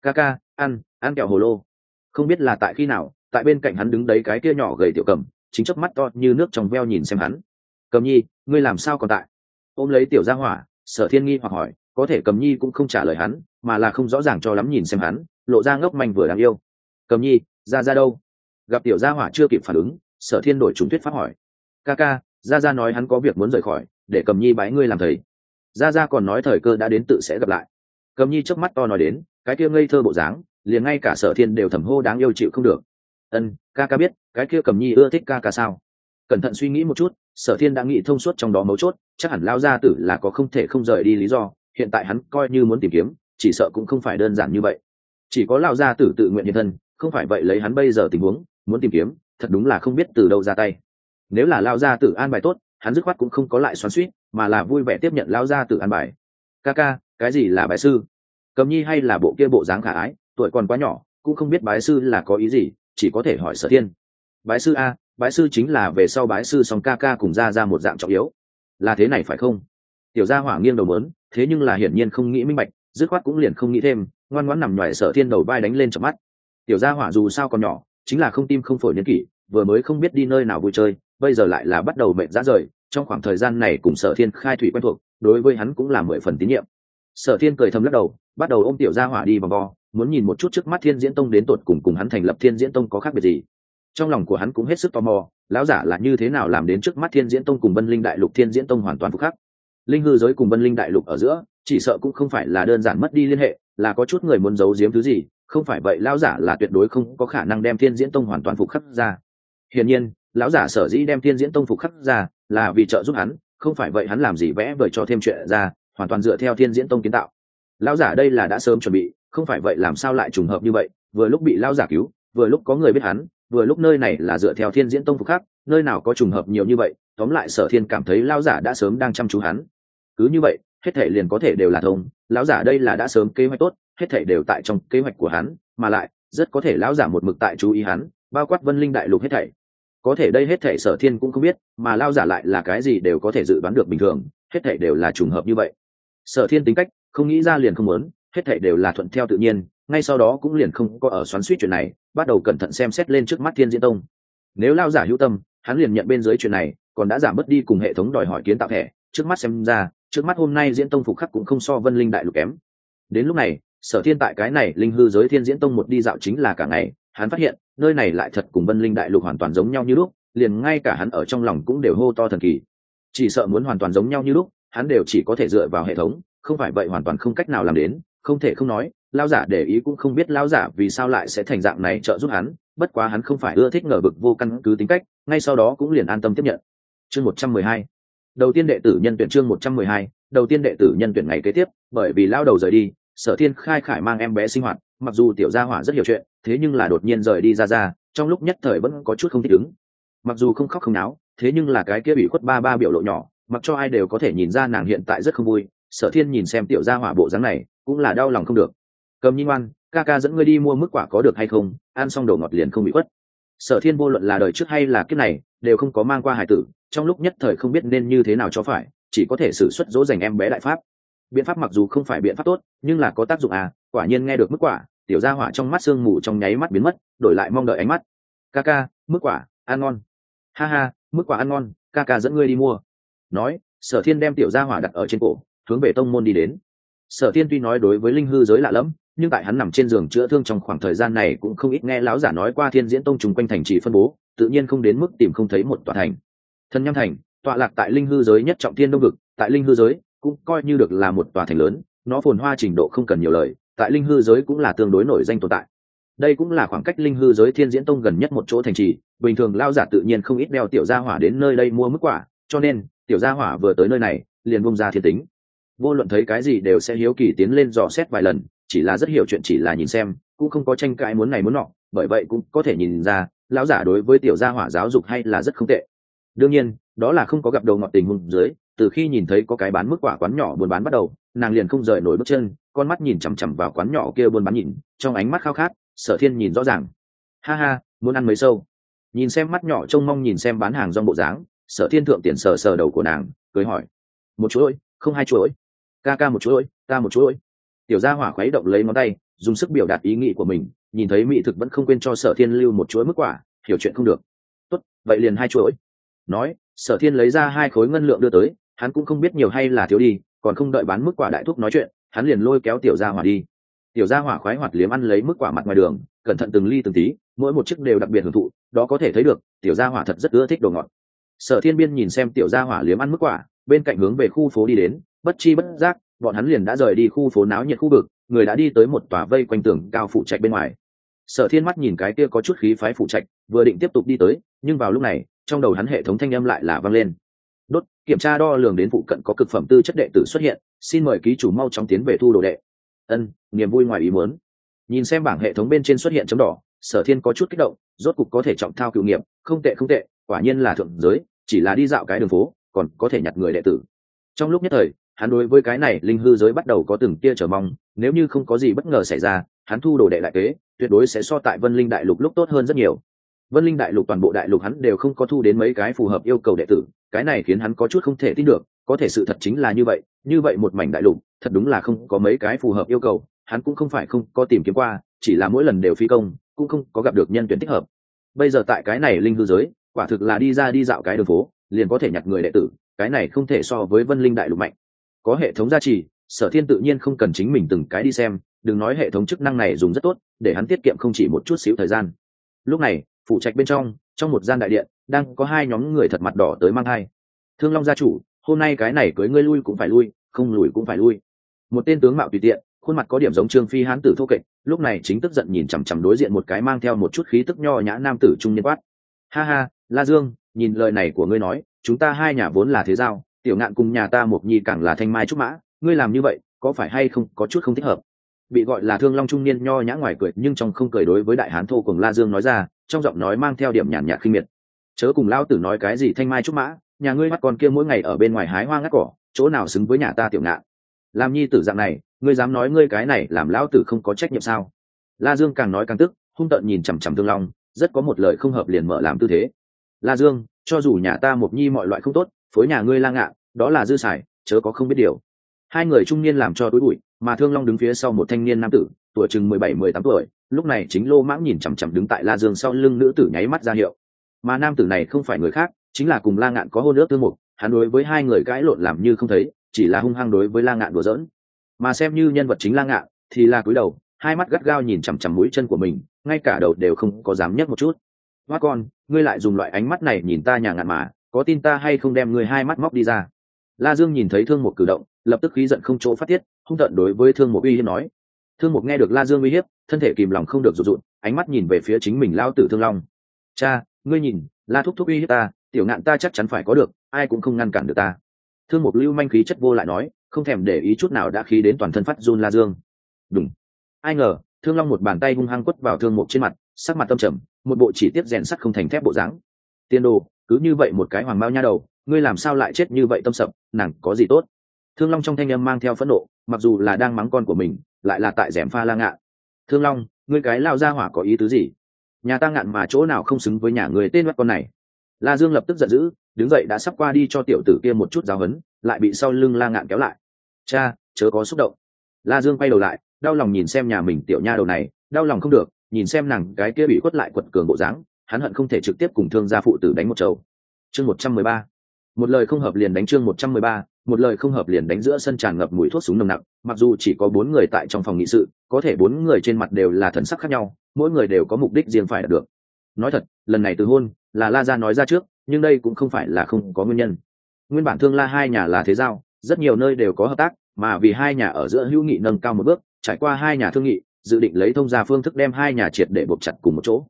Ca ca, ăn ăn kẹo hồ lô. Không biết là tại khi nào, tại bên cạnh hắn đứng đấy cái kia nhỏ gầy tiểu cầm, chính chớp mắt to như nước trong veo nhìn xem hắn cầm nhi, ngươi làm sao còn tại? Ôm lấy tiểu gia hỏa, sở thiên nghi hoặc hỏi, có thể cầm nhi cũng không trả lời hắn, mà là không rõ ràng cho lắm nhìn xem hắn, lộ ra ngốc manh vừa đáng yêu. Cầm nhi, ra ra đâu? Gặp tiểu gia hỏa chưa kịp phản ứng, sở thiên đổi chúng thuyết pháp hỏi. Ca ca gia gia nói hắn có việc muốn rời khỏi, để cầm nhi bái ngươi làm thầy. Gia gia còn nói thời cơ đã đến tự sẽ gặp lại. Cầm nhi trước mắt to nói đến, cái kia ngây thơ bộ dáng, liền ngay cả sở thiên đều thầm hô đáng yêu chịu không được. Ân, ca ca biết, cái kia cầm nhi ưa thích ca ca sao? Cẩn thận suy nghĩ một chút, sở thiên đã nghĩ thông suốt trong đó mấu chốt, chắc hẳn lao gia tử là có không thể không rời đi lý do, hiện tại hắn coi như muốn tìm kiếm, chỉ sợ cũng không phải đơn giản như vậy. Chỉ có lao gia tử tự nguyện hiện thân, không phải vậy lấy hắn bây giờ tình huống, muốn tìm kiếm, thật đúng là không biết từ đâu ra tay. Nếu là lao gia tử an bài tốt, hắn dứt khoát cũng không có lại xoắn suýt mà là vui vẻ tiếp nhận lao gia tử an bài. Ca ca, cái gì là bài sư? Cầm nhi hay là bộ kia bộ dáng khả ái? Tuổi còn quá nhỏ, cũng không biết bái sư là có ý gì, chỉ có thể hỏi sở thiên. Bái sư a bái sư chính là về sau bái sư xong ca ca cùng ra ra một dạng trọng yếu. Là thế này phải không? Tiểu gia hỏa nghiêng đầu mớn, thế nhưng là hiển nhiên không nghĩ minh bạch, dứt khoát cũng liền không nghĩ thêm, ngoan ngoãn nằm ngoài sở thiên đầu vai đánh lên trong mắt. Tiểu gia hỏa dù sao còn nhỏ, chính là không tim không phổi niên kỷ, vừa mới không biết đi nơi nào vui chơi, bây giờ lại là bắt đầu mệnh ra rời, trong khoảng thời gian này cùng sở thiên khai thủy quen thuộc, đối với hắn cũng là mười phần tín nhiệm. Sở thiên cười thầm lắc đầu, bắt đầu ôm tiểu gia hỏa đi vòng vo, muốn nhìn một chút trước mắt thiên diễn tông đến tột cùng cùng hắn thành lập thiên diễn tông có khác biệt gì trong lòng của hắn cũng hết sức tò mò, lão giả là như thế nào làm đến trước mắt thiên diễn tông cùng vân linh đại lục, thiên diễn tông hoàn toàn phục khắc. Linh hư giới cùng vân linh đại lục ở giữa, chỉ sợ cũng không phải là đơn giản mất đi liên hệ, là có chút người muốn giấu giếm thứ gì, không phải vậy lão giả là tuyệt đối không có khả năng đem thiên diễn tông hoàn toàn phục khắc ra. Hiển nhiên, lão giả sở dĩ đem thiên diễn tông phục khắc ra là vì trợ giúp hắn, không phải vậy hắn làm gì vẽ vời cho thêm chuyện ra, hoàn toàn dựa theo thiên diễn tông kiến tạo. Lão giả đây là đã sớm chuẩn bị, không phải vậy làm sao lại trùng hợp như vậy, vừa lúc bị lão giả cứu, vừa lúc có người biết hắn vừa lúc nơi này là dựa theo thiên diễn tông phục khác nơi nào có trùng hợp nhiều như vậy, tóm lại sở thiên cảm thấy lão giả đã sớm đang chăm chú hắn. Cứ như vậy, hết thể liền có thể đều là thông, lão giả đây là đã sớm kế hoạch tốt, hết thể đều tại trong kế hoạch của hắn, mà lại, rất có thể lão giả một mực tại chú ý hắn, bao quát vân linh đại lục hết thảy. Có thể đây hết thảy sở thiên cũng không biết, mà lao giả lại là cái gì đều có thể dự đoán được bình thường, hết thảy đều là trùng hợp như vậy. Sở thiên tính cách, không nghĩ ra liền không muốn, hết thảy đều là thuận theo tự nhiên ngay sau đó cũng liền không có ở xoắn suýt chuyện này, bắt đầu cẩn thận xem xét lên trước mắt thiên diễn tông. Nếu lao giả hữu tâm, hắn liền nhận bên dưới chuyện này, còn đã giảm bớt đi cùng hệ thống đòi hỏi kiến tạo thẻ, trước mắt xem ra, trước mắt hôm nay diễn tông phục khắc cũng không so vân linh đại lục kém. Đến lúc này, sở thiên tại cái này linh hư giới thiên diễn tông một đi dạo chính là cả ngày, hắn phát hiện, nơi này lại thật cùng vân linh đại lục hoàn toàn giống nhau như lúc, liền ngay cả hắn ở trong lòng cũng đều hô to thần kỳ. Chỉ sợ muốn hoàn toàn giống nhau như lúc, hắn đều chỉ có thể dựa vào hệ thống, không phải vậy hoàn toàn không cách nào làm đến không thể không nói lao giả để ý cũng không biết lao giả vì sao lại sẽ thành dạng này trợ giúp hắn, bất quá hắn không phải ưa thích ngờ vực vô căn cứ tính cách, ngay sau đó cũng liền an tâm tiếp nhận. Chương một trăm mười hai. Đầu tiên đệ tử nhân tuyển chương một trăm mười hai, đầu tiên đệ tử nhân tuyển ngày kế tiếp, bởi vì lao đầu rời đi, sở thiên khai khải mang em bé sinh hoạt, mặc dù tiểu gia hỏa rất hiểu chuyện, thế nhưng là đột nhiên rời đi ra ra, trong lúc nhất thời vẫn có chút không thích ứng. Mặc dù không khóc không náo, thế nhưng là cái kia bị khuất ba ba biểu lộ nhỏ, mặc cho ai đều có thể nhìn ra nàng hiện tại rất không vui, sở thiên nhìn xem tiểu gia hỏa bộ dáng này cũng là đau lòng không được. Cầm nhi ngoan, ca ca dẫn ngươi đi mua mức quả có được hay không? Ăn xong đồ ngọt liền không bị khuất. Sở thiên vô luận là đời trước hay là kiếp này, đều không có mang qua hải tử, trong lúc nhất thời không biết nên như thế nào cho phải, chỉ có thể xử suất dỗ dành em bé đại pháp. Biện pháp mặc dù không phải biện pháp tốt, nhưng là có tác dụng à quả nhiên nghe được mức quả, tiểu gia hỏa trong mắt sương mù trong nháy mắt biến mất, đổi lại mong đợi ánh mắt. Ca ca, mức quả, ăn ngon. Ha ha, mức quả ăn ngon, ca ca dẫn ngươi đi mua. Nói, sở thiên đem tiểu gia hỏa đặt ở trên cổ, hướng về tông môn đi đến sở thiên tuy nói đối với linh hư giới lạ lẫm, nhưng tại hắn nằm trên giường chữa thương trong khoảng thời gian này cũng không ít nghe lão giả nói qua thiên diễn tông trùng quanh thành trì phân bố, tự nhiên không đến mức tìm không thấy một tòa thành. Thân nhâm thành, tọa lạc tại linh hư giới nhất trọng thiên đông vực, tại linh hư giới cũng coi như được là một tòa thành lớn, nó phồn hoa trình độ không cần nhiều lời, tại linh hư giới cũng là tương đối nổi danh tồn tại. Đây cũng là khoảng cách linh hư giới thiên diễn tông gần nhất một chỗ thành trì, bình thường lao giả tự nhiên không ít đeo tiểu gia hỏa đến nơi đây mua mức quả, cho nên tiểu gia hỏa vừa tới nơi này, liền bông ra thiên tính vô luận thấy cái gì đều sẽ hiếu kỳ tiến lên dò xét vài lần, chỉ là rất hiểu chuyện chỉ là nhìn xem, cũng không có tranh cãi muốn này muốn nọ, bởi vậy cũng có thể nhìn ra, lão giả đối với tiểu gia hỏa giáo dục hay là rất không tệ. Đương nhiên, đó là không có gặp đầu ngọt tình hùng dưới, từ khi nhìn thấy có cái bán mức quả quán nhỏ buôn bán bắt đầu, nàng liền không rời nổi bước chân, con mắt nhìn chằm chằm vào quán nhỏ kia buôn bán nhìn, trong ánh mắt khao khát, sở thiên nhìn rõ ràng. Ha ha, muốn ăn mấy sâu? Nhìn xem mắt nhỏ trông mong nhìn xem bán hàng rong bộ dáng, sở thiên thượng tiền sờ sờ đầu của nàng cưới hỏi. Một chuỗi không hai chuỗi ca ca một chuỗi, ta một chuỗi. Tiểu gia hỏa khuấy động lấy ngón tay, dùng sức biểu đạt ý nghĩ của mình, nhìn thấy mỹ thực vẫn không quên cho sở thiên lưu một chuỗi mức quả, hiểu chuyện không được. Tốt, vậy liền hai chuỗi. Nói, sở thiên lấy ra hai khối ngân lượng đưa tới, hắn cũng không biết nhiều hay là thiếu đi, còn không đợi bán mức quả đại thúc nói chuyện, hắn liền lôi kéo tiểu gia hỏa đi. Tiểu gia hỏa khoái hoạt liếm ăn lấy mức quả mặt ngoài đường, cẩn thận từng ly từng tí, mỗi một chiếc đều đặc biệt hưởng thụ, đó có thể thấy được, tiểu gia hỏa thật rất ưa thích đồ ngọt. Sở thiên biên nhìn xem tiểu gia hỏa liếm ăn mức quả, bên cạnh hướng về khu phố đi đến bất chi bất giác, bọn hắn liền đã rời đi khu phố náo nhiệt khu vực, người đã đi tới một tòa vây quanh tường cao phụ trạch bên ngoài. Sở thiên mắt nhìn cái kia có chút khí phái phụ trạch, vừa định tiếp tục đi tới, nhưng vào lúc này, trong đầu hắn hệ thống thanh âm lại là vang lên. Đốt, kiểm tra đo lường đến phụ cận có cực phẩm tư chất đệ tử xuất hiện, xin mời ký chủ mau chóng tiến về thu đồ đệ. Ân, niềm vui ngoài ý muốn. Nhìn xem bảng hệ thống bên trên xuất hiện chấm đỏ, sở thiên có chút kích động, rốt cục có thể trọng thao cựu nghiệm không tệ không tệ, quả nhiên là thượng giới, chỉ là đi dạo cái đường phố, còn có thể nhặt người đệ tử. Trong lúc nhất thời hắn đối với cái này linh hư giới bắt đầu có từng tia chờ mong, nếu như không có gì bất ngờ xảy ra, hắn thu đồ đệ đại kế tuyệt đối sẽ so tại vân linh đại lục lúc tốt hơn rất nhiều. Vân linh đại lục toàn bộ đại lục hắn đều không có thu đến mấy cái phù hợp yêu cầu đệ tử, cái này khiến hắn có chút không thể tin được, có thể sự thật chính là như vậy như vậy một mảnh đại lục, thật đúng là không có mấy cái phù hợp yêu cầu, hắn cũng không phải không có tìm kiếm qua, chỉ là mỗi lần đều phi công, cũng không có gặp được nhân tuyển thích hợp. Bây giờ tại cái này linh hư giới, quả thực là đi ra đi dạo cái đường phố, liền có thể nhặt người đệ tử, cái này không thể so với vân linh đại lục mạnh có hệ thống gia trì, sở thiên tự nhiên không cần chính mình từng cái đi xem, đừng nói hệ thống chức năng này dùng rất tốt, để hắn tiết kiệm không chỉ một chút xíu thời gian. Lúc này, phụ trạch bên trong trong một gian đại điện, đang có hai nhóm người thật mặt đỏ tới mang hai thương long gia chủ, hôm nay cái này cưới ngươi lui cũng phải lui, không lùi cũng phải lui. Một tên tướng mạo tùy tiện, khuôn mặt có điểm giống trương phi hán tử thô kệch, lúc này chính tức giận nhìn chằm chằm đối diện một cái mang theo một chút khí tức nho nhã nam tử trung niên quát. Ha ha, la dương, nhìn lời này của ngươi nói, chúng ta hai nhà vốn là thế giao tiểu ngạn cùng nhà ta một nhi càng là thanh mai trúc mã, ngươi làm như vậy, có phải hay không, có chút không thích hợp? Bị gọi là thương long trung niên nho nhã ngoài cười, nhưng trong không cười đối với đại hán thô cùng la dương nói ra, trong giọng nói mang theo điểm nhàn nhạt khinh miệt. Chớ cùng lao tử nói cái gì thanh mai trúc mã, nhà ngươi mắt con kia mỗi ngày ở bên ngoài hái hoa ngắt cỏ, chỗ nào xứng với nhà ta tiểu ngạn? Làm nhi tử dạng này, ngươi dám nói ngươi cái này làm lão tử không có trách nhiệm sao? La dương càng nói càng tức, hung tợn nhìn chằm chằm thương long, rất có một lời không hợp liền mở làm tư thế. La dương, cho dù nhà ta một nhi mọi loại không tốt, phối nhà ngươi la ngạn đó là dư xài, chớ có không biết điều. Hai người trung niên làm cho túi bụi, mà thương long đứng phía sau một thanh niên nam tử, tuổi chừng mười bảy, mười tám tuổi, lúc này chính lô mãng nhìn chằm chằm đứng tại la dương sau lưng nữ tử nháy mắt ra hiệu. Mà nam tử này không phải người khác, chính là cùng la ngạn có hôn ước tương mục, hắn đối với hai người cãi lộn làm như không thấy, chỉ là hung hăng đối với la ngạn đùa giỡn. Mà xem như nhân vật chính la ngạn, thì là cúi đầu, hai mắt gắt gao nhìn chằm chằm mũi chân của mình, ngay cả đầu đều không có dám nhấc một chút. Hoa con, ngươi lại dùng loại ánh mắt này nhìn ta nhà ngạn mà, có tin ta hay không đem ngươi hai mắt móc đi ra? La dương nhìn thấy thương một cử động, lập tức khí giận không chỗ phát tiết, hung tận đối với thương một uy hiếp nói. Thương một nghe được la dương uy hiếp, thân thể kìm lòng không được rụt rụt, ánh mắt nhìn về phía chính mình lao tử thương long. Cha, ngươi nhìn, la thúc thúc uy hiếp ta, tiểu ngạn ta chắc chắn phải có được, ai cũng không ngăn cản được ta. Thương một lưu manh khí chất vô lại nói, không thèm để ý chút nào đã khí đến toàn thân phát run la dương. Đúng ai ngờ, thương long một bàn tay hung hăng quất vào thương mục trên mặt, sắc mặt tâm trầm, một bộ chỉ tiết rèn sắt không thành thép bộ dáng. Tiên đồ, cứ như vậy một cái hoàng bao nha đầu ngươi làm sao lại chết như vậy tâm sập, nàng có gì tốt? Thương long trong thanh âm mang theo phẫn nộ, mặc dù là đang mắng con của mình, lại là tại rèm pha la ngạ thương long, ngươi cái lao ra hỏa có ý tứ gì? Nhà ta ngạn mà chỗ nào không xứng với nhà người tên mắt con này? La dương lập tức giận dữ, đứng dậy đã sắp qua đi cho tiểu tử kia một chút giáo hấn lại bị sau lưng la ngạn kéo lại. Cha, chớ có xúc động. La dương quay đầu lại, đau lòng nhìn xem nhà mình tiểu nha đầu này, đau lòng không được, nhìn xem nàng cái kia bị quất lại quật cường bộ dáng, hắn hận không thể trực tiếp cùng thương gia phụ tử đánh một trầu. chương một trăm mười ba một lời không hợp liền đánh chương một trăm mười ba, một lời không hợp liền đánh giữa sân tràn ngập mùi thuốc súng nồng nặc, mặc dù chỉ có bốn người tại trong phòng nghị sự, có thể bốn người trên mặt đều là thần sắc khác nhau, mỗi người đều có mục đích riêng phải đạt được. Nói thật, lần này từ hôn, là la gia nói ra trước, nhưng đây cũng không phải là không có nguyên nhân. Nguyên bản thương la hai nhà là thế giao, rất nhiều nơi đều có hợp tác, mà vì hai nhà ở giữa hữu nghị nâng cao một bước, trải qua hai nhà thương nghị, dự định lấy thông gia phương thức đem hai nhà triệt để buộc chặt cùng một chỗ.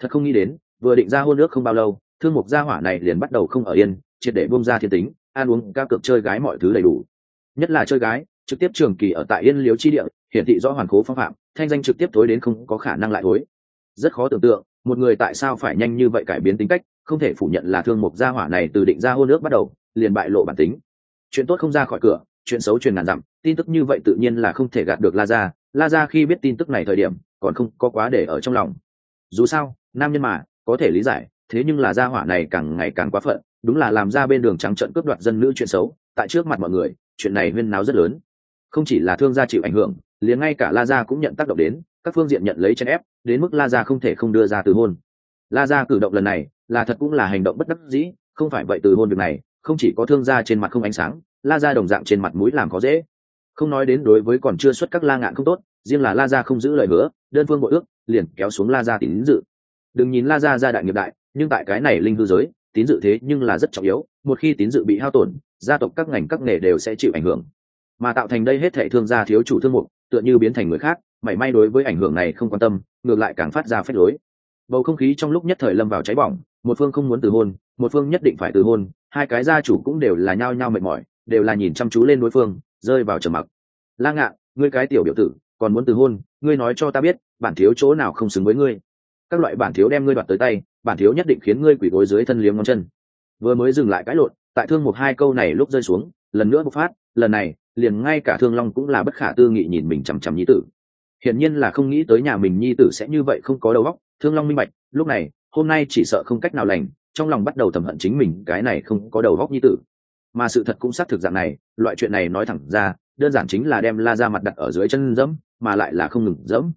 Thật không nghĩ đến, vừa định ra hôn nước không bao lâu, thương mục gia hỏa này liền bắt đầu không ở yên triệt để buông ra thiên tính, ăn uống ca cược chơi gái mọi thứ đầy đủ. Nhất là chơi gái, trực tiếp trường kỳ ở tại yên liếu chi địa, hiển thị rõ hoàn cố phong phạm, thanh danh trực tiếp tối đến không có khả năng lại thối. Rất khó tưởng tượng, một người tại sao phải nhanh như vậy cải biến tính cách, không thể phủ nhận là thương mục gia hỏa này từ định ra hôn nước bắt đầu, liền bại lộ bản tính. Chuyện tốt không ra khỏi cửa, chuyện xấu truyền ngàn dặm, tin tức như vậy tự nhiên là không thể gạt được la ra la ra khi biết tin tức này thời điểm, còn không có quá để ở trong lòng. Dù sao, nam nhân mà, có thể lý giải, thế nhưng là gia hỏa này càng ngày càng quá phận đúng là làm ra bên đường trắng trận cướp đoạt dân nữ chuyện xấu, tại trước mặt mọi người, chuyện này huyên náo rất lớn. Không chỉ là thương gia chịu ảnh hưởng, liền ngay cả la gia cũng nhận tác động đến, các phương diện nhận lấy chân ép, đến mức la gia không thể không đưa ra từ hôn. La gia cử động lần này, là thật cũng là hành động bất đắc dĩ, không phải vậy từ hôn việc này, không chỉ có thương gia trên mặt không ánh sáng, la gia đồng dạng trên mặt mũi làm khó dễ. Không nói đến đối với còn chưa xuất các la ngạn không tốt, riêng là la gia không giữ lời hứa, đơn phương bội ước, liền kéo xuống la gia tín dự. Đừng nhìn la gia gia đại nghiệp đại, nhưng tại cái này linh hư giới tín dự thế nhưng là rất trọng yếu, một khi tín dự bị hao tổn, gia tộc các ngành các nghề đều sẽ chịu ảnh hưởng. Mà tạo thành đây hết thệ thương gia thiếu chủ thương mục, tựa như biến thành người khác, mảy may đối với ảnh hưởng này không quan tâm, ngược lại càng phát ra phép lối. Bầu không khí trong lúc nhất thời lâm vào cháy bỏng, một phương không muốn từ hôn, một phương nhất định phải từ hôn, hai cái gia chủ cũng đều là nhao nhao mệt mỏi, đều là nhìn chăm chú lên đối phương, rơi vào trầm mặc. La ngạn, ngươi cái tiểu biểu tử, còn muốn từ hôn, ngươi nói cho ta biết, bản thiếu chỗ nào không xứng với ngươi? Các loại bản thiếu đem ngươi đoạt tới tay, bản thiếu nhất định khiến ngươi quỷ gối dưới thân liếm ngón chân. Vừa mới dừng lại cãi lộn, tại thương một hai câu này lúc rơi xuống, lần nữa bộc phát, lần này, liền ngay cả thương long cũng là bất khả tư nghị nhìn mình chằm chằm nhi tử. Hiển nhiên là không nghĩ tới nhà mình nhi tử sẽ như vậy không có đầu óc, thương long minh bạch, lúc này, hôm nay chỉ sợ không cách nào lành, trong lòng bắt đầu thầm hận chính mình, cái này không có đầu óc nhi tử. Mà sự thật cũng xác thực dạng này, loại chuyện này nói thẳng ra, đơn giản chính là đem la ra mặt đặt ở dưới chân dẫm, mà lại là không ngừng dẫm.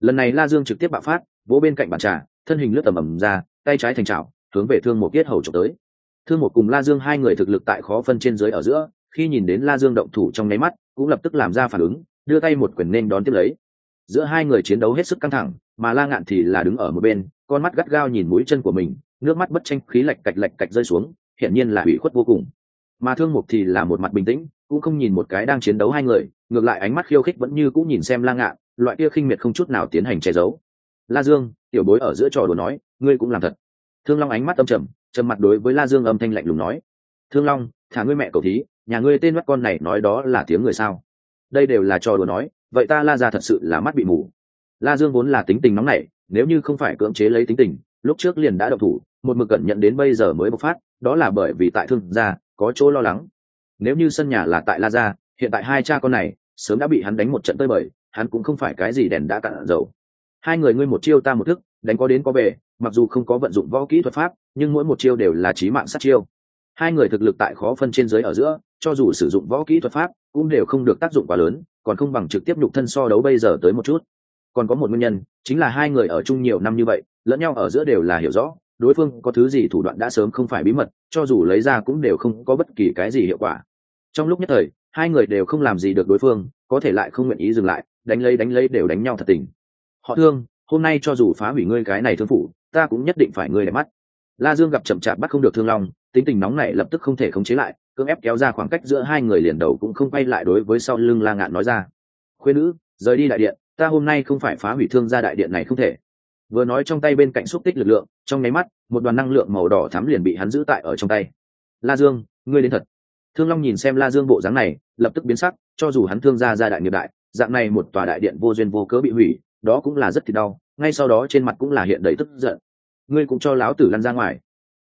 Lần này la dương trực tiếp bạo phát vỗ bên cạnh bàn trà, thân hình lướt tầm ầm ra, tay trái thành trào hướng về thương một tiết hầu trộm tới. Thương một cùng la dương hai người thực lực tại khó phân trên dưới ở giữa, khi nhìn đến la dương động thủ trong nháy mắt, cũng lập tức làm ra phản ứng, đưa tay một quyền nên đón tiếp lấy. Giữa hai người chiến đấu hết sức căng thẳng, mà la ngạn thì là đứng ở một bên, con mắt gắt gao nhìn mũi chân của mình, nước mắt bất tranh, khí lạch cạch lạch cạch rơi xuống, hiển nhiên là hủy khuất vô cùng. Mà thương mục thì là một mặt bình tĩnh, cũng không nhìn một cái đang chiến đấu hai người, ngược lại ánh mắt khiêu khích vẫn như cũng nhìn xem la ngạn, loại kia khinh miệt không chút nào tiến hành che giấu la dương, tiểu bối ở giữa trò đùa nói, ngươi cũng làm thật. Thương long ánh mắt âm trầm trầm mặt đối với la dương âm thanh lạnh lùng nói. Thương long, thả ngươi mẹ cầu thí, nhà ngươi tên mắt con này nói đó là tiếng người sao? Đây đều là trò đùa nói, vậy ta la ra thật sự là mắt bị mù. La dương vốn là tính tình nóng nảy, nếu như không phải cưỡng chế lấy tính tình, lúc trước liền đã độc thủ, một mực cẩn nhận đến bây giờ mới bộc phát, đó là bởi vì tại thương gia, có chỗ lo lắng. Nếu như sân nhà là tại la gia, hiện tại hai cha con này, sớm đã bị hắn đánh một trận tơi bời, hắn cũng không phải cái gì đèn đã cạn dầu hai người ngươi một chiêu ta một thức, đánh có đến có về, mặc dù không có vận dụng võ kỹ thuật pháp, nhưng mỗi một chiêu đều là trí mạng sát chiêu. Hai người thực lực tại khó phân trên dưới ở giữa, cho dù sử dụng võ kỹ thuật pháp, cũng đều không được tác dụng quá lớn, còn không bằng trực tiếp nhục thân so đấu bây giờ tới một chút. Còn có một nguyên nhân, chính là hai người ở chung nhiều năm như vậy, lẫn nhau ở giữa đều là hiểu rõ, đối phương có thứ gì thủ đoạn đã sớm không phải bí mật, cho dù lấy ra cũng đều không có bất kỳ cái gì hiệu quả. Trong lúc nhất thời, hai người đều không làm gì được đối phương, có thể lại không nguyện ý dừng lại, đánh lấy đánh lấy đều đánh nhau thật tình họ thương, hôm nay cho dù phá hủy ngươi cái này thương phủ, ta cũng nhất định phải ngươi để mắt. La dương gặp chậm chạp bắt không được thương long, tính tình nóng này lập tức không thể khống chế lại, cưỡng ép kéo ra khoảng cách giữa hai người liền đầu cũng không quay lại đối với sau lưng la ngạn nói ra. Khuyên nữ, rời đi đại điện, ta hôm nay không phải phá hủy thương gia đại điện này không thể. Vừa nói trong tay bên cạnh xúc tích lực lượng, trong nháy mắt, một đoàn năng lượng màu đỏ thắm liền bị hắn giữ tại ở trong tay. La dương, ngươi đến thật. Thương long nhìn xem la dương bộ dáng này, lập tức biến sắc, cho dù hắn thương gia gia đại nghiệp đại, dạng này một tòa đại điện vô duyên vô cớ bị hủy đó cũng là rất thì đau, ngay sau đó trên mặt cũng là hiện đầy tức giận. Ngươi cũng cho láo tử lăn ra ngoài.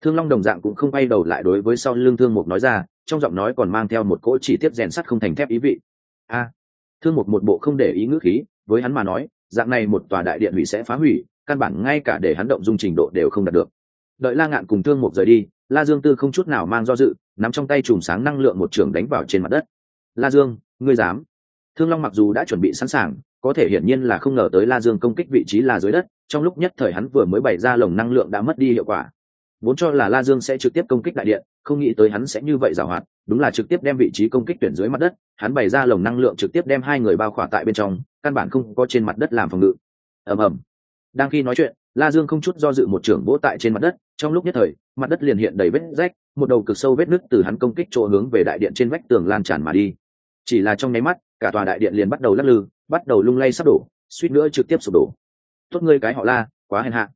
Thương long đồng dạng cũng không bay đầu lại đối với sau lưng thương mục nói ra, trong giọng nói còn mang theo một cỗ chỉ tiết rèn sắt không thành thép ý vị. A! Thương mục một bộ không để ý ngữ khí, với hắn mà nói, dạng này một tòa đại điện hủy sẽ phá hủy, căn bản ngay cả để hắn động dung trình độ đều không đạt được. Đợi la ngạn cùng thương mục rời đi, la dương tư không chút nào mang do dự, nắm trong tay chùm sáng năng lượng một trường đánh vào trên mặt đất. La dương, ngươi dám? Thương long mặc dù đã chuẩn bị sẵn sàng có thể hiển nhiên là không ngờ tới la dương công kích vị trí là dưới đất, trong lúc nhất thời hắn vừa mới bày ra lồng năng lượng đã mất đi hiệu quả. Vốn cho là la dương sẽ trực tiếp công kích đại điện, không nghĩ tới hắn sẽ như vậy giảo hoạt, đúng là trực tiếp đem vị trí công kích tuyển dưới mặt đất, hắn bày ra lồng năng lượng trực tiếp đem hai người bao khỏa tại bên trong, căn bản không có trên mặt đất làm phòng ngự. Ầm ầm. Đang khi nói chuyện, la dương không chút do dự một trưởng vỗ tại trên mặt đất, trong lúc nhất thời, mặt đất liền hiện đầy vết rách, một đầu cực sâu vết nứt từ hắn công kích chỗ hướng về đại điện trên vách tường lan tràn mà đi. Chỉ là trong nháy mắt, cả tòa đại điện liền bắt đầu lắc lư bắt đầu lung lay sắp đổ, suýt nữa trực tiếp sụp đổ. Tốt ngươi cái họ la, quá hèn hạ.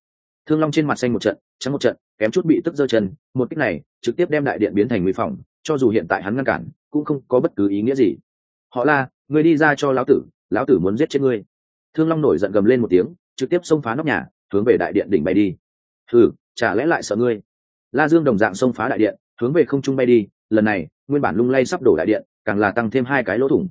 Thương long trên mặt xanh một trận, trắng một trận, kém chút bị tức giơ chân, một cách này trực tiếp đem đại điện biến thành nguy phòng, cho dù hiện tại hắn ngăn cản, cũng không có bất cứ ý nghĩa gì. Họ la người đi ra cho lão tử lão tử muốn giết chết ngươi. Thương long nổi giận gầm lên một tiếng, trực tiếp xông phá nóc nhà, hướng về đại điện đỉnh bay đi. Thử chả lẽ lại sợ ngươi? La dương đồng dạng xông phá đại điện, hướng về không trung bay đi, lần này, nguyên bản lung lay sắp đổ đại điện, càng là tăng thêm hai cái lỗ thủng.